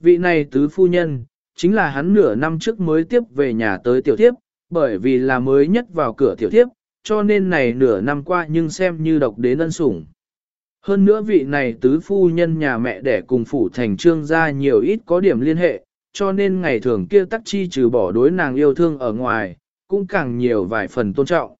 Vị này tứ phu nhân, chính là hắn nửa năm trước mới tiếp về nhà tới tiểu thiếp, bởi vì là mới nhất vào cửa tiểu thiếp, cho nên này nửa năm qua nhưng xem như độc đến ân sủng. Hơn nữa vị này tứ phu nhân nhà mẹ đẻ cùng phủ thành trương gia nhiều ít có điểm liên hệ, cho nên ngày thường kia tắc chi trừ bỏ đối nàng yêu thương ở ngoài, cũng càng nhiều vài phần tôn trọng.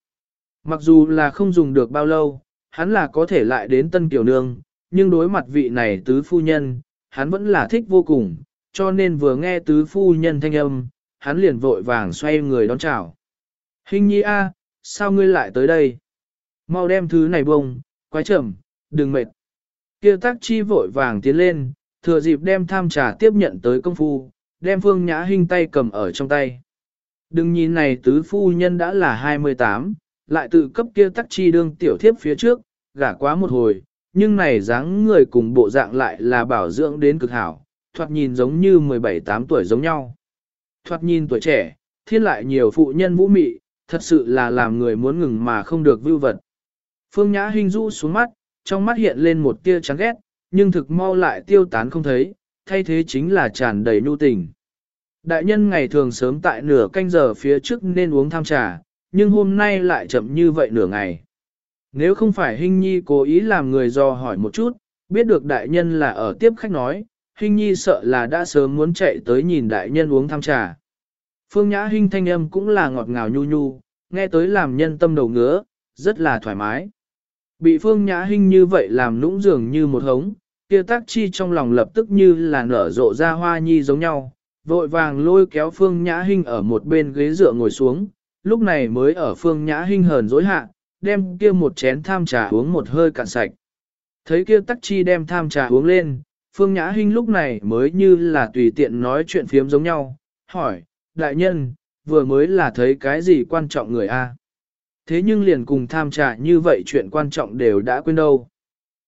Mặc dù là không dùng được bao lâu, hắn là có thể lại đến tân tiểu nương, nhưng đối mặt vị này tứ phu nhân, hắn vẫn là thích vô cùng, cho nên vừa nghe tứ phu nhân thanh âm, hắn liền vội vàng xoay người đón chào. Hình nhi a, sao ngươi lại tới đây? Mau đem thứ này bông, quái chậm, đừng mệt. Kia tác chi vội vàng tiến lên, thừa dịp đem tham trà tiếp nhận tới công phu, đem phương nhã Hinh tay cầm ở trong tay. Đừng nhìn này tứ phu nhân đã là 28, lại tự cấp kia tắc chi đương tiểu thiếp phía trước, gả quá một hồi, nhưng này dáng người cùng bộ dạng lại là bảo dưỡng đến cực hảo, thoạt nhìn giống như 17-8 tuổi giống nhau. Thoạt nhìn tuổi trẻ, thiên lại nhiều phụ nhân vũ mị, thật sự là làm người muốn ngừng mà không được vưu vật. Phương Nhã Hinh du xuống mắt, trong mắt hiện lên một tia chán ghét, nhưng thực mau lại tiêu tán không thấy, thay thế chính là tràn đầy nhu tình. Đại nhân ngày thường sớm tại nửa canh giờ phía trước nên uống tham trà, nhưng hôm nay lại chậm như vậy nửa ngày. Nếu không phải Hinh Nhi cố ý làm người do hỏi một chút, biết được đại nhân là ở tiếp khách nói, Hinh Nhi sợ là đã sớm muốn chạy tới nhìn đại nhân uống tham trà. Phương Nhã Hinh thanh âm cũng là ngọt ngào nhu nhu, nghe tới làm nhân tâm đầu ngứa, rất là thoải mái. Bị Phương Nhã Hinh như vậy làm nũng dường như một hống, kia tác chi trong lòng lập tức như là nở rộ ra hoa nhi giống nhau, vội vàng lôi kéo Phương Nhã Hinh ở một bên ghế dựa ngồi xuống, lúc này mới ở Phương Nhã Hinh hờn dối hạ, đem kia một chén tham trà uống một hơi cạn sạch. Thấy kia tắc chi đem tham trà uống lên, Phương Nhã Hinh lúc này mới như là tùy tiện nói chuyện phiếm giống nhau, hỏi, đại nhân, vừa mới là thấy cái gì quan trọng người a? Thế nhưng liền cùng tham trà như vậy chuyện quan trọng đều đã quên đâu.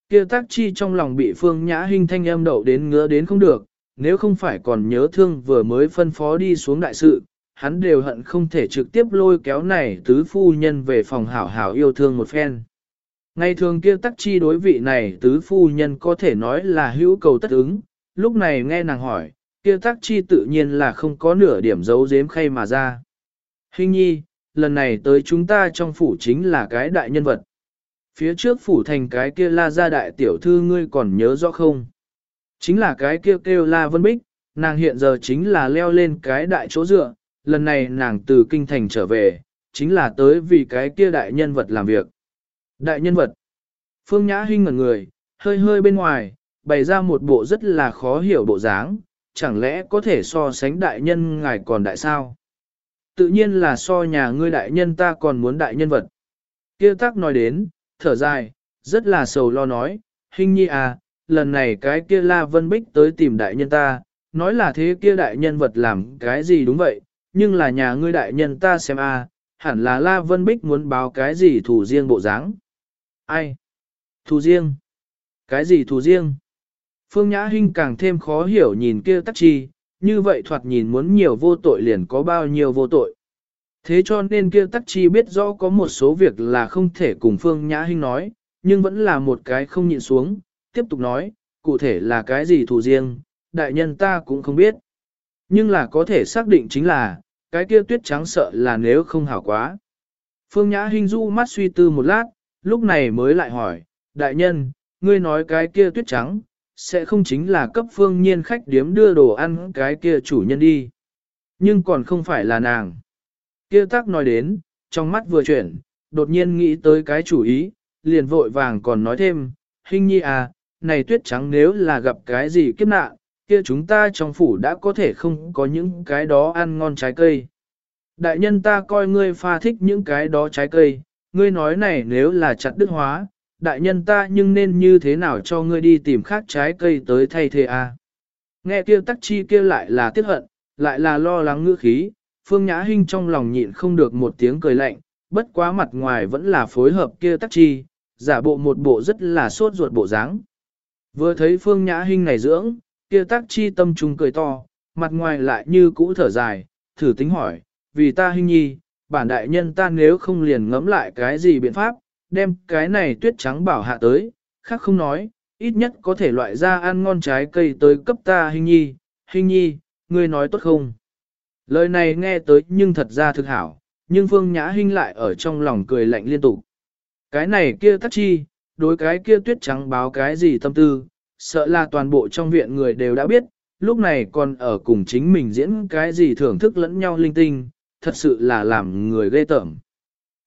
Kia tác chi trong lòng bị Phương Nhã Hinh thanh âm đậu đến ngứa đến không được, nếu không phải còn nhớ thương vừa mới phân phó đi xuống đại sự, hắn đều hận không thể trực tiếp lôi kéo này tứ phu nhân về phòng hảo hảo yêu thương một phen. Ngày thường kia tắc chi đối vị này tứ phu nhân có thể nói là hữu cầu tất ứng, lúc này nghe nàng hỏi, kia tắc chi tự nhiên là không có nửa điểm giấu giếm khay mà ra. Hình nhi, lần này tới chúng ta trong phủ chính là cái đại nhân vật. Phía trước phủ thành cái kia la gia đại tiểu thư ngươi còn nhớ rõ không? Chính là cái kia kêu, kêu la vân bích, nàng hiện giờ chính là leo lên cái đại chỗ dựa, lần này nàng từ kinh thành trở về, chính là tới vì cái kia đại nhân vật làm việc. Đại nhân vật. Phương Nhã Hinh ngẩn người, hơi hơi bên ngoài, bày ra một bộ rất là khó hiểu bộ dáng, chẳng lẽ có thể so sánh đại nhân ngài còn đại sao? Tự nhiên là so nhà ngươi đại nhân ta còn muốn đại nhân vật. Kia tác nói đến, thở dài, rất là sầu lo nói, Hinh nhi à, lần này cái kia La Vân Bích tới tìm đại nhân ta, nói là thế kia đại nhân vật làm cái gì đúng vậy, nhưng là nhà ngươi đại nhân ta xem a, hẳn là La Vân Bích muốn báo cái gì thủ riêng bộ dáng. Ai? Thủ riêng? Cái gì thủ riêng? Phương Nhã Hinh càng thêm khó hiểu nhìn kia tắc chi, như vậy thoạt nhìn muốn nhiều vô tội liền có bao nhiêu vô tội. Thế cho nên kia tắc chi biết rõ có một số việc là không thể cùng Phương Nhã Hinh nói, nhưng vẫn là một cái không nhịn xuống, tiếp tục nói, cụ thể là cái gì thủ riêng, đại nhân ta cũng không biết. Nhưng là có thể xác định chính là, cái kia tuyết trắng sợ là nếu không hảo quá. Phương Nhã Hinh du mắt suy tư một lát, lúc này mới lại hỏi, đại nhân, ngươi nói cái kia tuyết trắng, sẽ không chính là cấp phương nhiên khách điếm đưa đồ ăn cái kia chủ nhân đi. Nhưng còn không phải là nàng. Kia Tắc nói đến, trong mắt vừa chuyển, đột nhiên nghĩ tới cái chủ ý, liền vội vàng còn nói thêm, hình nhi à, này tuyết trắng nếu là gặp cái gì kiếp nạn, kia chúng ta trong phủ đã có thể không có những cái đó ăn ngon trái cây. Đại nhân ta coi ngươi pha thích những cái đó trái cây, ngươi nói này nếu là chặt đức hóa, đại nhân ta nhưng nên như thế nào cho ngươi đi tìm khác trái cây tới thay thế? À? Nghe kia tắc chi kia lại là tiếc hận, lại là lo lắng ngữ khí, Phương Nhã Hinh trong lòng nhịn không được một tiếng cười lạnh, bất quá mặt ngoài vẫn là phối hợp kia tắc chi, giả bộ một bộ rất là sốt ruột bộ dáng. Vừa thấy Phương Nhã Hinh này dưỡng, kia tắc chi tâm trung cười to, mặt ngoài lại như cũ thở dài, thử tính hỏi, vì ta Hinh nhi, bản đại nhân ta nếu không liền ngẫm lại cái gì biện pháp, đem cái này tuyết trắng bảo hạ tới, khác không nói, ít nhất có thể loại ra ăn ngon trái cây tới cấp ta Hinh nhi, Hinh nhi, ngươi nói tốt không? Lời này nghe tới nhưng thật ra thực hảo, nhưng Phương Nhã Hinh lại ở trong lòng cười lạnh liên tục. Cái này kia tắc chi, đối cái kia tuyết trắng báo cái gì tâm tư, sợ là toàn bộ trong viện người đều đã biết, lúc này còn ở cùng chính mình diễn cái gì thưởng thức lẫn nhau linh tinh, thật sự là làm người ghê tởm.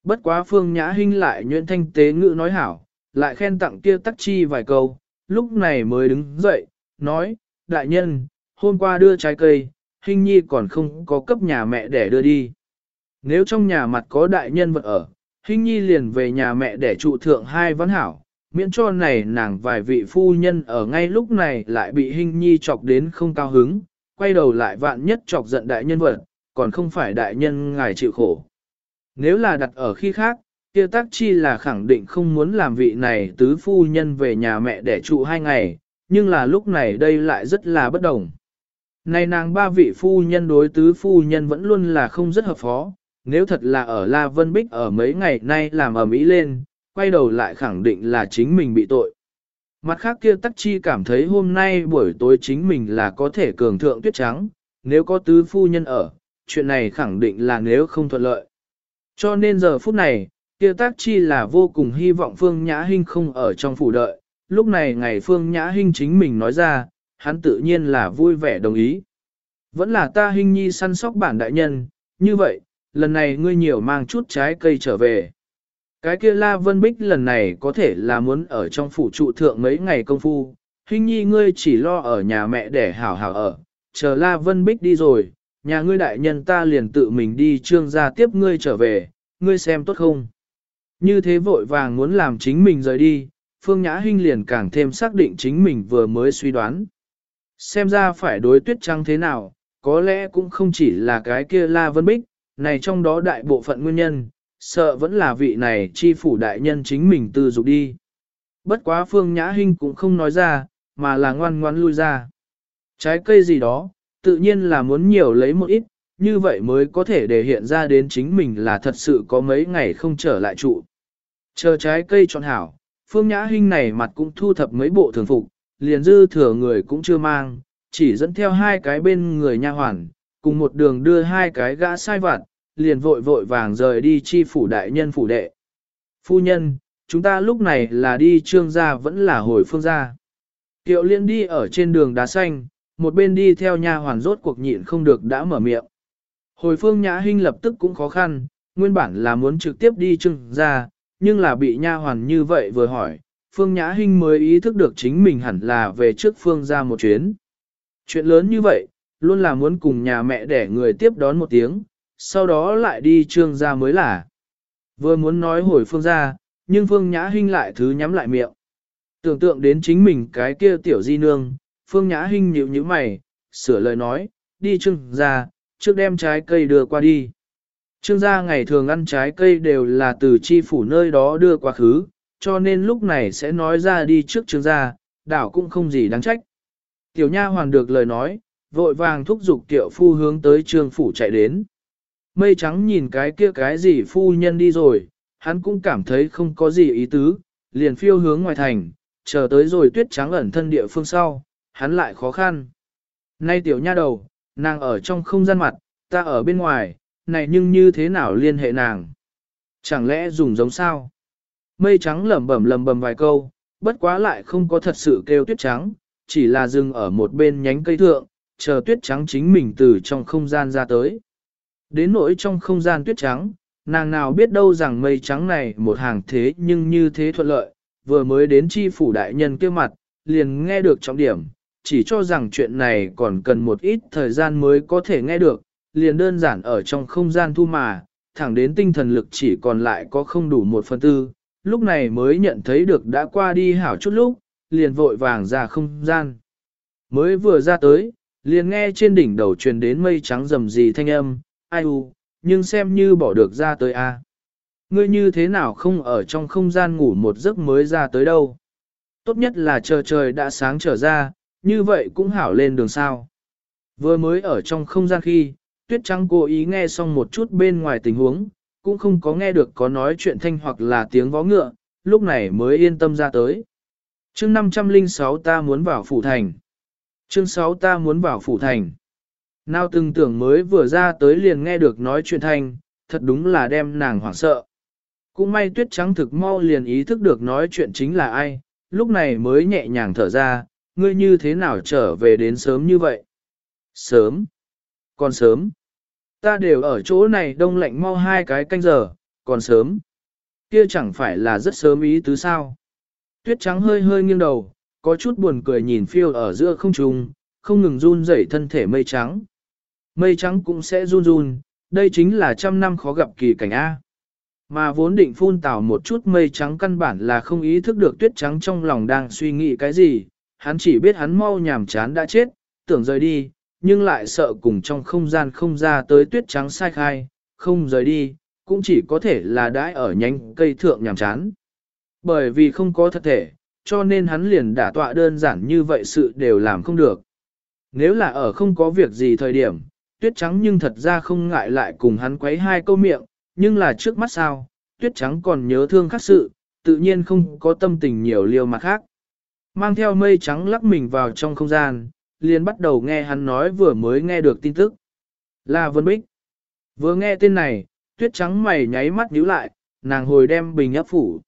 Bất quá Phương Nhã Hinh lại nhuyễn thanh tế ngữ nói hảo, lại khen tặng kia tắc chi vài câu, lúc này mới đứng dậy, nói, đại nhân, hôm qua đưa trái cây, Hinh Nhi còn không có cấp nhà mẹ để đưa đi. Nếu trong nhà mặt có đại nhân vật ở, Hinh Nhi liền về nhà mẹ để trụ thượng hai văn hảo, miễn cho này nàng vài vị phu nhân ở ngay lúc này lại bị Hinh Nhi chọc đến không cao hứng, quay đầu lại vạn nhất chọc giận đại nhân vật, còn không phải đại nhân ngài chịu khổ. Nếu là đặt ở khi khác, kia tác chi là khẳng định không muốn làm vị này tứ phu nhân về nhà mẹ để trụ hai ngày, nhưng là lúc này đây lại rất là bất đồng. Này nàng ba vị phu nhân đối tứ phu nhân vẫn luôn là không rất hợp phó, nếu thật là ở La Vân Bích ở mấy ngày nay làm ở Mỹ lên, quay đầu lại khẳng định là chính mình bị tội. Mặt khác kia tắc chi cảm thấy hôm nay buổi tối chính mình là có thể cường thượng tuyết trắng, nếu có tứ phu nhân ở, chuyện này khẳng định là nếu không thuận lợi. Cho nên giờ phút này, kia tác chi là vô cùng hy vọng Phương Nhã Hinh không ở trong phủ đợi, lúc này ngày Phương Nhã Hinh chính mình nói ra, hắn tự nhiên là vui vẻ đồng ý. Vẫn là ta hình nhi săn sóc bản đại nhân, như vậy, lần này ngươi nhiều mang chút trái cây trở về. Cái kia La Vân Bích lần này có thể là muốn ở trong phủ trụ thượng mấy ngày công phu, hình nhi ngươi chỉ lo ở nhà mẹ để hảo hảo ở, chờ La Vân Bích đi rồi, nhà ngươi đại nhân ta liền tự mình đi trương gia tiếp ngươi trở về, ngươi xem tốt không? Như thế vội vàng muốn làm chính mình rời đi, Phương Nhã Hinh liền càng thêm xác định chính mình vừa mới suy đoán. Xem ra phải đối tuyết trắng thế nào, có lẽ cũng không chỉ là cái kia La Vân Bích, này trong đó đại bộ phận nguyên nhân, sợ vẫn là vị này chi phủ đại nhân chính mình tư dục đi. Bất quá Phương Nhã Hinh cũng không nói ra, mà là ngoan ngoan lui ra. Trái cây gì đó, tự nhiên là muốn nhiều lấy một ít, như vậy mới có thể để hiện ra đến chính mình là thật sự có mấy ngày không trở lại trụ. Chờ trái cây trọn hảo, Phương Nhã Hinh này mặt cũng thu thập mấy bộ thường phục, liền dư thừa người cũng chưa mang, chỉ dẫn theo hai cái bên người nha hoàn, cùng một đường đưa hai cái gã sai vặt, liền vội vội vàng rời đi chi phủ đại nhân phủ đệ. Phu nhân, chúng ta lúc này là đi trương gia vẫn là hồi phương gia. Kiệu liên đi ở trên đường đá xanh, một bên đi theo nha hoàn rốt cuộc nhịn không được đã mở miệng. Hồi phương nhã hinh lập tức cũng khó khăn, nguyên bản là muốn trực tiếp đi trương gia nhưng là bị nha hoàn như vậy vừa hỏi, phương nhã hinh mới ý thức được chính mình hẳn là về trước phương ra một chuyến. Chuyện lớn như vậy, luôn là muốn cùng nhà mẹ để người tiếp đón một tiếng, sau đó lại đi trương ra mới là. Vừa muốn nói hồi phương ra, nhưng phương nhã hinh lại thứ nhắm lại miệng. Tưởng tượng đến chính mình cái kia tiểu di nương, phương nhã hinh nhíu như mày, sửa lời nói, đi Trương ra, trước đem trái cây đưa qua đi. Trương gia ngày thường ăn trái cây đều là từ chi phủ nơi đó đưa qua khứ, cho nên lúc này sẽ nói ra đi trước trường gia, đảo cũng không gì đáng trách. Tiểu nha hoàn được lời nói, vội vàng thúc giục tiểu phu hướng tới trường phủ chạy đến. Mây trắng nhìn cái kia cái gì phu nhân đi rồi, hắn cũng cảm thấy không có gì ý tứ, liền phiêu hướng ngoài thành, chờ tới rồi tuyết trắng ẩn thân địa phương sau, hắn lại khó khăn. Nay tiểu nha đầu, nàng ở trong không gian mặt, ta ở bên ngoài, này nhưng như thế nào liên hệ nàng? Chẳng lẽ dùng giống sao? Mây trắng lẩm bẩm lẩm bẩm vài câu, bất quá lại không có thật sự kêu tuyết trắng, chỉ là dừng ở một bên nhánh cây thượng, chờ tuyết trắng chính mình từ trong không gian ra tới. Đến nỗi trong không gian tuyết trắng, nàng nào biết đâu rằng mây trắng này một hàng thế nhưng như thế thuận lợi, vừa mới đến chi phủ đại nhân kia mặt, liền nghe được trọng điểm, chỉ cho rằng chuyện này còn cần một ít thời gian mới có thể nghe được, liền đơn giản ở trong không gian thu mà, thẳng đến tinh thần lực chỉ còn lại có không đủ một phần tư, lúc này mới nhận thấy được đã qua đi hảo chút lúc, liền vội vàng ra không gian. Mới vừa ra tới, liền nghe trên đỉnh đầu truyền đến mây trắng rầm rì thanh âm, ai u, nhưng xem như bỏ được ra tới a. Ngươi như thế nào không ở trong không gian ngủ một giấc mới ra tới đâu. Tốt nhất là chờ trời đã sáng trở ra, như vậy cũng hảo lên đường sao. Vừa mới ở trong không gian khi, tuyết trắng cố ý nghe xong một chút bên ngoài tình huống, cũng không có nghe được có nói chuyện thanh hoặc là tiếng vó ngựa, lúc này mới yên tâm ra tới. Chương 506 ta muốn vào phủ thành. Chương 6 ta muốn vào phủ thành. Nào từng tưởng mới vừa ra tới liền nghe được nói chuyện thanh, thật đúng là đem nàng hoảng sợ. Cũng may tuyết trắng thực mau liền ý thức được nói chuyện chính là ai, lúc này mới nhẹ nhàng thở ra, ngươi như thế nào trở về đến sớm như vậy? Sớm? Còn sớm? Ta đều ở chỗ này đông lạnh mau hai cái canh giờ, còn sớm. Kia chẳng phải là rất sớm ý tứ sao? Tuyết trắng hơi hơi nghiêng đầu, có chút buồn cười nhìn phiêu ở giữa không trung, không ngừng run rẩy thân thể mây trắng. Mây trắng cũng sẽ run run, đây chính là trăm năm khó gặp kỳ cảnh A. Mà vốn định phun tảo một chút mây trắng căn bản là không ý thức được tuyết trắng trong lòng đang suy nghĩ cái gì, hắn chỉ biết hắn mau nhàm chán đã chết, tưởng rời đi, nhưng lại sợ cùng trong không gian không ra tới tuyết trắng sai khai, không rời đi, cũng chỉ có thể là đãi ở nhánh cây thượng nhàm chán. Bởi vì không có thật thể, cho nên hắn liền đả tọa đơn giản như vậy sự đều làm không được. Nếu là ở không có việc gì thời điểm, tuyết trắng nhưng thật ra không ngại lại cùng hắn quấy hai câu miệng, nhưng là trước mắt sao, tuyết trắng còn nhớ thương khác sự, tự nhiên không có tâm tình nhiều liều mặt khác. Mang theo mây trắng lắc mình vào trong không gian, liền bắt đầu nghe hắn nói vừa mới nghe được tin tức. Là Vân Bích. Vừa nghe tên này, tuyết trắng mày nháy mắt nhíu lại, nàng hồi đem bình áp phủ.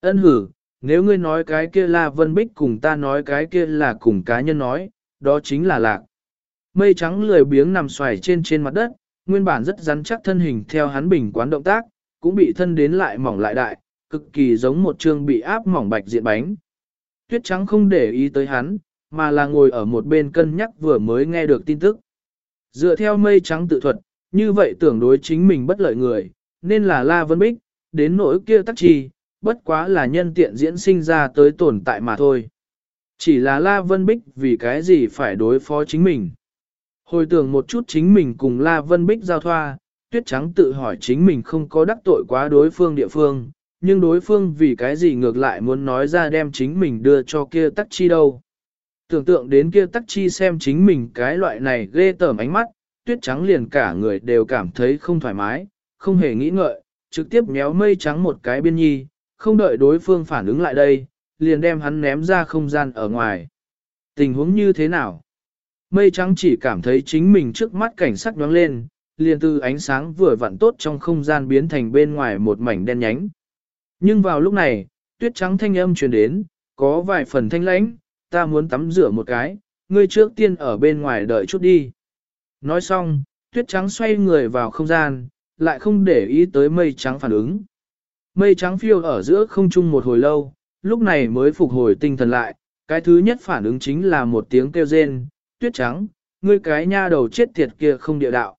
Ân hử, nếu ngươi nói cái kia là Vân Bích cùng ta nói cái kia là cùng cá nhân nói, đó chính là lạc. Mây trắng lười biếng nằm xoài trên trên mặt đất, nguyên bản rất rắn chắc thân hình theo hắn bình quán động tác, cũng bị thân đến lại mỏng lại đại, cực kỳ giống một chương bị áp mỏng bạch diện bánh. Tuyết trắng không để ý tới hắn, mà là ngồi ở một bên cân nhắc vừa mới nghe được tin tức. Dựa theo mây trắng tự thuật, như vậy tưởng đối chính mình bất lợi người, nên là La Vân Bích, đến nỗi kia tắc chi, bất quá là nhân tiện diễn sinh ra tới tồn tại mà thôi. Chỉ là La Vân Bích vì cái gì phải đối phó chính mình. Hồi tưởng một chút chính mình cùng La Vân Bích giao thoa, Tuyết Trắng tự hỏi chính mình không có đắc tội quá đối phương địa phương, nhưng đối phương vì cái gì ngược lại muốn nói ra đem chính mình đưa cho kia tắc chi đâu. Tưởng tượng đến kia tắc chi xem chính mình cái loại này ghê tởm ánh mắt, Tuyết Trắng liền cả người đều cảm thấy không thoải mái, không hề nghĩ ngợi, trực tiếp méo mây trắng một cái biên nhi, không đợi đối phương phản ứng lại đây, liền đem hắn ném ra không gian ở ngoài. Tình huống như thế nào? Mây trắng chỉ cảm thấy chính mình trước mắt cảnh sắc nhoáng lên, liền từ ánh sáng vừa vặn tốt trong không gian biến thành bên ngoài một mảnh đen nhánh. Nhưng vào lúc này, tuyết trắng thanh âm truyền đến, có vài phần thanh lãnh, ta muốn tắm rửa một cái, ngươi trước tiên ở bên ngoài đợi chút đi. Nói xong, tuyết trắng xoay người vào không gian, lại không để ý tới mây trắng phản ứng. Mây trắng phiêu ở giữa không trung một hồi lâu, lúc này mới phục hồi tinh thần lại, cái thứ nhất phản ứng chính là một tiếng kêu rên, tuyết trắng, ngươi cái nha đầu chết tiệt kia không địa đạo.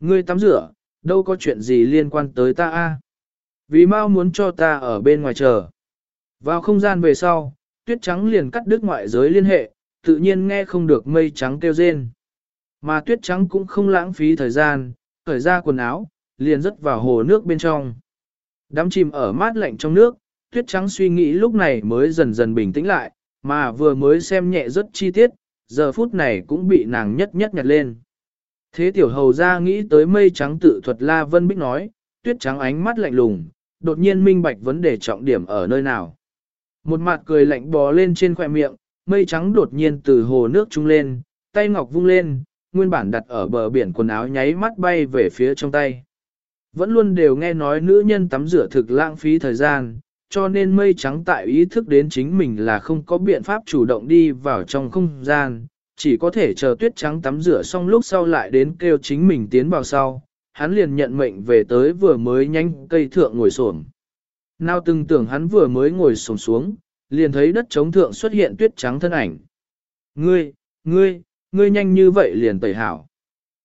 Ngươi tắm rửa, đâu có chuyện gì liên quan tới ta a? Vì mau muốn cho ta ở bên ngoài chờ. Vào không gian về sau, tuyết trắng liền cắt đứt ngoại giới liên hệ, tự nhiên nghe không được mây trắng kêu rên. Mà tuyết trắng cũng không lãng phí thời gian, khởi ra quần áo, liền rớt vào hồ nước bên trong. Đám chìm ở mát lạnh trong nước, tuyết trắng suy nghĩ lúc này mới dần dần bình tĩnh lại, mà vừa mới xem nhẹ rất chi tiết, giờ phút này cũng bị nàng nhất nhất nhặt lên. Thế tiểu hầu ra nghĩ tới mây trắng tự thuật La Vân Bích nói, tuyết trắng ánh mắt lạnh lùng, đột nhiên minh bạch vấn đề trọng điểm ở nơi nào. Một mặt cười lạnh bò lên trên khỏe miệng, mây trắng đột nhiên từ hồ nước trung lên, tay ngọc vung lên, nguyên bản đặt ở bờ biển quần áo nháy mắt bay về phía trong tay. Vẫn luôn đều nghe nói nữ nhân tắm rửa thực lãng phí thời gian, cho nên mây trắng tại ý thức đến chính mình là không có biện pháp chủ động đi vào trong không gian, chỉ có thể chờ tuyết trắng tắm rửa xong lúc sau lại đến kêu chính mình tiến vào sau, hắn liền nhận mệnh về tới vừa mới nhanh cây thượng ngồi xổm. Nào từng tưởng hắn vừa mới ngồi sổng xuống, liền thấy đất trống thượng xuất hiện tuyết trắng thân ảnh. Ngươi, ngươi, ngươi nhanh như vậy liền tẩy hảo.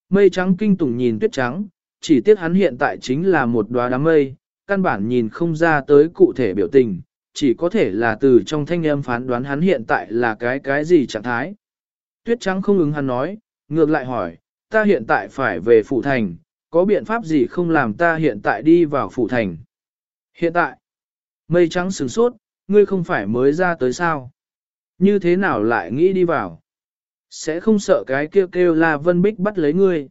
Mây trắng kinh tủng nhìn tuyết trắng, chỉ tiếc hắn hiện tại chính là một đóa đám mây, căn bản nhìn không ra tới cụ thể biểu tình, chỉ có thể là từ trong thanh âm phán đoán hắn hiện tại là cái cái gì trạng thái. Tuyết trắng không ứng hắn nói, ngược lại hỏi, ta hiện tại phải về phủ thành, có biện pháp gì không làm ta hiện tại đi vào phủ thành? Hiện tại, mây trắng sửng sốt, ngươi không phải mới ra tới sao? Như thế nào lại nghĩ đi vào? Sẽ không sợ cái kêu kêu là Vân Bích bắt lấy ngươi.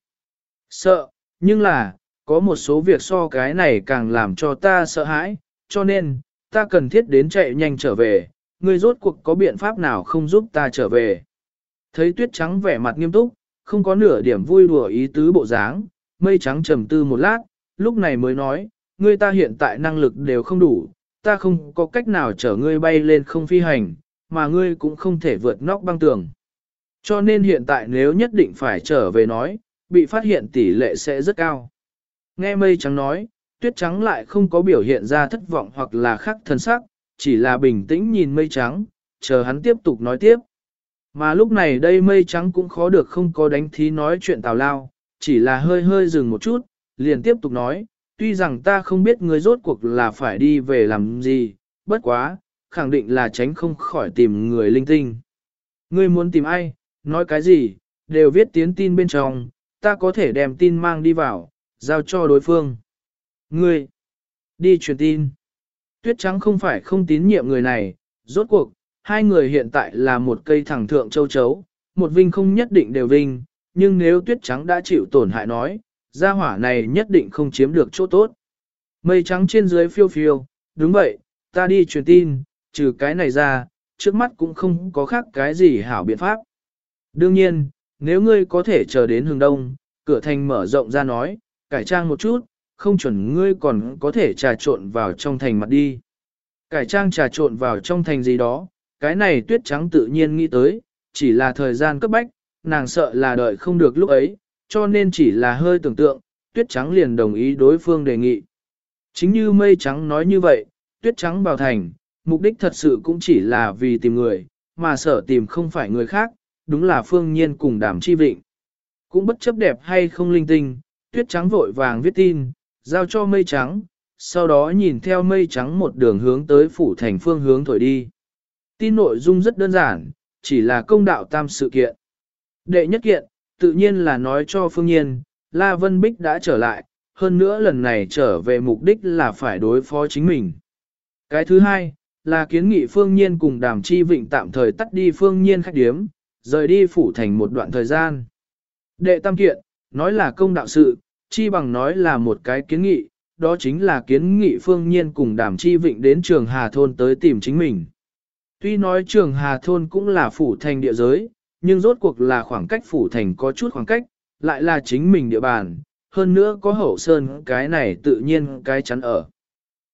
Sợ, nhưng là, có một số việc so cái này càng làm cho ta sợ hãi, cho nên, ta cần thiết đến chạy nhanh trở về, ngươi rốt cuộc có biện pháp nào không giúp ta trở về. Thấy tuyết trắng vẻ mặt nghiêm túc, không có nửa điểm vui đùa ý tứ bộ dáng, mây trắng trầm tư một lát, lúc này mới nói, ngươi ta hiện tại năng lực đều không đủ, ta không có cách nào chở ngươi bay lên không phi hành, mà ngươi cũng không thể vượt nóc băng tường. Cho nên hiện tại nếu nhất định phải trở về nói, bị phát hiện tỷ lệ sẽ rất cao. Nghe mây trắng nói, tuyết trắng lại không có biểu hiện ra thất vọng hoặc là khắc thân sắc, chỉ là bình tĩnh nhìn mây trắng, chờ hắn tiếp tục nói tiếp. Mà lúc này đây mây trắng cũng khó được không có đánh thí nói chuyện tào lao, chỉ là hơi hơi dừng một chút, liền tiếp tục nói, tuy rằng ta không biết người rốt cuộc là phải đi về làm gì, bất quá, khẳng định là tránh không khỏi tìm người linh tinh. Ngươi muốn tìm ai, nói cái gì, đều viết tiến tin bên trong, ta có thể đem tin mang đi vào, giao cho đối phương. Ngươi, đi truyền tin. Tuyết trắng không phải không tín nhiệm người này, rốt cuộc, hai người hiện tại là một cây thẳng thượng châu chấu, một vinh không nhất định đều vinh, nhưng nếu tuyết trắng đã chịu tổn hại nói, gia hỏa này nhất định không chiếm được chỗ tốt. Mây trắng trên dưới phiêu phiêu, đúng vậy, ta đi truyền tin, trừ cái này ra, trước mắt cũng không có khác cái gì hảo biện pháp. Đương nhiên, nếu ngươi có thể chờ đến hướng đông, cửa thành mở rộng ra nói, cải trang một chút, không chuẩn ngươi còn có thể trà trộn vào trong thành mặt đi. Cải trang trà trộn vào trong thành gì đó, cái này tuyết trắng tự nhiên nghĩ tới, chỉ là thời gian cấp bách, nàng sợ là đợi không được lúc ấy, cho nên chỉ là hơi tưởng tượng, tuyết trắng liền đồng ý đối phương đề nghị. Chính như mây trắng nói như vậy, tuyết trắng vào thành, mục đích thật sự cũng chỉ là vì tìm người, mà sợ tìm không phải người khác, đúng là phương nhiên cùng đàm chi vịnh. Cũng bất chấp đẹp hay không linh tinh, tuyết trắng vội vàng viết tin, giao cho mây trắng, sau đó nhìn theo mây trắng một đường hướng tới phủ thành phương hướng thổi đi. Tin nội dung rất đơn giản, chỉ là công đạo tam sự kiện. Đệ nhất kiện, tự nhiên là nói cho phương nhiên, La Vân Bích đã trở lại, hơn nữa lần này trở về mục đích là phải đối phó chính mình. Cái thứ hai, là kiến nghị phương nhiên cùng đàm chi vịnh tạm thời tắt đi phương nhiên khách điếm, rời đi phủ thành một đoạn thời gian. Đệ tam kiện, nói là công đạo sự, chi bằng nói là một cái kiến nghị, đó chính là kiến nghị phương nhiên cùng đàm chi vịnh đến trường Hà Thôn tới tìm chính mình. Tuy nói trường Hà Thôn cũng là phủ thành địa giới, nhưng rốt cuộc là khoảng cách phủ thành có chút khoảng cách, lại là chính mình địa bàn, hơn nữa có hậu sơn cái này tự nhiên cái chắn ở.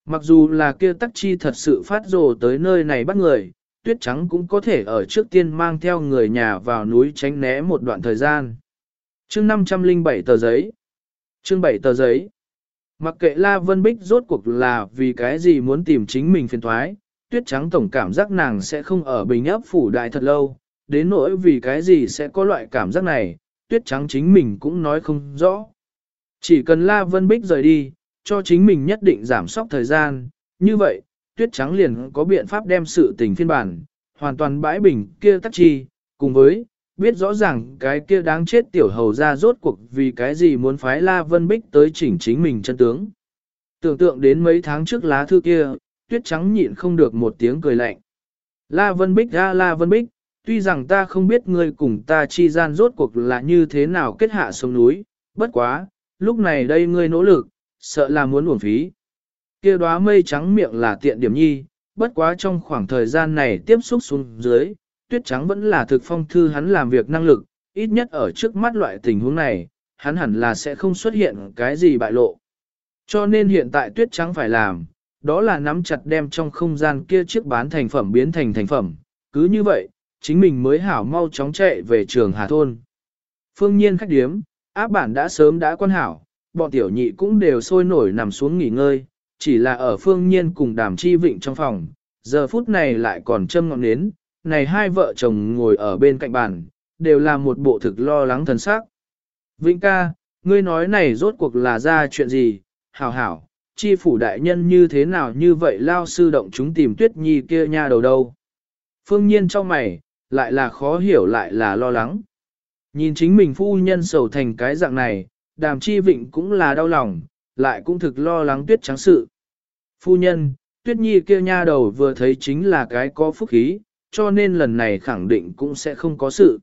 Mặc dù là kia tắc chi thật sự phát rồ tới nơi này bắt người, tuyết trắng cũng có thể ở trước tiên mang theo người nhà vào núi tránh né một đoạn thời gian. chương 507 tờ giấy. Chương 7 tờ giấy. Mặc kệ La Vân Bích rốt cuộc là vì cái gì muốn tìm chính mình phiền thoái, tuyết trắng tổng cảm giác nàng sẽ không ở bình ấp phủ đại thật lâu, đến nỗi vì cái gì sẽ có loại cảm giác này, tuyết trắng chính mình cũng nói không rõ. Chỉ cần La Vân Bích rời đi, cho chính mình nhất định giảm sóc thời gian, như vậy, tuyết trắng liền có biện pháp đem sự tình phiên bản, hoàn toàn bãi bình kia tắc chi, cùng với, biết rõ ràng cái kia đáng chết tiểu hầu ra rốt cuộc vì cái gì muốn phái La Vân Bích tới chỉnh chính mình chân tướng. Tưởng tượng đến mấy tháng trước lá thư kia, tuyết trắng nhịn không được một tiếng cười lạnh. La Vân Bích ra La Vân Bích, tuy rằng ta không biết ngươi cùng ta chi gian rốt cuộc là như thế nào kết hạ sông núi, bất quá, lúc này đây ngươi nỗ lực, sợ là muốn uổng phí. kia đóa mây trắng miệng là tiện điểm nhi, bất quá trong khoảng thời gian này tiếp xúc xuống dưới, tuyết trắng vẫn là thực phong thư hắn làm việc năng lực, ít nhất ở trước mắt loại tình huống này, hắn hẳn là sẽ không xuất hiện cái gì bại lộ. Cho nên hiện tại tuyết trắng phải làm, đó là nắm chặt đem trong không gian kia chiếc bán thành phẩm biến thành thành phẩm, cứ như vậy, chính mình mới hảo mau chóng chạy về trường Hà Thôn. Phương nhiên khách điếm, áp bản đã sớm đã quan hảo, bọn tiểu nhị cũng đều sôi nổi nằm xuống nghỉ ngơi, chỉ là ở phương nhiên cùng đàm chi vịnh trong phòng, giờ phút này lại còn châm ngọn nến, này hai vợ chồng ngồi ở bên cạnh bàn, đều là một bộ thực lo lắng thần sắc. Vĩnh ca, ngươi nói này rốt cuộc là ra chuyện gì, hảo hảo, chi phủ đại nhân như thế nào như vậy lao sư động chúng tìm tuyết nhi kia nha đầu đâu. Phương nhiên trong mày, lại là khó hiểu lại là lo lắng. Nhìn chính mình phu nhân sầu thành cái dạng này, đàm chi vịnh cũng là đau lòng, lại cũng thực lo lắng tuyết trắng sự. Phu nhân, tuyết nhi kia nha đầu vừa thấy chính là cái có phúc khí, cho nên lần này khẳng định cũng sẽ không có sự.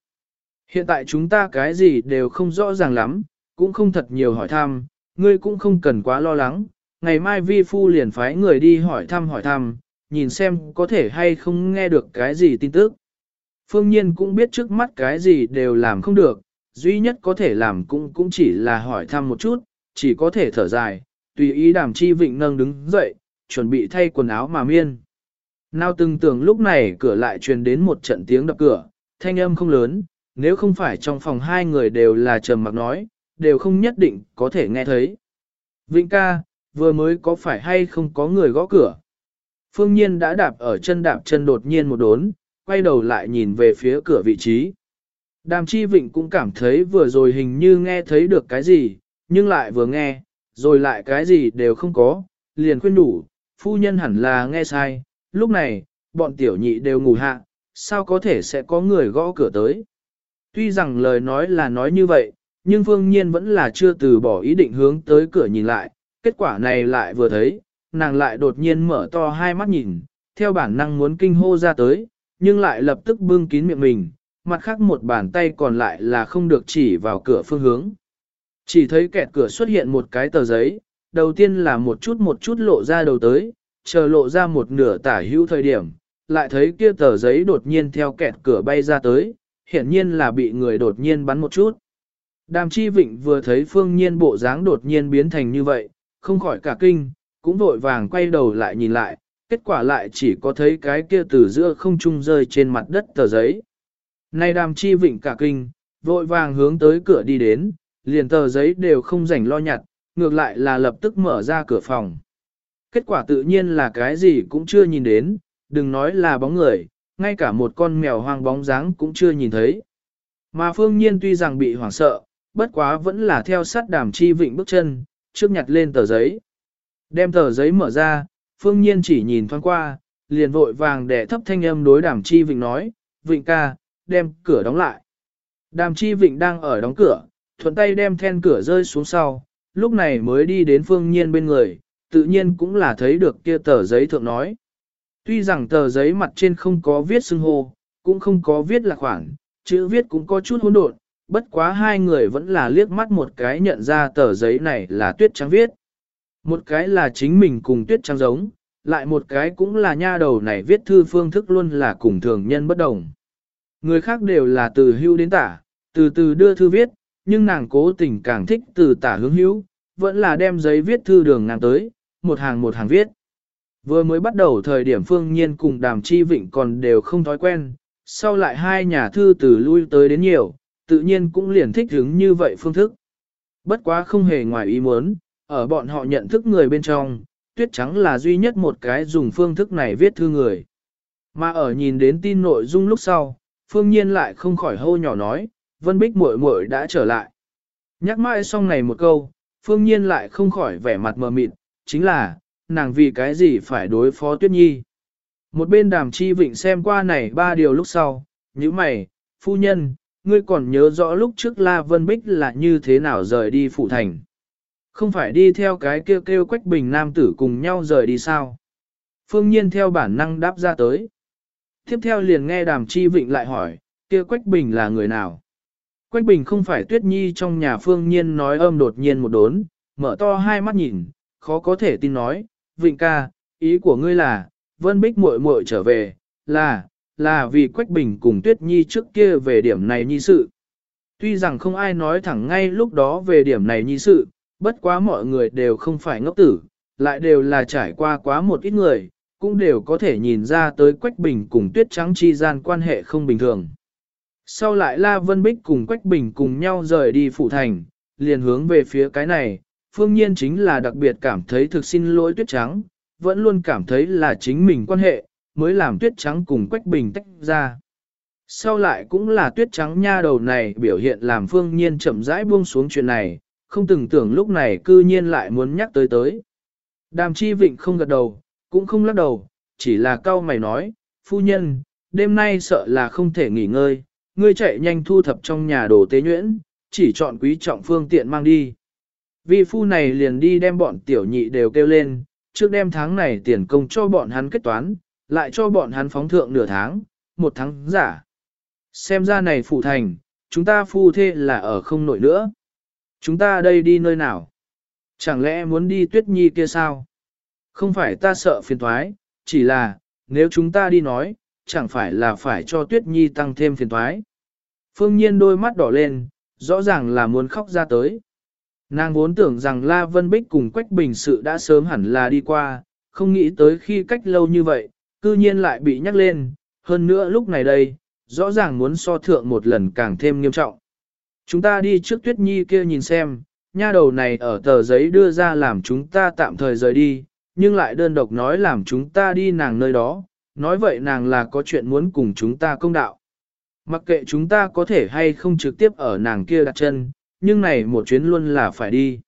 Hiện tại chúng ta cái gì đều không rõ ràng lắm, cũng không thật nhiều hỏi thăm, ngươi cũng không cần quá lo lắng, ngày mai vi phu liền phái người đi hỏi thăm hỏi thăm, nhìn xem có thể hay không nghe được cái gì tin tức. Phương Nhiên cũng biết trước mắt cái gì đều làm không được, duy nhất có thể làm cũng cũng chỉ là hỏi thăm một chút, chỉ có thể thở dài, tùy ý đàm chi vịnh nâng đứng dậy, chuẩn bị thay quần áo mà miên. Nào từng tưởng lúc này cửa lại truyền đến một trận tiếng đập cửa, thanh âm không lớn, nếu không phải trong phòng hai người đều là trầm mặc nói, đều không nhất định có thể nghe thấy. Vịnh ca, vừa mới có phải hay không có người gõ cửa? Phương Nhiên đã đạp ở chân đạp chân đột nhiên một đốn, quay đầu lại nhìn về phía cửa vị trí. Đàm chi vịnh cũng cảm thấy vừa rồi hình như nghe thấy được cái gì, nhưng lại vừa nghe, rồi lại cái gì đều không có, liền khuyên đủ, phu nhân hẳn là nghe sai, lúc này, bọn tiểu nhị đều ngủ hạ, sao có thể sẽ có người gõ cửa tới. Tuy rằng lời nói là nói như vậy, nhưng Phương Nhiên vẫn là chưa từ bỏ ý định hướng tới cửa nhìn lại, kết quả này lại vừa thấy, nàng lại đột nhiên mở to hai mắt nhìn, theo bản năng muốn kinh hô ra tới, nhưng lại lập tức bưng kín miệng mình, mặt khác một bàn tay còn lại là không được chỉ vào cửa phương hướng. Chỉ thấy kẹt cửa xuất hiện một cái tờ giấy, đầu tiên là một chút một chút lộ ra đầu tới, chờ lộ ra một nửa tả hữu thời điểm, lại thấy kia tờ giấy đột nhiên theo kẹt cửa bay ra tới, hiển nhiên là bị người đột nhiên bắn một chút. Đàm chi vịnh vừa thấy phương nhiên bộ dáng đột nhiên biến thành như vậy, không khỏi cả kinh, cũng vội vàng quay đầu lại nhìn lại, kết quả lại chỉ có thấy cái kia từ giữa không trung rơi trên mặt đất tờ giấy. Nay đàm chi vịnh cả kinh, vội vàng hướng tới cửa đi đến, liền tờ giấy đều không rảnh lo nhặt, ngược lại là lập tức mở ra cửa phòng. Kết quả tự nhiên là cái gì cũng chưa nhìn đến, đừng nói là bóng người, ngay cả một con mèo hoang bóng dáng cũng chưa nhìn thấy. Mà phương nhiên tuy rằng bị hoảng sợ, bất quá vẫn là theo sát đàm chi vịnh bước chân, trước nhặt lên tờ giấy. Đem tờ giấy mở ra, phương nhiên chỉ nhìn thoáng qua, liền vội vàng để thấp thanh âm đối đàm chi vịnh nói, vịnh ca, đem cửa đóng lại. Đàm chi vịnh đang ở đóng cửa, thuận tay đem then cửa rơi xuống sau, lúc này mới đi đến phương nhiên bên người, tự nhiên cũng là thấy được kia tờ giấy thượng nói. Tuy rằng tờ giấy mặt trên không có viết xưng hô, cũng không có viết là khoản, chữ viết cũng có chút hỗn độn, bất quá hai người vẫn là liếc mắt một cái nhận ra tờ giấy này là tuyết trắng viết. Một cái là chính mình cùng tuyết trắng giống, lại một cái cũng là nha đầu này viết thư phương thức luôn là cùng thường nhân bất đồng. Người khác đều là từ hưu đến tả, từ từ đưa thư viết, nhưng nàng cố tình càng thích từ tả hướng hữu, vẫn là đem giấy viết thư đường ngang tới, một hàng một hàng viết. Vừa mới bắt đầu thời điểm phương nhiên cùng đàm chi vịnh còn đều không thói quen, sau lại hai nhà thư từ lui tới đến nhiều, tự nhiên cũng liền thích hứng như vậy phương thức. Bất quá không hề ngoài ý muốn, ở bọn họ nhận thức người bên trong, tuyết trắng là duy nhất một cái dùng phương thức này viết thư người. Mà ở nhìn đến tin nội dung lúc sau, phương nhiên lại không khỏi hô nhỏ nói, Vân Bích muội muội đã trở lại. Nhắc mãi xong này một câu, phương nhiên lại không khỏi vẻ mặt mờ mịt, chính là, nàng vì cái gì phải đối phó Tuyết Nhi. Một bên đàm chi vịnh xem qua này ba điều lúc sau, như mày, phu nhân, ngươi còn nhớ rõ lúc trước La Vân Bích là như thế nào rời đi phụ thành. Không phải đi theo cái kêu kêu quách bình nam tử cùng nhau rời đi sao? Phương Nhiên theo bản năng đáp ra tới. Tiếp theo liền nghe đàm chi vịnh lại hỏi, kia quách bình là người nào? Quách bình không phải tuyết nhi trong nhà Phương Nhiên nói âm đột nhiên một đốn, mở to hai mắt nhìn, khó có thể tin nói, vịnh ca, ý của ngươi là, Vân Bích muội muội trở về, là, là vì Quách Bình cùng Tuyết Nhi trước kia về điểm này nhi sự. Tuy rằng không ai nói thẳng ngay lúc đó về điểm này nhi sự, bất quá mọi người đều không phải ngốc tử, lại đều là trải qua quá một ít người, cũng đều có thể nhìn ra tới Quách Bình cùng Tuyết Trắng chi gian quan hệ không bình thường. Sau lại La Vân Bích cùng Quách Bình cùng nhau rời đi phụ thành, liền hướng về phía cái này, phương nhiên chính là đặc biệt cảm thấy thực xin lỗi Tuyết Trắng, vẫn luôn cảm thấy là chính mình quan hệ, mới làm tuyết trắng cùng Quách Bình tách ra. Sau lại cũng là tuyết trắng nha đầu này biểu hiện làm phương nhiên chậm rãi buông xuống chuyện này, không từng tưởng lúc này cư nhiên lại muốn nhắc tới tới. Đàm chi vịnh không gật đầu, cũng không lắc đầu, chỉ là cau mày nói, phu nhân, đêm nay sợ là không thể nghỉ ngơi, ngươi chạy nhanh thu thập trong nhà đồ tế nhuyễn, chỉ chọn quý trọng phương tiện mang đi. Vi phu này liền đi đem bọn tiểu nhị đều kêu lên, trước đem tháng này tiền công cho bọn hắn kết toán, lại cho bọn hắn phóng thượng nửa tháng, một tháng giả. Xem ra này phủ thành, chúng ta phu thê là ở không nổi nữa. Chúng ta đây đi nơi nào? Chẳng lẽ muốn đi tuyết nhi kia sao? Không phải ta sợ phiền thoái, chỉ là, nếu chúng ta đi nói, chẳng phải là phải cho tuyết nhi tăng thêm phiền thoái. Phương nhiên đôi mắt đỏ lên, rõ ràng là muốn khóc ra tới. Nàng vốn tưởng rằng La Vân Bích cùng Quách Bình sự đã sớm hẳn là đi qua, không nghĩ tới khi cách lâu như vậy, cư nhiên lại bị nhắc lên, hơn nữa lúc này đây, rõ ràng muốn so thượng một lần càng thêm nghiêm trọng. Chúng ta đi trước tuyết nhi kia nhìn xem, nha đầu này ở tờ giấy đưa ra làm chúng ta tạm thời rời đi, nhưng lại đơn độc nói làm chúng ta đi nàng nơi đó, nói vậy nàng là có chuyện muốn cùng chúng ta công đạo. Mặc kệ chúng ta có thể hay không trực tiếp ở nàng kia đặt chân, nhưng này một chuyến luôn là phải đi.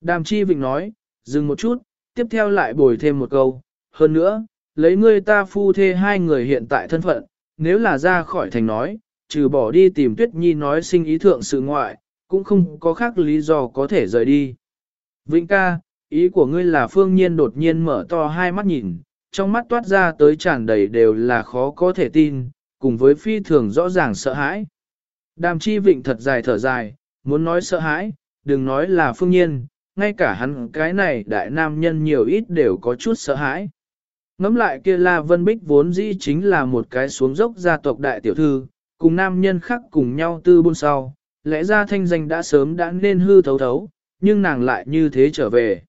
Đàm chi vịnh nói, dừng một chút, tiếp theo lại bồi thêm một câu, hơn nữa, lấy ngươi ta phu thê hai người hiện tại thân phận, nếu là ra khỏi thành nói, trừ bỏ đi tìm Tuyết Nhi nói sinh ý thượng sự ngoại, cũng không có khác lý do có thể rời đi. Vĩnh ca, ý của ngươi là phương nhiên đột nhiên mở to hai mắt nhìn, trong mắt toát ra tới tràn đầy đều là khó có thể tin, cùng với phi thường rõ ràng sợ hãi. Đàm chi vịnh thật dài thở dài, muốn nói sợ hãi, đừng nói là phương nhiên, ngay cả hắn cái này đại nam nhân nhiều ít đều có chút sợ hãi. Ngắm lại kia La Vân Bích vốn dĩ chính là một cái xuống dốc gia tộc đại tiểu thư, cùng nam nhân khác cùng nhau tư buôn sau, lẽ ra thanh danh đã sớm đã nên hư thấu thấu, nhưng nàng lại như thế trở về.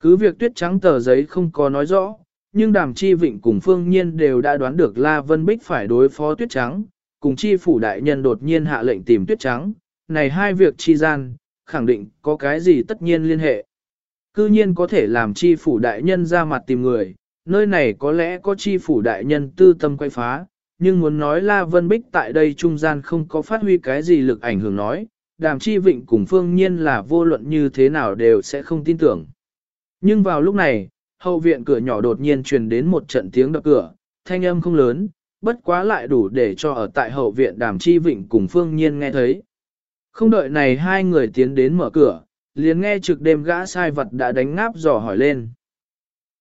Cứ việc tuyết trắng tờ giấy không có nói rõ, nhưng đàm chi vịnh cùng phương nhiên đều đã đoán được La Vân Bích phải đối phó tuyết trắng, cùng chi phủ đại nhân đột nhiên hạ lệnh tìm tuyết trắng, này hai việc chi gian, khẳng định có cái gì tất nhiên liên hệ. Cư nhiên có thể làm chi phủ đại nhân ra mặt tìm người, nơi này có lẽ có chi phủ đại nhân tư tâm quay phá, nhưng muốn nói La Vân Bích tại đây trung gian không có phát huy cái gì lực ảnh hưởng nói, đàm chi vịnh cùng phương nhiên là vô luận như thế nào đều sẽ không tin tưởng. Nhưng vào lúc này, hậu viện cửa nhỏ đột nhiên truyền đến một trận tiếng đập cửa, thanh âm không lớn, bất quá lại đủ để cho ở tại hậu viện đàm chi vịnh cùng phương nhiên nghe thấy. Không đợi này hai người tiến đến mở cửa, liền nghe trực đêm gã sai vật đã đánh ngáp dò hỏi lên.